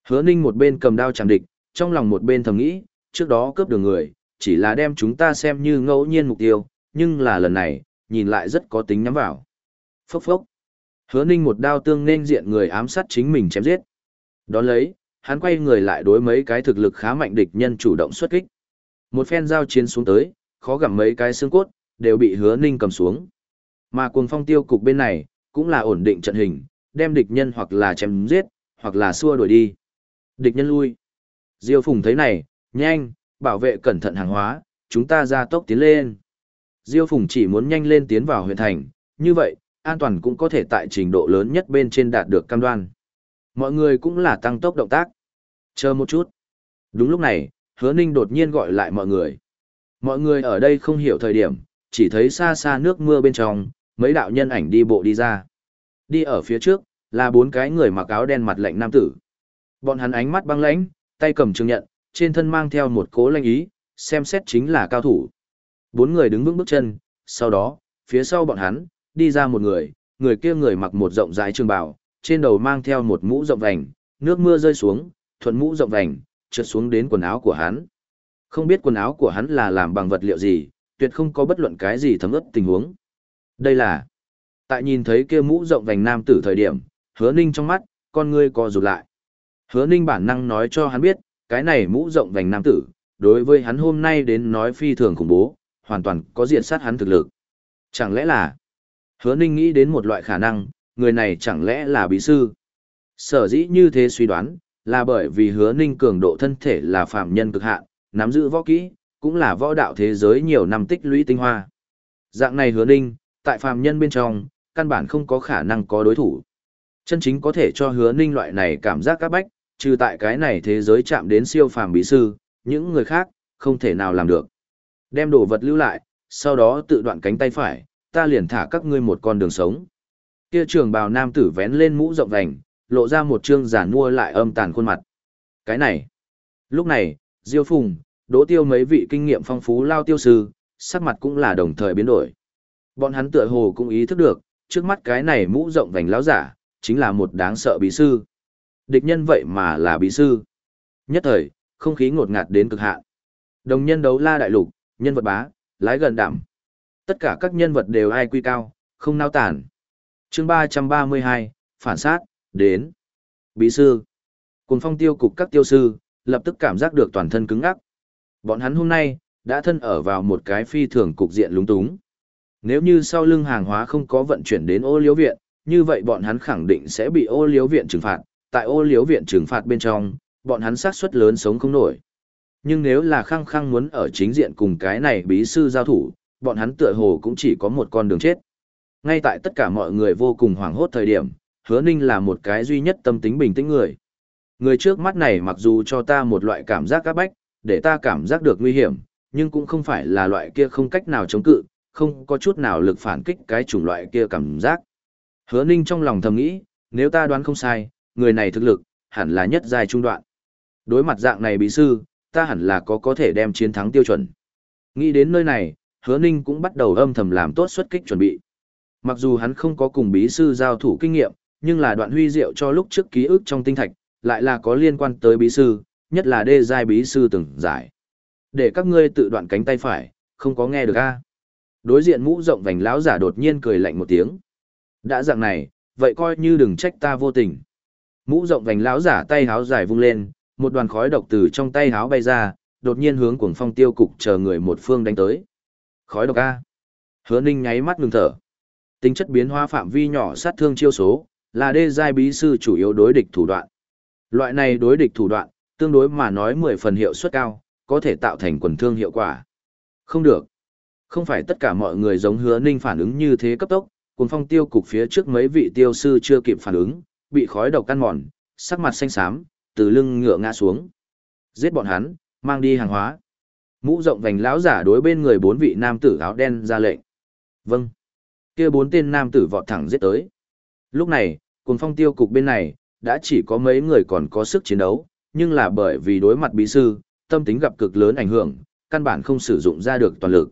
Hứa Ninh một bên cầm đao chạm địch, trong lòng một bên thầm nghĩ, trước đó cướp đường người, chỉ là đem chúng ta xem như ngẫu nhiên mục tiêu, nhưng là lần này, nhìn lại rất có tính nhắm vào. Phốc phốc. Hứa Ninh một đao tương nên diện người ám sát chính mình chém giết. Đón lấy, hắn quay người lại đối mấy cái thực lực khá mạnh địch nhân chủ động xuất kích. Một phen giao chiến xuống tới, khó gặm mấy cái xương cốt, đều bị Hứa Ninh cầm xuống. Mà cuồng phong tiêu cục bên này, cũng là ổn định trận hình, đem địch nhân hoặc là chém giết, hoặc là xua đuổi đi. Địch nhân lui. Diêu Phùng thấy này, nhanh, bảo vệ cẩn thận hàng hóa, chúng ta ra tốc tiến lên. Diêu Phùng chỉ muốn nhanh lên tiến vào huyện thành, như vậy, an toàn cũng có thể tại trình độ lớn nhất bên trên đạt được cam đoan. Mọi người cũng là tăng tốc động tác. Chờ một chút. Đúng lúc này, hứa ninh đột nhiên gọi lại mọi người. Mọi người ở đây không hiểu thời điểm, chỉ thấy xa xa nước mưa bên trong, mấy đạo nhân ảnh đi bộ đi ra. Đi ở phía trước, là bốn cái người mặc áo đen mặt lạnh nam tử. Bọn hắn ánh mắt băng lãnh, tay cầm trường nhận, trên thân mang theo một cố lanh ý, xem xét chính là cao thủ. Bốn người đứng vững bước chân, sau đó, phía sau bọn hắn, đi ra một người, người kia người mặc một rộng rãi trường bào, trên đầu mang theo một mũ rộng vành, nước mưa rơi xuống, thuận mũ rộng vành, trượt xuống đến quần áo của hắn. Không biết quần áo của hắn là làm bằng vật liệu gì, tuyệt không có bất luận cái gì thấm ướt tình huống. Đây là, tại nhìn thấy kia mũ rộng vành nam tử thời điểm, hứa ninh trong mắt, con ngươi co rụt lại. Hứa ninh bản năng nói cho hắn biết, cái này mũ rộng vành nam tử, đối với hắn hôm nay đến nói phi thường khủng bố, hoàn toàn có diện sát hắn thực lực. Chẳng lẽ là, hứa ninh nghĩ đến một loại khả năng, người này chẳng lẽ là bí sư. Sở dĩ như thế suy đoán, là bởi vì hứa ninh cường độ thân thể là phạm nhân cực hạn, nắm giữ võ kỹ, cũng là võ đạo thế giới nhiều năm tích lũy tinh hoa. Dạng này hứa ninh, tại Phạm nhân bên trong, căn bản không có khả năng có đối thủ. Chân chính có thể cho hứa ninh loại này cảm giác các bách, trừ tại cái này thế giới chạm đến siêu phàm bí sư, những người khác, không thể nào làm được. Đem đồ vật lưu lại, sau đó tự đoạn cánh tay phải, ta liền thả các ngươi một con đường sống. Kia trường bào nam tử vén lên mũ rộng vành, lộ ra một trương giản mua lại âm tàn khuôn mặt. Cái này. Lúc này, Diêu Phùng, Đỗ Tiêu mấy vị kinh nghiệm phong phú lao tiêu sư, sắc mặt cũng là đồng thời biến đổi. Bọn hắn tựa hồ cũng ý thức được, trước mắt cái này mũ rộng vành lão giả, chính là một đáng sợ bí sư. Địch nhân vậy mà là bí sư. Nhất thời, không khí ngột ngạt đến cực hạn. Đồng nhân đấu la đại lục, nhân vật bá, lái gần đảm. Tất cả các nhân vật đều ai quy cao, không nao tản. chương 332, phản sát, đến. Bí sư. Cùng phong tiêu cục các tiêu sư, lập tức cảm giác được toàn thân cứng ngắc. Bọn hắn hôm nay, đã thân ở vào một cái phi thường cục diện lúng túng. Nếu như sau lưng hàng hóa không có vận chuyển đến ô liếu viện, như vậy bọn hắn khẳng định sẽ bị ô liếu viện trừng phạt. Tại ô liếu viện trừng phạt bên trong, bọn hắn xác suất lớn sống không nổi. Nhưng nếu là khăng khăng muốn ở chính diện cùng cái này bí sư giao thủ, bọn hắn tựa hồ cũng chỉ có một con đường chết. Ngay tại tất cả mọi người vô cùng hoảng hốt thời điểm, hứa ninh là một cái duy nhất tâm tính bình tĩnh người. Người trước mắt này mặc dù cho ta một loại cảm giác các bách, để ta cảm giác được nguy hiểm, nhưng cũng không phải là loại kia không cách nào chống cự, không có chút nào lực phản kích cái chủng loại kia cảm giác. Hứa ninh trong lòng thầm nghĩ, nếu ta đoán không sai, người này thực lực, hẳn là nhất dài trung đoạn. Đối mặt dạng này bí sư, ta hẳn là có có thể đem chiến thắng tiêu chuẩn. Nghĩ đến nơi này, hứa ninh cũng bắt đầu âm thầm làm tốt xuất kích chuẩn bị. Mặc dù hắn không có cùng bí sư giao thủ kinh nghiệm, nhưng là đoạn huy diệu cho lúc trước ký ức trong tinh thạch, lại là có liên quan tới bí sư, nhất là đê giai bí sư từng giải. Để các ngươi tự đoạn cánh tay phải, không có nghe được a Đối diện mũ rộng vành lão giả đột nhiên cười lạnh một tiếng. Đã dạng này, vậy coi như đừng trách ta vô tình. Mũ rộng vành lão giả tay háo dài vung lên, một đoàn khói độc từ trong tay háo bay ra, đột nhiên hướng cuồng phong tiêu cục chờ người một phương đánh tới. Khói độc a. Hứa Ninh nháy mắt ngừng thở. Tính chất biến hóa phạm vi nhỏ sát thương chiêu số, là đê giai bí sư chủ yếu đối địch thủ đoạn. Loại này đối địch thủ đoạn, tương đối mà nói 10 phần hiệu suất cao, có thể tạo thành quần thương hiệu quả. Không được. Không phải tất cả mọi người giống hứa ninh phản ứng như thế cấp tốc, cùng phong tiêu cục phía trước mấy vị tiêu sư chưa kịp phản ứng, bị khói độc căn mòn, sắc mặt xanh xám, từ lưng ngựa ngã xuống. Giết bọn hắn, mang đi hàng hóa. Mũ rộng vành lão giả đối bên người bốn vị nam tử áo đen ra lệnh. Vâng. kia bốn tên nam tử vọt thẳng giết tới. Lúc này, cùng phong tiêu cục bên này, đã chỉ có mấy người còn có sức chiến đấu, nhưng là bởi vì đối mặt bí sư, tâm tính gặp cực lớn ảnh hưởng, căn bản không sử dụng ra được toàn lực.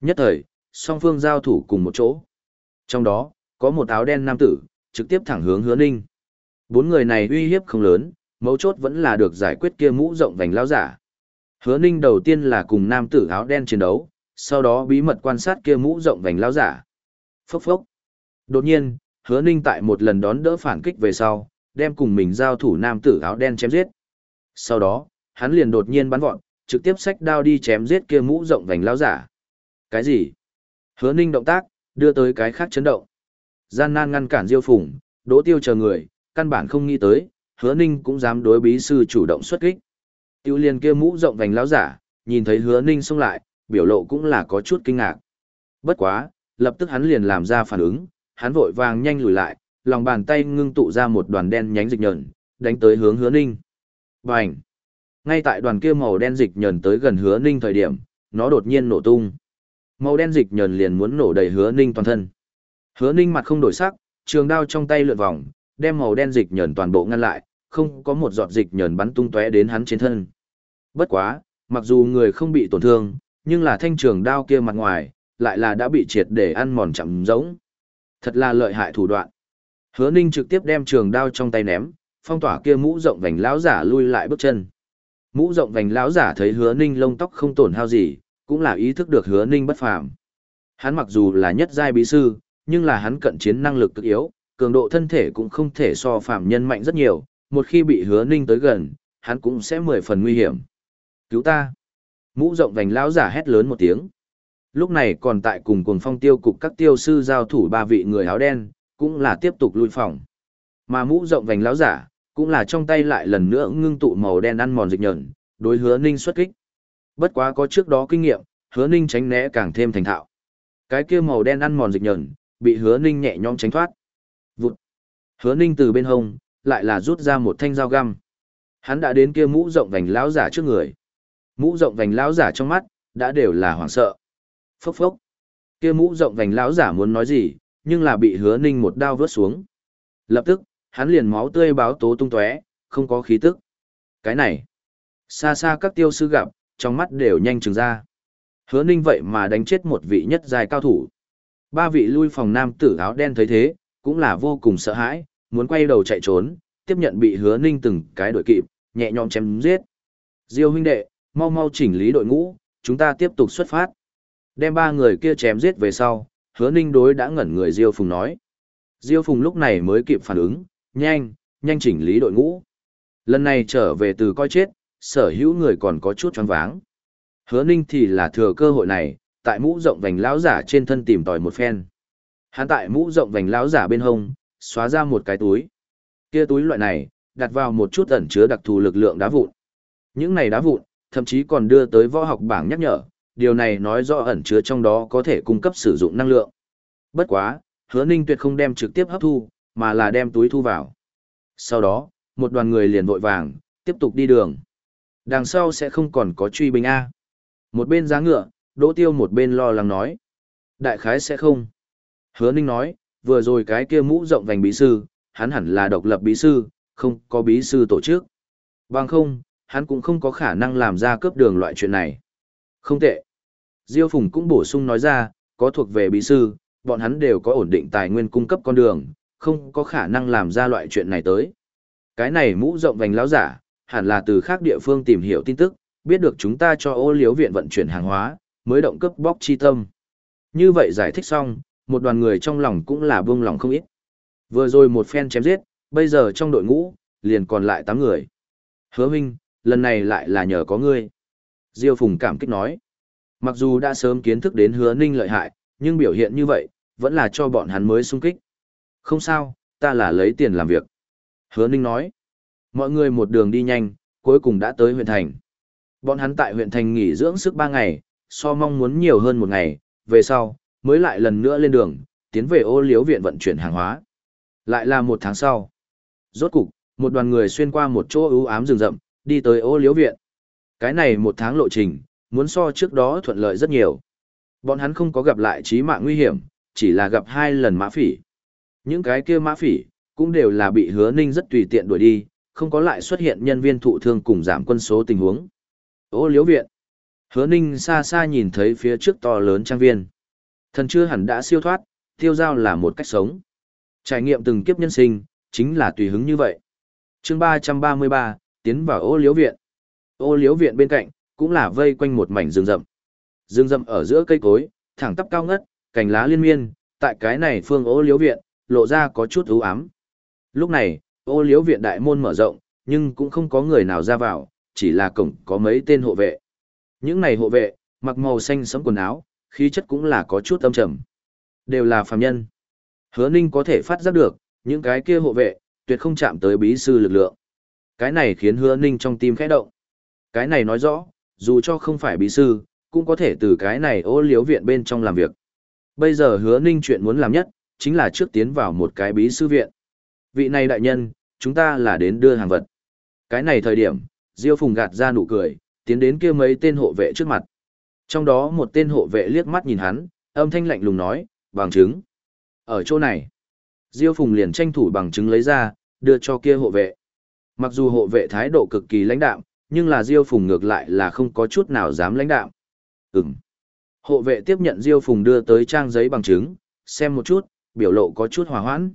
Nhất thời, song phương giao thủ cùng một chỗ. Trong đó, có một áo đen nam tử, trực tiếp thẳng hướng hứa ninh. Bốn người này uy hiếp không lớn, mấu chốt vẫn là được giải quyết kia mũ rộng vành lao giả. Hứa ninh đầu tiên là cùng nam tử áo đen chiến đấu, sau đó bí mật quan sát kia mũ rộng vành lao giả. Phốc phốc. Đột nhiên, hứa ninh tại một lần đón đỡ phản kích về sau, đem cùng mình giao thủ nam tử áo đen chém giết. Sau đó, hắn liền đột nhiên bắn vọt, trực tiếp xách đao đi chém giết kia mũ rộng vành lao giả. Cái gì? Hứa ninh động tác, đưa tới cái khác chấn động. Gian nan ngăn cản diêu phủng, đỗ tiêu chờ người, căn bản không nghĩ tới, hứa ninh cũng dám đối bí sư chủ động xuất kích. Tiêu liên kia mũ rộng vành lão giả, nhìn thấy hứa ninh xông lại, biểu lộ cũng là có chút kinh ngạc. Bất quá, lập tức hắn liền làm ra phản ứng, hắn vội vàng nhanh lùi lại, lòng bàn tay ngưng tụ ra một đoàn đen nhánh dịch nhờn, đánh tới hướng hứa ninh. Bành! Ngay tại đoàn kia màu đen dịch nhờn tới gần hứa ninh thời điểm, nó đột nhiên nổ tung. Màu đen dịch nhờn liền muốn nổ đầy hứa ninh toàn thân. Hứa ninh mặt không đổi sắc, trường đao trong tay lượn vòng, đem màu đen dịch nhờn toàn bộ ngăn lại, không có một giọt dịch nhờn bắn tung tóe đến hắn trên thân. Bất quá, mặc dù người không bị tổn thương, nhưng là thanh trường đao kia mặt ngoài, lại là đã bị triệt để ăn mòn chậm giống. Thật là lợi hại thủ đoạn. Hứa Ninh trực tiếp đem trường đao trong tay ném, phong tỏa kia mũ rộng vành lão giả lui lại bước chân. Mũ rộng vành lão giả thấy Hứa Ninh lông tóc không tổn hao gì, cũng là ý thức được Hứa Ninh bất phàm. Hắn mặc dù là nhất giai bí sư, nhưng là hắn cận chiến năng lực cực yếu, cường độ thân thể cũng không thể so phàm nhân mạnh rất nhiều, một khi bị Hứa Ninh tới gần, hắn cũng sẽ mười phần nguy hiểm. Cứu ta! Mũ rộng vành lão giả hét lớn một tiếng. Lúc này còn tại cùng cuồng phong tiêu cục các tiêu sư giao thủ ba vị người áo đen, cũng là tiếp tục lui phòng. Mà mũ rộng vành lão giả, cũng là trong tay lại lần nữa ngưng tụ màu đen ăn mòn dịch nhẫn, đối hứa ninh xuất kích. Bất quá có trước đó kinh nghiệm, hứa ninh tránh né càng thêm thành thạo. Cái kia màu đen ăn mòn dịch nhẫn, bị hứa ninh nhẹ nhõm tránh thoát. Vụt. Hứa ninh từ bên hông, lại là rút ra một thanh dao găm. Hắn đã đến kia mũ rộng vành lão giả trước người. Mũ rộng vành lão giả trong mắt, đã đều là hoảng sợ. Phốc phốc. Kia mũ rộng vành lão giả muốn nói gì, nhưng là bị hứa ninh một đao vớt xuống. Lập tức, hắn liền máu tươi báo tố tung tóe, không có khí tức. Cái này, xa xa các tiêu sư gặp, trong mắt đều nhanh trừng ra. Hứa ninh vậy mà đánh chết một vị nhất dài cao thủ. Ba vị lui phòng nam tử áo đen thấy thế, cũng là vô cùng sợ hãi, muốn quay đầu chạy trốn, tiếp nhận bị hứa ninh từng cái đội kịp, nhẹ nhõm chém giết. Diêu huynh đệ, mau mau chỉnh lý đội ngũ, chúng ta tiếp tục xuất phát. Đem ba người kia chém giết về sau, hứa ninh đối đã ngẩn người Diêu Phùng nói. Diêu Phùng lúc này mới kịp phản ứng, nhanh, nhanh chỉnh lý đội ngũ. Lần này trở về từ coi chết, sở hữu người còn có chút choáng váng. Hứa ninh thì là thừa cơ hội này, tại mũ rộng vành lão giả trên thân tìm tòi một phen. Hắn tại mũ rộng vành lão giả bên hông, xóa ra một cái túi. Kia túi loại này, đặt vào một chút ẩn chứa đặc thù lực lượng đá vụn. Những này đá vụn, thậm chí còn đưa tới võ học bảng nhắc nhở, điều này nói rõ ẩn chứa trong đó có thể cung cấp sử dụng năng lượng. Bất quá, hứa ninh tuyệt không đem trực tiếp hấp thu, mà là đem túi thu vào. Sau đó, một đoàn người liền vội vàng, tiếp tục đi đường. Đằng sau sẽ không còn có truy binh A. Một bên giá ngựa, đỗ tiêu một bên lo lắng nói. Đại khái sẽ không. Hứa ninh nói, vừa rồi cái kia mũ rộng vành bí sư, hắn hẳn là độc lập bí sư, không có bí sư tổ chức. Bằng không, hắn cũng không có khả năng làm ra cướp đường loại chuyện này. Không tệ. Diêu Phùng cũng bổ sung nói ra, có thuộc về bí sư, bọn hắn đều có ổn định tài nguyên cung cấp con đường, không có khả năng làm ra loại chuyện này tới. Cái này mũ rộng vành lão giả, hẳn là từ khác địa phương tìm hiểu tin tức, biết được chúng ta cho ô liếu viện vận chuyển hàng hóa, mới động cấp bóc chi tâm. Như vậy giải thích xong, một đoàn người trong lòng cũng là buông lòng không ít. Vừa rồi một phen chém giết, bây giờ trong đội ngũ, liền còn lại 8 người. Hứa Minh, lần này lại là nhờ có ngươi. Diêu Phùng cảm kích nói. Mặc dù đã sớm kiến thức đến hứa ninh lợi hại, nhưng biểu hiện như vậy, vẫn là cho bọn hắn mới sung kích. Không sao, ta là lấy tiền làm việc. Hứa ninh nói. Mọi người một đường đi nhanh, cuối cùng đã tới huyện thành. Bọn hắn tại huyện thành nghỉ dưỡng sức 3 ngày, so mong muốn nhiều hơn một ngày, về sau, mới lại lần nữa lên đường, tiến về ô liếu viện vận chuyển hàng hóa. Lại là một tháng sau. Rốt cục, một đoàn người xuyên qua một chỗ ưu ám rừng rậm, đi tới ô liếu viện. Cái này một tháng lộ trình, muốn so trước đó thuận lợi rất nhiều. Bọn hắn không có gặp lại chí mạng nguy hiểm, chỉ là gặp hai lần mã phỉ. Những cái kia mã phỉ, cũng đều là bị hứa ninh rất tùy tiện đuổi đi, không có lại xuất hiện nhân viên thụ thương cùng giảm quân số tình huống. Ô liếu viện. Hứa ninh xa xa nhìn thấy phía trước to lớn trang viên. Thần chưa hẳn đã siêu thoát, tiêu giao là một cách sống. Trải nghiệm từng kiếp nhân sinh, chính là tùy hứng như vậy. chương 333, tiến vào ô liếu viện. Ô liếu viện bên cạnh, cũng là vây quanh một mảnh rừng rậm. Rừng rậm ở giữa cây cối, thẳng tắp cao ngất, cành lá liên miên, tại cái này phương ô liếu viện, lộ ra có chút ưu ám. Lúc này, ô liếu viện đại môn mở rộng, nhưng cũng không có người nào ra vào, chỉ là cổng có mấy tên hộ vệ. Những này hộ vệ, mặc màu xanh sẫm quần áo, khí chất cũng là có chút âm trầm. Đều là phàm nhân. Hứa Ninh có thể phát giác được, những cái kia hộ vệ, tuyệt không chạm tới bí sư lực lượng. Cái này khiến Hứa Ninh trong tim khẽ động. Cái này nói rõ, dù cho không phải bí sư, cũng có thể từ cái này ô liếu viện bên trong làm việc. Bây giờ Hứa Ninh chuyện muốn làm nhất, chính là trước tiến vào một cái bí sư viện. Vị này đại nhân, chúng ta là đến đưa hàng vật. Cái này thời điểm, Diêu Phùng gạt ra nụ cười, tiến đến kia mấy tên hộ vệ trước mặt. Trong đó một tên hộ vệ liếc mắt nhìn hắn, âm thanh lạnh lùng nói, bằng chứng. Ở chỗ này, Diêu Phùng liền tranh thủ bằng chứng lấy ra, đưa cho kia hộ vệ. Mặc dù hộ vệ thái độ cực kỳ lãnh đạm, nhưng là Diêu Phùng ngược lại là không có chút nào dám lãnh đạm. Ừm. Hộ vệ tiếp nhận Diêu Phùng đưa tới trang giấy bằng chứng, xem một chút, biểu lộ có chút hòa hoãn.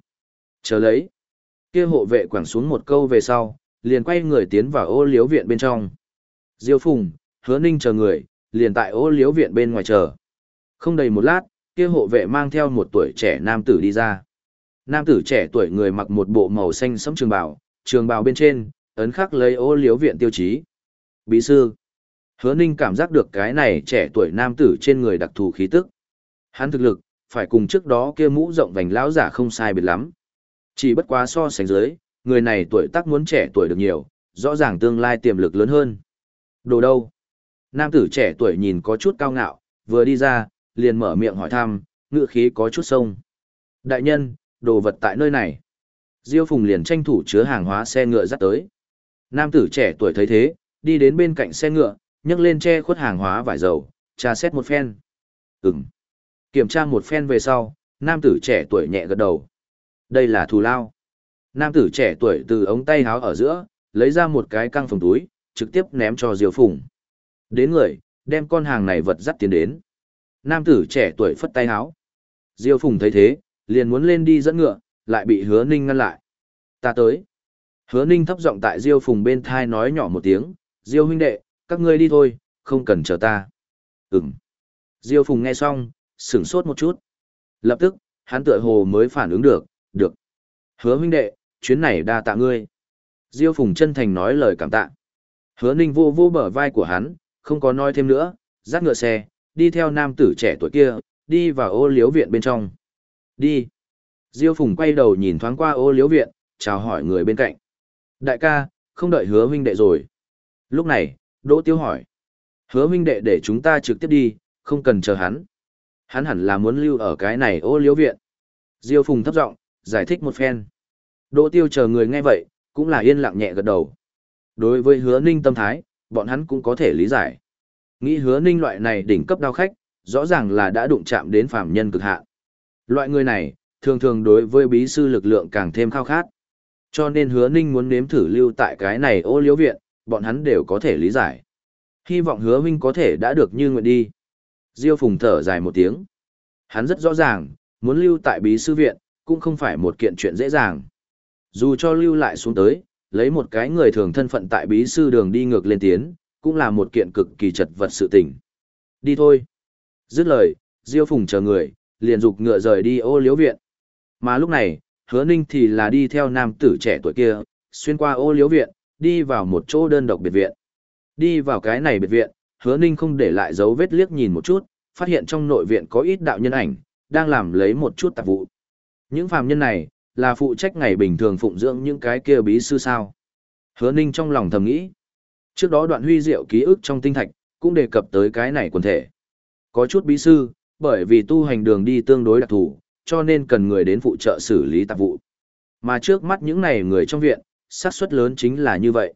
Chờ lấy. Kia hộ vệ quẳng xuống một câu về sau, liền quay người tiến vào ô liếu viện bên trong. Diêu Phùng, hứa ninh chờ người, liền tại ô liếu viện bên ngoài chờ. Không đầy một lát, kia hộ vệ mang theo một tuổi trẻ nam tử đi ra. Nam tử trẻ tuổi người mặc một bộ màu xanh sẫm trường bào, trường bào bên trên, ấn khắc lấy ô liếu viện tiêu chí. Bí sư. Hứa ninh cảm giác được cái này trẻ tuổi nam tử trên người đặc thù khí tức. Hắn thực lực, phải cùng trước đó kia mũ rộng vành lão giả không sai biệt lắm. Chỉ bất quá so sánh dưới, người này tuổi tác muốn trẻ tuổi được nhiều, rõ ràng tương lai tiềm lực lớn hơn. Đồ đâu? Nam tử trẻ tuổi nhìn có chút cao ngạo, vừa đi ra, liền mở miệng hỏi thăm, ngựa khí có chút sông. Đại nhân, đồ vật tại nơi này. Diêu Phùng liền tranh thủ chứa hàng hóa xe ngựa dắt tới. Nam tử trẻ tuổi thấy thế, đi đến bên cạnh xe ngựa, nhấc lên che khuất hàng hóa vải dầu, tra xét một phen. Ừm. Kiểm tra một phen về sau, nam tử trẻ tuổi nhẹ gật đầu. Đây là thù lao. Nam tử trẻ tuổi từ ống tay háo ở giữa, lấy ra một cái căng phòng túi, trực tiếp ném cho Diêu Phùng. Đến người, đem con hàng này vật dắt tiến đến. Nam tử trẻ tuổi phất tay háo. Diêu Phùng thấy thế, liền muốn lên đi dẫn ngựa, lại bị hứa ninh ngăn lại. Ta tới. Hứa ninh thấp giọng tại Diêu Phùng bên thai nói nhỏ một tiếng, Diêu huynh đệ, các ngươi đi thôi, không cần chờ ta. Ừm. Diêu Phùng nghe xong, sửng sốt một chút. Lập tức, hắn tựa hồ mới phản ứng được, được. Hứa huynh đệ, chuyến này đa tạ ngươi. Diêu Phùng chân thành nói lời cảm tạ. Hứa ninh vô vô bờ vai của hắn, không có nói thêm nữa, dắt ngựa xe, đi theo nam tử trẻ tuổi kia, đi vào ô liếu viện bên trong. Đi. Diêu Phùng quay đầu nhìn thoáng qua ô liếu viện, chào hỏi người bên cạnh. Đại ca, không đợi hứa huynh đệ rồi. Lúc này, Đỗ Tiêu hỏi. Hứa huynh đệ để chúng ta trực tiếp đi, không cần chờ hắn. Hắn hẳn là muốn lưu ở cái này ô liếu viện. Diêu Phùng thấp giọng giải thích một phen. Đỗ Tiêu chờ người nghe vậy, cũng là yên lặng nhẹ gật đầu. Đối với hứa ninh tâm thái, bọn hắn cũng có thể lý giải. Nghĩ hứa ninh loại này đỉnh cấp đao khách, rõ ràng là đã đụng chạm đến phàm nhân cực hạn. Loại người này, thường thường đối với bí sư lực lượng càng thêm khao khát. Cho nên hứa ninh muốn nếm thử lưu tại cái này ô liếu viện, bọn hắn đều có thể lý giải. Hy vọng hứa huynh có thể đã được như nguyện đi. Diêu Phùng thở dài một tiếng. Hắn rất rõ ràng, muốn lưu tại bí sư viện, cũng không phải một kiện chuyện dễ dàng. Dù cho lưu lại xuống tới, lấy một cái người thường thân phận tại bí sư đường đi ngược lên tiến, cũng là một kiện cực kỳ chật vật sự tình. Đi thôi. Dứt lời, Diêu Phùng chờ người, liền dục ngựa rời đi ô liễu viện. Mà lúc này, hứa ninh thì là đi theo nam tử trẻ tuổi kia, xuyên qua ô liễu viện, đi vào một chỗ đơn độc biệt viện. Đi vào cái này biệt viện, hứa ninh không để lại dấu vết liếc nhìn một chút, phát hiện trong nội viện có ít đạo nhân ảnh, đang làm lấy một chút tạp vụ. Những phàm nhân này, là phụ trách ngày bình thường phụng dưỡng những cái kia bí sư sao. Hứa ninh trong lòng thầm nghĩ. Trước đó đoạn huy diệu ký ức trong tinh thạch, cũng đề cập tới cái này quần thể. Có chút bí sư, bởi vì tu hành đường đi tương đối đặc thù, cho nên cần người đến phụ trợ xử lý tạp vụ. Mà trước mắt những này người trong viện, xác suất lớn chính là như vậy.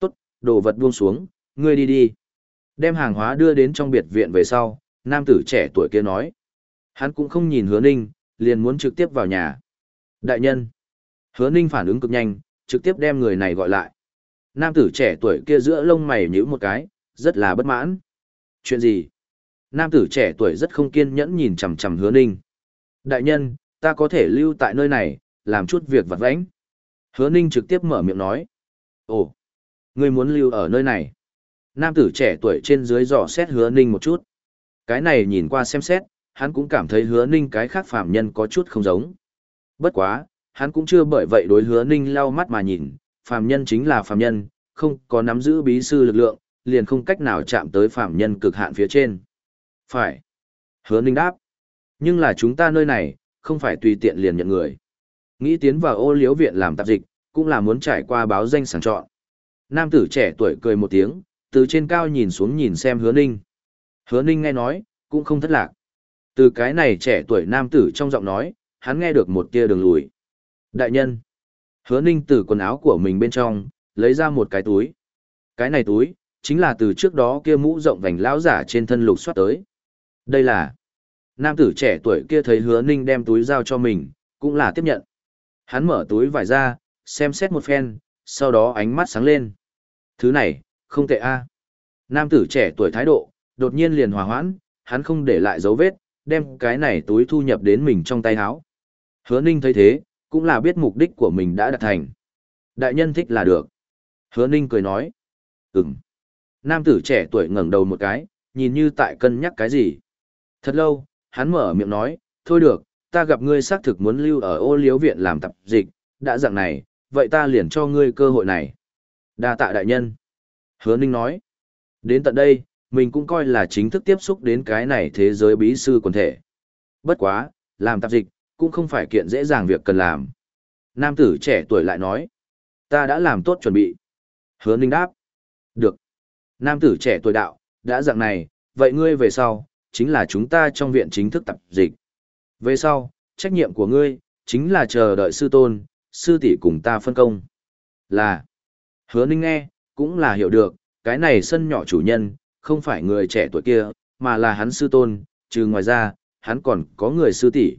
Tốt, đồ vật buông xuống, ngươi đi đi. Đem hàng hóa đưa đến trong biệt viện về sau, nam tử trẻ tuổi kia nói. Hắn cũng không nhìn hứa ninh, liền muốn trực tiếp vào nhà. Đại nhân. Hứa ninh phản ứng cực nhanh, trực tiếp đem người này gọi lại. Nam tử trẻ tuổi kia giữa lông mày nhíu một cái, rất là bất mãn. Chuyện gì? Nam tử trẻ tuổi rất không kiên nhẫn nhìn chằm chằm hứa ninh. Đại nhân, ta có thể lưu tại nơi này, làm chút việc vặt vãnh. Hứa ninh trực tiếp mở miệng nói. Ồ, ngươi muốn lưu ở nơi này. Nam tử trẻ tuổi trên dưới dò xét hứa ninh một chút. Cái này nhìn qua xem xét, hắn cũng cảm thấy hứa ninh cái khác phạm nhân có chút không giống. Bất quá, hắn cũng chưa bởi vậy đối hứa ninh lau mắt mà nhìn, phạm nhân chính là phạm nhân, không có nắm giữ bí sư lực lượng, liền không cách nào chạm tới phạm nhân cực hạn phía trên. Phải. Hứa ninh đáp. Nhưng là chúng ta nơi này, không phải tùy tiện liền nhận người. Nghĩ tiến vào ô liếu viện làm tạp dịch, cũng là muốn trải qua báo danh sàng chọn. Nam tử trẻ tuổi cười một tiếng, từ trên cao nhìn xuống nhìn xem hứa ninh. Hứa ninh nghe nói, cũng không thất lạc. Từ cái này trẻ tuổi nam tử trong giọng nói, hắn nghe được một tia đường lùi. Đại nhân. Hứa ninh từ quần áo của mình bên trong, lấy ra một cái túi. Cái này túi, chính là từ trước đó kia mũ rộng vành lão giả trên thân lục soát tới. Đây là nam tử trẻ tuổi kia thấy hứa ninh đem túi giao cho mình, cũng là tiếp nhận. Hắn mở túi vải ra, xem xét một phen, sau đó ánh mắt sáng lên. Thứ này, không tệ a. Nam tử trẻ tuổi thái độ, đột nhiên liền hòa hoãn, hắn không để lại dấu vết, đem cái này túi thu nhập đến mình trong tay háo. Hứa Ninh thấy thế, cũng là biết mục đích của mình đã đạt thành. Đại nhân thích là được. Hứa Ninh cười nói. Ừm. Nam tử trẻ tuổi ngẩng đầu một cái, nhìn như tại cân nhắc cái gì. Thật lâu, hắn mở miệng nói, thôi được, ta gặp ngươi xác thực muốn lưu ở ô liếu viện làm tập dịch, đã dạng này, vậy ta liền cho ngươi cơ hội này. đa tạ đại nhân. Hứa Ninh nói, đến tận đây, mình cũng coi là chính thức tiếp xúc đến cái này thế giới bí sư quần thể. Bất quá, làm tạp dịch, cũng không phải kiện dễ dàng việc cần làm. Nam tử trẻ tuổi lại nói, ta đã làm tốt chuẩn bị. Hứa Ninh đáp, được. Nam tử trẻ tuổi đạo, đã dạng này, vậy ngươi về sau, chính là chúng ta trong viện chính thức tập dịch. Về sau, trách nhiệm của ngươi, chính là chờ đợi sư tôn, sư tỷ cùng ta phân công. Là, hứa ninh nghe, cũng là hiểu được, cái này sân nhỏ chủ nhân, không phải người trẻ tuổi kia, mà là hắn sư tôn, trừ ngoài ra, hắn còn có người sư tỷ.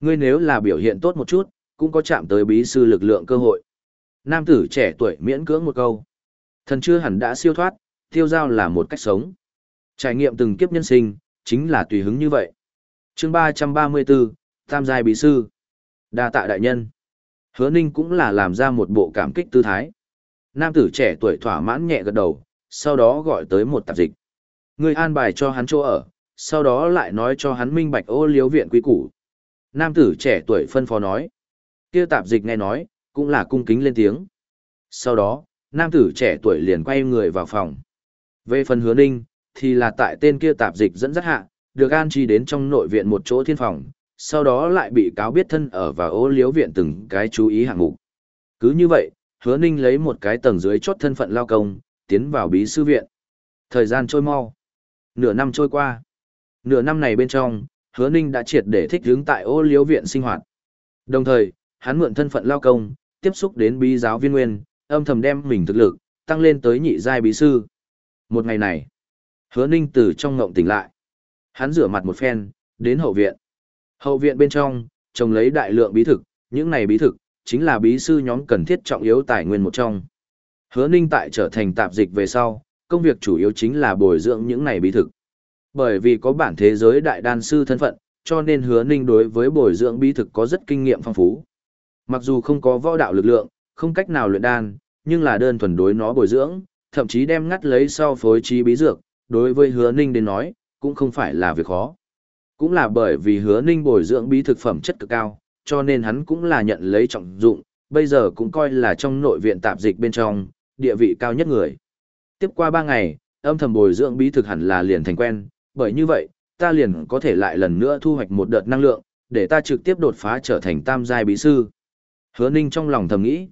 Ngươi nếu là biểu hiện tốt một chút, cũng có chạm tới bí sư lực lượng cơ hội. Nam tử trẻ tuổi miễn cưỡng một câu. Thần chưa hẳn đã siêu thoát, tiêu giao là một cách sống. Trải nghiệm từng kiếp nhân sinh, chính là tùy hứng như vậy. chương 334, Tam giai bí sư. đa tạ đại nhân. Hứa ninh cũng là làm ra một bộ cảm kích tư thái. Nam tử trẻ tuổi thỏa mãn nhẹ gật đầu, sau đó gọi tới một tạp dịch. Người an bài cho hắn chỗ ở, sau đó lại nói cho hắn minh bạch ô liếu viện quý củ. Nam tử trẻ tuổi phân phó nói. Kia tạp dịch nghe nói, cũng là cung kính lên tiếng. Sau đó, nam tử trẻ tuổi liền quay người vào phòng. Về phần hứa ninh, thì là tại tên kia tạp dịch dẫn dắt hạ, được an chi đến trong nội viện một chỗ thiên phòng, sau đó lại bị cáo biết thân ở và ô liếu viện từng cái chú ý hạng mục. Cứ như vậy, hứa ninh lấy một cái tầng dưới chốt thân phận lao công, tiến vào bí sư viện. Thời gian trôi mau. Nửa năm trôi qua. Nửa năm này bên trong, hứa ninh đã triệt để thích hướng tại ô liếu viện sinh hoạt. Đồng thời, hắn mượn thân phận lao công, tiếp xúc đến bí giáo viên nguyên, âm thầm đem mình thực lực, tăng lên tới nhị giai bí sư. Một ngày này, hứa ninh từ trong ngộng tỉnh lại. Hắn rửa mặt một phen, đến hậu viện. Hậu viện bên trong, trồng lấy đại lượng bí thực, những này bí thực, chính là bí sư nhóm cần thiết trọng yếu tài nguyên một trong. Hứa ninh tại trở thành tạp dịch về sau, công việc chủ yếu chính là bồi dưỡng những này bí thực. Bởi vì có bản thế giới đại đan sư thân phận, cho nên hứa ninh đối với bồi dưỡng bí thực có rất kinh nghiệm phong phú. Mặc dù không có võ đạo lực lượng, không cách nào luyện đan, nhưng là đơn thuần đối nó bồi dưỡng, thậm chí đem ngắt lấy sau phối trí bí dược, đối với hứa ninh đến nói, cũng không phải là việc khó. Cũng là bởi vì hứa ninh bồi dưỡng bí thực phẩm chất cực cao, cho nên hắn cũng là nhận lấy trọng dụng, bây giờ cũng coi là trong nội viện tạp dịch bên trong, địa vị cao nhất người. Tiếp qua ba ngày, âm thầm bồi dưỡng bí thực hẳn là liền thành quen, bởi như vậy, ta liền có thể lại lần nữa thu hoạch một đợt năng lượng, để ta trực tiếp đột phá trở thành tam giai bí sư. Hứa Ninh trong lòng thầm nghĩ.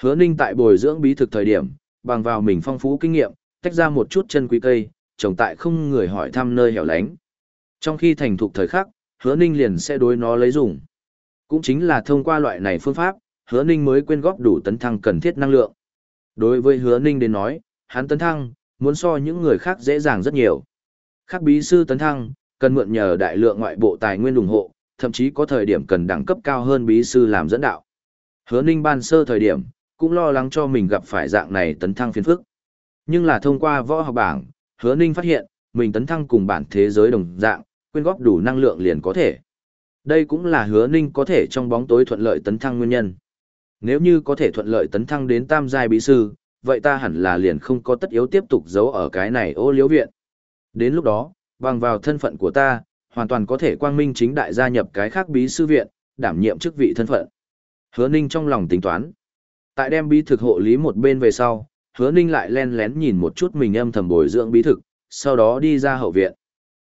Hứa Ninh tại bồi dưỡng bí thực thời điểm, bằng vào mình phong phú kinh nghiệm, tách ra một chút chân quý cây, trồng tại không người hỏi thăm nơi hẻo lánh. Trong khi thành thục thời khắc, Hứa Ninh liền sẽ đối nó lấy dùng. Cũng chính là thông qua loại này phương pháp, Hứa Ninh mới quyên góp đủ tấn thăng cần thiết năng lượng. Đối với Hứa Ninh đến nói, hắn tấn thăng, muốn so những người khác dễ dàng rất nhiều. Khác bí sư tấn thăng, cần mượn nhờ đại lượng ngoại bộ tài nguyên ủng hộ, thậm chí có thời điểm cần đẳng cấp cao hơn bí sư làm dẫn đạo. Hứa Ninh ban sơ thời điểm, cũng lo lắng cho mình gặp phải dạng này tấn thăng phiền phức. Nhưng là thông qua võ học bảng, Hứa Ninh phát hiện, mình tấn thăng cùng bản thế giới đồng dạng, quyên góp đủ năng lượng liền có thể. Đây cũng là Hứa Ninh có thể trong bóng tối thuận lợi tấn thăng nguyên nhân. Nếu như có thể thuận lợi tấn thăng đến tam giai bí sư, vậy ta hẳn là liền không có tất yếu tiếp tục giấu ở cái này ô liếu viện. Đến lúc đó, bằng vào thân phận của ta, hoàn toàn có thể quang minh chính đại gia nhập cái khác bí sư viện, đảm nhiệm chức vị thân phận. Hứa Ninh trong lòng tính toán. Tại đem bí thực hộ lý một bên về sau, Hứa Ninh lại len lén nhìn một chút mình âm thầm bồi dưỡng bí thực, sau đó đi ra hậu viện.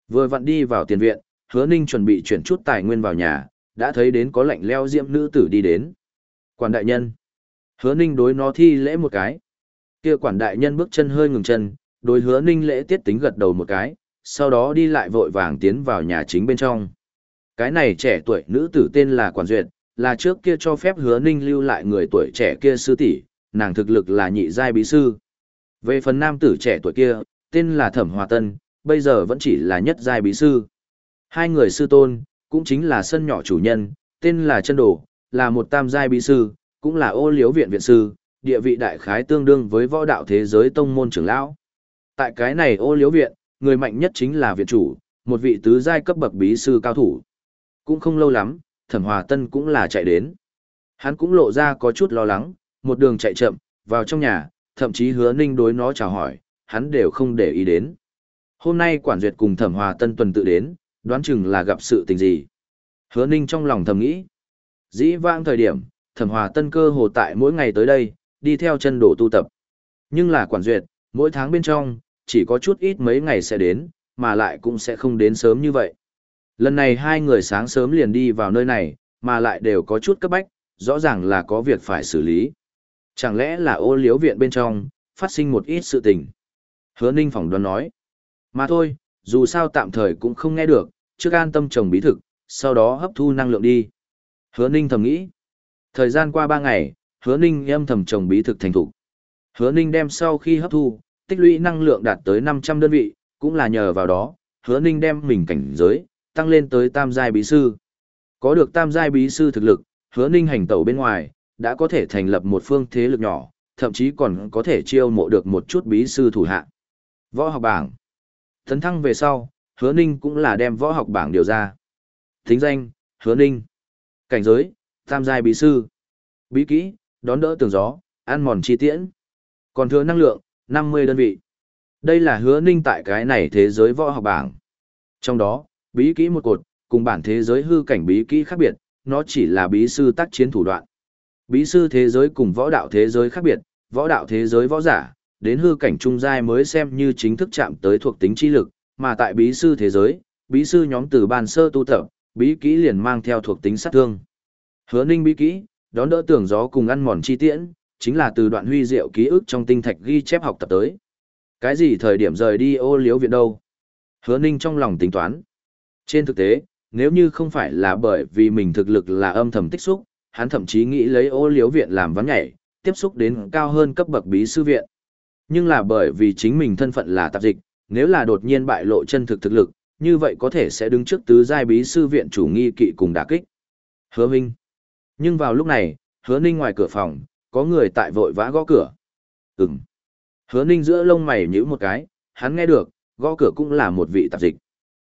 Vừa vặn đi vào tiền viện, Hứa Ninh chuẩn bị chuyển chút tài nguyên vào nhà, đã thấy đến có lạnh leo diễm nữ tử đi đến. Quản đại nhân. Hứa Ninh đối nó thi lễ một cái. Kia quản đại nhân bước chân hơi ngừng chân, đối Hứa Ninh lễ tiết tính gật đầu một cái, sau đó đi lại vội vàng tiến vào nhà chính bên trong. Cái này trẻ tuổi nữ tử tên là Quản Duyệt, là trước kia cho phép hứa ninh lưu lại người tuổi trẻ kia sư tỷ nàng thực lực là nhị giai bí sư. Về phần nam tử trẻ tuổi kia tên là thẩm hòa tân bây giờ vẫn chỉ là nhất giai bí sư. Hai người sư tôn cũng chính là sân nhỏ chủ nhân tên là chân đồ là một tam giai bí sư cũng là ô liếu viện viện sư địa vị đại khái tương đương với võ đạo thế giới tông môn trưởng lão tại cái này ô liếu viện người mạnh nhất chính là viện chủ một vị tứ giai cấp bậc bí sư cao thủ cũng không lâu lắm thẩm hòa tân cũng là chạy đến. Hắn cũng lộ ra có chút lo lắng, một đường chạy chậm, vào trong nhà, thậm chí hứa ninh đối nó chào hỏi, hắn đều không để ý đến. Hôm nay quản duyệt cùng thẩm hòa tân tuần tự đến, đoán chừng là gặp sự tình gì. Hứa ninh trong lòng thầm nghĩ. Dĩ vãng thời điểm, thẩm hòa tân cơ hồ tại mỗi ngày tới đây, đi theo chân đổ tu tập. Nhưng là quản duyệt, mỗi tháng bên trong, chỉ có chút ít mấy ngày sẽ đến, mà lại cũng sẽ không đến sớm như vậy. Lần này hai người sáng sớm liền đi vào nơi này, mà lại đều có chút cấp bách, rõ ràng là có việc phải xử lý. Chẳng lẽ là ô liếu viện bên trong, phát sinh một ít sự tình. Hứa Ninh phỏng đoán nói. Mà thôi, Dù sao tạm thời cũng không nghe được, trước an tâm trồng bí thực, sau đó hấp thu năng lượng đi. Hứa Ninh thầm nghĩ. Thời gian qua 3 ngày, Hứa Ninh âm thầm trồng bí thực thành thục. Hứa Ninh đem sau khi hấp thu, tích lũy năng lượng đạt tới 500 đơn vị, cũng là nhờ vào đó, Hứa Ninh đem mình cảnh giới, tăng lên tới tam giai bí sư. Có được tam giai bí sư thực lực, Hứa Ninh hành tẩu bên ngoài, đã có thể thành lập một phương thế lực nhỏ, thậm chí còn có thể chiêu mộ được một chút bí sư thủ hạ. Võ học bảng. Thấn thăng về sau, Hứa Ninh cũng là đem võ học bảng điều ra. Thính danh, Hứa Ninh. Cảnh giới, tam giai bí sư. Bí kỹ, đón đỡ tường gió, ăn mòn chi tiễn. Còn thừa năng lượng, 50 đơn vị. Đây là hứa ninh tại cái này thế giới võ học bảng. Trong đó, bí kỹ một cột, cùng bản thế giới hư cảnh bí kỹ khác biệt, nó chỉ là bí sư tác chiến thủ đoạn. Bí sư thế giới cùng võ đạo thế giới khác biệt, võ đạo thế giới võ giả, đến hư cảnh trung giai mới xem như chính thức chạm tới thuộc tính chi lực, mà tại bí sư thế giới, bí sư nhóm từ ban sơ tu tập, bí kỹ liền mang theo thuộc tính sát thương. Hứa Ninh bí kỹ, đón đỡ tưởng gió cùng ăn mòn chi tiễn, chính là từ đoạn huy diệu ký ức trong tinh thạch ghi chép học tập tới. Cái gì thời điểm rời đi ô liếu viện đâu? Hứa Ninh trong lòng tính toán. Trên thực tế, nếu như không phải là bởi vì mình thực lực là âm thầm tích xúc, hắn thậm chí nghĩ lấy ô liếu viện làm vắng nhảy, tiếp xúc đến cao hơn cấp bậc bí sư viện. Nhưng là bởi vì chính mình thân phận là tạp dịch, nếu là đột nhiên bại lộ chân thực thực lực, như vậy có thể sẽ đứng trước tứ giai bí sư viện chủ nghi kỵ cùng đả kích. Hứa Minh. Nhưng vào lúc này, hứa ninh ngoài cửa phòng, có người tại vội vã gõ cửa. Ừm. Hứa ninh giữa lông mày nhíu một cái, hắn nghe được, gõ cửa cũng là một vị tạp dịch.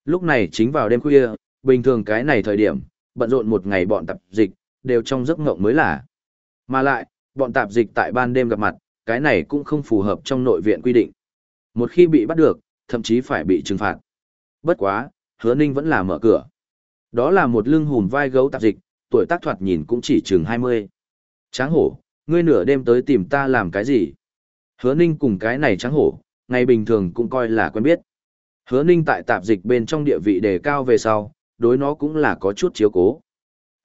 Lúc này chính vào đêm khuya, bình thường cái này thời điểm, bận rộn một ngày bọn tạp dịch, đều trong giấc ngộng mới là. Mà lại, bọn tạp dịch tại ban đêm gặp mặt, cái này cũng không phù hợp trong nội viện quy định. Một khi bị bắt được, thậm chí phải bị trừng phạt. Bất quá, hứa ninh vẫn là mở cửa. Đó là một lưng hùn vai gấu tạp dịch, tuổi tác thoạt nhìn cũng chỉ chừng 20. Tráng hổ, ngươi nửa đêm tới tìm ta làm cái gì? Hứa ninh cùng cái này tráng hổ, ngày bình thường cũng coi là quen biết. Hứa ninh tại tạp dịch bên trong địa vị đề cao về sau, đối nó cũng là có chút chiếu cố.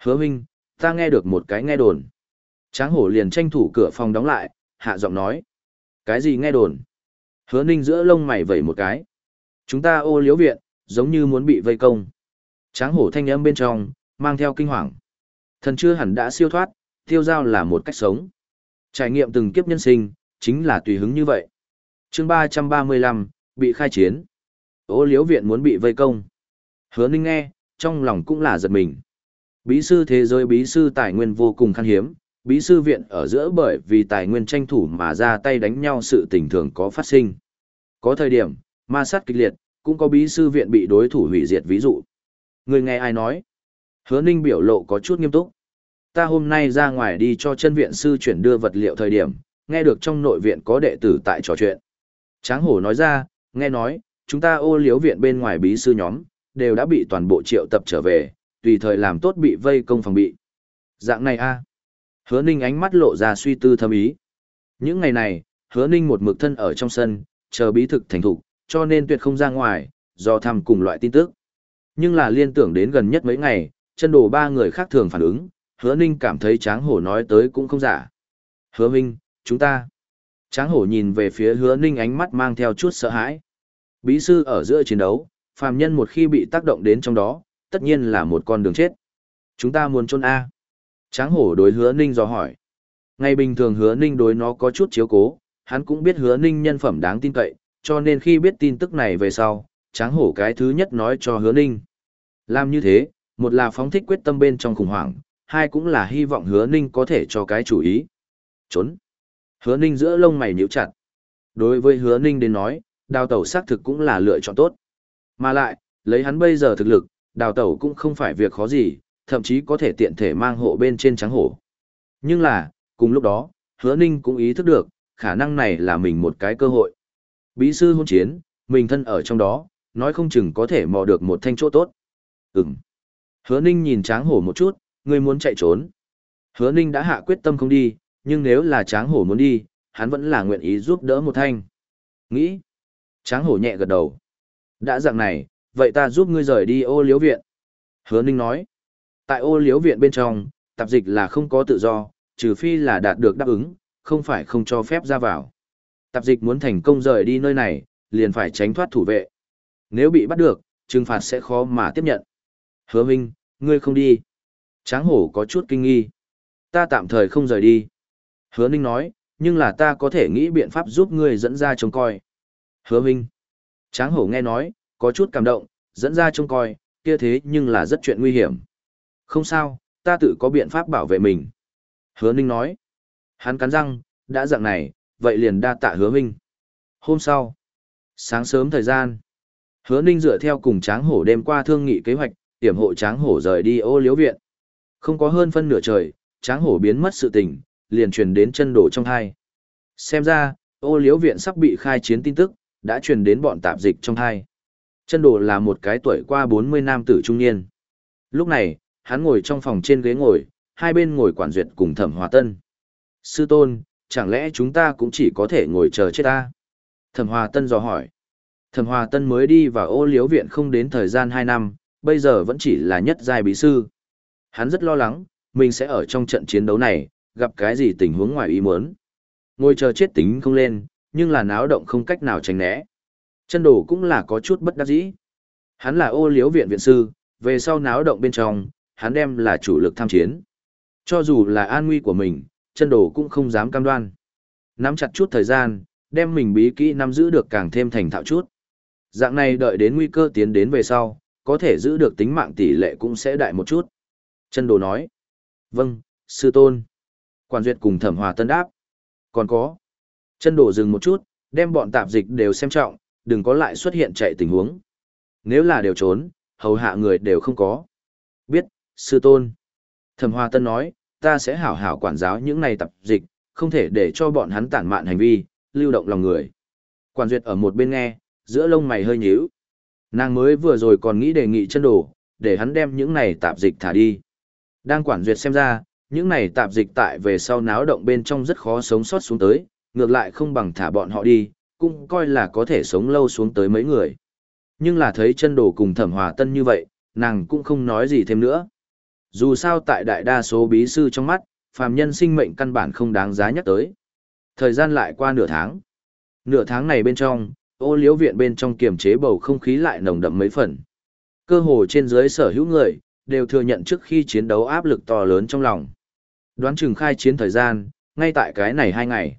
Hứa minh, ta nghe được một cái nghe đồn. Tráng hổ liền tranh thủ cửa phòng đóng lại, hạ giọng nói. Cái gì nghe đồn? Hứa ninh giữa lông mày vẩy một cái. Chúng ta ô liếu viện, giống như muốn bị vây công. Tráng hổ thanh âm bên trong, mang theo kinh hoàng. Thần chưa hẳn đã siêu thoát, tiêu giao là một cách sống. Trải nghiệm từng kiếp nhân sinh, chính là tùy hứng như vậy. chương ba trăm ba mươi lăm bị khai chiến. Ô liếu viện muốn bị vây công. Hứa ninh nghe, trong lòng cũng là giật mình. Bí sư thế giới bí sư tài nguyên vô cùng khan hiếm, bí sư viện ở giữa bởi vì tài nguyên tranh thủ mà ra tay đánh nhau sự tình thường có phát sinh. Có thời điểm, ma sát kịch liệt, cũng có bí sư viện bị đối thủ hủy diệt ví dụ. Người nghe ai nói? Hứa Ninh biểu lộ có chút nghiêm túc. Ta hôm nay ra ngoài đi cho chân viện sư chuyển đưa vật liệu thời điểm, nghe được trong nội viện có đệ tử tại trò chuyện. Tráng hổ nói ra, nghe nói, chúng ta ô liếu viện bên ngoài bí sư nhóm, đều đã bị toàn bộ triệu tập trở về, tùy thời làm tốt bị vây công phòng bị. Dạng này a Hứa Ninh ánh mắt lộ ra suy tư thâm ý. Những ngày này, Hứa Ninh một mực thân ở trong sân, chờ bí thực thành thục, cho nên tuyệt không ra ngoài, do thăm cùng loại tin tức. Nhưng là liên tưởng đến gần nhất mấy ngày, chân đồ ba người khác thường phản ứng, hứa ninh cảm thấy tráng hổ nói tới cũng không giả. Hứa minh, chúng ta. Tráng hổ nhìn về phía hứa ninh ánh mắt mang theo chút sợ hãi. Bí sư ở giữa chiến đấu, phàm nhân một khi bị tác động đến trong đó, tất nhiên là một con đường chết. Chúng ta muốn trôn A. Tráng hổ đối hứa ninh dò hỏi. Ngày bình thường hứa ninh đối nó có chút chiếu cố, hắn cũng biết hứa ninh nhân phẩm đáng tin cậy, cho nên khi biết tin tức này về sau, tráng hổ cái thứ nhất nói cho hứa ninh. Làm như thế, một là phóng thích quyết tâm bên trong khủng hoảng, hai cũng là hy vọng hứa ninh có thể cho cái chủ ý. Trốn. Hứa ninh giữa lông mày nhíu chặt. Đối với hứa ninh đến nói, đào tẩu xác thực cũng là lựa chọn tốt. Mà lại, lấy hắn bây giờ thực lực, đào tẩu cũng không phải việc khó gì, thậm chí có thể tiện thể mang hộ bên trên trắng hổ. Nhưng là, cùng lúc đó, hứa ninh cũng ý thức được, khả năng này là mình một cái cơ hội. Bí sư hôn chiến, mình thân ở trong đó, nói không chừng có thể mò được một thanh chỗ tốt. Ừm. Hứa Ninh nhìn Tráng Hổ một chút, ngươi muốn chạy trốn. Hứa Ninh đã hạ quyết tâm không đi, nhưng nếu là Tráng Hổ muốn đi, hắn vẫn là nguyện ý giúp đỡ một thanh. Nghĩ. Tráng Hổ nhẹ gật đầu. Đã dạng này, vậy ta giúp ngươi rời đi ô liếu viện. Hứa Ninh nói. Tại ô liếu viện bên trong, tạp dịch là không có tự do, trừ phi là đạt được đáp ứng, không phải không cho phép ra vào. Tạp dịch muốn thành công rời đi nơi này, liền phải tránh thoát thủ vệ. Nếu bị bắt được, trừng phạt sẽ khó mà tiếp nhận. Hứa Minh, ngươi không đi. Tráng hổ có chút kinh nghi. Ta tạm thời không rời đi. Hứa Ninh nói, nhưng là ta có thể nghĩ biện pháp giúp ngươi dẫn ra trông coi. Hứa Minh. Tráng hổ nghe nói, có chút cảm động, dẫn ra trông coi, kia thế nhưng là rất chuyện nguy hiểm. Không sao, ta tự có biện pháp bảo vệ mình. Hứa Ninh nói. Hắn cắn răng, đã dạng này, vậy liền đa tạ hứa Minh. Hôm sau, sáng sớm thời gian, hứa Ninh dựa theo cùng tráng hổ đêm qua thương nghị kế hoạch, tiểm hộ tráng hổ rời đi ô liếu viện. Không có hơn phân nửa trời, tráng hổ biến mất sự tình, liền truyền đến chân đổ trong hai. Xem ra, ô liếu viện sắp bị khai chiến tin tức, đã truyền đến bọn tạp dịch trong hai. Chân đổ là một cái tuổi qua 40 nam tử trung niên. Lúc này, hắn ngồi trong phòng trên ghế ngồi, hai bên ngồi quản duyệt cùng thẩm hòa tân. Sư tôn, chẳng lẽ chúng ta cũng chỉ có thể ngồi chờ chết ta? Thẩm hòa tân dò hỏi. Thẩm hòa tân mới đi vào ô liếu viện không đến thời gian 2 năm, bây giờ vẫn chỉ là nhất giai bí sư. Hắn rất lo lắng, mình sẽ ở trong trận chiến đấu này, gặp cái gì tình huống ngoài ý muốn. Ngồi chờ chết tính không lên, nhưng là náo động không cách nào tránh né. Chân đồ cũng là có chút bất đắc dĩ. Hắn là ô liếu viện viện sư, về sau náo động bên trong, hắn đem là chủ lực tham chiến. Cho dù là an nguy của mình, chân đồ cũng không dám cam đoan. Nắm chặt chút thời gian, đem mình bí kỹ nắm giữ được càng thêm thành thạo chút. Dạng này đợi đến nguy cơ tiến đến về sau, có thể giữ được tính mạng tỷ lệ cũng sẽ đại một chút. Chân đồ nói. Vâng, sư tôn. Quản duyệt cùng thẩm hòa tân đáp. Còn có. Chân đồ dừng một chút, đem bọn tạp dịch đều xem trọng, đừng có lại xuất hiện chạy tình huống. Nếu là đều trốn, hầu hạ người đều không có. Biết, sư tôn. Thẩm hòa tân nói, ta sẽ hảo hảo quản giáo những này tạp dịch, không thể để cho bọn hắn tản mạn hành vi, lưu động lòng người. Quản duyệt ở một bên nghe, giữa lông mày hơi nhíu. Nàng mới vừa rồi còn nghĩ đề nghị chân đồ, để hắn đem những này tạp dịch thả đi. Đang quản duyệt xem ra, những này tạp dịch tại về sau náo động bên trong rất khó sống sót xuống tới, ngược lại không bằng thả bọn họ đi, cũng coi là có thể sống lâu xuống tới mấy người. Nhưng là thấy chân đồ cùng thẩm hòa tân như vậy, nàng cũng không nói gì thêm nữa. Dù sao tại đại đa số bí sư trong mắt, phàm nhân sinh mệnh căn bản không đáng giá nhắc tới. Thời gian lại qua nửa tháng. Nửa tháng này bên trong, ô liễu viện bên trong kiềm chế bầu không khí lại nồng đậm mấy phần. Cơ hồ trên dưới sở hữu người, đều thừa nhận trước khi chiến đấu áp lực to lớn trong lòng. Đoán chừng khai chiến thời gian, ngay tại cái này hai ngày.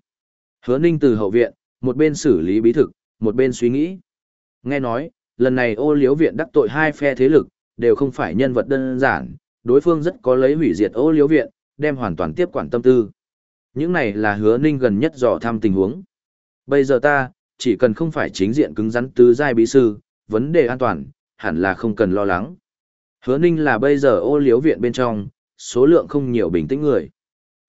Hứa ninh từ hậu viện, một bên xử lý bí thực, một bên suy nghĩ. Nghe nói, lần này ô Liếu viện đắc tội hai phe thế lực, đều không phải nhân vật đơn giản, đối phương rất có lấy hủy diệt ô Liếu viện, đem hoàn toàn tiếp quản tâm tư. Những này là hứa ninh gần nhất dò thăm tình huống. Bây giờ ta, chỉ cần không phải chính diện cứng rắn tứ giai bí sư, vấn đề an toàn, hẳn là không cần lo lắng. Hứa ninh là bây giờ ô Liếu viện bên trong, số lượng không nhiều bình tĩnh người.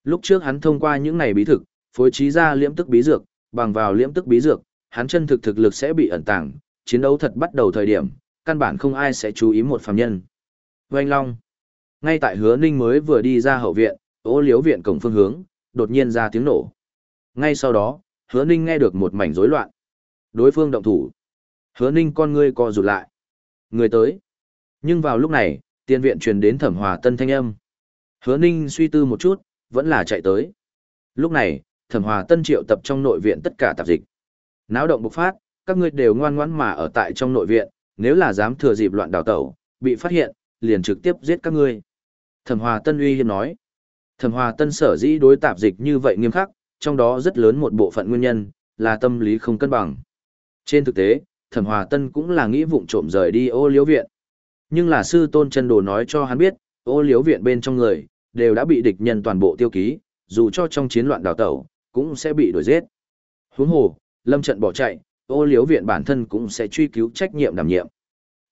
Lúc trước hắn thông qua những này bí thực, phối trí ra liễm tức bí dược, bằng vào liễm tức bí dược, hắn chân thực thực lực sẽ bị ẩn tàng, chiến đấu thật bắt đầu thời điểm, căn bản không ai sẽ chú ý một phàm nhân. Vành Long. Ngay tại Hứa Ninh mới vừa đi ra hậu viện, ô liếu viện cổng phương hướng, đột nhiên ra tiếng nổ. Ngay sau đó, Hứa Ninh nghe được một mảnh rối loạn. Đối phương động thủ. Hứa Ninh con ngươi co rụt lại. Người tới. Nhưng vào lúc này, tiên viện truyền đến thẩm hòa tân thanh âm. Hứa Ninh suy tư một chút, vẫn là chạy tới. Lúc này, thẩm hòa tân triệu tập trong nội viện tất cả tạp dịch. Náo động bộc phát, các ngươi đều ngoan ngoãn mà ở tại trong nội viện, nếu là dám thừa dịp loạn đào tẩu, bị phát hiện, liền trực tiếp giết các ngươi. Thẩm hòa tân uy hiếp nói. Thẩm hòa tân sở dĩ đối tạp dịch như vậy nghiêm khắc, trong đó rất lớn một bộ phận nguyên nhân, là tâm lý không cân bằng. Trên thực tế, thẩm hòa tân cũng là nghĩ vụng trộm rời đi ô liếu viện. Nhưng là sư tôn chân đồ nói cho hắn biết, ô liếu viện bên trong người, đều đã bị địch nhân toàn bộ tiêu ký, dù cho trong chiến loạn đào tẩu, cũng sẽ bị đuổi giết. Huống hồ, lâm trận bỏ chạy, ô liếu viện bản thân cũng sẽ truy cứu trách nhiệm đảm nhiệm.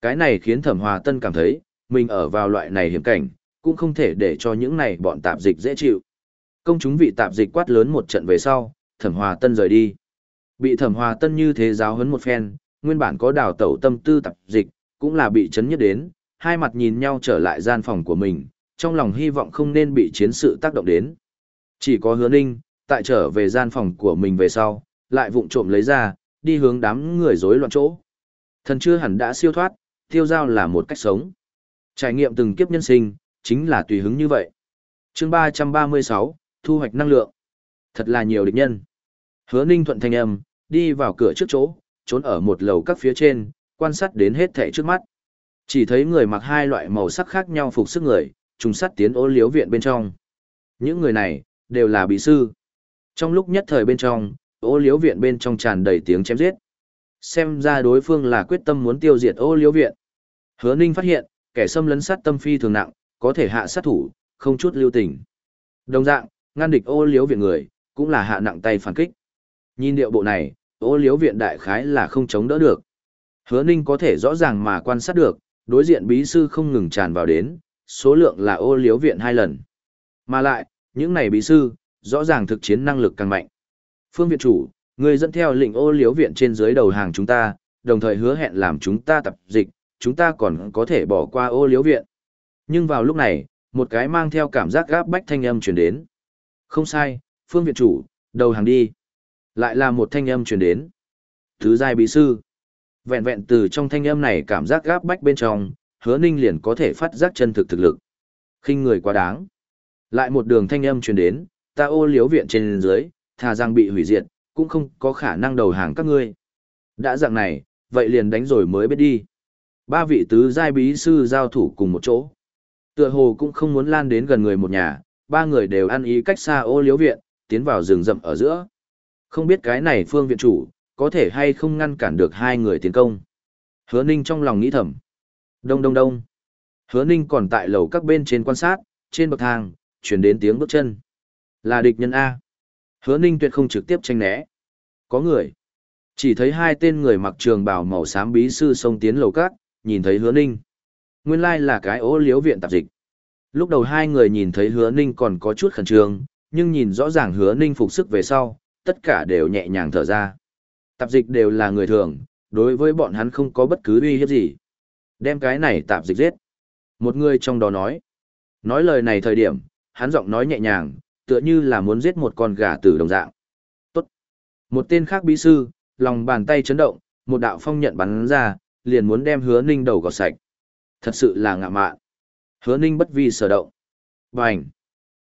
Cái này khiến thẩm hòa tân cảm thấy, mình ở vào loại này hiểm cảnh, cũng không thể để cho những này bọn tạp dịch dễ chịu. Công chúng vị tạp dịch quát lớn một trận về sau, thẩm hòa tân rời đi. Bị thẩm hòa tân như thế giáo huấn một phen, nguyên bản có đào tẩu tâm tư tạp dịch, cũng là bị chấn nhất đến, hai mặt nhìn nhau trở lại gian phòng của mình, trong lòng hy vọng không nên bị chiến sự tác động đến. Chỉ có hứa ninh, tại trở về gian phòng của mình về sau, lại vụng trộm lấy ra, đi hướng đám người rối loạn chỗ. Thần chưa hẳn đã siêu thoát, tiêu giao là một cách sống. Trải nghiệm từng kiếp nhân sinh, chính là tùy hứng như vậy. chương 336, thu hoạch năng lượng. Thật là nhiều địch nhân. Hứa ninh thuận thanh âm, đi vào cửa trước chỗ, trốn ở một lầu các phía trên, quan sát đến hết thảy trước mắt. Chỉ thấy người mặc hai loại màu sắc khác nhau phục sức người, trùng sát tiến ô liếu viện bên trong. Những người này, đều là bí sư. Trong lúc nhất thời bên trong, ô liếu viện bên trong tràn đầy tiếng chém giết. Xem ra đối phương là quyết tâm muốn tiêu diệt ô liếu viện. Hứa Ninh phát hiện, kẻ xâm lấn sát tâm phi thường nặng, có thể hạ sát thủ, không chút lưu tình. Đồng dạng, ngăn địch ô liếu viện người, cũng là hạ nặng tay phản kích. Nhìn điệu bộ này, ô liếu viện đại khái là không chống đỡ được. Hứa Ninh có thể rõ ràng mà quan sát được, đối diện bí sư không ngừng tràn vào đến, số lượng là ô liếu viện hai lần. Mà lại, những này bí sư, rõ ràng thực chiến năng lực càng mạnh. Phương viện chủ, người dẫn theo lệnh ô liếu viện trên dưới đầu hàng chúng ta, đồng thời hứa hẹn làm chúng ta tập dịch, chúng ta còn có thể bỏ qua ô liếu viện. Nhưng vào lúc này, một cái mang theo cảm giác gáp bách thanh âm truyền đến. Không sai, phương viện chủ, đầu hàng đi. Lại là một thanh âm truyền đến. Thứ giai bí sư. Vẹn vẹn từ trong thanh âm này cảm giác gáp bách bên trong, hứa ninh liền có thể phát giác chân thực thực lực. khinh người quá đáng. Lại một đường thanh âm truyền đến, ta ô liếu viện trên dưới, thà rằng bị hủy diệt, cũng không có khả năng đầu hàng các ngươi. Đã dạng này, vậy liền đánh rồi mới biết đi. Ba vị tứ giai bí sư giao thủ cùng một chỗ. Tựa hồ cũng không muốn lan đến gần người một nhà, ba người đều ăn ý cách xa ô liếu viện, tiến vào rừng rậm ở giữa. Không biết cái này phương viện chủ, có thể hay không ngăn cản được hai người tiến công. Hứa Ninh trong lòng nghĩ thầm. Đông đông đông. Hứa Ninh còn tại lầu các bên trên quan sát, trên bậc thang, chuyển đến tiếng bước chân. Là địch nhân A. Hứa Ninh tuyệt không trực tiếp tranh né. Có người. Chỉ thấy hai tên người mặc trường bào màu xám bí sư xông tiến lầu các, nhìn thấy hứa Ninh. Nguyên lai là cái ố liếu viện tạp dịch. Lúc đầu hai người nhìn thấy hứa Ninh còn có chút khẩn trương, nhưng nhìn rõ ràng hứa Ninh phục sức về sau, tất cả đều nhẹ nhàng thở ra. Tạp dịch đều là người thường, đối với bọn hắn không có bất cứ uy hiếp gì. Đem cái này tạp dịch giết. Một người trong đó nói. Nói lời này thời điểm, hắn giọng nói nhẹ nhàng, tựa như là muốn giết một con gà tử đồng dạng. Tốt. Một tên khác bí sư, lòng bàn tay chấn động, một đạo phong nhận bắn ra, liền muốn đem hứa ninh đầu gọt sạch. Thật sự là ngạ mạn. Hứa ninh bất vi sở động. Bành.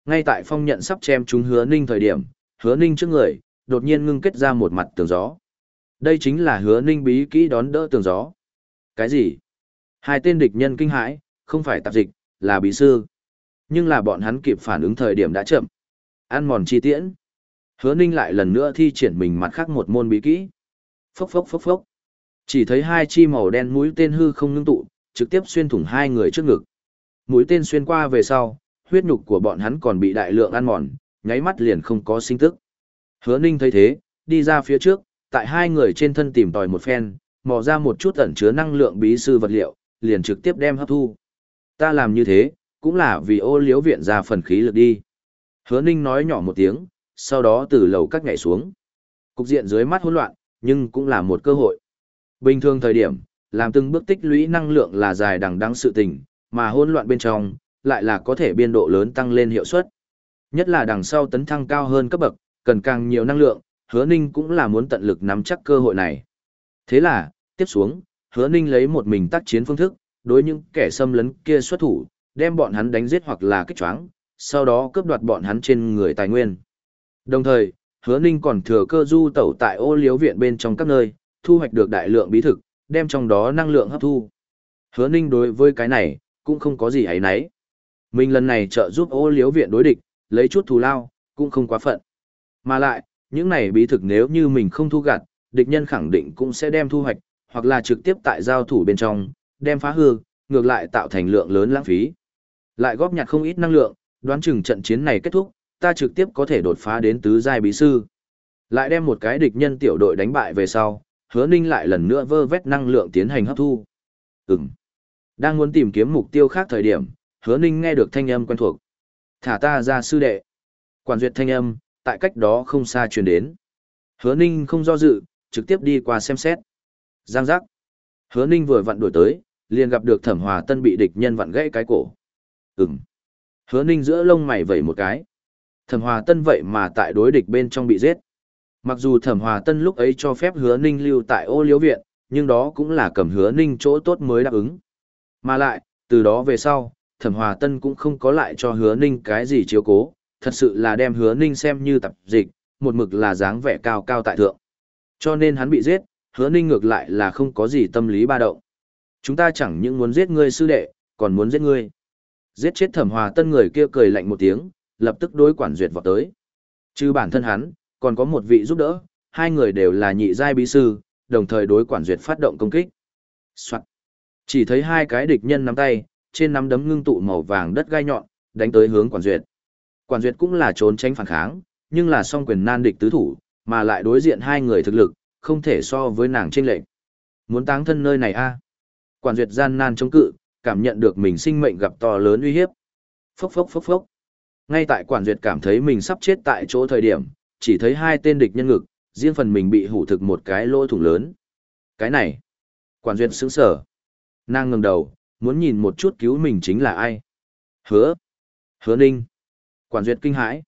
Ngay tại phong nhận sắp chém chúng hứa ninh thời điểm, hứa ninh trước người, đột nhiên ngưng kết ra một mặt tường gió. Đây chính là hứa ninh bí kỹ đón đỡ tường gió. Cái gì? Hai tên địch nhân kinh hãi, không phải tạp dịch, là bí sư. Nhưng là bọn hắn kịp phản ứng thời điểm đã chậm. Ăn mòn chi tiễn. Hứa ninh lại lần nữa thi triển mình mặt khác một môn bí kỹ. Phốc phốc phốc phốc. Chỉ thấy hai chi màu đen mũi tên hư không ngưng tụ, trực tiếp xuyên thủng hai người trước ngực. Mũi tên xuyên qua về sau, huyết nhục của bọn hắn còn bị đại lượng ăn mòn, nháy mắt liền không có sinh tức. Hứa Ninh thấy thế, đi ra phía trước, tại hai người trên thân tìm tòi một phen, mò ra một chút ẩn chứa năng lượng bí sư vật liệu, liền trực tiếp đem hấp thu. Ta làm như thế, cũng là vì ô liếu viện ra phần khí lực đi. Hứa Ninh nói nhỏ một tiếng, sau đó từ lầu các nhảy xuống. Cục diện dưới mắt hỗn loạn, nhưng cũng là một cơ hội. Bình thường thời điểm, làm từng bước tích lũy năng lượng là dài đằng đẵng sự tình, mà hỗn loạn bên trong, lại là có thể biên độ lớn tăng lên hiệu suất. Nhất là đằng sau tấn thăng cao hơn cấp bậc, cần càng nhiều năng lượng, hứa ninh cũng là muốn tận lực nắm chắc cơ hội này. Thế là, tiếp xuống, hứa ninh lấy một mình tác chiến phương thức, đối những kẻ xâm lấn kia xuất thủ, đem bọn hắn đánh giết hoặc là kích choáng, sau đó cướp đoạt bọn hắn trên người tài nguyên. Đồng thời, hứa ninh còn thừa cơ du tẩu tại ô liếu viện bên trong các nơi, thu hoạch được đại lượng bí thực, đem trong đó năng lượng hấp thu. Hứa ninh đối với cái này, cũng không có gì ấy nấy. Mình lần này trợ giúp ô liếu viện đối địch, lấy chút thù lao, cũng không quá phận. Mà lại, những này bí thực nếu như mình không thu gặt, địch nhân khẳng định cũng sẽ đem thu hoạch, hoặc là trực tiếp tại giao thủ bên trong, đem phá hư, ngược lại tạo thành lượng lớn lãng phí. Lại góp nhặt không ít năng lượng, đoán chừng trận chiến này kết thúc, ta trực tiếp có thể đột phá đến tứ giai bí sư. Lại đem một cái địch nhân tiểu đội đánh bại về sau, hứa ninh lại lần nữa vơ vét năng lượng tiến hành hấp thu. Ừm. Đang muốn tìm kiếm mục tiêu khác thời điểm, hứa ninh nghe được thanh âm quen thuộc. Thả ta ra sư đệ. Quản duyệt thanh âm, tại cách đó không xa truyền đến. Hứa ninh không do dự, trực tiếp đi qua xem xét. Giang giác. Hứa ninh vừa vặn đuổi tới, liền gặp được thẩm hòa tân bị địch nhân vặn gãy cái cổ. Ừm. Hứa ninh giữa lông mày vẩy một cái. Thẩm hòa tân vậy mà tại đối địch bên trong bị giết. Mặc dù thẩm hòa tân lúc ấy cho phép hứa ninh lưu tại ô liếu viện, nhưng đó cũng là cầm hứa ninh chỗ tốt mới đáp ứng. Mà lại, từ đó về sau, thẩm hòa tân cũng không có lại cho hứa ninh cái gì chiếu cố, thật sự là đem hứa ninh xem như tập dịch, một mực là dáng vẻ cao cao tại thượng. Cho nên hắn bị giết, hứa ninh ngược lại là không có gì tâm lý ba động. Chúng ta chẳng những muốn giết ngươi sư đệ, còn muốn giết ngươi. Giết chết thẩm hòa tân người kia cười lạnh một tiếng, lập tức đối quản duyệt vọt tới. Chứ bản thân hắn, còn có một vị giúp đỡ, hai người đều là nhị giai bí sư, đồng thời đối quản duyệt phát động công kích. Soạn. Chỉ thấy hai cái địch nhân nắm tay, trên nắm đấm ngưng tụ màu vàng đất gai nhọn, đánh tới hướng quản duyệt. Quản duyệt cũng là trốn tránh phản kháng, nhưng là song quyền nan địch tứ thủ, mà lại đối diện hai người thực lực, không thể so với nàng trên lệnh. Muốn táng thân nơi này a Quản duyệt gian nan chống cự, cảm nhận được mình sinh mệnh gặp to lớn uy hiếp. Phốc phốc phốc phốc. Ngay tại quản duyệt cảm thấy mình sắp chết tại chỗ thời điểm, chỉ thấy hai tên địch nhân ngực, riêng phần mình bị hủ thực một cái lỗ thủng lớn. Cái này, quản duyệt sững sở. Nàng ngẩng đầu, muốn nhìn một chút cứu mình chính là ai. Hứa. Hứa ninh. Quản duyệt kinh hãi.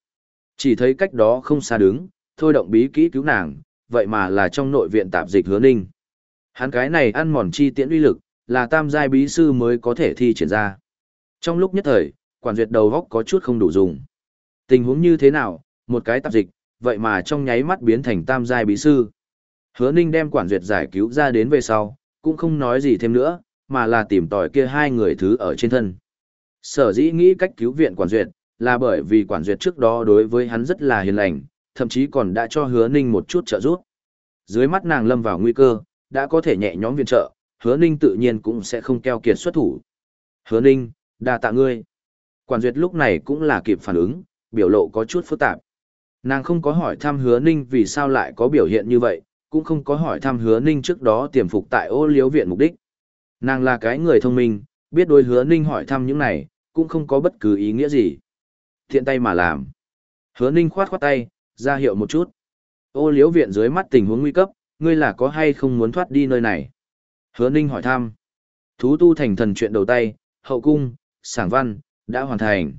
Chỉ thấy cách đó không xa đứng, thôi động bí kỹ cứu nàng, vậy mà là trong nội viện tạp dịch hứa ninh. Hắn cái này ăn mòn chi tiễn uy lực, là tam giai bí sư mới có thể thi triển ra. Trong lúc nhất thời, quản duyệt đầu góc có chút không đủ dùng. Tình huống như thế nào, một cái tạp dịch, vậy mà trong nháy mắt biến thành tam giai bí sư. Hứa Ninh đem quản duyệt giải cứu ra đến về sau, cũng không nói gì thêm nữa, mà là tìm tòi kia hai người thứ ở trên thân. Sở dĩ nghĩ cách cứu viện quản duyệt, là bởi vì quản duyệt trước đó đối với hắn rất là hiền lành, thậm chí còn đã cho hứa ninh một chút trợ giúp. Dưới mắt nàng lâm vào nguy cơ, đã có thể nhẹ nhõm viện trợ, hứa ninh tự nhiên cũng sẽ không keo kiệt xuất thủ. Hứa ninh, đa tạ ngươi. Quản duyệt lúc này cũng là kịp phản ứng, biểu lộ có chút phức tạp. Nàng không có hỏi thăm hứa ninh vì sao lại có biểu hiện như vậy, cũng không có hỏi thăm hứa ninh trước đó tiềm phục tại ô liếu viện mục đích. Nàng là cái người thông minh, biết đôi hứa ninh hỏi thăm những này, cũng không có bất cứ ý nghĩa gì. Thiện tay mà làm. Hứa ninh khoát khoát tay, ra hiệu một chút. Ô liếu viện dưới mắt tình huống nguy cấp, ngươi là có hay không muốn thoát đi nơi này? Hứa ninh hỏi thăm. Thú tu thành thần chuyện đầu tay, hậu cung, sảng văn, đã hoàn thành.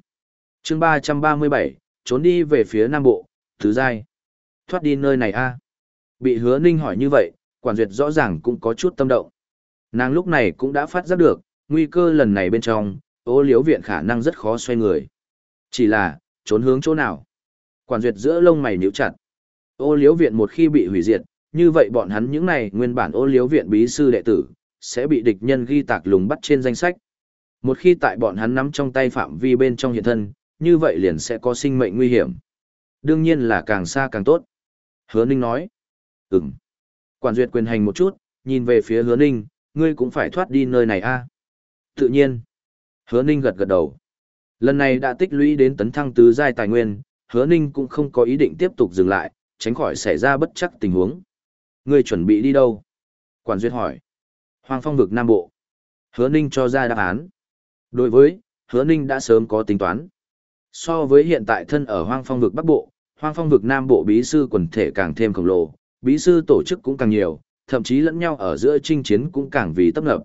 chương ba trăm ba mươi bảy trốn đi về phía Nam Bộ, thứ giai. Thoát đi nơi này a Bị hứa ninh hỏi như vậy, quản duyệt rõ ràng cũng có chút tâm động. Nàng lúc này cũng đã phát giác được, nguy cơ lần này bên trong, ô liếu viện khả năng rất khó xoay người. Chỉ là, trốn hướng chỗ nào? Quản duyệt giữa lông mày níu chặt. Ô liếu viện một khi bị hủy diệt, như vậy bọn hắn những này nguyên bản ô liếu viện bí sư đệ tử, sẽ bị địch nhân ghi tạc lùng bắt trên danh sách. Một khi tại bọn hắn nắm trong tay phạm vi bên trong hiện thân, như vậy liền sẽ có sinh mệnh nguy hiểm. Đương nhiên là càng xa càng tốt. Hứa Ninh nói. Ừm. Quản duyệt quyền hành một chút, nhìn về phía hứa Ninh, ngươi cũng phải thoát đi nơi này a Tự nhiên. Hứa Ninh gật gật đầu. Lần này đã tích lũy đến tấn thăng tứ giai tài nguyên, hứa Ninh cũng không có ý định tiếp tục dừng lại, tránh khỏi xảy ra bất chắc tình huống. người chuẩn bị đi đâu? Quản duyệt hỏi. Hoàng phong vực Nam Bộ. Hứa Ninh cho ra đáp án. Đối với, hứa Ninh đã sớm có tính toán. So với hiện tại thân ở hoang phong vực Bắc Bộ, hoang phong vực Nam Bộ bí sư quần thể càng thêm khổng lồ, bí sư tổ chức cũng càng nhiều, thậm chí lẫn nhau ở giữa chinh chiến cũng càng vì tấp nập.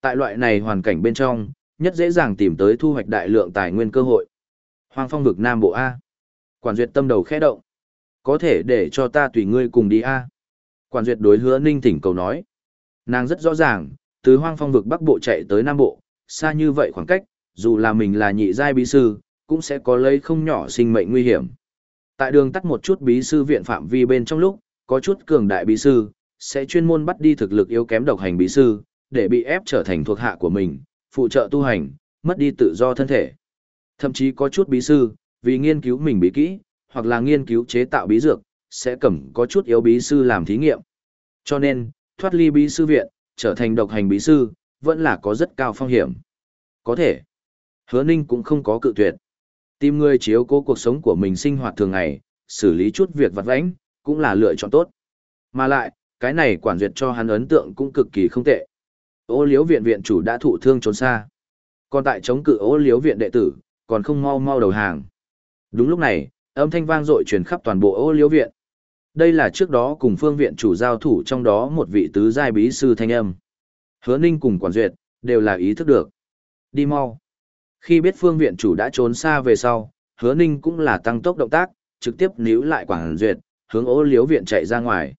Tại loại này hoàn cảnh bên trong, nhất dễ dàng tìm tới thu hoạch đại lượng tài nguyên cơ hội. Hoang phong vực Nam Bộ A. Quản duyệt tâm đầu khẽ động. Có thể để cho ta tùy ngươi cùng đi A. Quản duyệt đối hứa ninh thỉnh cầu nói. Nàng rất rõ ràng, từ hoang phong vực Bắc Bộ chạy tới Nam Bộ, xa như vậy khoảng cách, dù là mình là nhị giai bí sư, cũng sẽ có lấy không nhỏ sinh mệnh nguy hiểm. Tại đường tắt một chút bí sư viện phạm vi bên trong lúc, có chút cường đại bí sư, sẽ chuyên môn bắt đi thực lực yếu kém độc hành bí sư, để bị ép trở thành thuộc hạ của mình, phụ trợ tu hành, mất đi tự do thân thể. Thậm chí có chút bí sư, vì nghiên cứu mình bí kỹ, hoặc là nghiên cứu chế tạo bí dược, sẽ cầm có chút yếu bí sư làm thí nghiệm. Cho nên, thoát ly bí sư viện, trở thành độc hành bí sư, vẫn là có rất cao phong hiểm. Có thể, hứa ninh cũng không có cự tuyệt. Tìm người chiếu cố cuộc sống của mình sinh hoạt thường ngày, xử lý chút việc vặt vãnh, cũng là lựa chọn tốt. Mà lại, cái này quản duyệt cho hắn ấn tượng cũng cực kỳ không tệ. Ô liếu viện viện chủ đã thụ thương trốn xa. Còn tại chống cự ô liếu viện đệ tử, còn không mau mau đầu hàng. Đúng lúc này, âm thanh vang dội truyền khắp toàn bộ ô liếu viện. Đây là trước đó cùng phương viện chủ giao thủ trong đó một vị tứ giai bí sư thanh âm. Hứa ninh cùng quản duyệt, đều là ý thức được. Đi mau. Khi biết phương viện chủ đã trốn xa về sau, hứa ninh cũng là tăng tốc động tác, trực tiếp níu lại quản duyệt, hướng ô liếu viện chạy ra ngoài.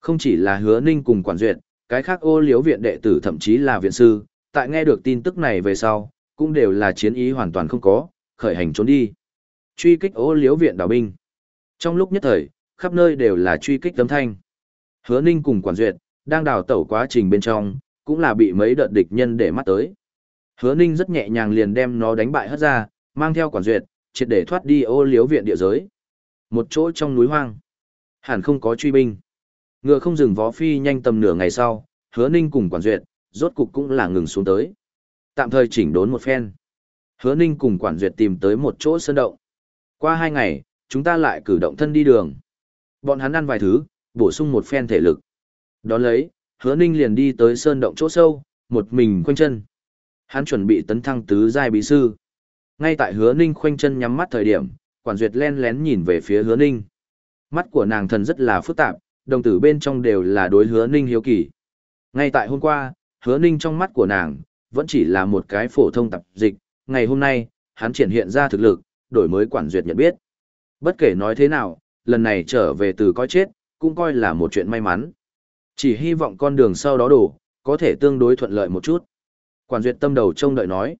Không chỉ là hứa ninh cùng quản duyệt, cái khác ô liếu viện đệ tử thậm chí là viện sư, tại nghe được tin tức này về sau, cũng đều là chiến ý hoàn toàn không có, khởi hành trốn đi. Truy kích ô liếu viện đào binh. Trong lúc nhất thời, khắp nơi đều là truy kích tấm thanh. Hứa ninh cùng quản duyệt, đang đào tẩu quá trình bên trong, cũng là bị mấy đợt địch nhân để mắt tới. Hứa Ninh rất nhẹ nhàng liền đem nó đánh bại hất ra, mang theo quản duyệt, triệt để thoát đi ô liếu viện địa giới. Một chỗ trong núi hoang, hẳn không có truy binh. Ngựa không dừng vó phi nhanh tầm nửa ngày sau, Hứa Ninh cùng quản duyệt, rốt cục cũng là ngừng xuống tới. Tạm thời chỉnh đốn một phen. Hứa Ninh cùng quản duyệt tìm tới một chỗ sơn động. Qua hai ngày, chúng ta lại cử động thân đi đường. Bọn hắn ăn vài thứ, bổ sung một phen thể lực. Đón lấy, hứa ninh liền đi tới sơn động chỗ sâu, một mình khoanh chân. Hắn chuẩn bị tấn thăng tứ giai bí sư. Ngay tại hứa ninh khoanh chân nhắm mắt thời điểm, quản duyệt len lén nhìn về phía hứa ninh. Mắt của nàng thần rất là phức tạp, đồng tử bên trong đều là đối hứa ninh hiếu kỳ. Ngay tại hôm qua, hứa ninh trong mắt của nàng, vẫn chỉ là một cái phổ thông tập dịch. Ngày hôm nay, hắn triển hiện ra thực lực, đổi mới quản duyệt nhận biết. Bất kể nói thế nào, lần này trở về từ coi chết, cũng coi là một chuyện may mắn. Chỉ hy vọng con đường sau đó đủ có thể tương đối thuận lợi một chút. Quản duyệt tâm đầu trông đợi nói.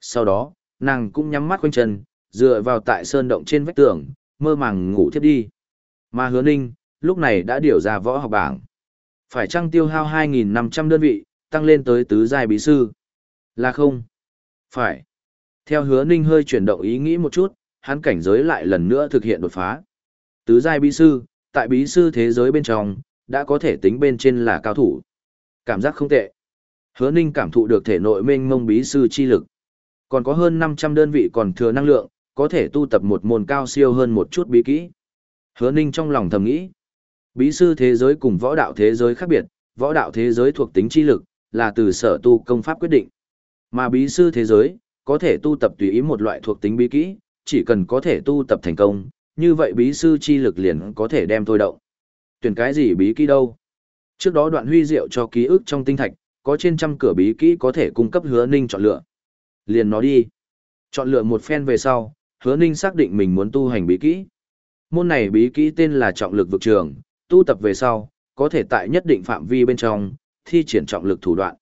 Sau đó, nàng cũng nhắm mắt quanh chân, dựa vào tại sơn động trên vách tường, mơ màng ngủ thiếp đi. Mà hứa ninh, lúc này đã điều ra võ học bảng. Phải chăng tiêu hao 2.500 đơn vị, tăng lên tới tứ giai bí sư? Là không? Phải. Theo hứa ninh hơi chuyển động ý nghĩ một chút, hắn cảnh giới lại lần nữa thực hiện đột phá. Tứ giai bí sư, tại bí sư thế giới bên trong, đã có thể tính bên trên là cao thủ. Cảm giác không tệ. Hứa Ninh cảm thụ được thể nội mênh mông bí sư chi lực. Còn có hơn 500 đơn vị còn thừa năng lượng, có thể tu tập một môn cao siêu hơn một chút bí kỹ. Hứa Ninh trong lòng thầm nghĩ. Bí sư thế giới cùng võ đạo thế giới khác biệt, võ đạo thế giới thuộc tính chi lực, là từ sở tu công pháp quyết định. Mà bí sư thế giới, có thể tu tập tùy ý một loại thuộc tính bí kỹ, chỉ cần có thể tu tập thành công, như vậy bí sư chi lực liền có thể đem thôi động. Tuyển cái gì bí kỹ đâu? Trước đó đoạn huy diệu cho ký ức trong tinh thạch, có trên trăm cửa bí kỹ có thể cung cấp hứa ninh chọn lựa. Liền nó đi. Chọn lựa một phen về sau, hứa ninh xác định mình muốn tu hành bí kỹ. Môn này bí kỹ tên là trọng lực vực trường, tu tập về sau, có thể tại nhất định phạm vi bên trong, thi triển trọng lực thủ đoạn.